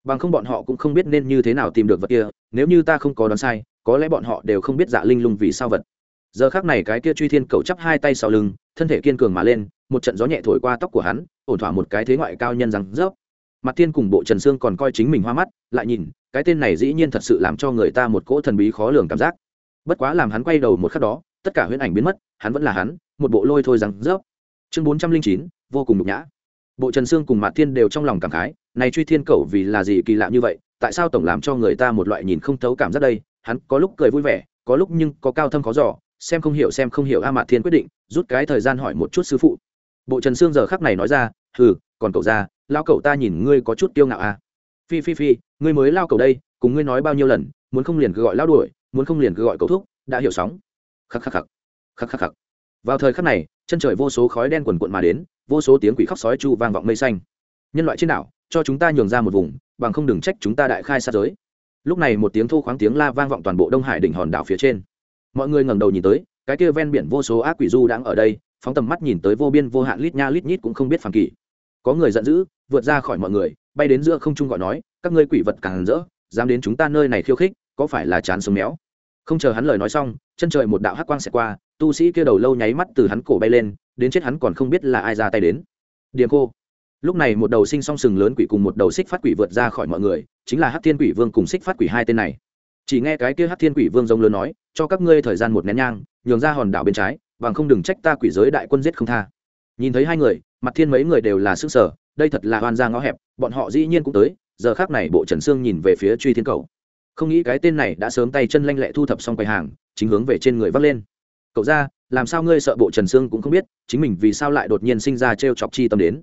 Bằng không bọn họ cũng không biết nên như thế nào tìm được vật kia, nếu như ta không có đoán sai, có lẽ bọn họ đều không biết dạ linh lung vì sao vật. Giờ khác này cái kia truy thiên cầu chắp hai tay sau lưng, thân thể kiên cường mà lên, một trận gió nhẹ thổi qua tóc của hắn, ổn thỏa một cái thế ngoại cao nhân rằng rớp. Mặt thiên cùng bộ trần sương còn coi chính mình hoa mắt, lại nhìn, cái tên này dĩ nhiên thật sự làm cho người ta một cỗ thần bí khó lường cảm giác bất quá làm hắn quay đầu một khắc đó, tất cả huyễn ảnh biến mất, hắn vẫn là hắn, một bộ lôi thôi rằng rớp. Chương bốn trăm linh chín, vô cùng nhục nhã. Bộ trần sương cùng mạt thiên đều trong lòng cảm khái, này truy thiên cầu vì là gì kỳ lạ như vậy, tại sao tổng làm cho người ta một loại nhìn không thấu cảm giác đây? Hắn có lúc cười vui vẻ, có lúc nhưng có cao thâm khó giỏ xem không hiểu xem không hiểu a mạt thiên quyết định, rút cái thời gian hỏi một chút sư phụ. Bộ trần sương giờ khắc này nói ra, hừ, còn cậu ra lao cậu ta nhìn ngươi có chút tiêu ngạo à. phi phi phi, ngươi mới lao cậu đây, cùng ngươi nói bao nhiêu lần, muốn không liền cứ gọi lao đuổi muốn không liền cứ gọi cậu thúc, đã hiểu sóng. Khắc khắc khắc. Khắc khắc khắc. Vào thời khắc này, chân trời vô số khói đen quần quận mà đến, vô số tiếng quỷ khóc sói chu vang vọng mây xanh. Nhân loại trên đảo, cho chúng ta nhường ra một vùng, bằng không đừng trách chúng ta đại khai sát giới. Lúc này một tiếng thô khoáng tiếng la vang vọng toàn bộ đông hải đỉnh hòn đảo phía trên. Mọi người ngẩng đầu nhìn tới, cái kia ven biển vô số ác quỷ du đang ở đây, phóng tầm mắt nhìn tới vô biên vô hạn lít nha lít nhít cũng không biết phàm kỳ. Có người giận dữ, vượt ra khỏi mọi người, bay đến giữa không trung gọi nói, các ngươi quỷ vật càng rỡ, dám đến chúng ta nơi này khiêu khích, có phải là chán sống méo? Không chờ hắn lời nói xong, chân trời một đạo hắc quang xẹt qua, tu sĩ kia đầu lâu nháy mắt từ hắn cổ bay lên, đến chết hắn còn không biết là ai ra tay đến. Điềm khô. Lúc này một đầu sinh song sừng lớn quỷ cùng một đầu xích phát quỷ vượt ra khỏi mọi người, chính là hát thiên quỷ vương cùng xích phát quỷ hai tên này. Chỉ nghe cái kia hát thiên quỷ vương giống lớn nói, cho các ngươi thời gian một nén nhang, nhường ra hòn đảo bên trái, bằng không đừng trách ta quỷ giới đại quân giết không tha. Nhìn thấy hai người, mặt thiên mấy người đều là sức sở, đây thật là oan ra ngõ hẹp, bọn họ dĩ nhiên cũng tới, giờ khác này bộ trần sương nhìn về phía truy thiên cầu không nghĩ cái tên này đã sớm tay chân lanh lẹ thu thập xong quầy hàng, chính hướng về trên người vắt lên. Cậu ra, làm sao ngươi sợ bộ trần sương cũng không biết, chính mình vì sao lại đột nhiên sinh ra t r e o chọc chi tâm đến?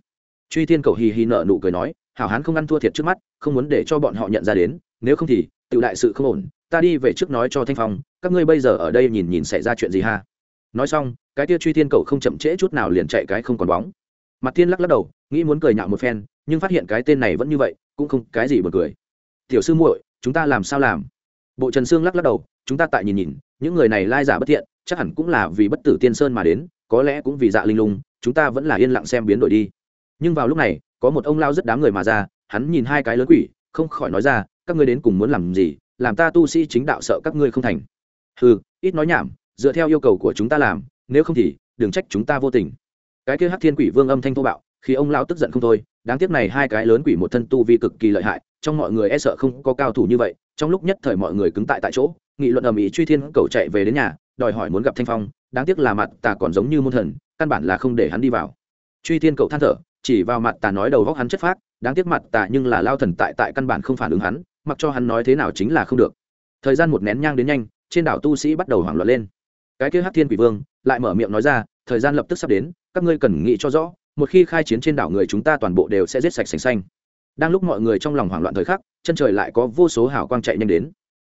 Truy thiên cậu hì hì nợ nụ cười nói, hảo hán không ăn thua thiệt trước mắt, không muốn để cho bọn họ nhận ra đến, nếu không thì tự đại sự không ổn, ta đi về trước nói cho thanh phong, các ngươi bây giờ ở đây nhìn nhìn xảy ra chuyện gì ha. Nói xong, cái tia truy thiên cậu không chậm trễ chút nào liền chạy cái không còn bóng. Mặt thiên lắc lắc đầu, nghĩ muốn cười nhạo một phen, nhưng phát hiện cái tên này vẫn như vậy, cũng không cái gì buồn cười. Tiểu sư muội chúng ta làm sao làm? Bộ trần sương lắc lắc đầu, chúng ta tại nhìn nhìn, những người này lai giả bất thiện, chắc hẳn cũng là vì bất tử tiên sơn mà đến, có lẽ cũng vì dạ linh lung, chúng ta vẫn là yên lặng xem biến đổi đi. Nhưng vào lúc này, có một ông lao rất đám người mà ra, hắn nhìn hai cái lớn quỷ, không khỏi nói ra, các ngươi đến cùng muốn làm gì, làm ta tu sĩ chính đạo sợ các ngươi không thành. Ừ ít nói nhảm, dựa theo yêu cầu của chúng ta làm, nếu không thì, đừng trách chúng ta vô tình. Cái kia hát thiên quỷ vương âm thanh thô bạo, khi ông lao tức giận không thôi đáng tiếc này hai cái lớn quỷ một thân tu vi cực kỳ lợi hại, trong mọi người e sợ không có cao thủ như vậy, trong lúc nhất thời mọi người cứng tại tại chỗ, nghị luận ầm ĩ truy thiên cầu chạy về đến nhà, đòi hỏi muốn gặp thanh phong, đáng tiếc là mặt tà còn giống như môn thần, căn bản là không để hắn đi vào. Truy thiên cầu than thở, chỉ vào mặt tà nói đầu góc hắn chất phác, đáng tiếc mặt tà nhưng là lao thần tại tại căn bản không phản ứng hắn, mặc cho hắn nói thế nào chính là không được. Thời gian một nén nhang đến nhanh, trên đảo tu sĩ bắt đầu hoảng loạn lên. Cái kia hát thiên quỷ vương lại mở miệng nói ra, thời gian lập tức sắp đến, các ngươi cần nghĩ cho rõ một khi khai chiến trên đảo người chúng ta toàn bộ đều sẽ giết sạch sành xanh. Đang lúc mọi người trong lòng hoảng loạn thời khắc, chân trời lại có vô số hảo quang chạy nhanh đến.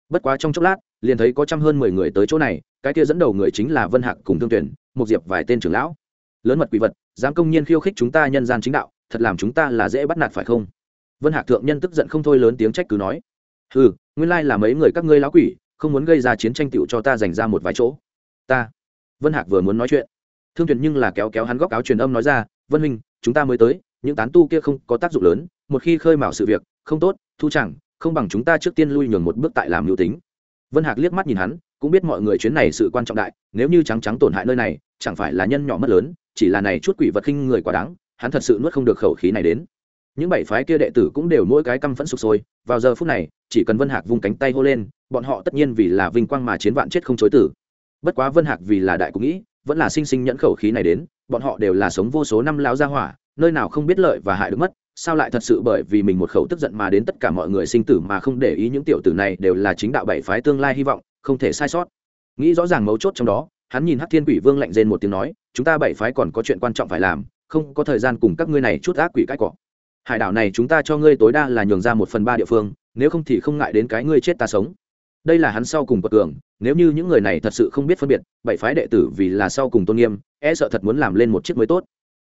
Bất quá trong chốc lát, liền thấy có trăm hơn mười người tới chỗ này, cái kia dẫn đầu người chính là vân hạc cùng thương tuyển, một diệp vài tên trưởng lão. Lớn mật quỷ vật, dám công nhiên khiêu khích chúng ta nhân gian chính đạo, thật làm chúng ta là dễ bắt nạt phải không? Vân hạc thượng nhân tức giận không thôi lớn tiếng trách cứ nói. Ừ nguyên lai là mấy người các ngươi lão quỷ, không muốn gây ra chiến tranh tựu cho ta dành ra một vài chỗ. Ta. Vân hạc vừa muốn nói chuyện. Thương tuyển nhưng là kéo kéo hắn góc áo truyền âm nói ra vân minh chúng ta mới tới, những tán tu kia không có tác dụng lớn, một khi khơi mào sự việc, không tốt, thu chẳng, không bằng chúng ta trước tiên lui nhường một bước tại làm mưu tính. Vân hạc liếc mắt nhìn hắn, cũng biết mọi người chuyến này sự quan trọng đại, nếu như trắng trắng tổn hại nơi này, chẳng phải là nhân nhỏ mất lớn, chỉ là này chút quỷ vật khinh người quá đáng, hắn thật sự nuốt không được khẩu khí này đến. Những bảy phái kia đệ tử cũng đều mỗi cái căm phẫn sụp sôi, vào giờ phút này, chỉ cần vân hạc vung cánh tay hô lên, bọn họ tất nhiên vì là vinh quang mà chiến vạn chết không chối tử bất quá vân hạc vì là đại cũng nghĩ, vẫn là sinh sinh nhẫn khẩu khí này đến bọn họ đều là sống vô số năm lao gia hỏa, nơi nào không biết lợi và hại được mất, sao lại thật sự bởi vì mình một khẩu tức giận mà đến tất cả mọi người sinh tử mà không để ý những tiểu tử này đều là chính đạo bảy phái tương lai hy vọng, không thể sai sót. Nghĩ rõ ràng mấu chốt trong đó, hắn nhìn hắc thiên quỷ vương lạnh rên một tiếng nói, chúng ta bảy phái còn có chuyện quan trọng phải làm, không có thời gian cùng các ngươi này chút ác quỷ cãi cọ. Hải đảo này chúng ta cho ngươi tối đa là nhường ra một phần ba địa phương, nếu không thì không ngại đến cái ngươi chết ta sống đây là hắn sau cùng bậc cường, nếu như những người này thật sự không biết phân biệt, bảy phái đệ tử vì là sau cùng tôn nghiêm e sợ thật muốn làm lên một chiếc mới tốt.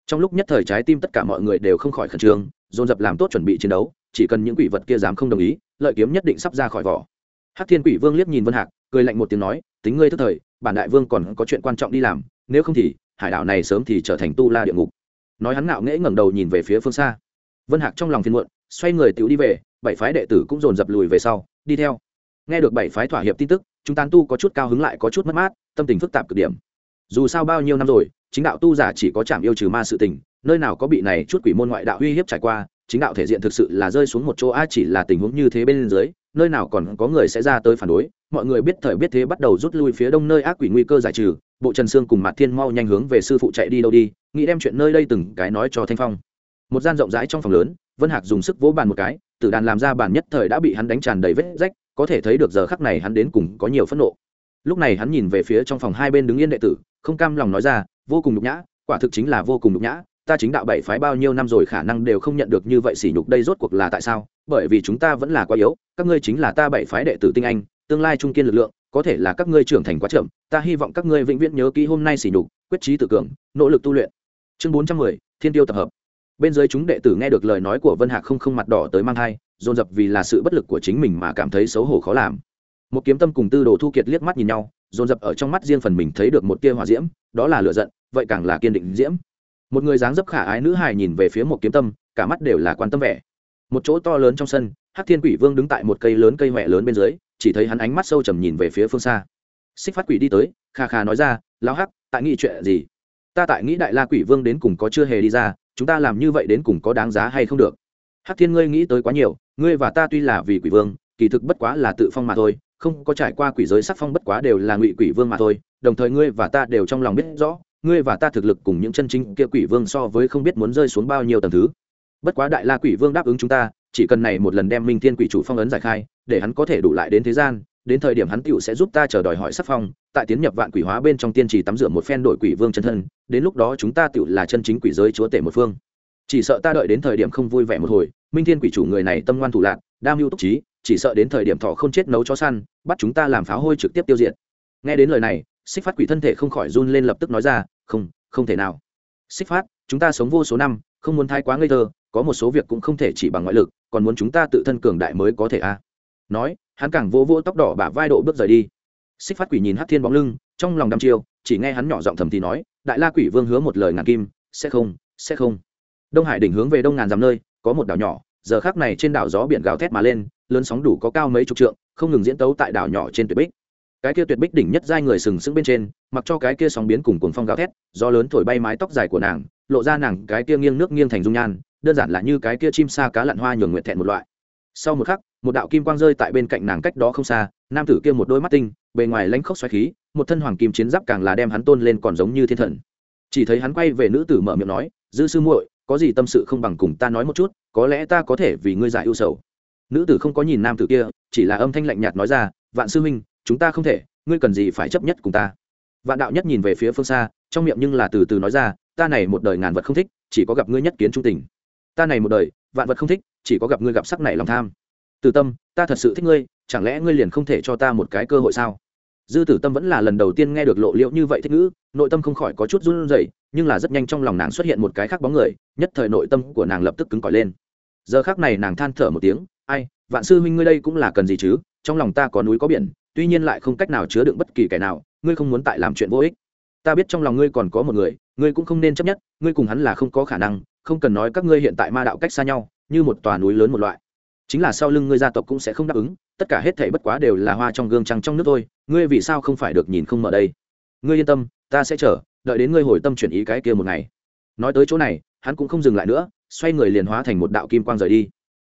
Trong lúc nhất thời trái tim tất cả mọi người đều không khỏi khẩn trương, dồn dập làm tốt chuẩn bị chiến đấu, chỉ cần những quỷ vật kia dám không đồng ý, lợi kiếm nhất định sắp ra khỏi vỏ. Hắc thiên quỷ vương liếc nhìn vân hạc, cười lạnh một tiếng nói, tính ngươi thức thời, bản đại vương còn có chuyện quan trọng đi làm, nếu không thì, hải đảo này sớm thì trở thành tu la địa ngục. Nói hắn ngạo nghễ ngẩng đầu nhìn về phía phương xa. Vân hạc trong lòng phiền muộn, xoay người tiểu đi về, bảy phái đệ tử cũng dồn dập lùi về sau, đi theo nghe được bảy phái thỏa hiệp tin tức, chúng tán tu có chút cao hứng lại có chút mất mát, tâm tình phức tạp cực điểm. Dù sao bao nhiêu năm rồi, chính đạo tu giả chỉ có chạm yêu trừ ma sự tình, nơi nào có bị này chút quỷ môn ngoại đạo uy hiếp trải qua, chính đạo thể diện thực sự là rơi xuống một chỗ, a, chỉ là tình huống như thế bên dưới, nơi nào còn có người sẽ ra tới phản đối. Mọi người biết thời biết thế bắt đầu rút lui phía đông nơi ác quỷ nguy cơ giải trừ, bộ trần sương cùng mạt thiên mau nhanh hướng về sư phụ chạy đi đâu đi, nghĩ đem chuyện nơi đây từng cái nói cho thanh phong. Một gian rộng rãi trong phòng lớn, vân hạc dùng sức vỗ bàn một cái, tử đàn làm ra bàn nhất thời đã bị hắn đánh tràn đầy vết rách có thể thấy được giờ khắc này hắn đến cùng có nhiều phẫn nộ. Lúc này hắn nhìn về phía trong phòng hai bên đứng yên đệ tử, không cam lòng nói ra, vô cùng nhục nhã, quả thực chính là vô cùng nhục nhã, ta chính đạo bảy phái bao nhiêu năm rồi khả năng đều không nhận được như vậy sỉ nhục, đây rốt cuộc là tại sao? Bởi vì chúng ta vẫn là quá yếu, các ngươi chính là ta bảy phái đệ tử tinh anh, tương lai trung kiên lực lượng, có thể là các ngươi trưởng thành quá chậm, ta hy vọng các ngươi vĩnh viễn nhớ kỹ hôm nay sỉ nhục, quyết trí tự cường, nỗ lực tu luyện. Chương bốn trăm mười, thiên tiêu tập hợp. Bên dưới chúng đệ tử nghe được lời nói của vân hạc không không mặt đỏ tới mang thai dồn dập vì là sự bất lực của chính mình mà cảm thấy xấu hổ khó làm. Một kiếm tâm cùng tư đồ thu kiệt liếc mắt nhìn nhau, dồn dập ở trong mắt riêng phần mình thấy được một tia hỏa diễm, đó là lựa giận, vậy càng là kiên định diễm. Một người dáng dấp khả ái nữ hài nhìn về phía một kiếm tâm, cả mắt đều là quan tâm vẻ. Một chỗ to lớn trong sân hát thiên quỷ vương đứng tại một cây lớn cây huệ lớn bên dưới, chỉ thấy hắn ánh mắt sâu trầm nhìn về phía phương xa. Xích phát quỷ đi tới, kha kha nói ra, lão hắc, tại nghĩ chuyện gì? Ta tại nghĩ đại la quỷ vương đến cùng có chưa hề đi ra, chúng ta làm như vậy đến cùng có đáng giá hay không được? Hắc thiên ngươi nghĩ tới quá nhiều ngươi và ta tuy là vì quỷ vương, kỳ thực bất quá là tự phong mà thôi, không có trải qua quỷ giới sắc phong bất quá đều là ngụy quỷ vương mà thôi, đồng thời ngươi và ta đều trong lòng biết rõ, ngươi và ta thực lực cùng những chân chính kia quỷ vương so với không biết muốn rơi xuống bao nhiêu tầng thứ. Bất quá đại la quỷ vương đáp ứng chúng ta, chỉ cần này một lần đem minh thiên quỷ chủ phong ấn giải khai, để hắn có thể đủ lại đến thế gian, đến thời điểm hắn tựu sẽ giúp ta chờ đòi hỏi sắc phong, tại tiến nhập vạn quỷ hóa bên trong tiên trì tắm rửa một phen đổi quỷ vương chân thân, đến lúc đó chúng ta tựu là chân chính quỷ giới chúa tể một phương chỉ sợ ta đợi đến thời điểm không vui vẻ một hồi, minh thiên quỷ chủ người này tâm ngoan thủ lạc, đam mưu túc trí, chỉ sợ đến thời điểm thọ không chết nấu cho săn, bắt chúng ta làm pháo hôi trực tiếp tiêu diệt. Nghe đến lời này, xích phát quỷ thân thể không khỏi run lên lập tức nói ra, không không thể nào. Xích phát, chúng ta sống vô số năm, không muốn thái quá ngây thơ, có một số việc cũng không thể chỉ bằng ngoại lực, còn muốn chúng ta tự thân cường đại mới có thể a à. nói, hắn càng vô vô tóc đỏ bả vai độ bước rời đi. Xích phát quỷ nhìn hát thiên bóng lưng, trong lòng đăm chiêu, chỉ nghe hắn nhỏ giọng thầm thì nói, đại la quỷ vương hứa một lời ngàn kim, sẽ không sẽ không đông hải đỉnh hướng về đông ngàn dặm nơi, có một đảo nhỏ, giờ khác này trên đảo gió biển gào thét mà lên, lớn sóng đủ có cao mấy chục trượng, không ngừng diễn tấu tại đảo nhỏ trên tuyệt bích. Cái kia tuyệt bích đỉnh nhất giai người sừng sững bên trên, mặc cho cái kia sóng biến cùng cuồng phong gào thét do lớn thổi bay mái tóc dài của nàng, lộ ra nàng cái kia nghiêng nước nghiêng thành dung nhan, đơn giản là như cái kia chim sa cá lặn hoa nhường nguyện thẹn một loại. Sau một khắc, một đạo kim quang rơi tại bên cạnh nàng cách đó không xa, nam tử kia một đôi mắt tinh, bề ngoài lãnh khốc xoáy khí, một thân hoàng kim chiến giáp càng là đem hắn tôn lên còn giống như thiên thần. Chỉ thấy hắn quay về nữ tử mở miệng nói, dư sư muội có gì tâm sự không bằng cùng ta nói một chút, có lẽ ta có thể vì ngươi giải ưu sầu. Nữ tử không có nhìn nam tử kia, chỉ là âm thanh lạnh nhạt nói ra, vạn sư huynh, chúng ta không thể, ngươi cần gì phải chấp nhất cùng ta? Vạn đạo nhất nhìn về phía phương xa, trong miệng nhưng là từ từ nói ra, ta này một đời ngàn vật không thích, chỉ có gặp ngươi nhất kiến trung tình. Ta này một đời, vạn vật không thích, chỉ có gặp ngươi gặp sắc này lòng tham. Từ tâm, ta thật sự thích ngươi, chẳng lẽ ngươi liền không thể cho ta một cái cơ hội sao? Dư tử tâm vẫn là lần đầu tiên nghe được lộ liễu như vậy thích ngữ, nội tâm không khỏi có chút run rẩy, nhưng là rất nhanh trong lòng nàng xuất hiện một cái khác bóng người, nhất thời nội tâm của nàng lập tức cứng cỏi lên. Giờ khác này nàng than thở một tiếng, ai, vạn sư huynh ngươi đây cũng là cần gì chứ? Trong lòng ta có núi có biển, tuy nhiên lại không cách nào chứa đựng bất kỳ kẻ nào, ngươi không muốn tại làm chuyện vô ích. Ta biết trong lòng ngươi còn có một người, ngươi cũng không nên chấp nhất, ngươi cùng hắn là không có khả năng, không cần nói các ngươi hiện tại ma đạo cách xa nhau, như một tòa núi lớn một loại chính là sau lưng ngươi gia tộc cũng sẽ không đáp ứng, tất cả hết thảy bất quá đều là hoa trong gương trăng trong nước thôi, ngươi vì sao không phải được nhìn không mở đây? Ngươi yên tâm, ta sẽ chờ, đợi đến ngươi hồi tâm chuyển ý cái kia một ngày. Nói tới chỗ này, hắn cũng không dừng lại nữa, xoay người liền hóa thành một đạo kim quang rời đi.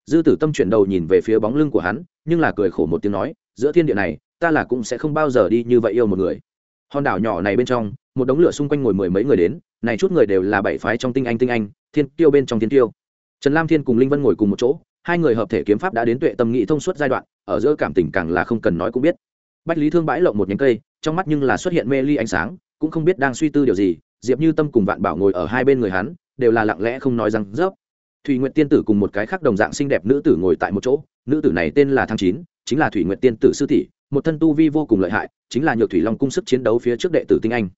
Dư tử tâm chuyển đầu nhìn về phía bóng lưng của hắn, nhưng là cười khổ một tiếng nói, giữa thiên địa này, ta là cũng sẽ không bao giờ đi như vậy yêu một người. Hòn đảo nhỏ này bên trong, một đống lửa xung quanh ngồi mười mấy người đến, này chút người đều là bảy phái trong tinh anh tinh anh, thiên tiêu bên trong thiên tiêu. Trần lam thiên cùng linh vân ngồi cùng một chỗ hai người hợp thể kiếm pháp đã đến tuệ tâm nghị thông suốt giai đoạn, ở giữa cảm tình càng là không cần nói cũng biết. Bách lý thương bãi lộng một nhánh cây, trong mắt nhưng là xuất hiện mê ly ánh sáng, cũng không biết đang suy tư điều gì, diệp như tâm cùng vạn bảo ngồi ở hai bên người hắn, đều là lặng lẽ không nói rằng rớp thủy t tiên tử cùng một cái khác đồng dạng xinh đẹp nữ tử ngồi tại một chỗ, nữ tử này tên là Thăng chín, chính là thủy t tiên tử sư tỷ, một thân tu vi vô cùng lợi hại, chính là nhược thủy long cung sức chiến đấu phía trước đệ tử tinh anh.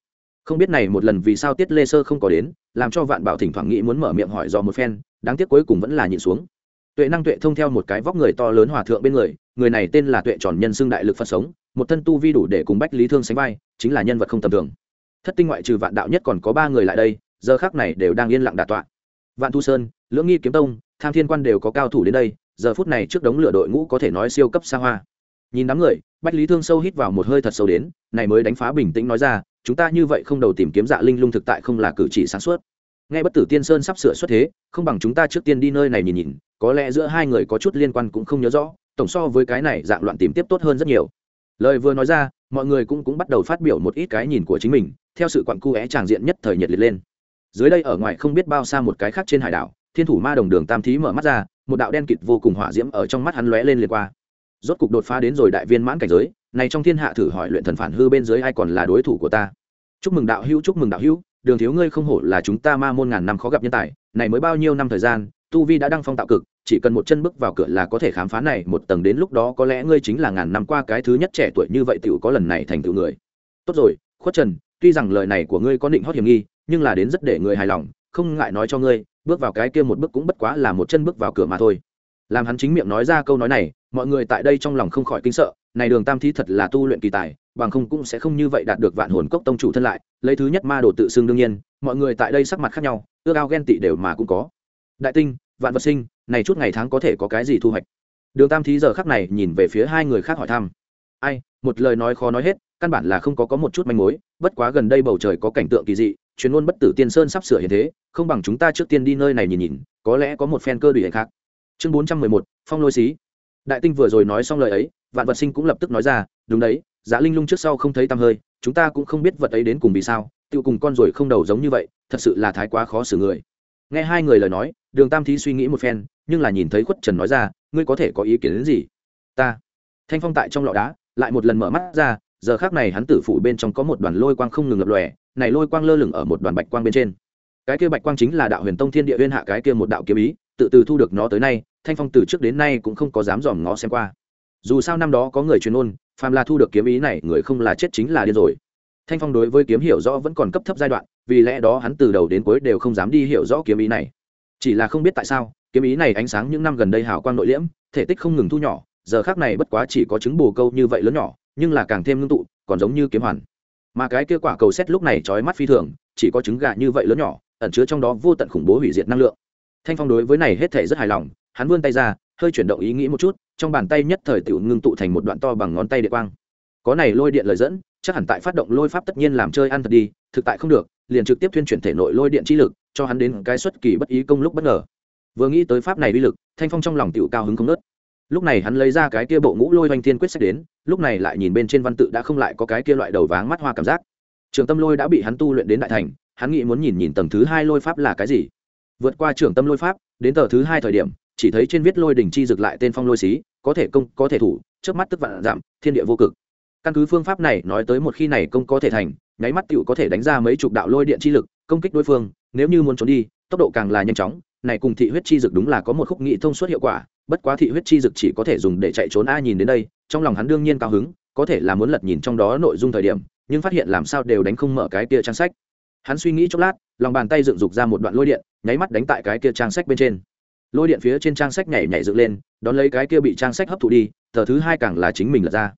Không biết này một lần vì sao tiết lê sơ không có đến, làm cho vạn bảo thỉnh thoảng nghĩ muốn mở miệng hỏi do một phen, đáng tiếc cuối cùng vẫn là nhịn xuống tuệ năng tuệ thông theo một cái vóc người to lớn hòa thượng bên người người này tên là tuệ tròn nhân xưng đại lực phật sống, một thân tu vi đủ để cùng bách lý thương sánh vai, chính là nhân vật không tầm thường. Thất tinh ngoại trừ vạn đạo nhất còn có ba người lại đây, giờ khác này đều đang yên lặng đà tọa. Vạn thu sơn, lưỡng nghi kiếm tông, tham thiên quan đều có cao thủ đến đây, giờ phút này trước đống lửa đội ngũ có thể nói siêu cấp xa hoa. Nhìn đám người, bách lý thương sâu hít vào một hơi thật sâu đến, này mới đánh phá bình tĩnh nói ra, chúng ta như vậy không đầu tìm kiếm dạ linh lung thực tại không là cử chỉ sáng suốt. Nghe bất tử tiên sơn sắp sửa xuất thế, không bằng chúng ta trước tiên đi nơi này nhìn nhìn có lẽ giữa hai người có chút liên quan cũng không nhớ rõ, tổng so với cái này dạng loạn tìm tiếp tốt hơn rất nhiều. Lời vừa nói ra, mọi người cũng cũng bắt đầu phát biểu một ít cái nhìn của chính mình, theo sự quặn cu é tràng diện nhất thời nhiệt liệt lên. Dưới đây ở ngoài không biết bao xa một cái khác trên hải đảo, thiên thủ ma đồng đường tam thí mở mắt ra, một đạo đen kịt vô cùng hỏa diễm ở trong mắt hắn lóe lên liền qua. Rốt cục đột phá đến rồi đại viên mãn cảnh giới, này trong thiên hạ thử hỏi luyện thần phản hư bên dưới ai còn là đối thủ của ta? Chúc mừng đạo hữu, chúc mừng đạo hữu, đường thiếu ngươi không hổ là chúng ta ma môn ngàn năm khó gặp nhân tài, này mới bao nhiêu năm thời gian, tu vi đã đăng phong tạo cực chỉ cần một chân bước vào cửa là có thể khám phá này, một tầng đến lúc đó có lẽ ngươi chính là ngàn năm qua cái thứ nhất trẻ tuổi như vậy tiểu có lần này thành tựu người. Tốt rồi, khuất trần, tuy rằng lời này của ngươi có định hót hiểm nghi, nhưng là đến rất để người hài lòng, không ngại nói cho ngươi, bước vào cái kia một bước cũng bất quá là một chân bước vào cửa mà thôi. Làm hắn chính miệng nói ra câu nói này, mọi người tại đây trong lòng không khỏi kinh sợ, này đường tam thi thật là tu luyện kỳ tài, bằng không cũng sẽ không như vậy đạt được vạn hồn cốc tông chủ thân lại, lấy thứ nhất ma đồ tự xưng đương nhiên, mọi người tại đây sắc mặt khác nhau, ước ao ghen tị đều mà cũng có. Đại tinh, vạn vật sinh này chút ngày tháng có thể có cái gì thu hoạch? Đường tam thí giờ khắc này nhìn về phía hai người khác hỏi thăm. Ai, một lời nói khó nói hết, căn bản là không có có một chút manh mối, bất quá gần đây bầu trời có cảnh tượng kỳ dị chuyên môn bất tử tiên sơn sắp sửa hiện thế, không bằng chúng ta trước tiên đi nơi này nhìn nhìn, có lẽ có một phen cơ đủy khác. Chương bốn trăm mười một, phong lôi xí. Đại tinh vừa rồi nói xong lời ấy, vạn vật sinh cũng lập tức nói ra, đúng đấy giá linh lung trước sau không thấy tăm hơi, chúng ta cũng không biết vật ấy đến cùng vì sao tự cùng con rồi không đầu giống như vậy, thật sự là thái quá khó xử người nghe hai người lời nói, đường tam thí suy nghĩ một phen, nhưng là nhìn thấy khuất trần nói ra, ngươi có thể có ý kiến đến gì? Ta. Thanh phong tại trong lọ đá, lại một lần mở mắt ra, giờ khác này hắn tử phủ bên trong có một đoàn lôi quang không ngừng lập lòe, này lôi quang lơ lửng ở một đoàn bạch quang bên trên. Cái kia bạch quang chính là đạo huyền tông thiên địa viên hạ cái kia một đạo kiếm ý, tự từ thu được nó tới nay, thanh phong từ trước đến nay cũng không có dám dòm ngó xem qua. Dù sao năm đó có người truyền ôn, phàm là thu được kiếm ý này, người không là chết chính là điên rồi thanh phong đối với kiếm hiểu rõ vẫn còn cấp thấp giai đoạn, vì lẽ đó hắn từ đầu đến cuối đều không dám đi hiểu rõ kiếm ý này. Chỉ là không biết tại sao, kiếm ý này ánh sáng những năm gần đây hào quang nội liễm, thể tích không ngừng thu nhỏ, giờ khác này bất quá chỉ có trứng bồ câu như vậy lớn nhỏ, nhưng là càng thêm ngưng tụ, còn giống như kiếm hoàn. Mà cái kia quả cầu xét lúc này trói mắt phi thường, chỉ có trứng gà như vậy lớn nhỏ, ẩn chứa trong đó vô tận khủng bố hủy diệt năng lượng. Thanh phong đối với này hết thể rất hài lòng, hắn vươn tay ra, hơi chuyển động ý nghĩ một chút, trong bàn tay nhất thời tiểu ngưng tụ thành một đoạn to bằng ngón tay địa quang. Có này lôi điện lời dẫn chắc hẳn tại phát động lôi pháp tất nhiên làm chơi ăn thật đi, thực tại không được, liền trực tiếp tuyên chuyển thể nội lôi điện chi lực, cho hắn đến cái xuất kỳ bất ý công lúc bất ngờ. Vừa nghĩ tới pháp này uy lực, thanh phong trong lòng tựu cao hứng không nớt lúc này hắn lấy ra cái kia bộ ngũ lôi oanh thiên quyết sách đến, lúc này lại nhìn bên trên văn tự đã không lại có cái kia loại đầu váng mắt hoa cảm giác. Trường tâm lôi đã bị hắn tu luyện đến đại thành, hắn nghĩ muốn nhìn nhìn tầng thứ hai lôi pháp là cái gì. Vượt qua trường tâm lôi pháp, đến tờ thứ hai thời điểm, chỉ thấy trên viết lôi đỉnh chi dực lại tên phong lôi xí, có thể công, có thể thủ trước mắt tức vạn giảm, thiên địa vô cực căn cứ phương pháp này nói tới một khi này công có thể thành, nháy mắt tựu có thể đánh ra mấy chục đạo lôi điện chi lực, công kích đối phương, nếu như muốn trốn đi, tốc độ càng là nhanh chóng, này cùng thị huyết chi dực đúng là có một khúc nghị thông suốt hiệu quả, bất quá thị huyết chi dực chỉ có thể dùng để chạy trốn a nhìn đến đây, trong lòng hắn đương nhiên cao hứng, có thể là muốn lật nhìn trong đó nội dung thời điểm, nhưng phát hiện làm sao đều đánh không mở cái kia trang sách. Hắn suy nghĩ chốc lát, lòng bàn tay dựng dục ra một đoạn lôi điện, nháy mắt đánh tại cái kia trang sách bên trên. Lôi điện phía trên trang sách nhảy nhảy dựng lên, đón lấy cái kia bị trang sách hấp thụ đi, tờ thứ hai càng là chính mình lật ra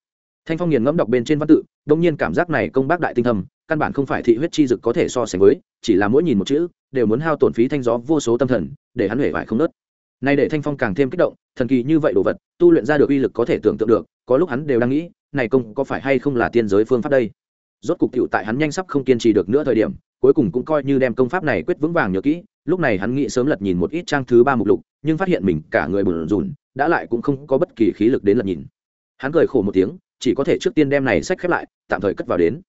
thanh phong nghiền ngẫm đọc bên trên văn tự, đông nhiên cảm giác này công bác đại tinh thầm căn bản không phải thị huyết chi dực có thể so sánh với, chỉ là mỗi nhìn một chữ, đều muốn hao tổn phí thanh gió vô số tâm thần, để hắn huệ vải không nớt. Nay để thanh phong càng thêm kích động, thần kỳ như vậy đồ vật, tu luyện ra được uy lực có thể tưởng tượng được, có lúc hắn đều đang nghĩ, này công có phải hay không là tiên giới phương pháp đây? Rốt cục tiểu tại hắn nhanh sắp không kiên trì được nữa thời điểm, cuối cùng cũng coi như đem công pháp này quyết vững vàng nhớ kỹ, lúc này hắn nghĩ sớm lật nhìn một ít trang thứ ba mục lục, nhưng phát hiện mình cả người bùn rùn, đã lại cũng không có bất kỳ khí lực đến lật nhìn. Hắn cười khổ một tiếng chỉ có thể trước tiên đem này sách khép lại, tạm thời cất vào đến.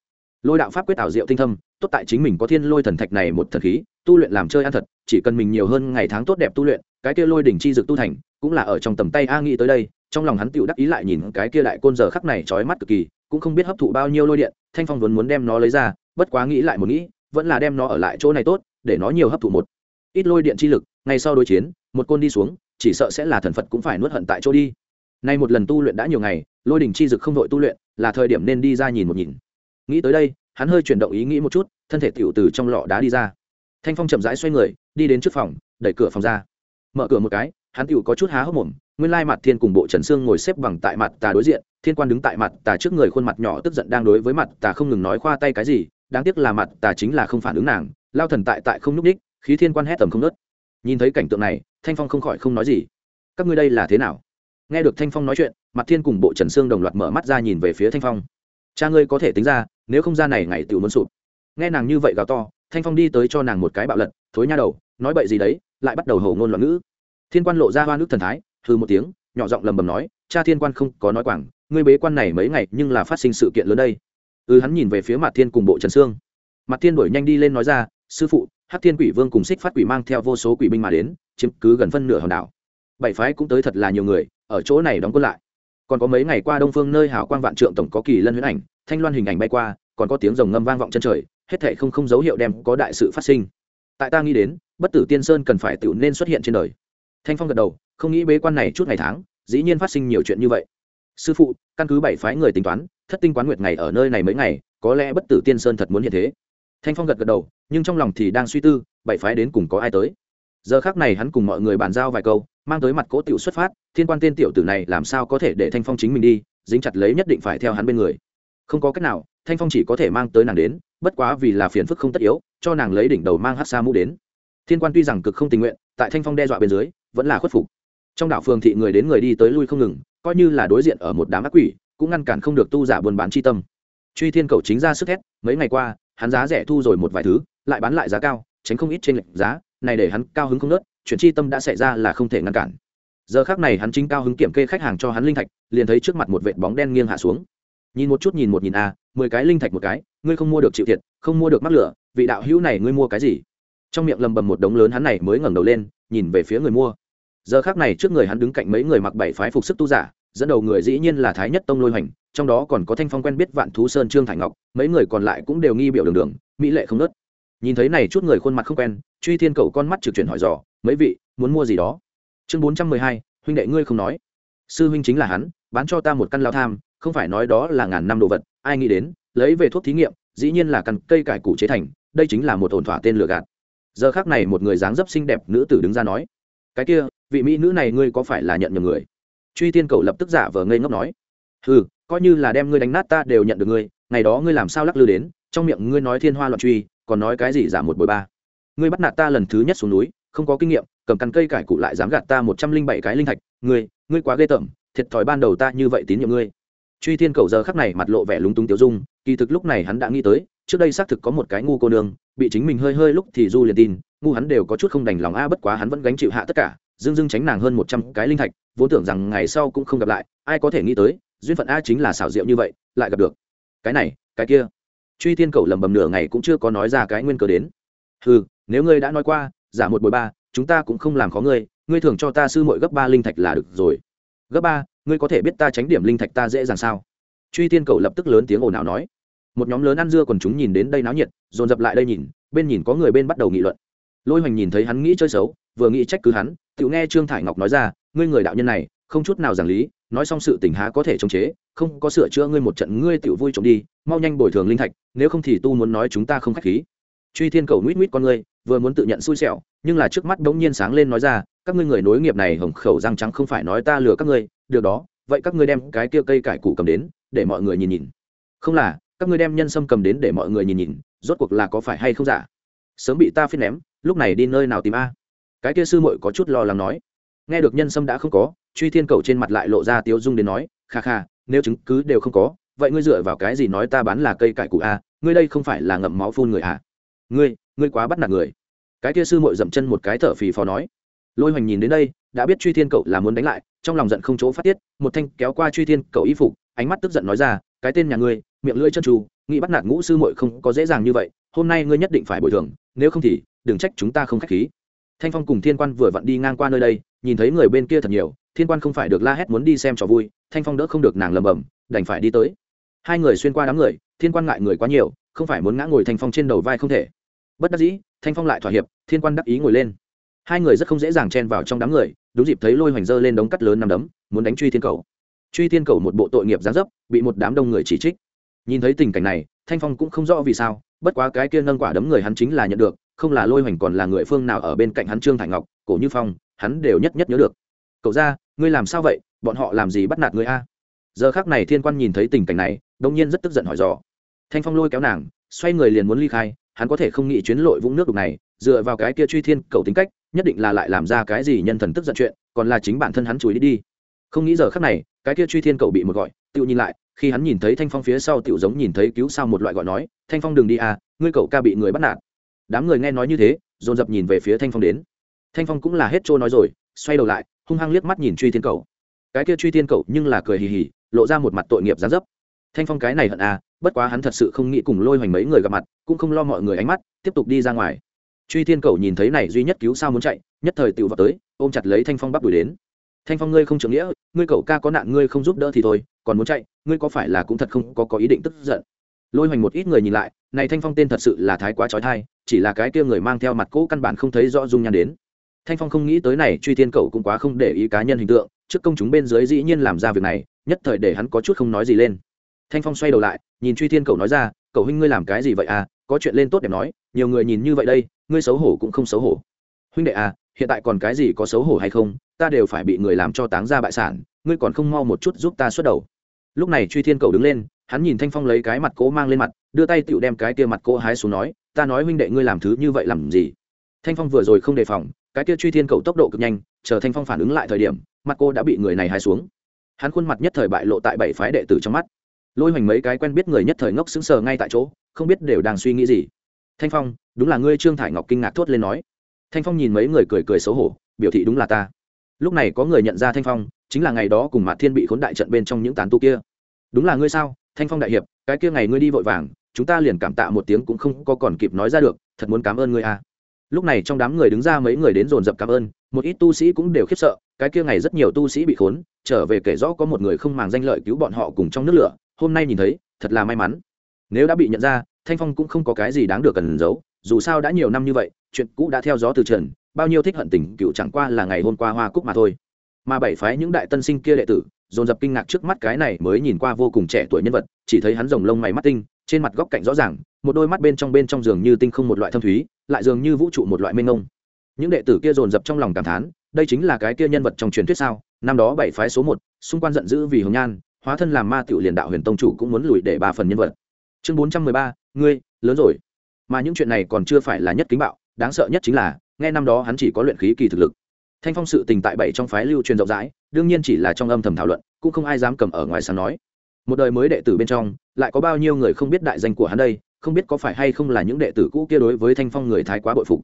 Lôi đạo pháp quyết ảo diệu tinh thâm, tốt tại chính mình có thiên lôi thần thạch này một thần khí, tu luyện làm chơi ăn thật, chỉ cần mình nhiều hơn ngày tháng tốt đẹp tu luyện, cái kia lôi đỉnh chi dược tu thành, cũng là ở trong tầm tay a nghĩ tới đây, trong lòng hắn tựu đắc ý lại nhìn cái kia đại côn giờ khắc này trói mắt cực kỳ, cũng không biết hấp thụ bao nhiêu lôi điện, thanh phong vốn muốn đem nó lấy ra, bất quá nghĩ lại một nghĩ, vẫn là đem nó ở lại chỗ này tốt, để nó nhiều hấp thụ một ít lôi điện chi lực, ngay sau đối chiến, một côn đi xuống, chỉ sợ sẽ là thần phật cũng phải nuốt hận tại chỗ đi. Nay một lần tu luyện đã nhiều ngày lôi đỉnh chi dực không đội tu luyện, là thời điểm nên đi ra nhìn một nhìn. Nghĩ tới đây, hắn hơi chuyển động ý nghĩ một chút, thân thể tiểu từ trong lọ đá đi ra. Thanh phong chậm rãi xoay người, đi đến trước phòng, đẩy cửa phòng ra. Mở cửa một cái, hắn tiểu có chút há hốc mồm, nguyên lai mặt thiên cùng bộ trần sương ngồi xếp bằng tại mặt tà đối diện, thiên quan đứng tại mặt tà trước người khuôn mặt nhỏ tức giận đang đối với mặt tà không ngừng nói khoa tay cái gì, đáng tiếc là mặt tà chính là không phản ứng nàng, lao thần tại tại không n ú c ních khí thiên quan hét tầm không nớt nhìn thấy cảnh tượng này, thanh phong không khỏi không nói gì. Các ngươi đây là thế nào? Nghe được thanh phong nói chuyện mặt thiên cùng bộ trần sương đồng loạt mở mắt ra nhìn về phía thanh phong. Cha ngươi có thể tính ra, nếu không ra này ngày tự muốn sụp. Nghe nàng như vậy gào to, thanh phong đi tới cho nàng một cái bạo lật, thối nha đầu, nói bậy gì đấy, lại bắt đầu hầu ngôn loạn ngữ. Thiên quan lộ ra hoa nước thần thái hư một tiếng, nhỏ giọng lầm bầm nói, cha thiên quan không có nói quảng, ngươi bế quan này mấy ngày nhưng là phát sinh sự kiện lớn đây. Ừ hắn nhìn về phía mặt thiên cùng bộ trần sương. Mặt thiên đổi nhanh đi lên nói ra, sư phụ hát thiên quỷ vương cùng xích phát quỷ mang theo vô số quỷ binh mà đến, chiếm cứ gần phân nửa hòn đảo. Bảy phái cũng tới thật là nhiều người, ở chỗ này đóng quân lại còn có mấy ngày qua đông phương nơi hảo quang vạn trượng tổng có kỳ lân huyễn ảnh, thanh loan hình ảnh bay qua, còn có tiếng rồng ngâm vang vọng chân trời, hết thệ không không dấu hiệu đem có đại sự phát sinh. Tại ta nghĩ đến, bất tử tiên sơn cần phải tự nên xuất hiện trên đời. Thanh phong gật đầu, không nghĩ bế quan này chút ngày tháng, dĩ nhiên phát sinh nhiều chuyện như vậy. Sư phụ, căn cứ bảy phái người tính toán, thất tinh quán nguyệt ngày ở nơi này mấy ngày, có lẽ bất tử tiên sơn thật muốn hiện thế. Thanh phong gật gật đầu, nhưng trong lòng thì đang suy tư, bảy phái đến cùng có ai tới? Giờ khác này hắn cùng mọi người bàn giao vài câu, mang tới mặt cố tiểu xuất phát, thiên quan tên tiểu tử này làm sao có thể để thanh phong chính mình đi, dính chặt lấy nhất định phải theo hắn bên người. Không có cách nào, thanh phong chỉ có thể mang tới nàng đến, bất quá vì là phiền phức không tất yếu, cho nàng lấy đỉnh đầu mang hát xa mũ đến. Thiên quan tuy rằng cực không tình nguyện, tại thanh phong đe dọa bên dưới, vẫn là khuất phục. Trong đảo phường thị người đến người đi tới lui không ngừng, coi như là đối diện ở một đám ác quỷ, cũng ngăn cản không được tu giả buôn bán chi tâm. Truy thiên cầu chính ra sức thét, mấy ngày qua, hắn giá rẻ thu rồi một vài thứ, lại bán lại giá cao, tránh không ít trên lệnh giá này để hắn cao hứng không nớt, chuyện chi tâm đã xảy ra là không thể ngăn cản. Giờ khác này hắn chính cao hứng kiểm kê khách hàng cho hắn linh thạch, liền thấy trước mặt một vệt bóng đen nghiêng hạ xuống. Nhìn một chút, nhìn một nhìn a mười cái linh thạch một cái, ngươi không mua được chịu thiệt, không mua được mắc lửa, vị đạo hữu này ngươi mua cái gì? Trong miệng lầm bầm một đống lớn hắn này mới ngẩng đầu lên, nhìn về phía người mua. Giờ khác này trước người hắn đứng cạnh mấy người mặc bảy phái phục sức tu giả, dẫn đầu người dĩ nhiên là thái nhất tông lôi hoành, trong đó còn có thanh phong quen biết vạn thú sơn trương thải ngọc, mấy người còn lại cũng đều nghi biểu đường đường, mỹ lệ không nớt nhìn thấy này chút người khuôn mặt không quen, truy thiên cầu con mắt trực chuyển hỏi dò, mấy vị, muốn mua gì đó? Chương bốn trăm mười hai, huynh đệ ngươi không nói. Sư huynh chính là hắn, bán cho ta một căn lao tham, không phải nói đó là ngàn năm đồ vật, ai nghĩ đến, lấy về thuốc thí nghiệm, dĩ nhiên là căn cây cải củ chế thành, đây chính là một ổn thỏa tên lừa gạt. Giờ khác này một người dáng dấp xinh đẹp nữ tử đứng ra nói, cái kia, vị mỹ nữ này ngươi có phải là nhận nhầm người? Truy tiên cầu lập tức giả vờ ngây ngốc nói ừ coi như là đem ngươi đánh nát ta đều nhận được ngươi, ngày đó ngươi làm sao lắc lư đến, trong miệng ngươi nói thiên hoa loạn truy còn nói cái gì giả một bồi ba. Ngươi bắt nạt ta lần thứ nhất xuống núi, không có kinh nghiệm, cầm căn cây cải cụ lại dám gạt ta một trăm linh bảy cái linh thạch, ngươi ngươi quá ghê tởm, thiệt thòi ban đầu ta như vậy tín nhiệm ngươi. Truy thiên cầu giờ khắc này mặt lộ vẻ lúng túng tiêu dung, kỳ thực lúc này hắn đã nghĩ tới, trước đây xác thực có một cái ngu cô nương, bị chính mình hơi hơi lúc thì du liền tin, ngu hắn đều có chút không đành lòng a, bất quá hắn vẫn gánh chịu hạ tất cả dưng dưng tránh nàng hơn một trăm cái linh thạch, vốn tưởng rằng ngày sau cũng không gặp lại, ai có thể nghĩ tới, duyên phận a chính là xảo diệu như vậy, lại gặp được. Cái này, cái kia truy thiên cầu lầm bầm nửa ngày cũng chưa có nói ra cái nguyên cớ đến. Ừ nếu ngươi đã nói qua, giả một bồi ba, chúng ta cũng không làm khó ngươi ngươi thường cho ta sư mội gấp ba linh thạch là được rồi. Gấp ba, ngươi có thể biết ta tránh điểm linh thạch ta dễ dàng sao? Truy thiên cầu lập tức lớn tiếng ồn ào nói. Một nhóm lớn ăn dưa còn chúng nhìn đến đây náo nhiệt, dồn dập lại đây nhìn, bên nhìn có người bên bắt đầu nghị luận. Lôi hoành nhìn thấy hắn nghĩ chơi xấu, vừa nghĩ trách cứ hắn tự nghe trương thải ngọc nói ra, ngươi người đạo nhân này, không chút nào giảng lý nói xong sự tình há có thể chống chế, không có sửa chữa ngươi một trận ngươi tự vui trộm đi, mau nhanh bồi thường linh thạch, nếu không thì tu muốn nói chúng ta không khách khí. Truy thiên cầu nuýt nuýt con ngươi, vừa muốn tự nhận xui xẻo, nhưng là trước mắt đống nhiên sáng lên nói ra, các ngươi người nối nghiệp này hồng khẩu răng trắng không phải nói ta lừa các ngươi, được đó, vậy các ngươi đem cái kia cây cải củ cầm đến, để mọi người nhìn nhìn. Không là, các ngươi đem nhân sâm cầm đến để mọi người nhìn nhìn, rốt cuộc là có phải hay không giả? Sớm bị ta phiết ném, lúc này đi nơi nào tìm a? Cái kia sư muội có chút lo lắng nói. Nghe được nhân sâm đã không có truy thiên cầu trên mặt lại lộ ra tiếu dung đến nói, kha kha, nếu chứng cứ đều không có, vậy ngươi dựa vào cái gì nói ta bán là cây cải cụ a? Ngươi đây không phải là ngậm máu phun người à? Ngươi ngươi quá bắt nạt người. Cái kia sư Mội dậm chân một cái thở phì phò nói. Lôi hoành nhìn đến đây, đã biết truy thiên cậu là muốn đánh lại, trong lòng giận không chỗ phát tiết, một thanh kéo qua truy thiên cậu y phục, ánh mắt tức giận nói ra, cái tên nhà ngươi, miệng lưỡi chân trù nghĩ bắt nạt ngũ sư Mội không có dễ dàng như vậy, hôm nay ngươi nhất định phải bồi thường, nếu không thì, đừng trách chúng ta không khách khí. Thanh phong cùng thiên quan vừa vặn đi ngang qua nơi đây, nhìn thấy người bên kia thật nhiều thiên quan không phải được la hét muốn đi xem trò vui, thanh phong đỡ không được nàng lầm bầm, đành phải đi tới. Hai người xuyên qua đám người, thiên quan ngại người quá nhiều, không phải muốn ngã ngồi thanh phong trên đầu vai không thể. Bất đắc dĩ, thanh phong lại thỏa hiệp, thiên quan đắc ý ngồi lên. Hai người rất không dễ dàng chen vào trong đám người, đúng dịp thấy lôi hoành dơ lên đống cắt lớn nằm đấm, muốn đánh truy thiên cầu. Truy thiên cầu một bộ tội nghiệp gián dấp, bị một đám đông người chỉ trích. Nhìn thấy tình cảnh này, thanh phong cũng không rõ vì sao, bất quá cái kia nâng quả đấm người hắn chính là nhận được, không là lôi hoành còn là người phương nào ở bên cạnh hắn trương thải ngọc, cổ như phong, hắn đều nhất nhất nhớ được cậu ra, ngươi làm sao vậy? Bọn họ làm gì bắt nạt ngươi a? Giờ khác này thiên quan nhìn thấy tình cảnh này, đông nhiên rất tức giận hỏi dò. Thanh phong lôi kéo nàng, xoay người liền muốn ly khai, hắn có thể không nghĩ chuyến lội vũng nước đục này, dựa vào cái kia truy thiên cầu tính cách, nhất định là lại làm ra cái gì nhân thần tức giận chuyện, còn là chính bản thân hắn chùi đi đi. Không nghĩ giờ khác này, cái kia truy thiên cầu bị một gọi tự nhìn lại, khi hắn nhìn thấy thanh phong phía sau tự giống nhìn thấy cứu sao một loại gọi nói, thanh phong đừng đi à ngươi cậu ca bị người bắt nạt. Đám người nghe nói như thế, dồn dập nhìn về phía thanh phong đến. Thanh phong cũng là hết trôi nói rồi, xoay đầu lại hung hăng liếc mắt nhìn truy thiên cầu. Cái kia truy thiên cầu nhưng là cười hì hì, lộ ra một mặt tội nghiệp gián dấp. Thanh phong cái này hận à bất quá hắn thật sự không nghĩ cùng lôi hoành mấy người gặp mặt, cũng không lo mọi người ánh mắt, tiếp tục đi ra ngoài. Truy thiên cầu nhìn thấy này duy nhất cứu sao muốn chạy, nhất thời tựu vào tới, ôm chặt lấy thanh phong bắt đuổi đến. Thanh phong ngươi không trưởng nghĩa, ngươi cậu ca có nạn ngươi không giúp đỡ thì thôi, còn muốn chạy, ngươi có phải là cũng thật không có có ý định tức giận. Lôi hoành một ít người nhìn lại, này thanh phong tên thật sự là thái quá trói thai, chỉ là cái kia người mang theo mặt cỗ căn bản không thấy rõ dung nhan đến thanh phong không nghĩ tới này, truy thiên cậu cũng quá không để ý cá nhân hình tượng, trước công chúng bên dưới dĩ nhiên làm ra việc này, nhất thời để hắn có chút không nói gì lên. Thanh phong xoay đầu lại, nhìn truy thiên cậu nói ra cậu huynh ngươi làm cái gì vậy à? Có chuyện lên tốt đẹp nói, nhiều người nhìn như vậy đây, ngươi xấu hổ cũng không xấu hổ. Huynh đệ à hiện tại còn cái gì có xấu hổ hay không? Ta đều phải bị người làm cho táng ra bại sản, ngươi còn không mau một chút giúp ta xuất đầu. Lúc này truy thiên cầu đứng lên, hắn nhìn thanh phong lấy cái mặt cỗ mang lên mặt, đưa tay tựu đem cái kia mặt cỗ hái xuống nói, ta nói huynh đệ ngươi làm thứ như vậy làm gì? Thanh phong vừa rồi không đề phòng cái kia truy thiên cầu tốc độ cực nhanh, chờ thanh phong phản ứng lại thời điểm, mặt cô đã bị người này hái xuống. Hắn khuôn mặt nhất thời bại lộ tại bảy phái đệ tử trong mắt. Lôi hoành mấy cái quen biết người nhất thời ngốc sững sờ ngay tại chỗ, không biết đều đang suy nghĩ gì. Thanh phong, đúng là ngươi trương thải ngọc kinh ngạc thốt lên nói. Thanh phong nhìn mấy người cười cười xấu hổ, biểu thị đúng là ta. Lúc này có người nhận ra thanh phong, chính là ngày đó cùng mạt thiên bị khốn đại trận bên trong những tán tu kia. Đúng là ngươi sao, thanh phong đại hiệp, cái kia ngày ngươi đi vội vàng, chúng ta liền cảm tạ một tiếng cũng không có còn kịp nói ra được, thật muốn cảm ơn ngươi à lúc này trong đám người đứng ra mấy người đến dồn dập cảm ơn, một ít tu sĩ cũng đều khiếp sợ, cái kia ngày rất nhiều tu sĩ bị khốn, trở về kể rõ có một người không màng danh lợi cứu bọn họ cùng trong nước lửa, hôm nay nhìn thấy, thật là may mắn. Nếu đã bị nhận ra, thanh phong cũng không có cái gì đáng được cần giấu, dù sao đã nhiều năm như vậy, chuyện cũ đã theo gió từ trần, bao nhiêu thích hận tình cựu chẳng qua là ngày hôm qua hoa cúc mà thôi. Mà bảy phái những đại tân sinh kia đệ tử, dồn dập kinh ngạc trước mắt cái này mới nhìn qua vô cùng trẻ tuổi nhân vật, chỉ thấy hắn rồng lông mày mắt tinh, trên mặt góc cạnh rõ ràng, một đôi mắt bên trong bên trong giường như tinh không một loại thâm thúy lại dường như vũ trụ một loại mênh ngông những đệ tử kia dồn dập trong lòng cảm thán, đây chính là cái kia nhân vật trong truyền thuyết sao? Năm đó bảy phái số một, xung quanh giận dữ vì hồng nhan, hóa thân làm ma tiểu liền đạo huyền tông chủ cũng muốn lùi để ba phần nhân vật. Chương bốn trăm mười ba, ngươi, lớn rồi. Mà những chuyện này còn chưa phải là nhất kính bạo, đáng sợ nhất chính là, nghe năm đó hắn chỉ có luyện khí kỳ thực lực. Thanh phong sự tình tại bảy trong phái lưu truyền rộng rãi, đương nhiên chỉ là trong âm thầm thảo luận, cũng không ai dám cầm ở ngoài sáng nói. Một đời mới đệ tử bên trong, lại có bao nhiêu người không biết đại danh của hắn đây không biết có phải hay không là những đệ tử cũ kia đối với thanh phong người thái quá bội phục.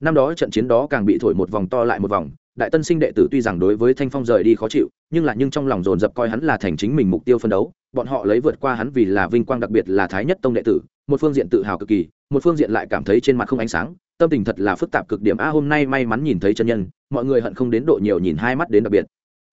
Năm đó trận chiến đó càng bị thổi một vòng to lại một vòng, đại tân sinh đệ tử tuy rằng đối với thanh phong rời đi khó chịu, nhưng là nhưng trong lòng dồn dập coi hắn là thành chính mình mục tiêu phân đấu, bọn họ lấy vượt qua hắn vì là vinh quang đặc biệt là thái nhất tông đệ tử, một phương diện tự hào cực kỳ, một phương diện lại cảm thấy trên mặt không ánh sáng, tâm tình thật là phức tạp cực điểm. A, hôm nay may mắn nhìn thấy chân nhân, mọi người hận không đến độ nhiều nhìn hai mắt đến đặc biệt.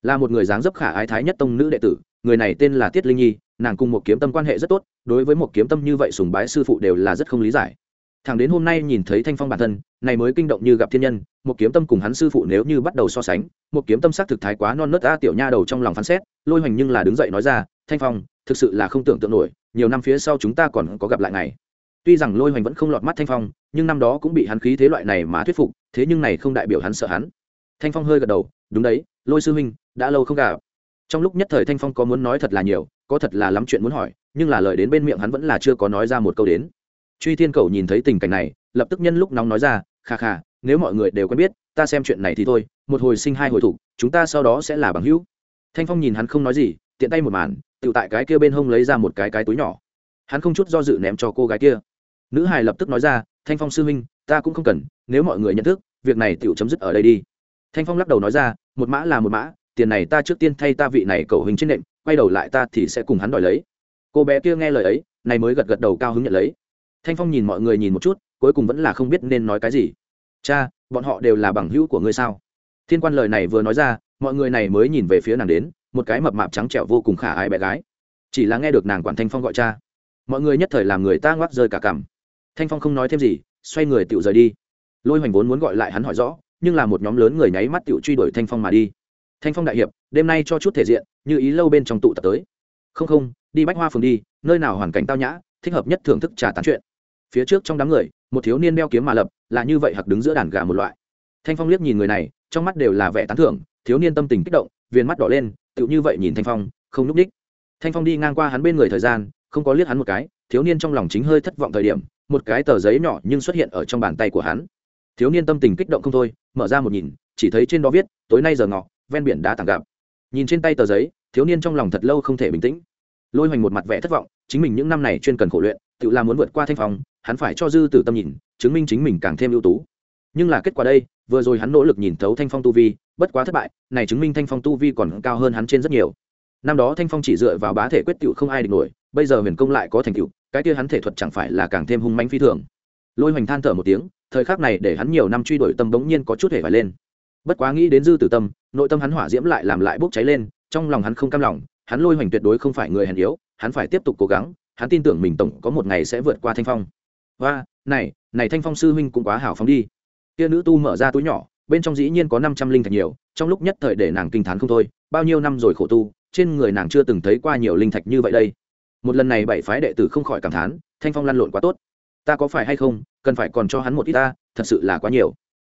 Là một người dáng dấp khả ái thái nhất tông nữ đệ tử, người này tên là tiết linh nhi nàng cùng một kiếm tâm quan hệ rất tốt, đối với một kiếm tâm như vậy sùng bái sư phụ đều là rất không lý giải. Thằng đến hôm nay nhìn thấy thanh phong bản thân, này mới kinh động như gặp thiên nhân, một kiếm tâm cùng hắn sư phụ nếu như bắt đầu so sánh, một kiếm tâm sắc thực thái quá non nớt a tiểu nha đầu trong lòng phán xét, lôi hoành nhưng là đứng dậy nói ra, thanh phong, thực sự là không tưởng tượng nổi, nhiều năm phía sau chúng ta còn có gặp lại ngày tuy rằng lôi hoành vẫn không lọt mắt thanh phong, nhưng năm đó cũng bị hắn khí thế loại này mà thuyết phục, thế nhưng này không đại biểu hắn sợ hắn. Thanh phong hơi gật đầu, đúng đấy, lôi sư huynh, đã lâu không gặp. Trong lúc nhất thời thanh phong có muốn nói thật là nhiều có thật là lắm chuyện muốn hỏi, nhưng là lời đến bên miệng hắn vẫn là chưa có nói ra một câu đến. Truy thiên cầu nhìn thấy tình cảnh này, lập tức nhân lúc nóng nói ra, kha kha, nếu mọi người đều quen biết, ta xem chuyện này thì thôi, một hồi sinh hai hồi thủ chúng ta sau đó sẽ là bằng hữu. Thanh phong nhìn hắn không nói gì, tiện tay một màn, tự tại cái kia bên hông lấy ra một cái cái túi nhỏ. Hắn không chút do dự ném cho cô gái kia. Nữ hài lập tức nói ra, thanh phong sư huynh, ta cũng không cần, nếu mọi người nhận thức, việc này tự chấm dứt ở đây đi. Thanh phong lắc đầu nói ra, một mã là một mã, tiền này ta trước tiên thay ta vị này cầu hình trên nệm quay đầu lại ta thì sẽ cùng hắn đòi lấy. Cô bé kia nghe lời ấy, này mới gật gật đầu cao hứng nhận lấy. Thanh phong nhìn mọi người nhìn một chút, cuối cùng vẫn là không biết nên nói cái gì. Cha, bọn họ đều là bằng hữu của ngươi sao? Thiên quan lời này vừa nói ra, mọi người này mới nhìn về phía nàng đến, một cái mập mạp trắng trẻo vô cùng khả ai bé gái. Chỉ là nghe được nàng quản thanh phong gọi cha, mọi người nhất thời làm người ta ngoắc rơi cả cằm. Thanh phong không nói thêm gì, xoay người tự rời đi. Lôi hoành vốn muốn gọi lại hắn hỏi rõ, nhưng là một nhóm lớn người nháy mắt tự truy đuổi thanh phong mà đi thanh phong đại hiệp, đêm nay cho chút thể diện, như ý lâu bên trong tụ tập tới. Không không, đi bách hoa phường đi, nơi nào hoàn cảnh tao nhã, thích hợp nhất thưởng thức trà tán chuyện. Phía trước trong đám người, một thiếu niên đeo kiếm mà lập, là như vậy hặc đứng giữa đàn gà một loại. Thanh phong liếc nhìn người này, trong mắt đều là vẻ tán thưởng, thiếu niên tâm tình kích động, viền mắt đỏ lên, tựu như vậy nhìn thanh phong, không núp đích. Thanh phong đi ngang qua hắn bên người thời gian, không có liếc hắn một cái, thiếu niên trong lòng chính hơi thất vọng thời điểm, một cái tờ giấy nhỏ nhưng xuất hiện ở trong bàn tay của hắn. Thiếu niên tâm tình kích động không thôi, mở ra một nhìn, chỉ thấy trên đó viết, tối nay giờ ngọ ven biển đá tàng gặp. Nhìn trên tay tờ giấy, thiếu niên trong lòng thật lâu không thể bình tĩnh. Lôi hoành một mặt vẻ thất vọng, chính mình những năm này chuyên cần khổ luyện, tự làm muốn vượt qua thanh phong, hắn phải cho dư tử tâm nhìn, chứng minh chính mình càng thêm ưu tú. Nhưng là kết quả đây, vừa rồi hắn nỗ lực nhìn thấu thanh phong tu vi, bất quá thất bại, này chứng minh thanh phong tu vi còn cao hơn hắn trên rất nhiều. Năm đó thanh phong chỉ dựa vào bá thể quyết tựu không ai địch nổi, bây giờ huyền công lại có thành tựu, cái kia hắn thể thuật chẳng phải là càng thêm hung manh phi thường. Lôi hoành than thở một tiếng, thời khắc này để hắn nhiều năm truy đuổi tâm bỗng nhiên có chút hề phải lên. Bất quá nghĩ đến dư tử tâm nội tâm hắn hỏa diễm lại làm lại bốc cháy lên, trong lòng hắn không cam lòng, hắn lôi hoành tuyệt đối không phải người hèn yếu, hắn phải tiếp tục cố gắng, hắn tin tưởng mình tổng có một ngày sẽ vượt qua thanh phong. Và này này thanh phong sư huynh cũng quá hảo phóng đi. Kia nữ tu mở ra túi nhỏ, bên trong dĩ nhiên có năm trăm linh thạch nhiều, trong lúc nhất thời để nàng kinh t h á n không thôi, bao nhiêu năm rồi khổ tu, trên người nàng chưa từng thấy qua nhiều linh thạch như vậy đây. Một lần này bảy phái đệ tử không khỏi cảm thán, thanh phong lăn lộn quá tốt. Ta có phải hay không, cần phải còn cho hắn một ít ta, thật sự là quá nhiều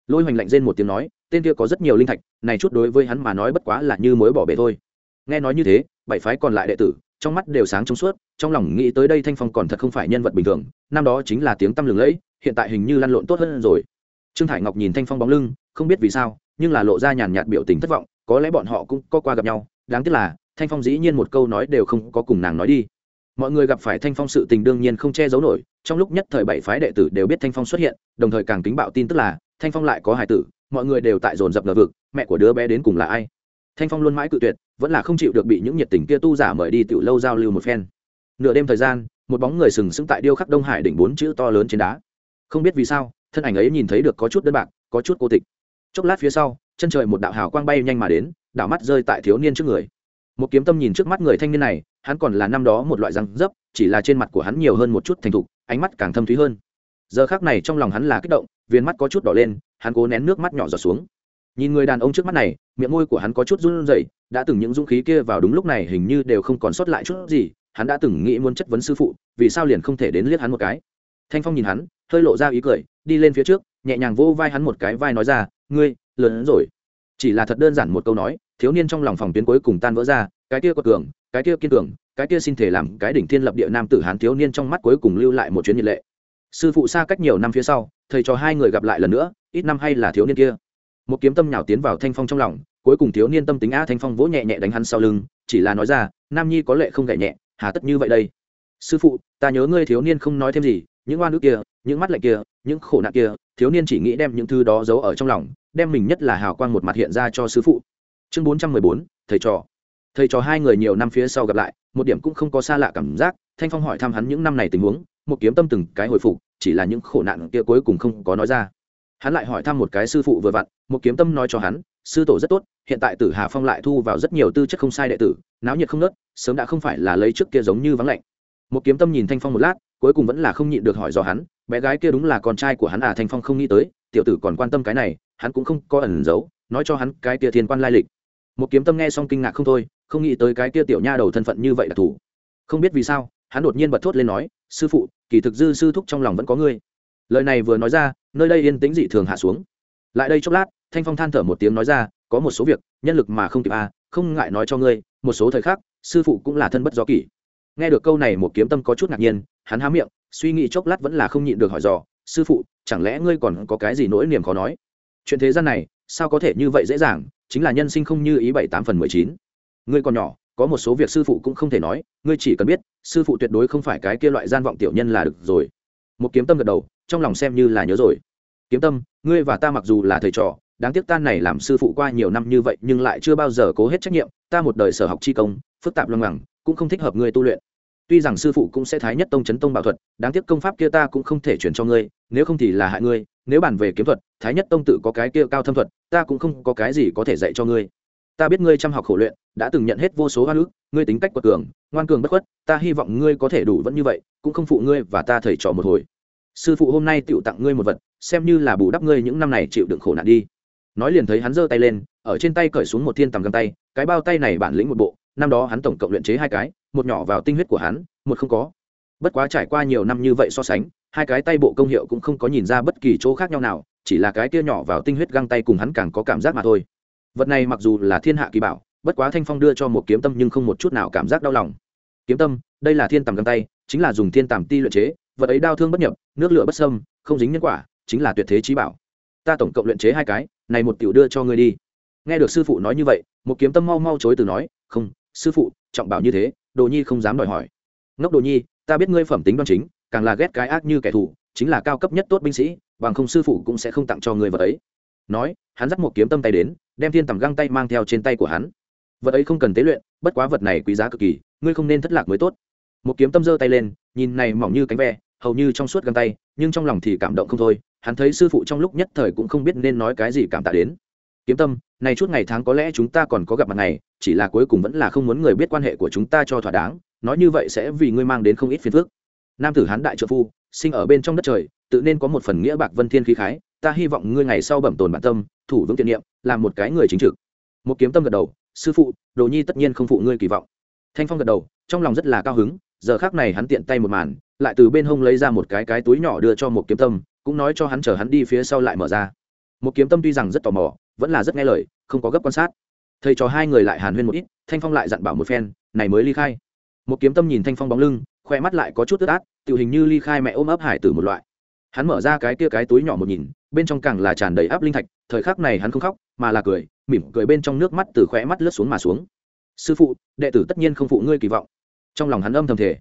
lôi hoành lạnh rên một tiếng nói, tên kia có rất nhiều linh thạch, này chút đối với hắn mà nói bất quá là như mối bỏ bể thôi. Nghe nói như thế, bảy phái còn lại đệ tử, trong mắt đều sáng trong suốt, trong lòng nghĩ tới đây thanh phong còn thật không phải nhân vật bình thường, năm đó chính là tiếng tăm lừng lẫy, hiện tại hình như lăn lộn tốt hơn rồi. Trương thải ngọc nhìn thanh phong bóng lưng, không biết vì sao, nhưng là lộ ra nhàn nhạt biểu tình thất vọng, có lẽ bọn họ cũng có qua gặp nhau, đáng tiếc là, thanh phong dĩ nhiên một câu nói đều không có cùng nàng nói đi. Mọi người gặp phải thanh phong sự tình đương nhiên không che giấu nổi, trong lúc nhất thời bảy phái đệ tử đều biết thanh phong xuất hiện, đồng thời càng kính bạo tin tức là thanh phong lại có hài tử, mọi người đều tại dồn dập ngờ vực, mẹ của đứa bé đến cùng là ai? Thanh phong luôn mãi cự tuyệt, vẫn là không chịu được bị những nhiệt tình kia tu giả mời đi tiểu lâu giao lưu một phen. Nửa đêm thời gian, một bóng người sừng sững tại điêu khắc đông hải đỉnh bốn chữ to lớn trên đá. Không biết vì sao, thân ảnh ấy nhìn thấy được có chút đơn bạc, có chút cô tịch. Chốc lát phía sau, chân trời một đạo hào quang bay nhanh mà đến, đạo mắt rơi tại thiếu niên trước người. Một kiếm tâm nhìn trước mắt người thanh niên này, hắn còn là năm đó một loại răng dấp, chỉ là trên mặt của hắn nhiều hơn một chút thành thục, ánh mắt càng thâm thúy hơn giờ khác này trong lòng hắn là kích động viên mắt có chút đỏ lên, hắn cố nén nước mắt nhỏ giọt xuống. Nhìn người đàn ông trước mắt này, miệng môi của hắn có chút run rẩy, đã từng những dũng khí kia vào đúng lúc này hình như đều không còn sót lại chút gì, hắn đã từng nghĩ muốn chất vấn sư phụ, vì sao liền không thể đến liếc hắn một cái. Thanh phong nhìn hắn, hơi lộ ra ý cười, đi lên phía trước, nhẹ nhàng vỗ vai hắn một cái vai nói ra, ngươi, lớn hơn rồi. Chỉ là thật đơn giản một câu nói, thiếu niên trong lòng phòng tuyến cuối cùng tan vỡ ra, cái kia quật cường, cái kia kiên cường, cái kia xin thể làm cái đỉnh thiên lập địa nam tử hán thiếu niên trong mắt cuối cùng lưu lại một chuyến nhiệt lệ sư phụ xa cách nhiều năm phía sau, thầy cho hai người gặp lại lần nữa, ít năm hay là thiếu niên kia. Một kiếm tâm nhào tiến vào thanh phong trong lòng, cuối cùng thiếu niên tâm tính a thanh phong vỗ nhẹ nhẹ đánh hắn sau lưng, chỉ là nói ra, nam nhi có lệ không gậy nhẹ, hà tất như vậy đây. Sư phụ, ta nhớ ngươi thiếu niên không nói thêm gì, những oan ức kia, những mắt lạnh kia, những khổ nạn kia, thiếu niên chỉ nghĩ đem những thứ đó giấu ở trong lòng, đem mình nhất là hào quang một mặt hiện ra cho sư phụ. Chương bốn trăm mười bốn, thầy trò. Thầy trò hai người nhiều năm phía sau gặp lại, một điểm cũng không có xa lạ cảm giác, thanh phong hỏi thăm hắn những năm này tình huống một kiếm tâm từng cái hồi phục, chỉ là những khổ nạn kia cuối cùng không có nói ra. Hắn lại hỏi thăm một cái sư phụ vừa vặn, một kiếm tâm nói cho hắn, sư tổ rất tốt, hiện tại tử hà phong lại thu vào rất nhiều tư chất không sai đệ tử, náo nhiệt không nớt sớm đã không phải là lấy trước kia giống như vắng lạnh. Một kiếm tâm nhìn thanh phong một lát, cuối cùng vẫn là không nhịn được hỏi dò hắn, bé gái kia đúng là con trai của hắn à thanh phong không nghĩ tới, tiểu tử còn quan tâm cái này, hắn cũng không có ẩn giấu, nói cho hắn cái kia thiên quan lai lịch. Một kiếm tâm nghe xong kinh ngạc không thôi, không nghĩ tới cái kia tiểu nha đầu thân phận như vậy là thủ. Không biết vì sao hắn đột nhiên bật thốt lên nói, sư phụ, kỳ thực dư sư thúc trong lòng vẫn có ngươi. Lời này vừa nói ra, nơi đây yên tĩnh dị thường hạ xuống. Lại đây chốc lát, thanh phong than thở một tiếng nói ra, có một số việc, nhân lực mà không kịp à không ngại nói cho ngươi, một số thời khắc, sư phụ cũng là thân bất do kỷ. Nghe được câu này một kiếm tâm có chút ngạc nhiên, hắn há miệng, suy nghĩ chốc lát vẫn là không nhịn được hỏi dò, sư phụ, chẳng lẽ ngươi còn có cái gì nỗi niềm khó nói? Chuyện thế gian này, sao có thể như vậy dễ dàng, chính là nhân sinh không như ý bảy tám phần mười chín. Ngươi còn nhỏ có một số việc sư phụ cũng không thể nói, ngươi chỉ cần biết, sư phụ tuyệt đối không phải cái kia loại gian vọng tiểu nhân là được rồi. Một kiếm tâm gật đầu, trong lòng xem như là nhớ rồi. Kiếm tâm, ngươi và ta mặc dù là thầy trò, đáng tiếc tan này làm sư phụ qua nhiều năm như vậy nhưng lại chưa bao giờ cố hết trách nhiệm, ta một đời sở học chi công, phức tạp lăng ngẳng cũng không thích hợp ngươi tu luyện. Tuy rằng sư phụ cũng sẽ thái nhất tông chấn tông bảo thuật, đáng tiếc công pháp kia ta cũng không thể chuyển cho ngươi, nếu không thì là hại ngươi, nếu bàn về kiếm thuật, thái nhất tông tự có cái kia cao thâm thuật, ta cũng không có cái gì có thể dạy cho ngươi ta biết ngươi chăm học khổ luyện, đã từng nhận hết vô số hoa ước ngươi tính cách quật cường, ngoan cường bất khuất, ta hy vọng ngươi có thể đủ vẫn như vậy, cũng không phụ ngươi và ta thầy trò một hồi. Sư phụ hôm nay tựu tặng ngươi một vật, xem như là bù đắp ngươi những năm này chịu đựng khổ nạn đi. Nói liền thấy hắn giơ tay lên, ở trên tay cởi xuống một thiên tầm găng tay, cái bao tay này bản lĩnh một bộ, năm đó hắn tổng cộng luyện chế hai cái, một nhỏ vào tinh huyết của hắn, một không có. Bất quá trải qua nhiều năm như vậy so sánh, hai cái tay bộ công hiệu cũng không có nhìn ra bất kỳ chỗ khác nhau nào, chỉ là cái kia nhỏ vào tinh huyết găng tay cùng hắn càng có cảm giác mà thôi vật này mặc dù là thiên hạ kỳ bảo, bất quá thanh phong đưa cho một kiếm tâm nhưng không một chút nào cảm giác đau lòng. Kiếm tâm, đây là thiên tầm găng tay, chính là dùng thiên tàm ti luyện chế, vật ấy đau thương bất nhập, nước lửa bất sâm không dính nhân quả, chính là tuyệt thế trí bảo. Ta tổng cộng luyện chế hai cái, này một tiểu đưa cho ngươi đi. Nghe được sư phụ nói như vậy, một kiếm tâm mau mau chối từ nói, không, sư phụ, trọng bảo như thế, đồ nhi không dám đòi hỏi. Ngốc đồ nhi, ta biết ngươi phẩm tính đoan chính, càng là ghét cái ác như kẻ thù, chính là cao cấp nhất tốt binh sĩ, bằng không sư phụ cũng sẽ không tặng cho ngươi vật ấy. Nói, hắn dắt một kiếm tâm tay đến đem thiên tầm găng tay mang theo trên tay của hắn. Vật ấy không cần tế luyện bất quá vật này quý giá cực kỳ ngươi không nên thất lạc mới tốt. Một kiếm tâm giơ tay lên nhìn này mỏng như cánh ve hầu như trong suốt găng tay nhưng trong lòng thì cảm động không thôi hắn thấy sư phụ trong lúc nhất thời cũng không biết nên nói cái gì cảm tạ đến. Kiếm tâm này chút ngày tháng có lẽ chúng ta còn có gặp mặt này, chỉ là cuối cùng vẫn là không muốn người biết quan hệ của chúng ta cho thỏa đáng nói như vậy sẽ vì ngươi mang đến không ít phiền phức. Nam tử hán đại trợ phu sinh ở bên trong đất trời tự nên có một phần nghĩa bạc vân thiên khí khái ta hy vọng ngươi ngày sau bẩm tồn bản tâm thủ vững tiện nhiệm làm một cái người chính trực. Một kiếm tâm gật đầu, sư phụ, đồ nhi tất nhiên không phụ ngươi kỳ vọng. Thanh phong gật đầu, trong lòng rất là cao hứng, giờ khác này hắn tiện tay một màn, lại từ bên hông lấy ra một cái cái túi nhỏ đưa cho một kiếm tâm, cũng nói cho hắn chờ hắn đi phía sau lại mở ra. Một kiếm tâm tuy rằng rất tò mò, vẫn là rất nghe lời, không có gấp quan sát. Thầy trò hai người lại hàn huyên một ít, thanh phong lại dặn bảo một phen, này mới ly khai. Một kiếm tâm nhìn thanh phong bóng lưng, khoe mắt lại có chút tức át tự hình như ly khai mẹ ôm ấp hải tử một loại. Hắn mở ra cái kia cái túi nhỏ một nhìn, bên trong càng là tràn đầy áp linh thạch thời khắc này hắn không khóc, mà là cười, mỉm cười bên trong nước mắt từ khóe mắt lướt xuống mà xuống. Sư phụ, đệ tử tất nhiên không phụ ngươi kỳ vọng. Trong lòng hắn âm thầm thể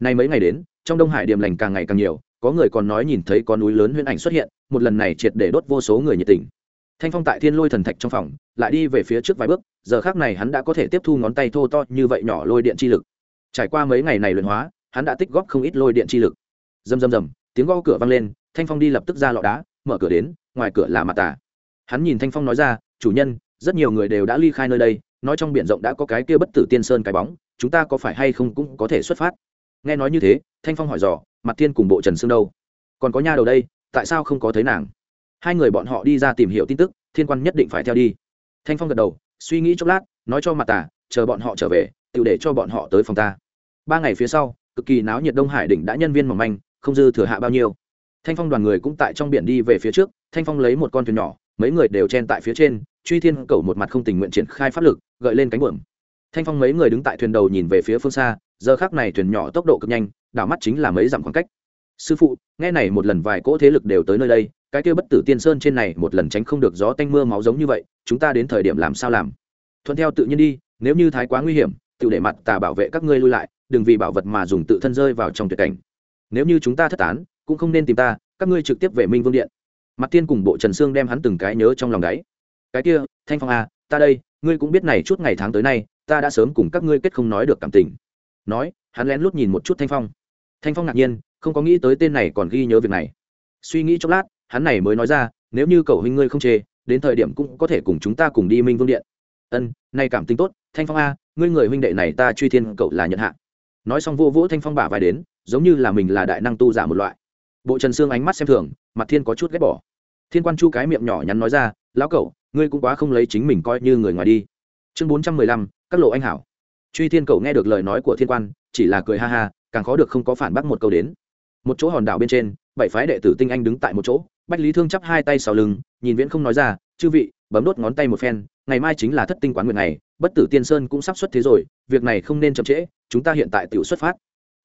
nay mấy ngày đến, trong đông hải điểm lành càng ngày càng nhiều, có người còn nói nhìn thấy có núi lớn huyễn ảnh xuất hiện, một lần này triệt để đốt vô số người nhiệt tình. Thanh phong tại thiên lôi thần thạch trong phòng, lại đi về phía trước vài bước, giờ khác này hắn đã có thể tiếp thu ngón tay thô to như vậy nhỏ lôi điện chi lực. Trải qua mấy ngày này luyện hóa, hắn đã tích góp không ít lôi điện chi lực. Rầm rầm rầm, tiếng gõ cửa vang lên, thanh phong đi lập tức ra lọ đá, mở cửa đến, ngoài cửa là mặt tà hắn nhìn thanh phong nói ra chủ nhân rất nhiều người đều đã ly khai nơi đây nói trong biển rộng đã có cái kia bất tử tiên sơn cái bóng chúng ta có phải hay không cũng có thể xuất phát? Nghe nói như thế thanh phong hỏi dò mặt thiên cùng bộ trần sương đâu? Còn có nha đầu đây tại sao không có thấy nàng? Hai người bọn họ đi ra tìm hiểu tin tức thiên quan nhất định phải theo đi. Thanh phong gật đầu suy nghĩ chốc lát nói cho mặt tả, chờ bọn họ trở về tự để cho bọn họ tới phòng ta. Ba ngày phía sau cực kỳ náo nhiệt đông hải đỉnh đã nhân viên mỏng manh không dư thừa hạ bao nhiêu. Thanh phong đoàn người cũng tại trong biển đi về phía trước thanh phong lấy một con thuyền nhỏ mấy người đều chen tại phía trên, truy thiên cầu một mặt không tình nguyện triển khai pháp lực, gợi lên cánh buồm. Thanh phong mấy người đứng tại thuyền đầu nhìn về phía phương xa, giờ khác này thuyền nhỏ tốc độ cực nhanh, đảo mắt chính là mấy dặm khoảng cách. Sư phụ, nghe này một lần vài cỗ thế lực đều tới nơi đây, cái kia bất tử tiên sơn trên này một lần tránh không được gió tanh mưa máu giống như vậy, chúng ta đến thời điểm làm sao làm? Thuận theo tự nhiên đi, nếu như thái quá nguy hiểm, tự để mặt tà bảo vệ các ngươi lui lại, đừng vì bảo vật mà dùng tự thân rơi vào trong tuyệt cảnh. Nếu như chúng ta thất tán, cũng không nên tìm ta, các ngươi trực tiếp về minh vương điện mặt tiên cùng bộ trần sương đem hắn từng cái nhớ trong lòng đáy. Cái kia, thanh phong à ta đây, ngươi cũng biết này chút ngày tháng tới nay, ta đã sớm cùng các ngươi kết không nói được cảm tình. Nói, hắn lén lút nhìn một chút thanh phong. Thanh phong ngạc nhiên, không có nghĩ tới tên này còn ghi nhớ việc này. Suy nghĩ chốc lát, hắn này mới nói ra, nếu như cậu huynh ngươi không chê, đến thời điểm cũng có thể cùng chúng ta cùng đi minh vương điện. Ân nay cảm tình tốt, thanh phong a ngươi người huynh đệ này ta truy thiên cậu là nhận hạ. Nói xong vô vũ thanh phong bả vai đến, giống như là mình là đại năng tu giả một loại bộ trần xương ánh mắt xem thường, mặt thiên có chút ghét bỏ. Thiên quan chu cái miệng nhỏ nhắn nói ra, lão cậu, ngươi cũng quá không lấy chính mình coi như người ngoài đi. Chương bốn trăm mười lăm, các lộ anh hảo. Truy thiên cậu nghe được lời nói của thiên quan, chỉ là cười ha ha, càng khó được không có phản bác một câu đến. Một chỗ hòn đảo bên trên, bảy phái đệ tử tinh anh đứng tại một chỗ, bách lý thương chắp hai tay sau lưng, nhìn viễn không nói ra, chư vị, bấm đốt ngón tay một phen, ngày mai chính là thất tinh quán nguyện này bất tử tiên sơn cũng sắp xuất thế rồi, việc này không nên chậm trễ, chúng ta hiện tại tự xuất phát.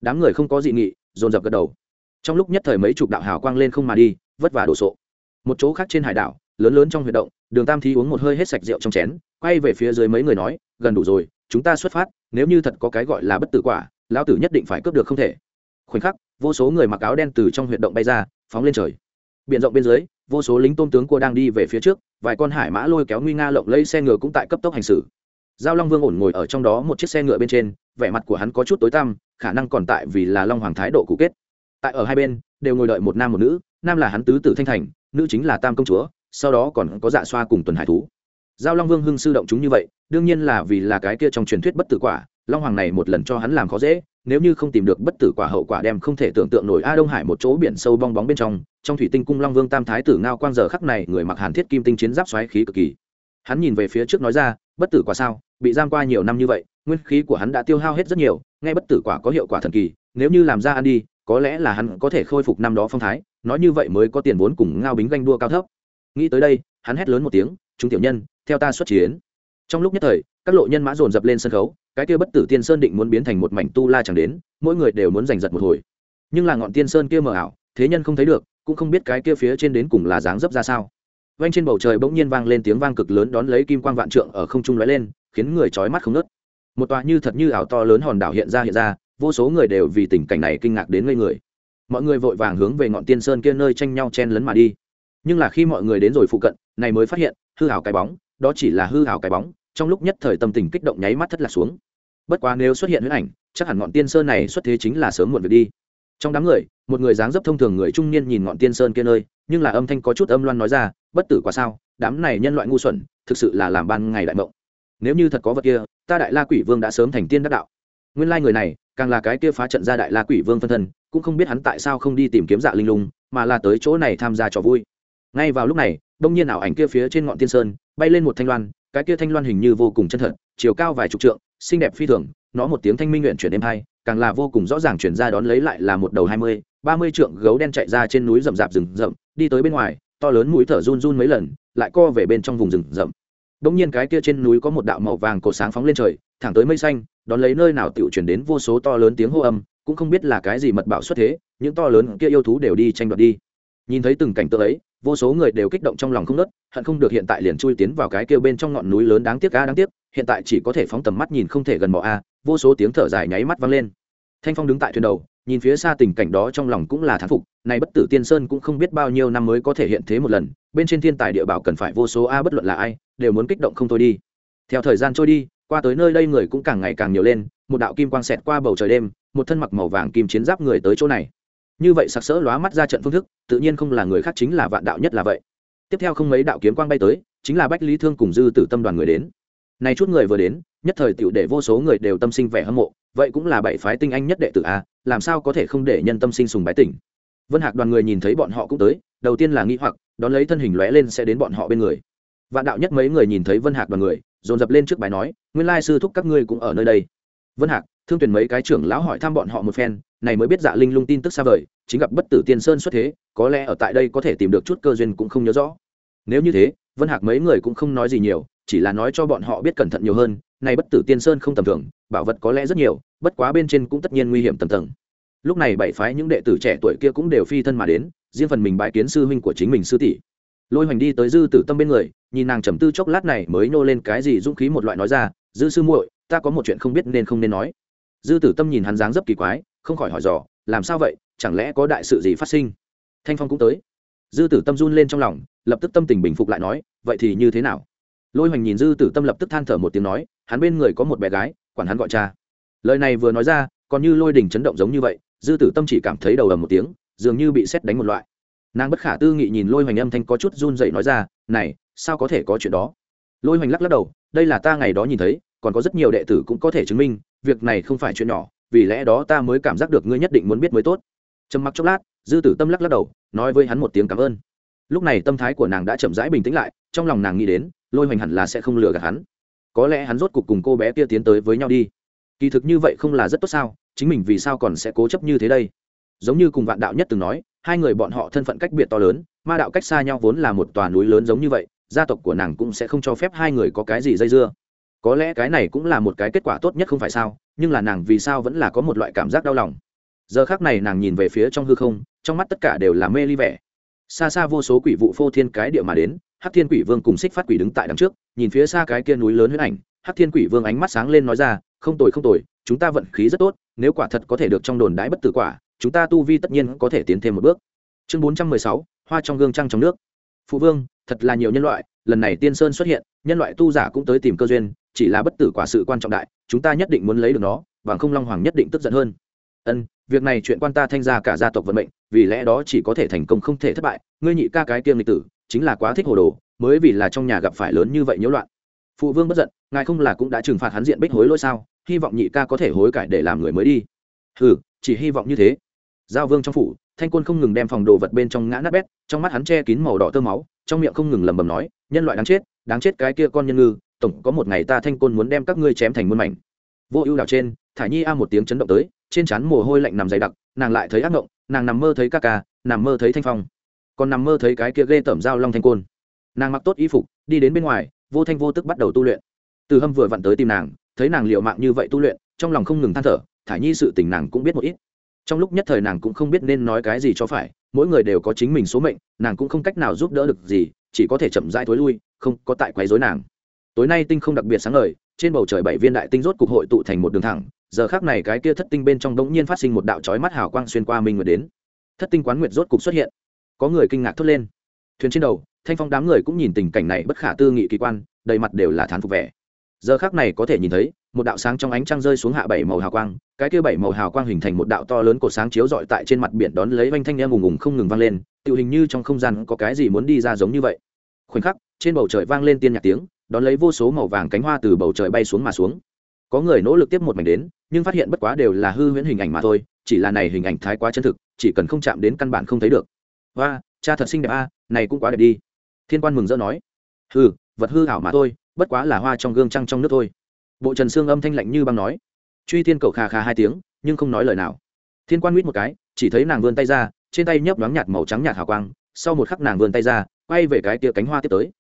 Đám người không có dị nghị, dồn dập gật đầu trong lúc nhất thời mấy chục đạo hào quang lên không mà đi, vất vả đổ sộ. Một chỗ khác trên hải đảo, lớn lớn trong huy động, đường tam thi uống một hơi hết sạch rượu trong chén, quay về phía dưới mấy người nói, gần đủ rồi, chúng ta xuất phát, nếu như thật có cái gọi là bất tử quả, lão tử nhất định phải cướp được không thể. Khoảnh khắc, vô số người mặc áo đen từ trong huy động bay ra, phóng lên trời. Biển rộng bên dưới, vô số lính tôm tướng cua đang đi về phía trước, vài con hải mã lôi kéo nguy nga lộng lây xe ngựa cũng tại cấp tốc hành xử. Giao long vương ổn ngồi ở trong đó một chiếc xe ngựa bên trên, vẻ mặt của hắn có chút tối tăm, khả năng còn tại vì là long hoàng thái độ cũ kết tại ở hai bên, đều ngồi đợi một nam một nữ, nam là hắn tứ tử thanh thành, nữ chính là tam công chúa, sau đó còn có dạ xoa cùng tuần hải thú. Giao long vương hưng sư động chúng như vậy, đương nhiên là vì là cái kia trong truyền thuyết bất tử quả, long hoàng này một lần cho hắn làm khó dễ, nếu như không tìm được bất tử quả hậu quả đem không thể tưởng tượng nổi a đông hải một chỗ biển sâu bong bóng bên trong trong thủy tinh cung long vương tam thái tử ngao quang giờ khắc này người mặc hàn thiết kim tinh chiến giáp xoáy khí cực kỳ. Hắn nhìn về phía trước nói ra, bất tử quả sao? Bị giam qua nhiều năm như vậy, nguyên khí của hắn đã tiêu hao hết rất nhiều, nghe bất tử quả có hiệu quả thần kỳ, nếu như làm ra ăn đi có lẽ là hắn có thể khôi phục năm đó phong thái, nói như vậy mới có tiền vốn cùng ngao bính ganh đua cao thấp. Nghĩ tới đây, hắn hét lớn một tiếng, chúng tiểu nhân, theo ta xuất chiến. Trong lúc nhất thời, các lộ nhân mã dồn dập lên sân khấu, cái kia bất tử tiên sơn định muốn biến thành một mảnh tu la chẳng đến, mỗi người đều muốn giành giật một hồi. Nhưng là ngọn tiên sơn kia mờ ảo, thế nhân không thấy được, cũng không biết cái kia phía trên đến cùng là dáng dấp ra sao. Vanh trên bầu trời bỗng nhiên vang lên tiếng vang cực lớn đón lấy kim quang vạn trượng ở không trung lóe lên, khiến người chói mắt không nớt một tòa như thật như ảo to lớn hòn đảo hiện ra hiện ra vô số người đều vì tình cảnh này kinh ngạc đến ngây người. Mọi người vội vàng hướng về ngọn tiên sơn kia nơi tranh nhau chen lấn mà đi. Nhưng là khi mọi người đến rồi phụ cận, này mới phát hiện, hư hảo cái bóng, đó chỉ là hư hảo cái bóng, trong lúc nhất thời tâm tình kích động nháy mắt thất lạc xuống. Bất quá nếu xuất hiện huyết ảnh, chắc hẳn ngọn tiên sơn này xuất thế chính là sớm muộn việc đi. Trong đám người, một người dáng dấp thông thường người trung niên nhìn ngọn tiên sơn kia nơi, nhưng là âm thanh có chút âm loan nói ra, bất tử quá sao? Đám này nhân loại ngu xuẩn, thực sự là làm ban ngày đại mộng. Nếu như thật có vật kia, ta đại la quỷ vương đã sớm thành tiên đắc đạo. Nguyên lai người này càng là cái kia phá trận ra đại la quỷ vương phân thân, cũng không biết hắn tại sao không đi tìm kiếm dạ linh lung, mà là tới chỗ này tham gia trò vui. Ngay vào lúc này, đông nhiên ảo ảnh kia phía trên ngọn tiên sơn, bay lên một thanh loan, cái kia thanh loan hình như vô cùng chân thật, chiều cao vài chục trượng, xinh đẹp phi thường, nó một tiếng thanh minh nguyện chuyển đêm hai, càng là vô cùng rõ ràng chuyển ra đón lấy lại là một đầu hai mươi, ba mươi trượng gấu đen chạy ra trên núi rậm rạp rừng rậm, đi tới bên ngoài, to lớn mũi thở run run mấy lần, lại co về bên trong vùng rừng rậm đông nhiên cái kia trên núi có một đạo màu vàng cổ sáng phóng lên trời, thẳng tới mây xanh, đón lấy nơi nào tựu chuyển đến vô số to lớn tiếng hô âm, cũng không biết là cái gì mật bảo xuất thế, những to lớn kia yêu thú đều đi tranh đoạt đi. Nhìn thấy từng cảnh tượng ấy, vô số người đều kích động trong lòng không nớt hận không được hiện tại liền chui tiến vào cái kia bên trong ngọn núi lớn đáng tiếc a, đáng tiếc, hiện tại chỉ có thể phóng tầm mắt nhìn không thể gần mò a, vô số tiếng thở dài nháy mắt vang lên. Thanh phong đứng tại thuyền đầu nhìn phía xa tình cảnh đó trong lòng cũng là thán phục, này bất tử tiên sơn cũng không biết bao nhiêu năm mới có thể hiện thế một lần, bên trên thiên tài địa bảo cần phải vô số a, bất luận là ai, đều muốn kích động không thôi đi. Theo thời gian trôi đi, qua tới nơi đây người cũng càng ngày càng nhiều lên, một đạo kim quang xẹt qua bầu trời đêm, một thân mặc màu vàng kim chiến giáp người tới chỗ này. Như vậy sặc sỡ lóa mắt ra trận phương thức, tự nhiên không là người khác chính là vạn đạo nhất là vậy. Tiếp theo không mấy đạo kiếm quang bay tới, chính là bách lý thương cùng dư tử tâm đoàn người đến. Nay chút người vừa đến, nhất thời tiểu để vô số người đều tâm sinh vẻ hâm mộ vậy cũng là bảy phái tinh anh nhất đệ tử a, làm sao có thể không để nhân tâm sinh sùng bái tỉnh? Vân hạc đoàn người nhìn thấy bọn họ cũng tới, đầu tiên là nghĩ hoặc, đón lấy thân hình lóe lên sẽ đến bọn họ bên người. Vạn đạo nhất mấy người nhìn thấy vân hạc đoàn người, dồn dập lên trước bài nói, nguyên lai sư thúc các ngươi cũng ở nơi đây. Vân hạc, thương tuyển mấy cái trưởng lão hỏi thăm bọn họ một phen, này mới biết dạ linh lung tin tức xa vời, chính gặp bất tử tiên sơn xuất thế, có lẽ ở tại đây có thể tìm được chút cơ duyên cũng không nhớ rõ. Nếu như thế, vân hạc mấy người cũng không nói gì nhiều, chỉ là nói cho bọn họ biết cẩn thận nhiều hơn, này bất tử tiên sơn không tầm thường bảo vật có lẽ rất nhiều, bất quá bên trên cũng tất nhiên nguy hiểm tầm tầng. Lúc này bảy phái những đệ tử trẻ tuổi kia cũng đều phi thân mà đến, riêng phần mình bãi kiến sư huynh của chính mình sư tỷ. Lôi hoành đi tới dư tử tâm bên người, nhìn nàng trầm tư chốc lát này mới nô lên cái gì dũng khí một loại nói ra, dư sư muội, ta có một chuyện không biết nên không nên nói. Dư tử tâm nhìn hắn dáng dấp kỳ quái, không khỏi hỏi dò, làm sao vậy? Chẳng lẽ có đại sự gì phát sinh? Thanh phong cũng tới. Dư tử tâm run lên trong lòng, lập tức tâm tình bình phục lại nói, vậy thì như thế nào? Lôi hoành nhìn dư tử tâm lập tức than thở một tiếng nói, hắn bên người có một bé gái quản hắn gọi cha. Lời này vừa nói ra, còn như lôi đình chấn động giống như vậy, dư tử tâm chỉ cảm thấy đầu ầm một tiếng, dường như bị xét đánh một loại. Nàng bất khả tư nghị nhìn lôi hoành âm thanh có chút run dậy nói ra, này, sao có thể có chuyện đó? Lôi hoành lắc lắc đầu, đây là ta ngày đó nhìn thấy, còn có rất nhiều đệ tử cũng có thể chứng minh, việc này không phải chuyện nhỏ, vì lẽ đó ta mới cảm giác được ngươi nhất định muốn biết mới tốt. Trầm mặc chốc lát, dư tử tâm lắc lắc đầu, nói với hắn một tiếng cảm ơn. Lúc này tâm thái của nàng đã chậm rãi bình tĩnh lại, trong lòng nàng nghĩ đến, lôi hoành hẳn là sẽ không lừa gạt hắn có lẽ hắn rốt cuộc cùng cô bé kia tiến tới với nhau đi. Kỳ thực như vậy không là rất tốt sao, chính mình vì sao còn sẽ cố chấp như thế đây? Giống như cùng vạn đạo nhất từng nói, hai người bọn họ thân phận cách biệt to lớn, ma đạo cách xa nhau vốn là một tòa núi lớn giống như vậy, gia tộc của nàng cũng sẽ không cho phép hai người có cái gì dây dưa. Có lẽ cái này cũng là một cái kết quả tốt nhất không phải sao, nhưng là nàng vì sao vẫn là có một loại cảm giác đau lòng. Giờ khác này nàng nhìn về phía trong hư không, trong mắt tất cả đều là mê ly vẻ. Xa xa vô số quỷ vụ phô thiên cái địa mà đến hắc thiên quỷ vương cùng xích phát quỷ đứng tại đằng trước, nhìn phía xa cái kia núi lớn huyết ảnh. Hắc thiên quỷ vương ánh mắt sáng lên nói ra, không tồi không tồi, chúng ta vận khí rất tốt, nếu quả thật có thể được trong đồn đái bất tử quả, chúng ta tu vi tất nhiên có thể tiến thêm một bước. Chương bốn trăm mười sáu, hoa trong gương trăng trong nước. Phụ vương, thật là nhiều nhân loại, lần này tiên sơn xuất hiện, nhân loại tu giả cũng tới tìm cơ duyên, chỉ là bất tử quả sự quan trọng đại, chúng ta nhất định muốn lấy được nó và không long hoàng nhất định tức giận hơn. Ân, việc này chuyện quan ta thanh ra cả gia tộc vận mệnh, vì lẽ đó chỉ có thể thành công không thể thất bại, ngươi nhị ca cái kiêng lịch tử chính là quá thích hồ đồ, mới vì là trong nhà gặp phải lớn như vậy nhiễu loạn. Phụ vương bất giận, ngài không là cũng đã trừng phạt hắn diện bích hối lỗi sao? Hy vọng nhị ca có thể hối cải để làm người mới đi. Ừ chỉ hy vọng như thế. Giao vương trong phủ, thanh quân không ngừng đem phòng đồ vật bên trong ngã nát bét, trong mắt hắn che kín màu đỏ tơ máu, trong miệng không ngừng lầm bầm nói, nhân loại đáng chết đáng chết cái kia con nhân ngư, tổng có một ngày ta thanh côn muốn đem các ngươi chém thành muôn mảnh. Vô ưu đảo trên thả nhi a một tiếng chấn động tới, trên trán mồ hôi lạnh nằm dày đặc, nàng lại thấy ác mộng nàng nằm mơ thấy ca ca, nằm mơ thấy thanh phong còn nằm mơ thấy cái kia ghê tẩm dao long thanh côn. Nàng mặc tốt y phục, đi đến bên ngoài, vô thanh vô tức bắt đầu tu luyện. Từ hâm vừa vặn tới tìm nàng, thấy nàng liệu mạng như vậy tu luyện, trong lòng không ngừng than thở thả nhi sự tình nàng cũng biết một ít. Trong lúc nhất thời nàng cũng không biết nên nói cái gì cho phải, mỗi người đều có chính mình số mệnh, nàng cũng không cách nào giúp đỡ được gì, chỉ có thể chậm rãi thối lui, không có tại quấy rối nàng. Tối nay tinh không đặc biệt sáng ngời, trên bầu trời bảy viên đại tinh rốt cục hội tụ thành một đường thẳng, giờ khác này cái kia thất tinh bên trong đống nhiên phát sinh một đạo chói mắt hào quang xuyên qua minh nguyệt đến. Thất tinh quán nguyệt rốt cục xuất hiện có người kinh ngạc thốt lên. Thuyền trên đầu, thanh phong đám người cũng nhìn tình cảnh này bất khả tư nghị kỳ quan, đầy mặt đều là thán phục vẻ. Giờ khác này có thể nhìn thấy, một đạo sáng trong ánh trăng rơi xuống hạ bảy màu hào quang, cái kia bảy màu hào quang hình thành một đạo to lớn cột sáng chiếu rọi tại trên mặt biển đón lấy vanh thanh em ùng ùng không ngừng vang lên tự hình như trong không gian có cái gì muốn đi ra giống như vậy. Khoảnh khắc, trên bầu trời vang lên tiên nhạc tiếng, đón lấy vô số màu vàng cánh hoa từ bầu trời bay xuống mà xuống. Có người nỗ lực tiếp một mảnh đến, nhưng phát hiện bất quá đều là hư huyễn hình ảnh mà thôi, chỉ là này hình ảnh thái quá chân thực, chỉ cần không chạm đến căn bản không thấy được hoa cha thật xinh đẹp a, này cũng quá đẹp đi. Thiên quan mừng rỡ nói hư vật hư hảo mà thôi, bất quá là hoa trong gương trăng trong nước thôi. Bộ trần xương âm thanh lạnh như băng nói. Truy thiên cầu khà khà hai tiếng, nhưng không nói lời nào. Thiên quan mít một cái, chỉ thấy nàng vươn tay ra, trên tay nhấp đoán nhạt màu trắng nhạt hào quang, sau một khắc nàng vươn tay ra, quay về cái tia cánh hoa tiếp tới.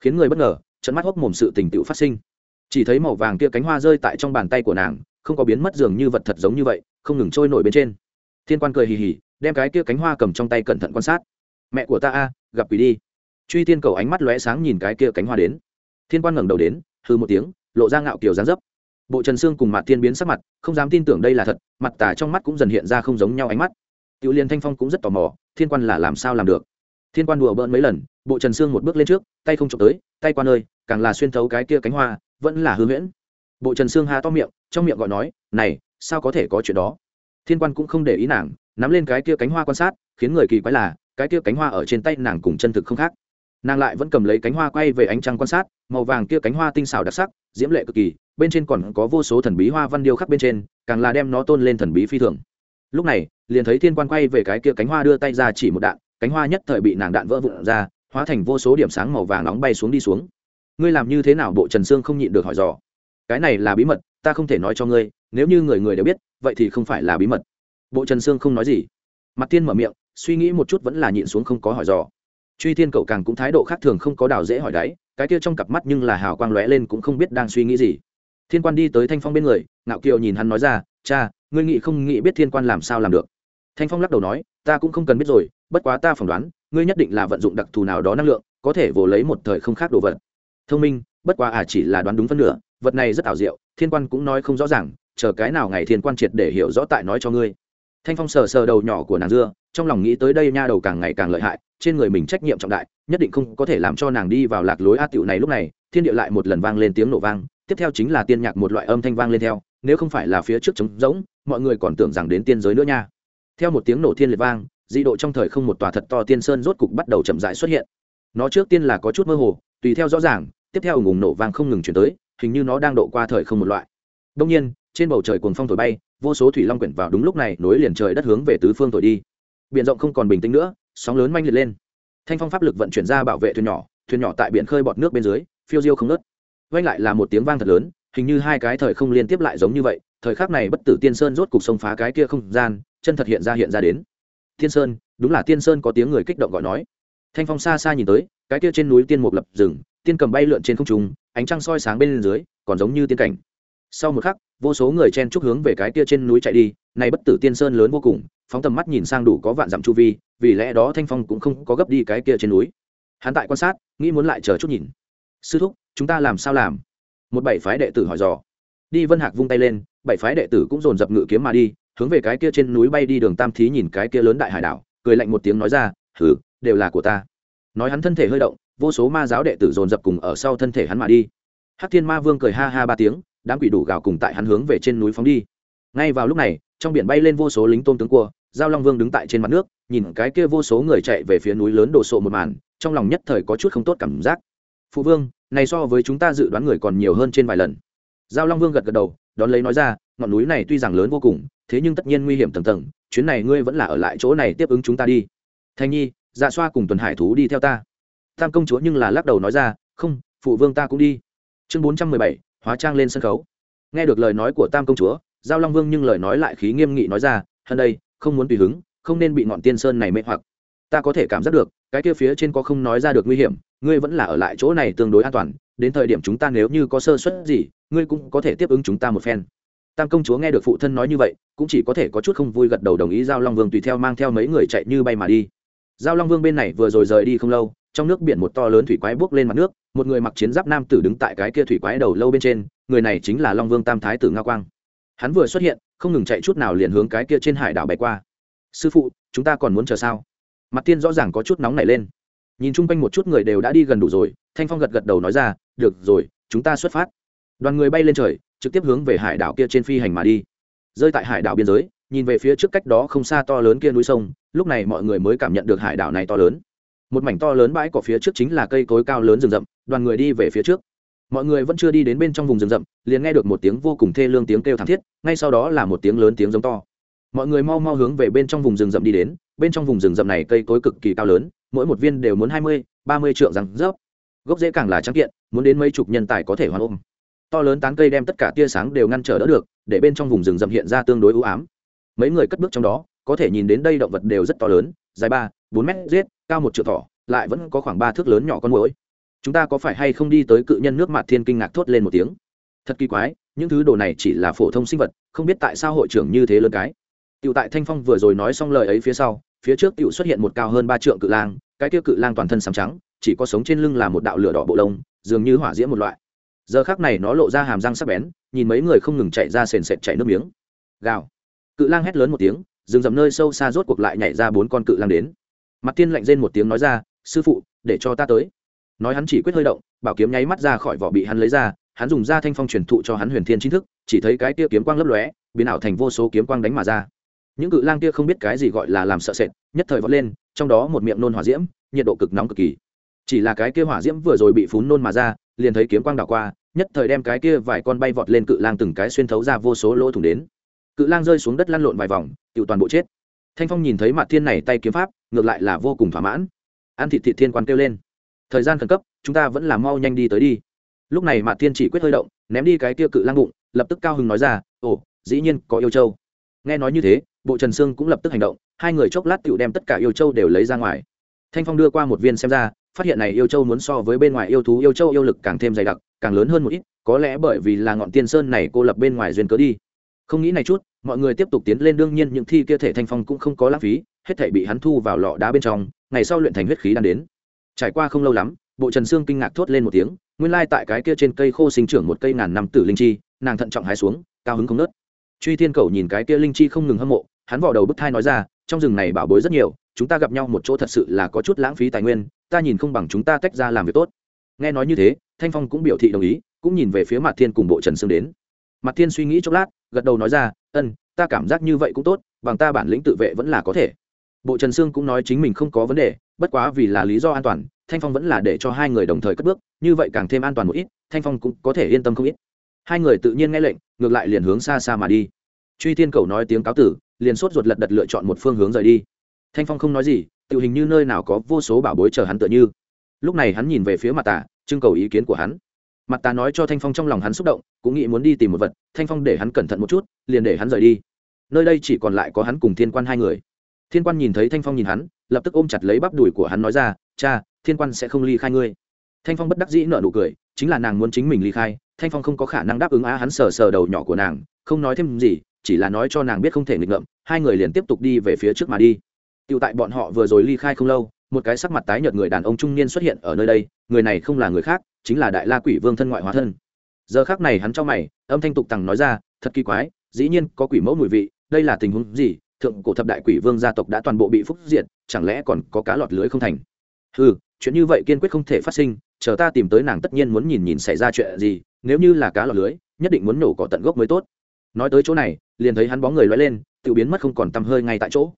Khiến người bất ngờ, trận mắt hốc mồm sự tình tựu phát sinh. Chỉ thấy màu vàng tia cánh hoa rơi tại trong bàn tay của nàng, không có biến mất dường như vật thật giống như vậy, không ngừng trôi nổi bên trên. Thiên quan cười hì hì đem cái kia cánh hoa cầm trong tay cẩn thận quan sát. Mẹ của ta a, gặp quỷ đi. Truy thiên cầu ánh mắt lóe sáng nhìn cái kia cánh hoa đến. Thiên quan ngẩng đầu đến hư một tiếng, lộ ra ngạo kiều dáng dấp. Bộ trần sương cùng mặt thiên biến sắc mặt, không dám tin tưởng đây là thật, mặt tà trong mắt cũng dần hiện ra không giống nhau ánh mắt. Tiểu liên thanh phong cũng rất tò mò, thiên quan là làm sao làm được? Thiên quan đùa bỡn mấy lần, bộ trần sương một bước lên trước, tay không trộm tới, tay qua nơi càng là xuyên thấu cái kia cánh hoa, vẫn là hư huyễn. Bộ trần sương ha to miệng, trong miệng gọi nói, này, sao có thể có chuyện đó? Thiên quan cũng không để ý nàng, nắm lên cái kia cánh hoa quan sát, khiến người kỳ quái là, cái kia cánh hoa ở trên tay nàng cùng chân thực không khác. Nàng lại vẫn cầm lấy cánh hoa quay về ánh trăng quan sát, màu vàng kia cánh hoa tinh xảo đặc sắc, diễm lệ cực kỳ, bên trên còn có vô số thần bí hoa văn điêu khắc bên trên, càng là đem nó tôn lên thần bí phi thường. Lúc này, liền thấy thiên quan quay về cái kia cánh hoa đưa tay ra chỉ một đạn, cánh hoa nhất thời bị nàng đạn vỡ vụn ra, hóa thành vô số điểm sáng màu vàng nóng bay xuống đi xuống. Ngươi làm như thế nào? Bộ trần sương không nhịn được hỏi dò. Cái này là bí mật, ta không thể nói cho ngươi nếu như người người đều biết, vậy thì không phải là bí mật. Bộ trần sương không nói gì. Mặt tiên mở miệng, suy nghĩ một chút vẫn là nhịn xuống không có hỏi dò. Truy thiên cậu càng cũng thái độ khác thường không có đào dễ hỏi đáy cái kia trong cặp mắt nhưng là hào quang lóe lên cũng không biết đang suy nghĩ gì. Thiên quan đi tới thanh phong bên người, ngạo kiều nhìn hắn nói ra, cha, ngươi nghĩ không nghĩ biết thiên quan làm sao làm được? Thanh phong lắc đầu nói, ta cũng không cần biết rồi, bất quá ta phỏng đoán, ngươi nhất định là vận dụng đặc thù nào đó năng lượng, có thể vồ lấy một thời không khác đồ vật. Thông minh, bất quá à chỉ là đoán đúng phân nửa, vật này rất ảo diệu, thiên quan cũng nói không rõ ràng chờ cái nào ngày thiên quan triệt để hiểu rõ tại nói cho ngươi. Thanh phong sờ sờ đầu nhỏ của nàng dưa, trong lòng nghĩ tới đây nha đầu càng ngày càng lợi hại, trên người mình trách nhiệm trọng đại, nhất định không có thể làm cho nàng đi vào lạc lối a tiểu này lúc này, thiên địa lại một lần vang lên tiếng nổ vang, tiếp theo chính là tiên nhạc một loại âm thanh vang lên theo, nếu không phải là phía trước trống rỗng, mọi người còn tưởng rằng đến tiên giới nữa nha. Theo một tiếng nổ thiên liệt vang, dị độ trong thời không một tòa thật to tiên sơn rốt cục bắt đầu chậm rãi xuất hiện. Nó trước tiên là có chút mơ hồ, tùy theo rõ ràng, tiếp theo ủng ủng nổ vang không ngừng chuyển tới, hình như nó đang độ qua thời không một loại. Đông nhiên trên bầu trời cuồng phong thổi bay, vô số thủy long quyển vào đúng lúc này, nối liền trời đất hướng về tứ phương thổi đi. Biển rộng không còn bình tĩnh nữa, sóng lớn manh liệt lên. Thanh phong pháp lực vận chuyển ra bảo vệ thuyền nhỏ thuyền nhỏ tại biển khơi bọt nước bên dưới, phiêu diêu không nớt vang lại là một tiếng vang thật lớn, hình như hai cái thời không liên tiếp lại giống như vậy, thời khắc này bất tử tiên sơn rốt cục sông phá cái kia không gian, chân thật hiện ra hiện ra đến. Tiên sơn, đúng là tiên sơn có tiếng người kích động gọi nói. Thanh phong xa xa nhìn tới, cái kia trên núi tiên mục lập rừng, tiên cầm bay lượn trên không trung, ánh trăng soi sáng bên dưới, còn giống như tiên cảnh sau một khắc, vô số người chen chúc hướng về cái kia trên núi chạy đi này bất tử tiên sơn lớn vô cùng, phóng tầm mắt nhìn sang đủ có vạn dặm chu vi, vì lẽ đó thanh phong cũng không có gấp đi cái kia trên núi. Hắn tại quan sát, nghĩ muốn lại chờ chút nhìn. Sư thúc, chúng ta làm sao làm? Một bảy phái đệ tử hỏi dò. Đi vân hạc vung tay lên, bảy phái đệ tử cũng dồn dập ngự kiếm mà đi, hướng về cái kia trên núi bay đi đường tam thí nhìn cái kia lớn đại hải đảo, cười lạnh một tiếng nói ra, hừ, đều là của ta. Nói hắn thân thể hơi động, vô số ma giáo đệ tử dồn dập cùng ở sau thân thể hắn mà đi. Hắc thiên ma vương cười ha ha ba tiếng đám quỷ đủ gào cùng tại hắn hướng về trên núi phóng đi. Ngay vào lúc này, trong biển bay lên vô số lính tôm tướng cua, giao long vương đứng tại trên mặt nước, nhìn cái kia vô số người chạy về phía núi lớn đổ sộ một màn, trong lòng nhất thời có chút không tốt cảm giác. Phụ vương, này so với chúng ta dự đoán người còn nhiều hơn trên vài lần. Giao long vương gật gật đầu, đón lấy nói ra, ngọn núi này tuy rằng lớn vô cùng, thế nhưng tất nhiên nguy hiểm tầng tầng, chuyến này ngươi vẫn là ở lại chỗ này tiếp ứng chúng ta đi. Thanh nhi dạ xoa cùng tuần hải thú đi theo ta. Tam công chúa nhưng là lắc đầu nói ra, không, phụ vương ta cũng đi. Chương bốn trăm mười bảy hóa trang lên sân khấu. Nghe được lời nói của tam công chúa, giao long vương nhưng lời nói lại khí nghiêm nghị nói ra hơn đây, không muốn tùy hứng, không nên bị ngọn tiên sơn này mê hoặc. Ta có thể cảm giác được, cái kia phía trên có không nói ra được nguy hiểm, ngươi vẫn là ở lại chỗ này tương đối an toàn, đến thời điểm chúng ta nếu như có sơ suất gì, ngươi cũng có thể tiếp ứng chúng ta một phen. Tam công chúa nghe được phụ thân nói như vậy, cũng chỉ có thể có chút không vui gật đầu đồng ý giao long vương tùy theo mang theo mấy người chạy như bay mà đi. Giao long vương bên này vừa rồi rời đi không lâu trong nước biển một to lớn thủy quái bước lên mặt nước, một người mặc chiến giáp nam tử đứng tại cái kia thủy quái đầu lâu bên trên, người này chính là long vương tam thái tử nga quang. Hắn vừa xuất hiện, không ngừng chạy chút nào liền hướng cái kia trên hải đảo bay qua. Sư phụ, chúng ta còn muốn chờ sao? Mặt tiên rõ ràng có chút nóng nảy lên. Nhìn chung quanh một chút người đều đã đi gần đủ rồi, thanh phong gật gật đầu nói ra, được rồi, chúng ta xuất phát. Đoàn người bay lên trời, trực tiếp hướng về hải đảo kia trên phi hành mà đi. Rơi tại hải đảo biên giới, nhìn về phía trước cách đó không xa to lớn kia núi sông, lúc này mọi người mới cảm nhận được hải đảo này to lớn một mảnh to lớn bãi cỏ phía trước chính là cây cối cao lớn rừng rậm, đoàn người đi về phía trước. Mọi người vẫn chưa đi đến bên trong vùng rừng rậm, liền nghe được một tiếng vô cùng thê lương tiếng kêu thảm thiết, ngay sau đó là một tiếng lớn tiếng giống to. Mọi người mau mau hướng về bên trong vùng rừng rậm đi đến, bên trong vùng rừng rậm này cây cối cực kỳ cao lớn, mỗi một viên đều muốn hai mươi, ba mươi triệu răng rớp. Gốc dễ càng là trắng kiện, muốn đến mấy chục nhân tài có thể hoàn ôm. To lớn tán cây đem tất cả tia sáng đều ngăn trở đỡ được, để bên trong vùng rừng rậm hiện ra tương đối ưu ám. Mấy người cất bước trong đó, có thể nhìn đến đây động vật đều rất to lớn, dài ba bốn mét giết cao một triệu thỏ lại vẫn có khoảng ba thước lớn nhỏ con mũi chúng ta có phải hay không đi tới cự nhân nước mặt thiên kinh ngạc thốt lên một tiếng thật kỳ quái những thứ đồ này chỉ là phổ thông sinh vật không biết tại sao hội trưởng như thế lớn cái Tiểu tại Thanh Phong vừa rồi nói xong lời ấy phía sau, phía trước tiểu xuất hiện một cao hơn ba trượng cự lang, cái kia cự lang toàn thân sáng trắng, chỉ có sống trên lưng là một đạo lửa đỏ bộ lông, dường như hỏa diễm một loại. Giờ khắc này nó lộ ra hàm răng sắc bén, nhìn mấy người không ngừng chạy ra sền sệt chảy nước miếng. Gào. Cự lang hét lớn một tiếng, dừng dầm nơi sâu xa rốt cuộc lại nhảy ra bốn con cự lang đến. Mặt Tiên lạnh rên một tiếng nói ra, "Sư phụ, để cho ta tới." Nói hắn chỉ quyết hơi động, bảo kiếm nháy mắt ra khỏi vỏ bị hắn lấy ra, hắn dùng ra thanh phong truyền thụ cho hắn huyền thiên chính thức, chỉ thấy cái kia kiếm quang lấp lóe, biến ảo thành vô số kiếm quang đánh mà ra. Những cự lang kia không biết cái gì gọi là làm sợ sệt nhất thời vọt lên trong đó một miệng nôn hỏa diễm nhiệt độ cực nóng cực kỳ. Chỉ là cái kia hỏa diễm vừa rồi bị phún nôn mà ra liền thấy kiếm quang đảo qua nhất thời đem cái kia vài con bay vọt lên cự lang từng cái xuyên thấu ra vô số lỗ thủng đến. Cự lang rơi xuống đất lăn lộn vài vòng tự toàn bộ chết thanh phong nhìn thấy mặt thiên này tay kiếm pháp, ngược lại là vô cùng thỏa mãn. An thị thị thiên quan kêu lên, thời gian khẩn cấp, chúng ta vẫn là mau nhanh đi tới đi. Lúc này mặt thiên chỉ quyết hơi động, ném đi cái kia cự lang bụng, lập tức cao hưng nói ra, ồ, dĩ nhiên có yêu châu. Nghe nói như thế, bộ trần sương cũng lập tức hành động, hai người chốc lát tựu đem tất cả yêu châu đều lấy ra ngoài. Thanh phong đưa qua một viên xem ra, phát hiện này yêu châu muốn so với bên ngoài yêu thú yêu châu yêu lực càng thêm dày đặc, càng lớn hơn một ít, có lẽ bởi vì là ngọn tiên sơn này cô lập bên ngoài duyên cớ đi không nghĩ này chút, mọi người tiếp tục tiến lên, đương nhiên những thi kia thể thanh phong cũng không có lãng phí, hết thể bị hắn thu vào lọ đá bên trong, ngày sau luyện thành huyết khí đang đến. Trải qua không lâu lắm, bộ trần sương kinh ngạc thốt lên một tiếng, nguyên lai tại cái kia trên cây khô sinh trưởng một cây ngàn năm tử linh chi, nàng thận trọng hái xuống, cao hứng không nớt truy thiên cầu nhìn cái kia linh chi không ngừng hâm mộ, hắn vỏ đầu bức thai nói ra, trong rừng này bảo bối rất nhiều, chúng ta gặp nhau một chỗ thật sự là có chút lãng phí tài nguyên, ta nhìn không bằng chúng ta tách ra làm việc tốt. Nghe nói như thế, thanh phong cũng biểu thị đồng ý, cũng nhìn về phía mặt thiên cùng bộ trần sương đến mặt thiên suy nghĩ chốc lát gật đầu nói ra ân ta cảm giác như vậy cũng tốt bằng ta bản lĩnh tự vệ vẫn là có thể. Bộ trần sương cũng nói chính mình không có vấn đề bất quá vì là lý do an toàn thanh phong vẫn là để cho hai người đồng thời cất bước như vậy càng thêm an toàn một ít thanh phong cũng có thể yên tâm không ít. Hai người tự nhiên nghe lệnh ngược lại liền hướng xa xa mà đi. Truy thiên cầu nói tiếng cáo tử liền sốt ruột lật đật lựa chọn một phương hướng rời đi. Thanh phong không nói gì tự hình như nơi nào có vô số bảo bối chờ hắn tựa như. Lúc này hắn nhìn về phía mặt tả, trưng cầu ý kiến của hắn mặt ta nói cho thanh phong trong lòng hắn xúc động, cũng nghĩ muốn đi tìm một vật, thanh phong để hắn cẩn thận một chút, liền để hắn rời đi. Nơi đây chỉ còn lại có hắn cùng thiên quan hai người. Thiên quan nhìn thấy thanh phong nhìn hắn, lập tức ôm chặt lấy bắp đùi của hắn nói ra, cha, thiên quan sẽ không ly khai ngươi. Thanh phong bất đắc dĩ nợ nụ cười, chính là nàng muốn chính mình ly khai, thanh phong không có khả năng đáp ứng á hắn sờ sờ đầu nhỏ của nàng, không nói thêm gì, chỉ là nói cho nàng biết không thể nghịch ngợm, hai người liền tiếp tục đi về phía trước mà đi. Tựu tại bọn họ vừa rồi ly khai không lâu một cái sắc mặt tái nhợt người đàn ông trung niên xuất hiện ở nơi đây, người này không là người khác, chính là đại la quỷ vương thân ngoại hóa thân. Giờ khác này hắn cho mày, âm thanh tục tằng nói ra, thật kỳ quái, dĩ nhiên có quỷ mẫu mùi vị, đây là tình huống gì? Thượng cổ thập đại quỷ vương gia tộc đã toàn bộ bị phúc diệt, chẳng lẽ còn có cá lọt lưới không thành? Ừ chuyện như vậy kiên quyết không thể phát sinh, chờ ta tìm tới nàng tất nhiên muốn nhìn nhìn xảy ra chuyện gì, nếu như là cá lọt lưới, nhất định muốn nổ cỏ tận gốc mới tốt. Nói tới chỗ này, liền thấy hắn bóng người loay lên, tự biến mất không còn tăm hơi ngay tại chỗ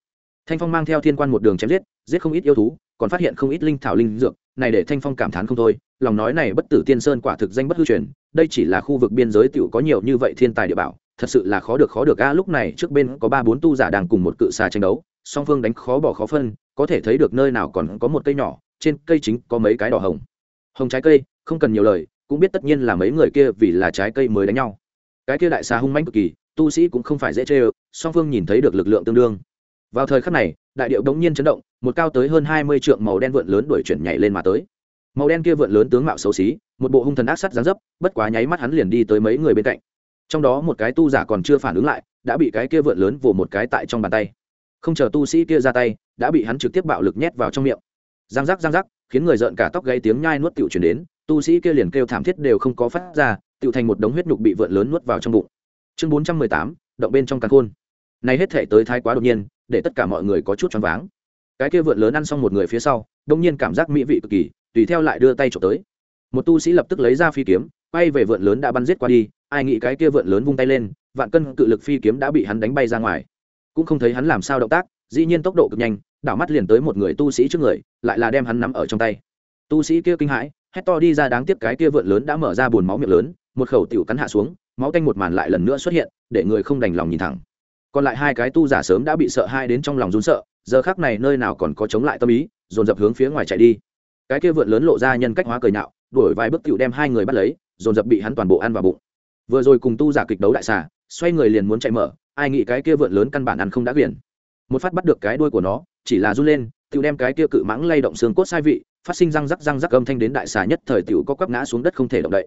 thanh phong mang theo thiên quan một đường chém giết giết không ít yêu thú, còn phát hiện không ít linh thảo linh dược, này để thanh phong cảm thán không thôi, lòng nói này bất tử tiên sơn quả thực danh bất hư truyền, đây chỉ là khu vực biên giới tiểu có nhiều như vậy thiên tài địa bảo, thật sự là khó được khó được a, lúc này trước bên có ba bốn tu giả đang cùng một cự xà tranh đấu, song phương đánh khó bỏ khó phân, có thể thấy được nơi nào còn có một cây nhỏ, trên cây chính có mấy cái đỏ hồng. Hồng trái cây, không cần nhiều lời, cũng biết tất nhiên là mấy người kia vì là trái cây mới đánh nhau. Cái kia đại xà hung manh cực kỳ, tu sĩ cũng không phải dễ chê ơ, song phương nhìn thấy được lực lượng tương đương vào thời khắc này, đại điệu đống nhiên chấn động, một cao tới hơn hai mươi trượng màu đen vượn lớn đuổi chuyển nhảy lên mà tới. Màu đen kia vượn lớn tướng mạo xấu xí, một bộ hung thần ác sắt dán dấp, bất quá nháy mắt hắn liền đi tới mấy người bên cạnh. Trong đó một cái tu giả còn chưa phản ứng lại, đã bị cái kia vượn lớn vồ một cái tại trong bàn tay. Không chờ tu sĩ kia ra tay, đã bị hắn trực tiếp bạo lực nhét vào trong miệng. Giang giác giang giác, khiến người rợn cả tóc gây tiếng nhai nuốt tiểu chuyển đến, tu sĩ kia liền kêu thảm thiết đều không có phát ra, tiểu thành một đống huyết nhục bị vượn lớn nuốt vào trong bụng. Chương bốn trăm mười tám, động bên trong căn khôn. Này hết thể tới thái quá đột nhiên để tất cả mọi người có chút choáng váng. Cái kia vượn lớn ăn xong một người phía sau, đông nhiên cảm giác mỹ vị cực kỳ, tùy theo lại đưa tay trộm tới. Một tu sĩ lập tức lấy ra phi kiếm, quay về vượn lớn đã bắn giết qua đi, ai nghĩ cái kia vượn lớn vung tay lên, vạn cân cự lực phi kiếm đã bị hắn đánh bay ra ngoài. Cũng không thấy hắn làm sao động tác, dĩ nhiên tốc độ cực nhanh, đảo mắt liền tới một người tu sĩ trước người, lại là đem hắn nắm ở trong tay. Tu sĩ kia kinh hãi, hét to đi ra đáng tiếc cái kia vượn lớn đã mở ra bùn máu miệng lớn, một khẩu tiểu cắn hạ xuống, máu tanh một màn lại lần nữa xuất hiện, để người không đành lòng nhìn thẳng còn lại hai cái tu giả sớm đã bị sợ hai đến trong lòng run sợ, giờ khác này nơi nào còn có chống lại tâm ý, dồn dập hướng phía ngoài chạy đi. Cái kia vượn lớn lộ ra nhân cách hóa cười nhạo, đuổi vài bước tiểu đem hai người bắt lấy, dồn dập bị hắn toàn bộ ăn vào bụng. Vừa rồi cùng tu giả kịch đấu đại xà, xoay người liền muốn chạy mở, ai nghĩ cái kia vượn lớn căn bản ăn không đã quyển một phát bắt được cái đuôi của nó, chỉ là run lên, tiểu đem cái kia cự mãng lay động xương cốt sai vị, phát sinh răng rắc răng rắc âm thanh đến đại xà nhất thời tiểu có quắp ngã xuống đất không thể động đậy.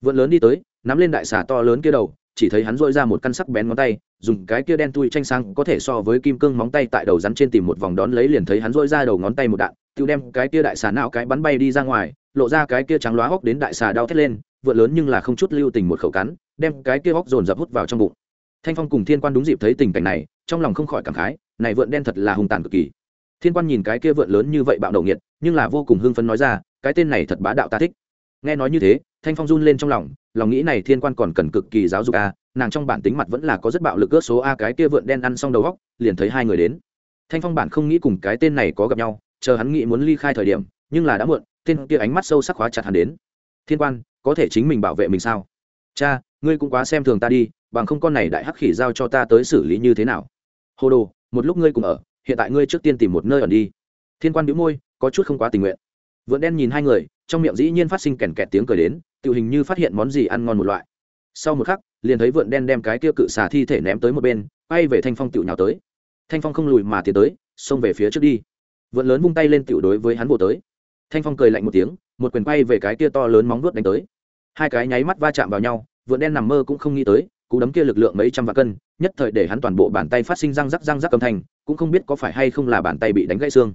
Vượn lớn đi tới, nắm lên đại xà to lớn kia đầu chỉ thấy hắn dội ra một căn sắc bén ngón tay, dùng cái kia đen tui tranh sang có thể so với kim cương móng tay tại đầu rắn trên tìm một vòng đón lấy liền thấy hắn dội ra đầu ngón tay một đạn, tiêu đem cái kia đại xà não cái bắn bay đi ra ngoài, lộ ra cái kia trắng lóa hốc đến đại xà đau thét lên vượt lớn nhưng là không chút lưu tình một khẩu cắn, đem cái kia hốc dồn dập hút vào trong bụng. Thanh phong cùng thiên quan đúng dịp thấy tình cảnh này, trong lòng không khỏi cảm khái, này vượn đen thật là hung tàn cực kỳ. Thiên quan nhìn cái kia vượn lớn như vậy bạo đầu nghiệt, nhưng là vô cùng hưng phấn nói ra, cái tên này thật bá đạo ta thích nghe nói như thế, thanh phong run lên trong lòng lòng nghĩ này thiên quan còn cần cực kỳ giáo dục a nàng trong bản tính mặt vẫn là có rất bạo lực ước số a, cái kia vượn đen ăn xong đầu góc liền thấy hai người đến. Thanh phong bản không nghĩ cùng cái tên này có gặp nhau, chờ hắn nghĩ muốn ly khai thời điểm, nhưng là đã muộn, tên kia ánh mắt sâu sắc khóa chặt hắn đến. Thiên quan, có thể chính mình bảo vệ mình sao? Cha, ngươi cũng quá xem thường ta đi, bằng không con này đại hắc khỉ giao cho ta tới xử lý như thế nào? Hồ đồ, một lúc ngươi cùng ở, hiện tại ngươi trước tiên tìm một nơi ẩn đi. Thiên quan đĩu môi, có chút không quá tình nguyện. Vượn đen nhìn hai người trong miệng dĩ nhiên phát sinh kèn kẹt tiếng cười đến tự hình như phát hiện món gì ăn ngon một loại. Sau một khắc, liền thấy vượn đen đem cái kia cự xà thi thể ném tới một bên bay về thanh phong tự nhào tới. Thanh phong không lùi mà tiến tới, xông về phía trước đi. Vượn lớn vung tay lên tiểu đối với hắn bộ tới. Thanh phong cười lạnh một tiếng, một quyền quay về cái kia to lớn móng vuốt đánh tới. Hai cái nháy mắt va chạm vào nhau, vượn đen nằm mơ cũng không nghĩ tới, cú đấm kia lực lượng mấy trăm vạn cân, nhất thời để hắn toàn bộ bàn tay phát sinh răng rắc răng rắc âm thanh, cũng không biết có phải hay không là bàn tay bị đánh gãy xương.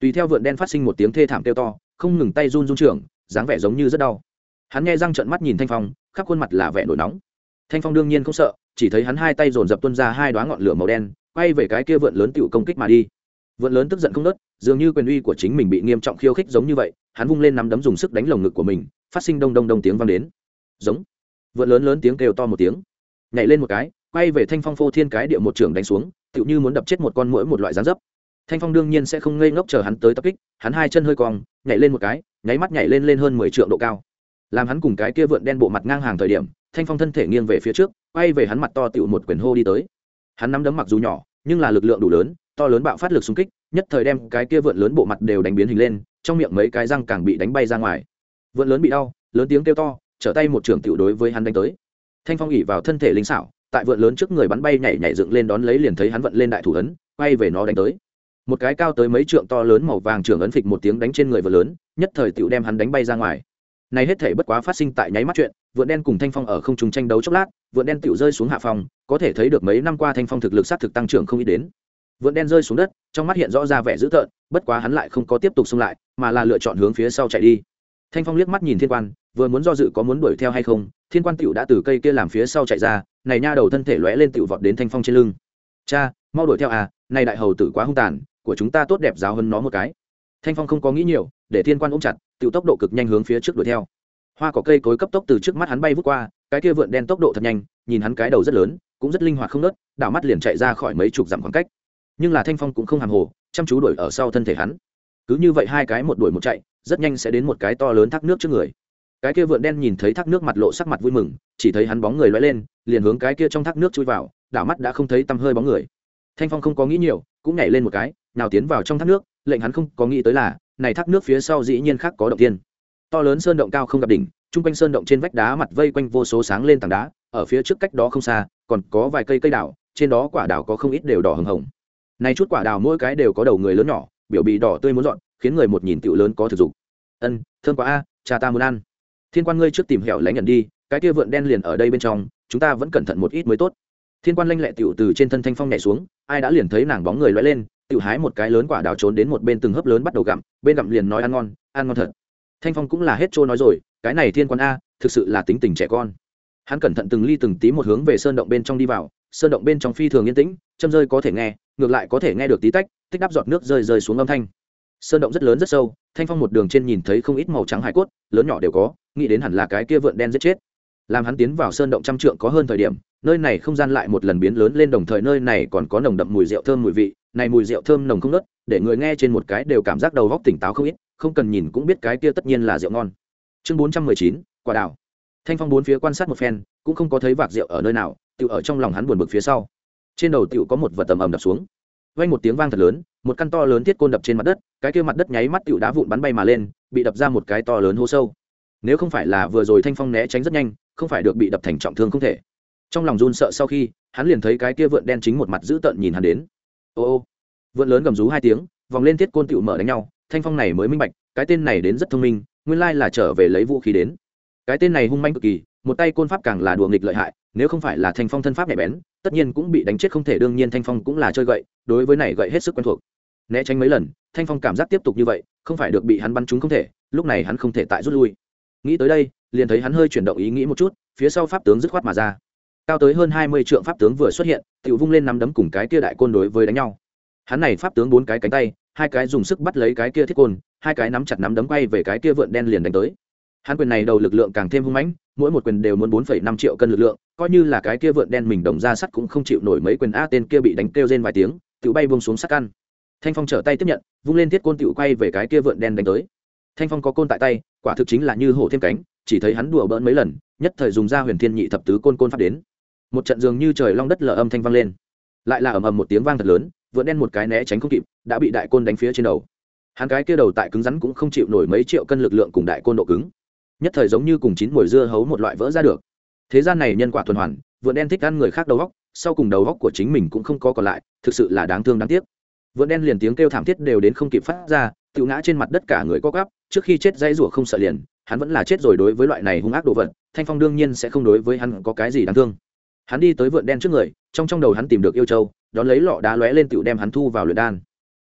Tùy theo vượn đen phát sinh một tiếng thê thảm kêu to không ngừng tay run run trưởng, dáng vẻ giống như rất đau. Hắn nghe răng trận mắt nhìn thanh phong, khắp khuôn mặt là vẻ nổi nóng. Thanh phong đương nhiên không sợ, chỉ thấy hắn hai tay dồn dập tuân ra hai đoá ngọn lửa màu đen, quay về cái kia vượn lớn tựu công kích mà đi. Vượn lớn tức giận không nớt, dường như quyền uy của chính mình bị nghiêm trọng khiêu khích giống như vậy, hắn vung lên nắm đấm dùng sức đánh lồng ngực của mình, phát sinh đông đông đông tiếng vang đến. Giống. Vượn lớn lớn tiếng kêu to một tiếng. Nhảy lên một cái, quay về thanh phong phô thiên cái địa một trường đánh xuống, tựu như muốn đập chết một con mũi một loại rán dấp thanh phong đương nhiên sẽ không ngây ngốc chờ hắn tới tập kích, hắn hai chân hơi cong, nhảy lên một cái, nháy mắt nhảy lên lên hơn mười trượng độ cao. Làm hắn cùng cái kia vượn đen bộ mặt ngang hàng thời điểm, thanh phong thân thể nghiêng về phía trước, quay về hắn mặt to tựu một quyền hô đi tới. Hắn nắm đấm mặc dù nhỏ, nhưng là lực lượng đủ lớn, to lớn bạo phát lực xung kích, nhất thời đem cái kia vượn lớn bộ mặt đều đánh biến hình lên, trong miệng mấy cái răng càng bị đánh bay ra ngoài. Vượn lớn bị đau, lớn tiếng kêu to, trở tay một trưởng tiểu đối với hắn đánh tới. Thanh phong ỉ vào thân thể linh xảo, tại vượn lớn trước người bắn bay nhảy nhảy dựng lên đón lấy liền thấy hắn vận lên đại thủ ấn, quay về nó đánh tới một cái cao tới mấy trượng to lớn màu vàng trưởng ấn phịch một tiếng đánh trên người vượn lớn, nhất thời tựu đem hắn đánh bay ra ngoài. Này hết thể bất quá phát sinh tại nháy mắt chuyện, vượn đen cùng thanh phong ở không trung tranh đấu chốc lát, vượn đen tựu rơi xuống hạ phòng, có thể thấy được mấy năm qua thanh phong thực lực sát thực tăng trưởng không ít đến. Vượn đen rơi xuống đất, trong mắt hiện rõ ra vẻ dữ tợn, bất quá hắn lại không có tiếp tục xung lại, mà là lựa chọn hướng phía sau chạy đi. Thanh phong liếc mắt nhìn thiên quan, vừa muốn do dự có muốn đuổi theo hay không, thiên quan tựu đã từ cây kia làm phía sau chạy ra, này nha đầu thân thể lóe lên tựu vọt đến thanh phong trên lưng. Cha, mau đuổi theo à này đại hầu tử quá hung tàn của chúng ta tốt đẹp giáo hơn nó một cái. Thanh phong không có nghĩ nhiều, để thiên quan ôm chặt tự tốc độ cực nhanh hướng phía trước đuổi theo. Hoa cỏ cây cối cấp tốc từ trước mắt hắn bay vút qua, cái kia vượn đen tốc độ thật nhanh, nhìn hắn cái đầu rất lớn, cũng rất linh hoạt không nớt, đảo mắt liền chạy ra khỏi mấy chục dặm khoảng cách. Nhưng là thanh phong cũng không hàng hồ, chăm chú đuổi ở sau thân thể hắn. Cứ như vậy hai cái một đuổi một chạy, rất nhanh sẽ đến một cái to lớn thác nước trước người. Cái kia vượn đen nhìn thấy thác nước mặt lộ sắc mặt vui mừng, chỉ thấy hắn bóng người loay lên, liền hướng cái kia trong thác nước chui vào, đảo mắt đã không thấy tăm hơi bóng người thanh phong không có nghĩ nhiều, cũng nhảy lên một cái, nào tiến vào trong thác nước, lệnh hắn không có nghĩ tới là, này thác nước phía sau dĩ nhiên khác có động tiên. To lớn sơn động cao không gặp đỉnh chung quanh sơn động trên vách đá mặt vây quanh vô số sáng lên tảng đá, ở phía trước cách đó không xa, còn có vài cây cây đào, trên đó quả đào có không ít đều đỏ hừng hồng. Này chút quả đào mỗi cái đều có đầu người lớn nhỏ, biểu bị đỏ tươi muốn dọn, khiến người một nhìn tựu lớn có thực dụng. Ân, thơm quá a, cha ta muốn ăn. Thiên quan ngươi trước tìm hẻo lánh nhận đi, cái kia vượn đen liền ở đây bên trong, chúng ta vẫn cẩn thận một ít mới tốt thiên quan lanh lẹ tiểu từ trên thân thanh phong nhảy xuống, ai đã liền thấy nàng bóng người loay lên, tiểu hái một cái lớn quả đào trốn đến một bên từng hớp lớn bắt đầu gặm, bên gặm liền nói ăn ngon ăn ngon thật. Thanh phong cũng là hết trôi nói rồi, cái này thiên quan a, thực sự là tính tình trẻ con. Hắn cẩn thận từng ly từng tí một hướng về sơn động bên trong đi vào, sơn động bên trong phi thường yên tĩnh, châm rơi có thể nghe, ngược lại có thể nghe được tí tách, tích đắp giọt nước rơi rơi xuống âm thanh. Sơn động rất lớn rất sâu, thanh phong một đường trên nhìn thấy không ít màu trắng hải cốt, lớn nhỏ đều có, nghĩ đến hẳn là cái kia vượn đen giết chết làm hắn tiến vào sơn động trăm trượng có hơn thời điểm, nơi này không gian lại một lần biến lớn lên đồng thời nơi này còn có nồng đậm mùi rượu thơm mùi vị, này mùi rượu thơm nồng không nớt, để người nghe trên một cái đều cảm giác đầu góc tỉnh táo không ít, không cần nhìn cũng biết cái kia tất nhiên là rượu ngon. Chương bốn trăm mười chín, quả đào thanh phong bốn phía quan sát một phen, cũng không có thấy vạc rượu ở nơi nào tự ở trong lòng hắn buồn bực phía sau. Trên đầu tự có một vật tầm ầm đập xuống. Vang một tiếng vang thật lớn, một căn to lớn thiết côn đập trên mặt đất, cái kia mặt đất nháy mắt tự đá vụn bắn bay mà lên, bị đập ra một cái to lớn hố sâu nếu không phải là vừa rồi thanh phong né tránh rất nhanh, không phải được bị đập thành trọng thương không thể. Trong lòng run sợ sau khi, hắn liền thấy cái kia vượn đen chính một mặt dữ tợn nhìn hắn đến. Ô ô. Vượn lớn gầm rú hai tiếng, vòng lên thiết côn tựu mở đánh nhau, thanh phong này mới minh bạch, cái tên này đến rất thông minh, nguyên lai là trở về lấy vũ khí đến. Cái tên này hung manh cực kỳ, một tay côn pháp càng là đùa nghịch lợi hại, nếu không phải là thanh phong thân pháp nhạy bén, tất nhiên cũng bị đánh chết không thể, đương nhiên thanh phong cũng là chơi gậy, đối với này gậy hết sức quen thuộc. Né tránh mấy lần, thanh phong cảm giác tiếp tục như vậy, không phải được bị hắn bắn trúng không thể, lúc này hắn không thể tại rút lui nghĩ tới đây, liền thấy hắn hơi chuyển động ý nghĩ một chút, phía sau pháp tướng dứt khoát mà ra. Cao tới hơn hai mươi trượng pháp tướng vừa xuất hiện tự vung lên nắm đấm cùng cái kia đại côn đối với đánh nhau. Hắn này pháp tướng bốn cái cánh tay, hai cái dùng sức bắt lấy cái kia thiết côn, hai cái nắm chặt nắm đấm quay về cái kia vượn đen liền đánh tới. Hắn quyền này đầu lực lượng càng thêm hung mãnh, mỗi một quyền đều muốn bốn phẩy năm triệu cân lực lượng, coi như là cái kia vượn đen mình đồng ra sắt cũng không chịu nổi mấy quyền a tên kia bị đánh kêu trên vài tiếng tự bay buông xuống sắt căn. Thanh phong trở tay tiếp nhận, vung lên thiết côn tự quay về cái kia vượn đen đánh tới thanh phong có côn tại tay, quả thực chính là như hổ thêm cánh, chỉ thấy hắn đùa bỡn mấy lần, nhất thời dùng ra huyền thiên nhị thập tứ côn côn phát đến. Một trận dường như trời long đất lở âm thanh vang lên. Lại là ầm ầm một tiếng vang thật lớn, vượn đen một cái né tránh không kịp, đã bị đại côn đánh phía trên đầu. Hắn cái kia đầu tại cứng rắn cũng không chịu nổi mấy triệu cân lực lượng cùng đại côn độ cứng. Nhất thời giống như cùng chín mồi dưa hấu một loại vỡ ra được. Thế gian này nhân quả tuần hoàn, vượn đen thích ăn người khác đầu góc sau cùng đầu góc của chính mình cũng không có còn lại, thực sự là đáng thương đáng tiếc. Vượn đen liền tiếng kêu thảm thiết đều đến không kịp phát ra tự ngã trên mặt đất cả người co cắp trước khi chết dây rủa không sợ liền, hắn vẫn là chết rồi đối với loại này hung ác đồ vật, thanh phong đương nhiên sẽ không đối với hắn có cái gì đáng thương. Hắn đi tới vượn đen trước người, trong trong đầu hắn tìm được yêu châu, đón lấy lọ đá lóe lên tựu đem hắn thu vào luyện đan.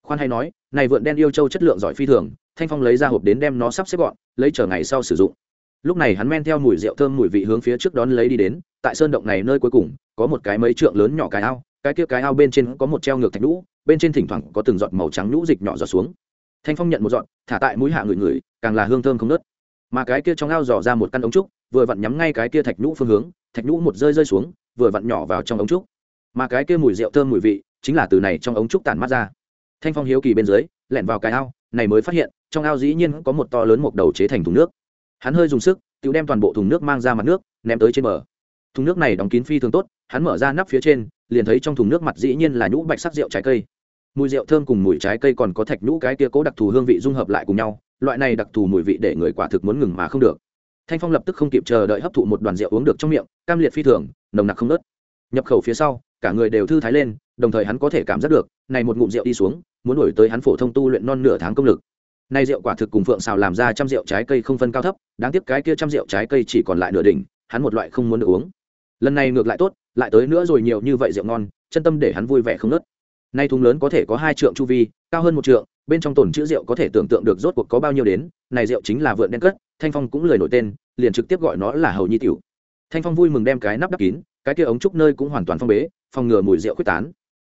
Khoan hay nói, này vượn đen yêu châu chất lượng giỏi phi thường, thanh phong lấy ra hộp đến đem nó sắp xếp gọn, lấy chờ ngày sau sử dụng. Lúc này hắn men theo mùi rượu thơm mùi vị hướng phía trước đón lấy đi đến, tại sơn động này nơi cuối cùng, có một cái mấy trượng lớn nhỏ cái ao, cái kia cái ao bên trên có một treo ngược thạch lũ bên trên thỉnh thoảng có từng giọt màu trắng nhũ dịch nhỏ giọt xuống thanh phong nhận một dọn, thả tại mũi hạ người người càng là hương thơm không nớt. Mà cái kia trong ao dò ra một căn ống trúc vừa vặn nhắm ngay cái kia thạch nhũ phương hướng thạch nhũ một rơi rơi xuống vừa vặn nhỏ vào trong ống trúc. Mà cái kia mùi rượu thơm mùi vị chính là từ này trong ống trúc tản mát ra. Thanh phong hiếu kỳ bên dưới lẻn vào cái ao này mới phát hiện trong ao dĩ nhiên có một to lớn một đầu chế thành thùng nước. Hắn hơi dùng sức tự đem toàn bộ thùng nước mang ra mặt nước ném tới trên bờ. Thùng nước này đóng kín phi thường tốt hắn mở ra nắp phía trên liền thấy trong thùng nước mặt dĩ nhiên là nhũ bạch sắc rượu trái cây mùi rượu thơm cùng mùi trái cây còn có thạch nhũ cái kia cố đặc thù hương vị dung hợp lại cùng nhau, loại này đặc thù mùi vị để người quả thực muốn ngừng mà không được. Thanh phong lập tức không kịp chờ đợi hấp thụ một đoàn rượu uống được trong miệng, cam liệt phi thường, nồng nặc không nớt nhập khẩu phía sau, cả người đều thư thái lên, đồng thời hắn có thể cảm giác được, này một ngụm rượu đi xuống, muốn đổi tới hắn phổ thông tu luyện non nửa tháng công lực. Nay rượu quả thực cùng phượng xào làm ra trăm rượu trái cây không phân cao thấp, đáng tiếc cái kia trăm rượu trái cây chỉ còn lại nửa đỉnh, hắn một loại không muốn được uống. Lần này ngược lại tốt, lại tới nữa rồi nhiều như vậy rượu ngon, chân tâm để hắn vui vẻ không nớt nay thùng lớn có thể có hai trượng chu vi, cao hơn một trượng, bên trong tồn chữ rượu có thể tưởng tượng được rốt cuộc có bao nhiêu đến, này rượu chính là vượn đen cất, thanh phong cũng lời nổi tên, liền trực tiếp gọi nó là hầu nhi tiểu. Thanh phong vui mừng đem cái nắp đắp kín, cái kia ống trúc nơi cũng hoàn toàn phong bế, phòng ngừa mùi rượu quyết tán.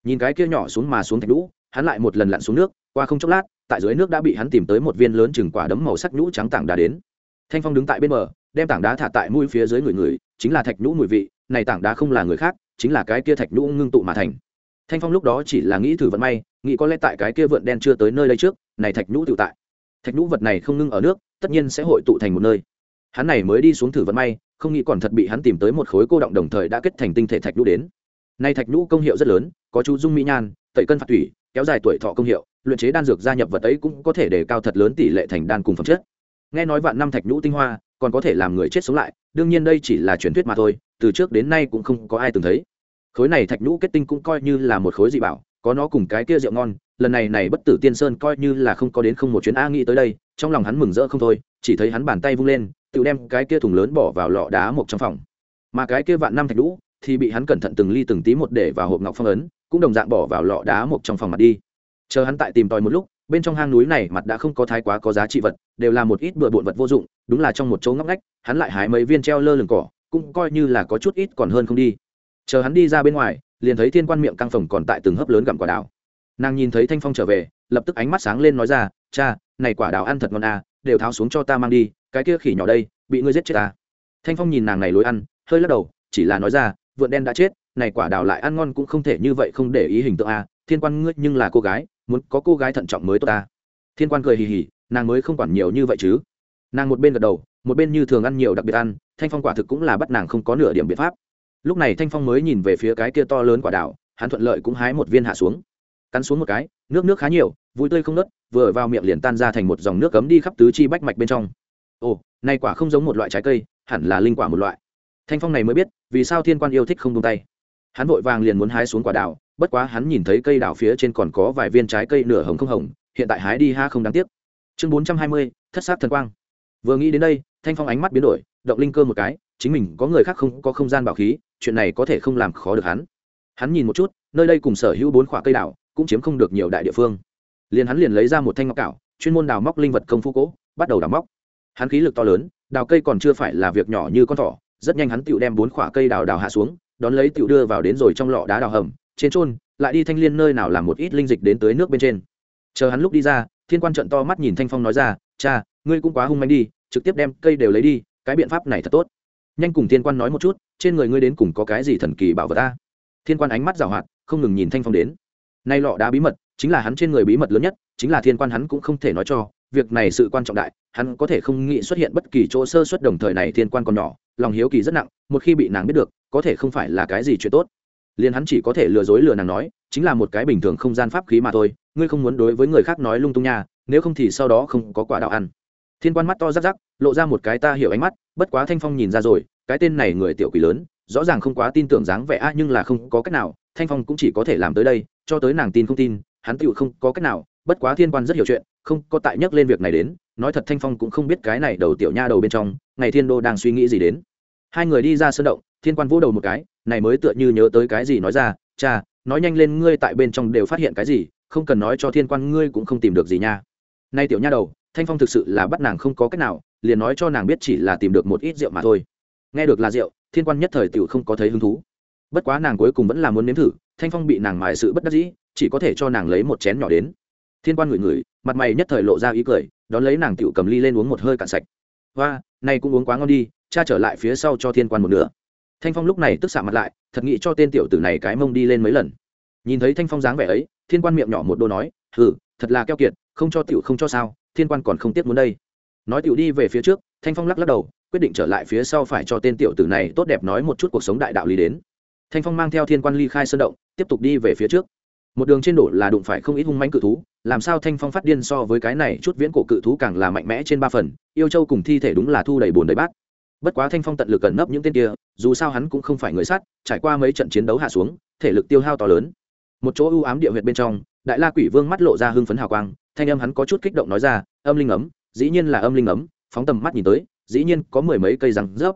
Nhìn cái kia nhỏ xuống mà xuống thạch lũ hắn lại một lần lặn xuống nước, qua không chốc lát, tại dưới nước đã bị hắn tìm tới một viên lớn chừng quả đấm màu sắc nhũ trắng tảng đá đến. Thanh phong đứng tại bên bờ, đem tảng đá thả tại mũi phía dưới người người, chính là thạch nhũ mùi vị, này tảng đá không là người khác, chính là cái kia thạch nhũ ngưng tụ mà thành thanh phong lúc đó chỉ là nghĩ thử vận may, nghĩ có lẽ tại cái kia vượn đen chưa tới nơi đây trước, này thạch nhũ tự tại. Thạch nhũ vật này không ngưng ở nước, tất nhiên sẽ hội tụ thành một nơi. Hắn này mới đi xuống thử vận may, không nghĩ còn thật bị hắn tìm tới một khối cô động đồng thời đã kết thành tinh thể thạch nhũ đến. Nay thạch nhũ công hiệu rất lớn, có chú dung mỹ nhan, tẩy cân phạt thủy kéo dài tuổi thọ công hiệu, luyện chế đan dược gia nhập vật ấy cũng có thể để cao thật lớn tỷ lệ thành đan cùng phẩm chất. Nghe nói vạn năm thạch nhũ tinh hoa, còn có thể làm người chết sống lại, đương nhiên đây chỉ là truyền thuyết mà thôi, từ trước đến nay cũng không có ai từng thấy khối này thạch nhũ kết tinh cũng coi như là một khối dị bảo, có nó cùng cái kia rượu ngon, lần này này bất tử tiên sơn coi như là không có đến không một chuyến a nghĩ tới đây, trong lòng hắn mừng rỡ không thôi, chỉ thấy hắn bàn tay vung lên, tự đem cái kia thùng lớn bỏ vào lọ đá một trong phòng. Mà cái kia vạn năm thạch nhũ thì bị hắn cẩn thận từng ly từng tí một để vào hộp ngọc phong ấn, cũng đồng dạng bỏ vào lọ đá một trong phòng mặt đi. Chờ hắn tại tìm tòi một lúc, bên trong hang núi này mặt đã không có thái quá có giá trị vật, đều là một ít bừa bộn vật vô dụng, đúng là trong một chỗ ngóc ngách, hắn lại hái mấy viên treo lơ lửng cỏ, cũng coi như là có chút ít còn hơn không đi chờ hắn đi ra bên ngoài, liền thấy thiên quan miệng căng phồng còn tại từng hớp lớn gặm quả đào. Nàng nhìn thấy thanh phong trở về, lập tức ánh mắt sáng lên nói ra, cha, này quả đào ăn thật ngon à đều tháo xuống cho ta mang đi, cái kia khỉ nhỏ đây, bị ngươi giết chết à. thanh phong nhìn nàng này lối ăn, hơi lắc đầu, chỉ là nói ra, vượn đen đã chết, này quả đào lại ăn ngon cũng không thể như vậy không để ý hình tượng à thiên quan ngươi nhưng là cô gái, muốn có cô gái thận trọng mới tốt ta thiên quan cười hì hì, nàng mới không quản nhiều như vậy chứ. Nàng một bên gật đầu, một bên như thường ăn nhiều đặc biệt ăn, thanh phong quả thực cũng là bắt nàng không có nửa điểm biện pháp lúc này thanh phong mới nhìn về phía cái kia to lớn quả đảo, hắn thuận lợi cũng hái một viên hạ xuống. Cắn xuống một cái, nước nước khá nhiều, vui tươi không nớt, vừa vào miệng liền tan ra thành một dòng nước cấm đi khắp tứ chi bách mạch bên trong. Ồ, này quả không giống một loại trái cây, hẳn là linh quả một loại. Thanh phong này mới biết, vì sao thiên quan yêu thích không tung tay. Hắn vội vàng liền muốn hái xuống quả đào bất quá hắn nhìn thấy cây đào phía trên còn có vài viên trái cây nửa hồng không hồng, hiện tại hái đi ha không đáng tiếc. Chương bốn trăm hai mươi, thất sát thần quang. Vừa nghĩ đến đây, thanh phong ánh mắt biến đổi, động linh cơ một cái chính mình có người khác không có không gian bảo khí, chuyện này có thể không làm khó được hắn. Hắn nhìn một chút, nơi đây cùng sở hữu bốn khoả cây đào cũng chiếm không được nhiều đại địa phương. Liền hắn liền lấy ra một thanh ngọc cảo, chuyên môn đào móc linh vật công phu cỗ bắt đầu đào móc. Hắn khí lực to lớn, đào cây còn chưa phải là việc nhỏ như con thỏ, rất nhanh hắn tựu đem bốn khoả cây đào đào hạ xuống, đón lấy tựu đưa vào đến rồi trong lọ đá đào hầm, trên trôn, lại đi thanh liên nơi nào làm một ít linh dịch đến tới nước bên trên. Chờ hắn lúc đi ra, thiên quan trận to mắt nhìn thanh phong nói ra, cha, ngươi cũng quá hung manh đi, trực tiếp đem cây đều lấy đi, cái biện pháp này thật tốt nhanh cùng thiên quan nói một chút, trên người ngươi đến cùng có cái gì thần kỳ bảo vật ta? Thiên quan ánh mắt rào hoạt, không ngừng nhìn thanh phong đến. Nay lọ đá bí mật, chính là hắn trên người bí mật lớn nhất, chính là thiên quan hắn cũng không thể nói cho, việc này sự quan trọng đại, hắn có thể không nghĩ xuất hiện bất kỳ chỗ sơ xuất đồng thời này thiên quan còn nhỏ, lòng hiếu kỳ rất nặng, một khi bị nàng biết được, có thể không phải là cái gì chuyện tốt. Liền hắn chỉ có thể lừa dối lừa nàng nói, chính là một cái bình thường không gian pháp khí mà thôi, ngươi không muốn đối với người khác nói lung tung nha, nếu không thì sau đó không có quả đạo ăn. Thiên quan mắt to rắc rắc, lộ ra một cái ta hiểu ánh mắt bất quá thanh phong nhìn ra rồi, cái tên này người tiểu quỷ lớn, rõ ràng không quá tin tưởng dáng vẻ a nhưng là không có cách nào, thanh phong cũng chỉ có thể làm tới đây, cho tới nàng tin không tin, hắn tựu không có cách nào, bất quá thiên quan rất hiểu chuyện, không có tại nhắc lên việc này đến, nói thật thanh phong cũng không biết cái này đầu tiểu nha đầu bên trong, ngày thiên đô đang suy nghĩ gì đến. Hai người đi ra sân động, thiên quan vỗ đầu một cái, này mới tựa như nhớ tới cái gì nói ra, cha, nói nhanh lên ngươi tại bên trong đều phát hiện cái gì, không cần nói cho thiên quan ngươi cũng không tìm được gì nha. Nay tiểu nha đầu, thanh phong thực sự là bắt nàng không có cách nào liền nói cho nàng biết chỉ là tìm được một ít rượu mà thôi. Nghe được là rượu, thiên quan nhất thời tiểu không có thấy hứng thú. Bất quá nàng cuối cùng vẫn là muốn nếm thử, thanh phong bị nàng mài sự bất đắc dĩ, chỉ có thể cho nàng lấy một chén nhỏ đến. Thiên quan ngửi ngửi, mặt mày nhất thời lộ ra ý cười, đón lấy nàng tiểu cầm ly lên uống một hơi cạn sạch. Và này cũng uống quá ngon đi, cha trở lại phía sau cho thiên quan một nửa. Thanh phong lúc này tức xạ mặt lại, thật nghĩ cho tên tiểu tử này cái mông đi lên mấy lần. Nhìn thấy thanh phong dáng vẻ ấy, thiên quan miệng nhỏ một đô nói, hừ, thật là keo kiệt, không cho tiểu không cho sao, thiên quan còn không tiếc muốn đây nói tiểu đi về phía trước, thanh phong lắc lắc đầu, quyết định trở lại phía sau phải cho tên tiểu tử này tốt đẹp nói một chút cuộc sống đại đạo lý đến. Thanh phong mang theo thiên quan ly khai sơn động, tiếp tục đi về phía trước. Một đường trên đổ là đụng phải không ít hung manh cự thú, làm sao thanh phong phát điên so với cái này chút viễn cổ cự thú càng là mạnh mẽ trên ba phần, yêu châu cùng thi thể đúng là thu đầy bồn đầy bát. Bất quá thanh phong tận lực cẩn nấp những tên kia, dù sao hắn cũng không phải người sát, trải qua mấy trận chiến đấu hạ xuống, thể lực tiêu hao to lớn. Một chỗ ưu ám địa huyệt bên trong, đại la quỷ vương mắt lộ ra hưng phấn hào quang, thanh âm hắn có chút kích động nói ra, âm linh ấm dĩ nhiên là âm linh ấm, phóng tầm mắt nhìn tới, dĩ nhiên có mười mấy cây răng rớp.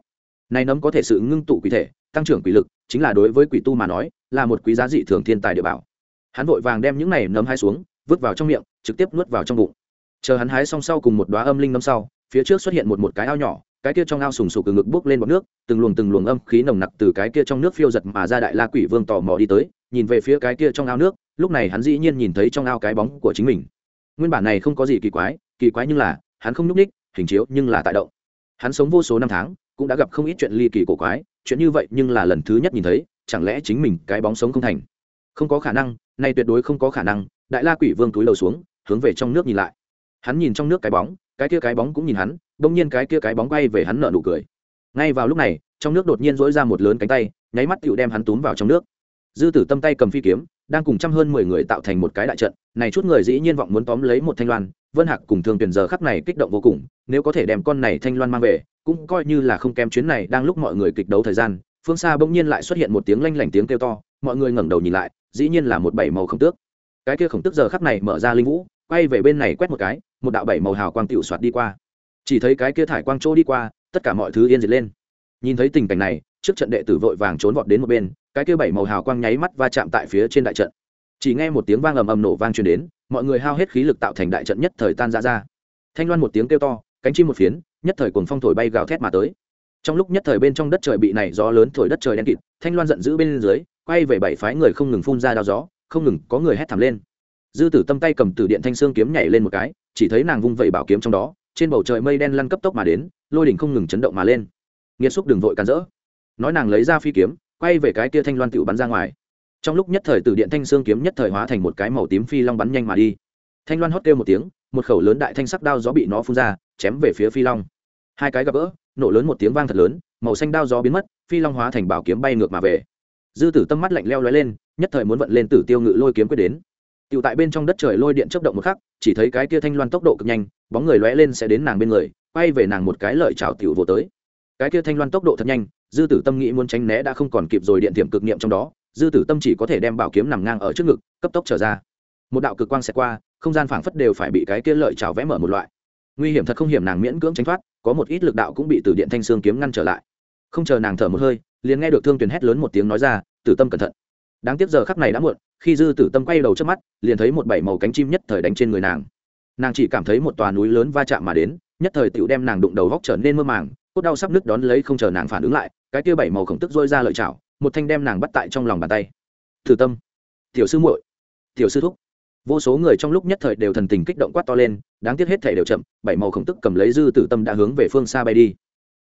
Này nấm có thể sự ngưng tụ quỷ thể, tăng trưởng quỷ lực, chính là đối với quỷ tu mà nói, là một quý giá dị thường thiên tài địa bảo. Hắn vội vàng đem những này nấm hái xuống, vứt vào trong miệng, trực tiếp nuốt vào trong bụng. Chờ hắn hái xong sau cùng một đoá âm linh nấm sau, phía trước xuất hiện một một cái ao nhỏ, cái kia trong ao sùng sục từ ngực bốc lên bọt nước, từng luồng từng luồng âm khí nồng nặc từ cái kia trong nước phiêu giật mà ra đại la quỷ vương tò mò đi tới, nhìn về phía cái kia trong ao nước, lúc này hắn dĩ nhiên nhìn thấy trong ao cái bóng của chính mình. Nguyên bản này không có gì kỳ quái kỳ quái nhưng là hắn không nhúc ních hình chiếu nhưng là tại động. Hắn sống vô số năm tháng, cũng đã gặp không ít chuyện ly kỳ cổ quái, chuyện như vậy nhưng là lần thứ nhất nhìn thấy, chẳng lẽ chính mình cái bóng sống không thành? Không có khả năng, nay tuyệt đối không có khả năng, đại la quỷ vương túi đầu xuống, hướng về trong nước nhìn lại. Hắn nhìn trong nước cái bóng, cái kia cái bóng cũng nhìn hắn, đông nhiên cái kia cái bóng bay về hắn nở nụ cười. Ngay vào lúc này, trong nước đột nhiên dỗi ra một lớn cánh tay, nháy mắt tựu đem hắn túm vào trong nước. Dư tử tâm tay cầm phi kiếm đang cùng trăm hơn mười người tạo thành một cái đại trận, này chút người dĩ nhiên vọng muốn tóm lấy một thanh loan, vân hạc cùng thường tuyển giờ khắc này kích động vô cùng, nếu có thể đem con này thanh loan mang về, cũng coi như là không kém chuyến này đang lúc mọi người kịch đấu thời gian, phương xa bỗng nhiên lại xuất hiện một tiếng lanh lảnh tiếng kêu to, mọi người ngẩng đầu nhìn lại, dĩ nhiên là một bảy màu khổng tước. Cái kia khổng tước giờ khắc này mở ra linh vũ, quay về bên này quét một cái, một đạo bảy màu hào quang tiểu soạt đi qua. Chỉ thấy cái kia thải quang chỗ đi qua, tất cả mọi thứ yên diệt lên. Nhìn thấy tình cảnh này, trước trận đệ tử vội vàng trốn vọt đến một bên cái kia bảy màu hào quang nháy mắt va chạm tại phía trên đại trận. Chỉ nghe một tiếng vang ầm ầm nổ vang truyền đến, mọi người hao hết khí lực tạo thành đại trận nhất thời tan ra ra. Thanh loan một tiếng kêu to, cánh chim một phiến, nhất thời cuồng phong thổi bay gào thét mà tới. Trong lúc nhất thời bên trong đất trời bị này gió lớn thổi đất trời đen kịt, thanh loan giận dữ bên dưới, quay về bảy phái người không ngừng phun ra đao gió, không ngừng có người hét thảm lên. Dư tử tâm tay cầm từ điện thanh xương kiếm nhảy lên một cái, chỉ thấy nàng vung vẩy bảo kiếm trong đó, trên bầu trời mây đen lăn cấp tốc mà đến, lôi đỉnh không ngừng chấn động mà lên. Nghiệt xúc đường vội càn rỡ. Nói nàng lấy ra phi kiếm quay về cái kia thanh loan tựu bắn ra ngoài. Trong lúc nhất thời từ điện thanh xương kiếm nhất thời hóa thành một cái màu tím phi long bắn nhanh mà đi. Thanh loan hót kêu một tiếng, một khẩu lớn đại thanh sắc đao gió bị nó phun ra, chém về phía phi long. Hai cái gặp gỡ, nổ lớn một tiếng vang thật lớn, màu xanh đao gió biến mất, phi long hóa thành bảo kiếm bay ngược mà về. Dư tử tâm mắt lạnh leo lóe lên, nhất thời muốn vận lên tử tiêu ngự lôi kiếm quyết đến. Tựu tại bên trong đất trời lôi điện chớp động một khắc, chỉ thấy cái kia thanh loan tốc độ cực nhanh, bóng người lóe lên sẽ đến nàng bên người, quay về nàng một cái lợi chảo tiểu vô tới. Cái kia thanh loan tốc độ thật nhanh dư tử tâm nghĩ muốn tránh né đã không còn kịp rồi điện tiệm cực niệm trong đó, dư tử tâm chỉ có thể đem bảo kiếm nằm ngang ở trước ngực, cấp tốc trở ra. Một đạo cực quang xẹt qua, không gian phảng phất đều phải bị cái kia lợi chảo vẽ mở một loại. Nguy hiểm thật không hiểm nàng miễn cưỡng tránh thoát, có một ít lực đạo cũng bị từ điện thanh xương kiếm ngăn trở lại. Không chờ nàng thở một hơi, liền nghe được thương tuyền hét lớn một tiếng nói ra, tử tâm cẩn thận. Đáng tiếc giờ khắc này đã muộn, khi dư tử tâm quay đầu trước mắt, liền thấy một bảy màu cánh chim nhất thời đánh trên người nàng. Nàng chỉ cảm thấy một tòa núi lớn va chạm mà đến, nhất thời tựu đem nàng đụng đầu góc trở nên mơ màng, cốt đau sắp nứt đón lấy không chờ nàng phản ứng lại cái kia bảy màu khổng tức dôi ra lợi chảo, một thanh đem nàng bắt tại trong lòng bàn tay. Tử tâm. Tiểu sư muội. Tiểu sư thúc. Vô số người trong lúc nhất thời đều thần tình kích động quát to lên, đáng tiếc hết thể đều chậm, bảy màu khổng tức cầm lấy dư tử tâm đã hướng về phương xa bay đi.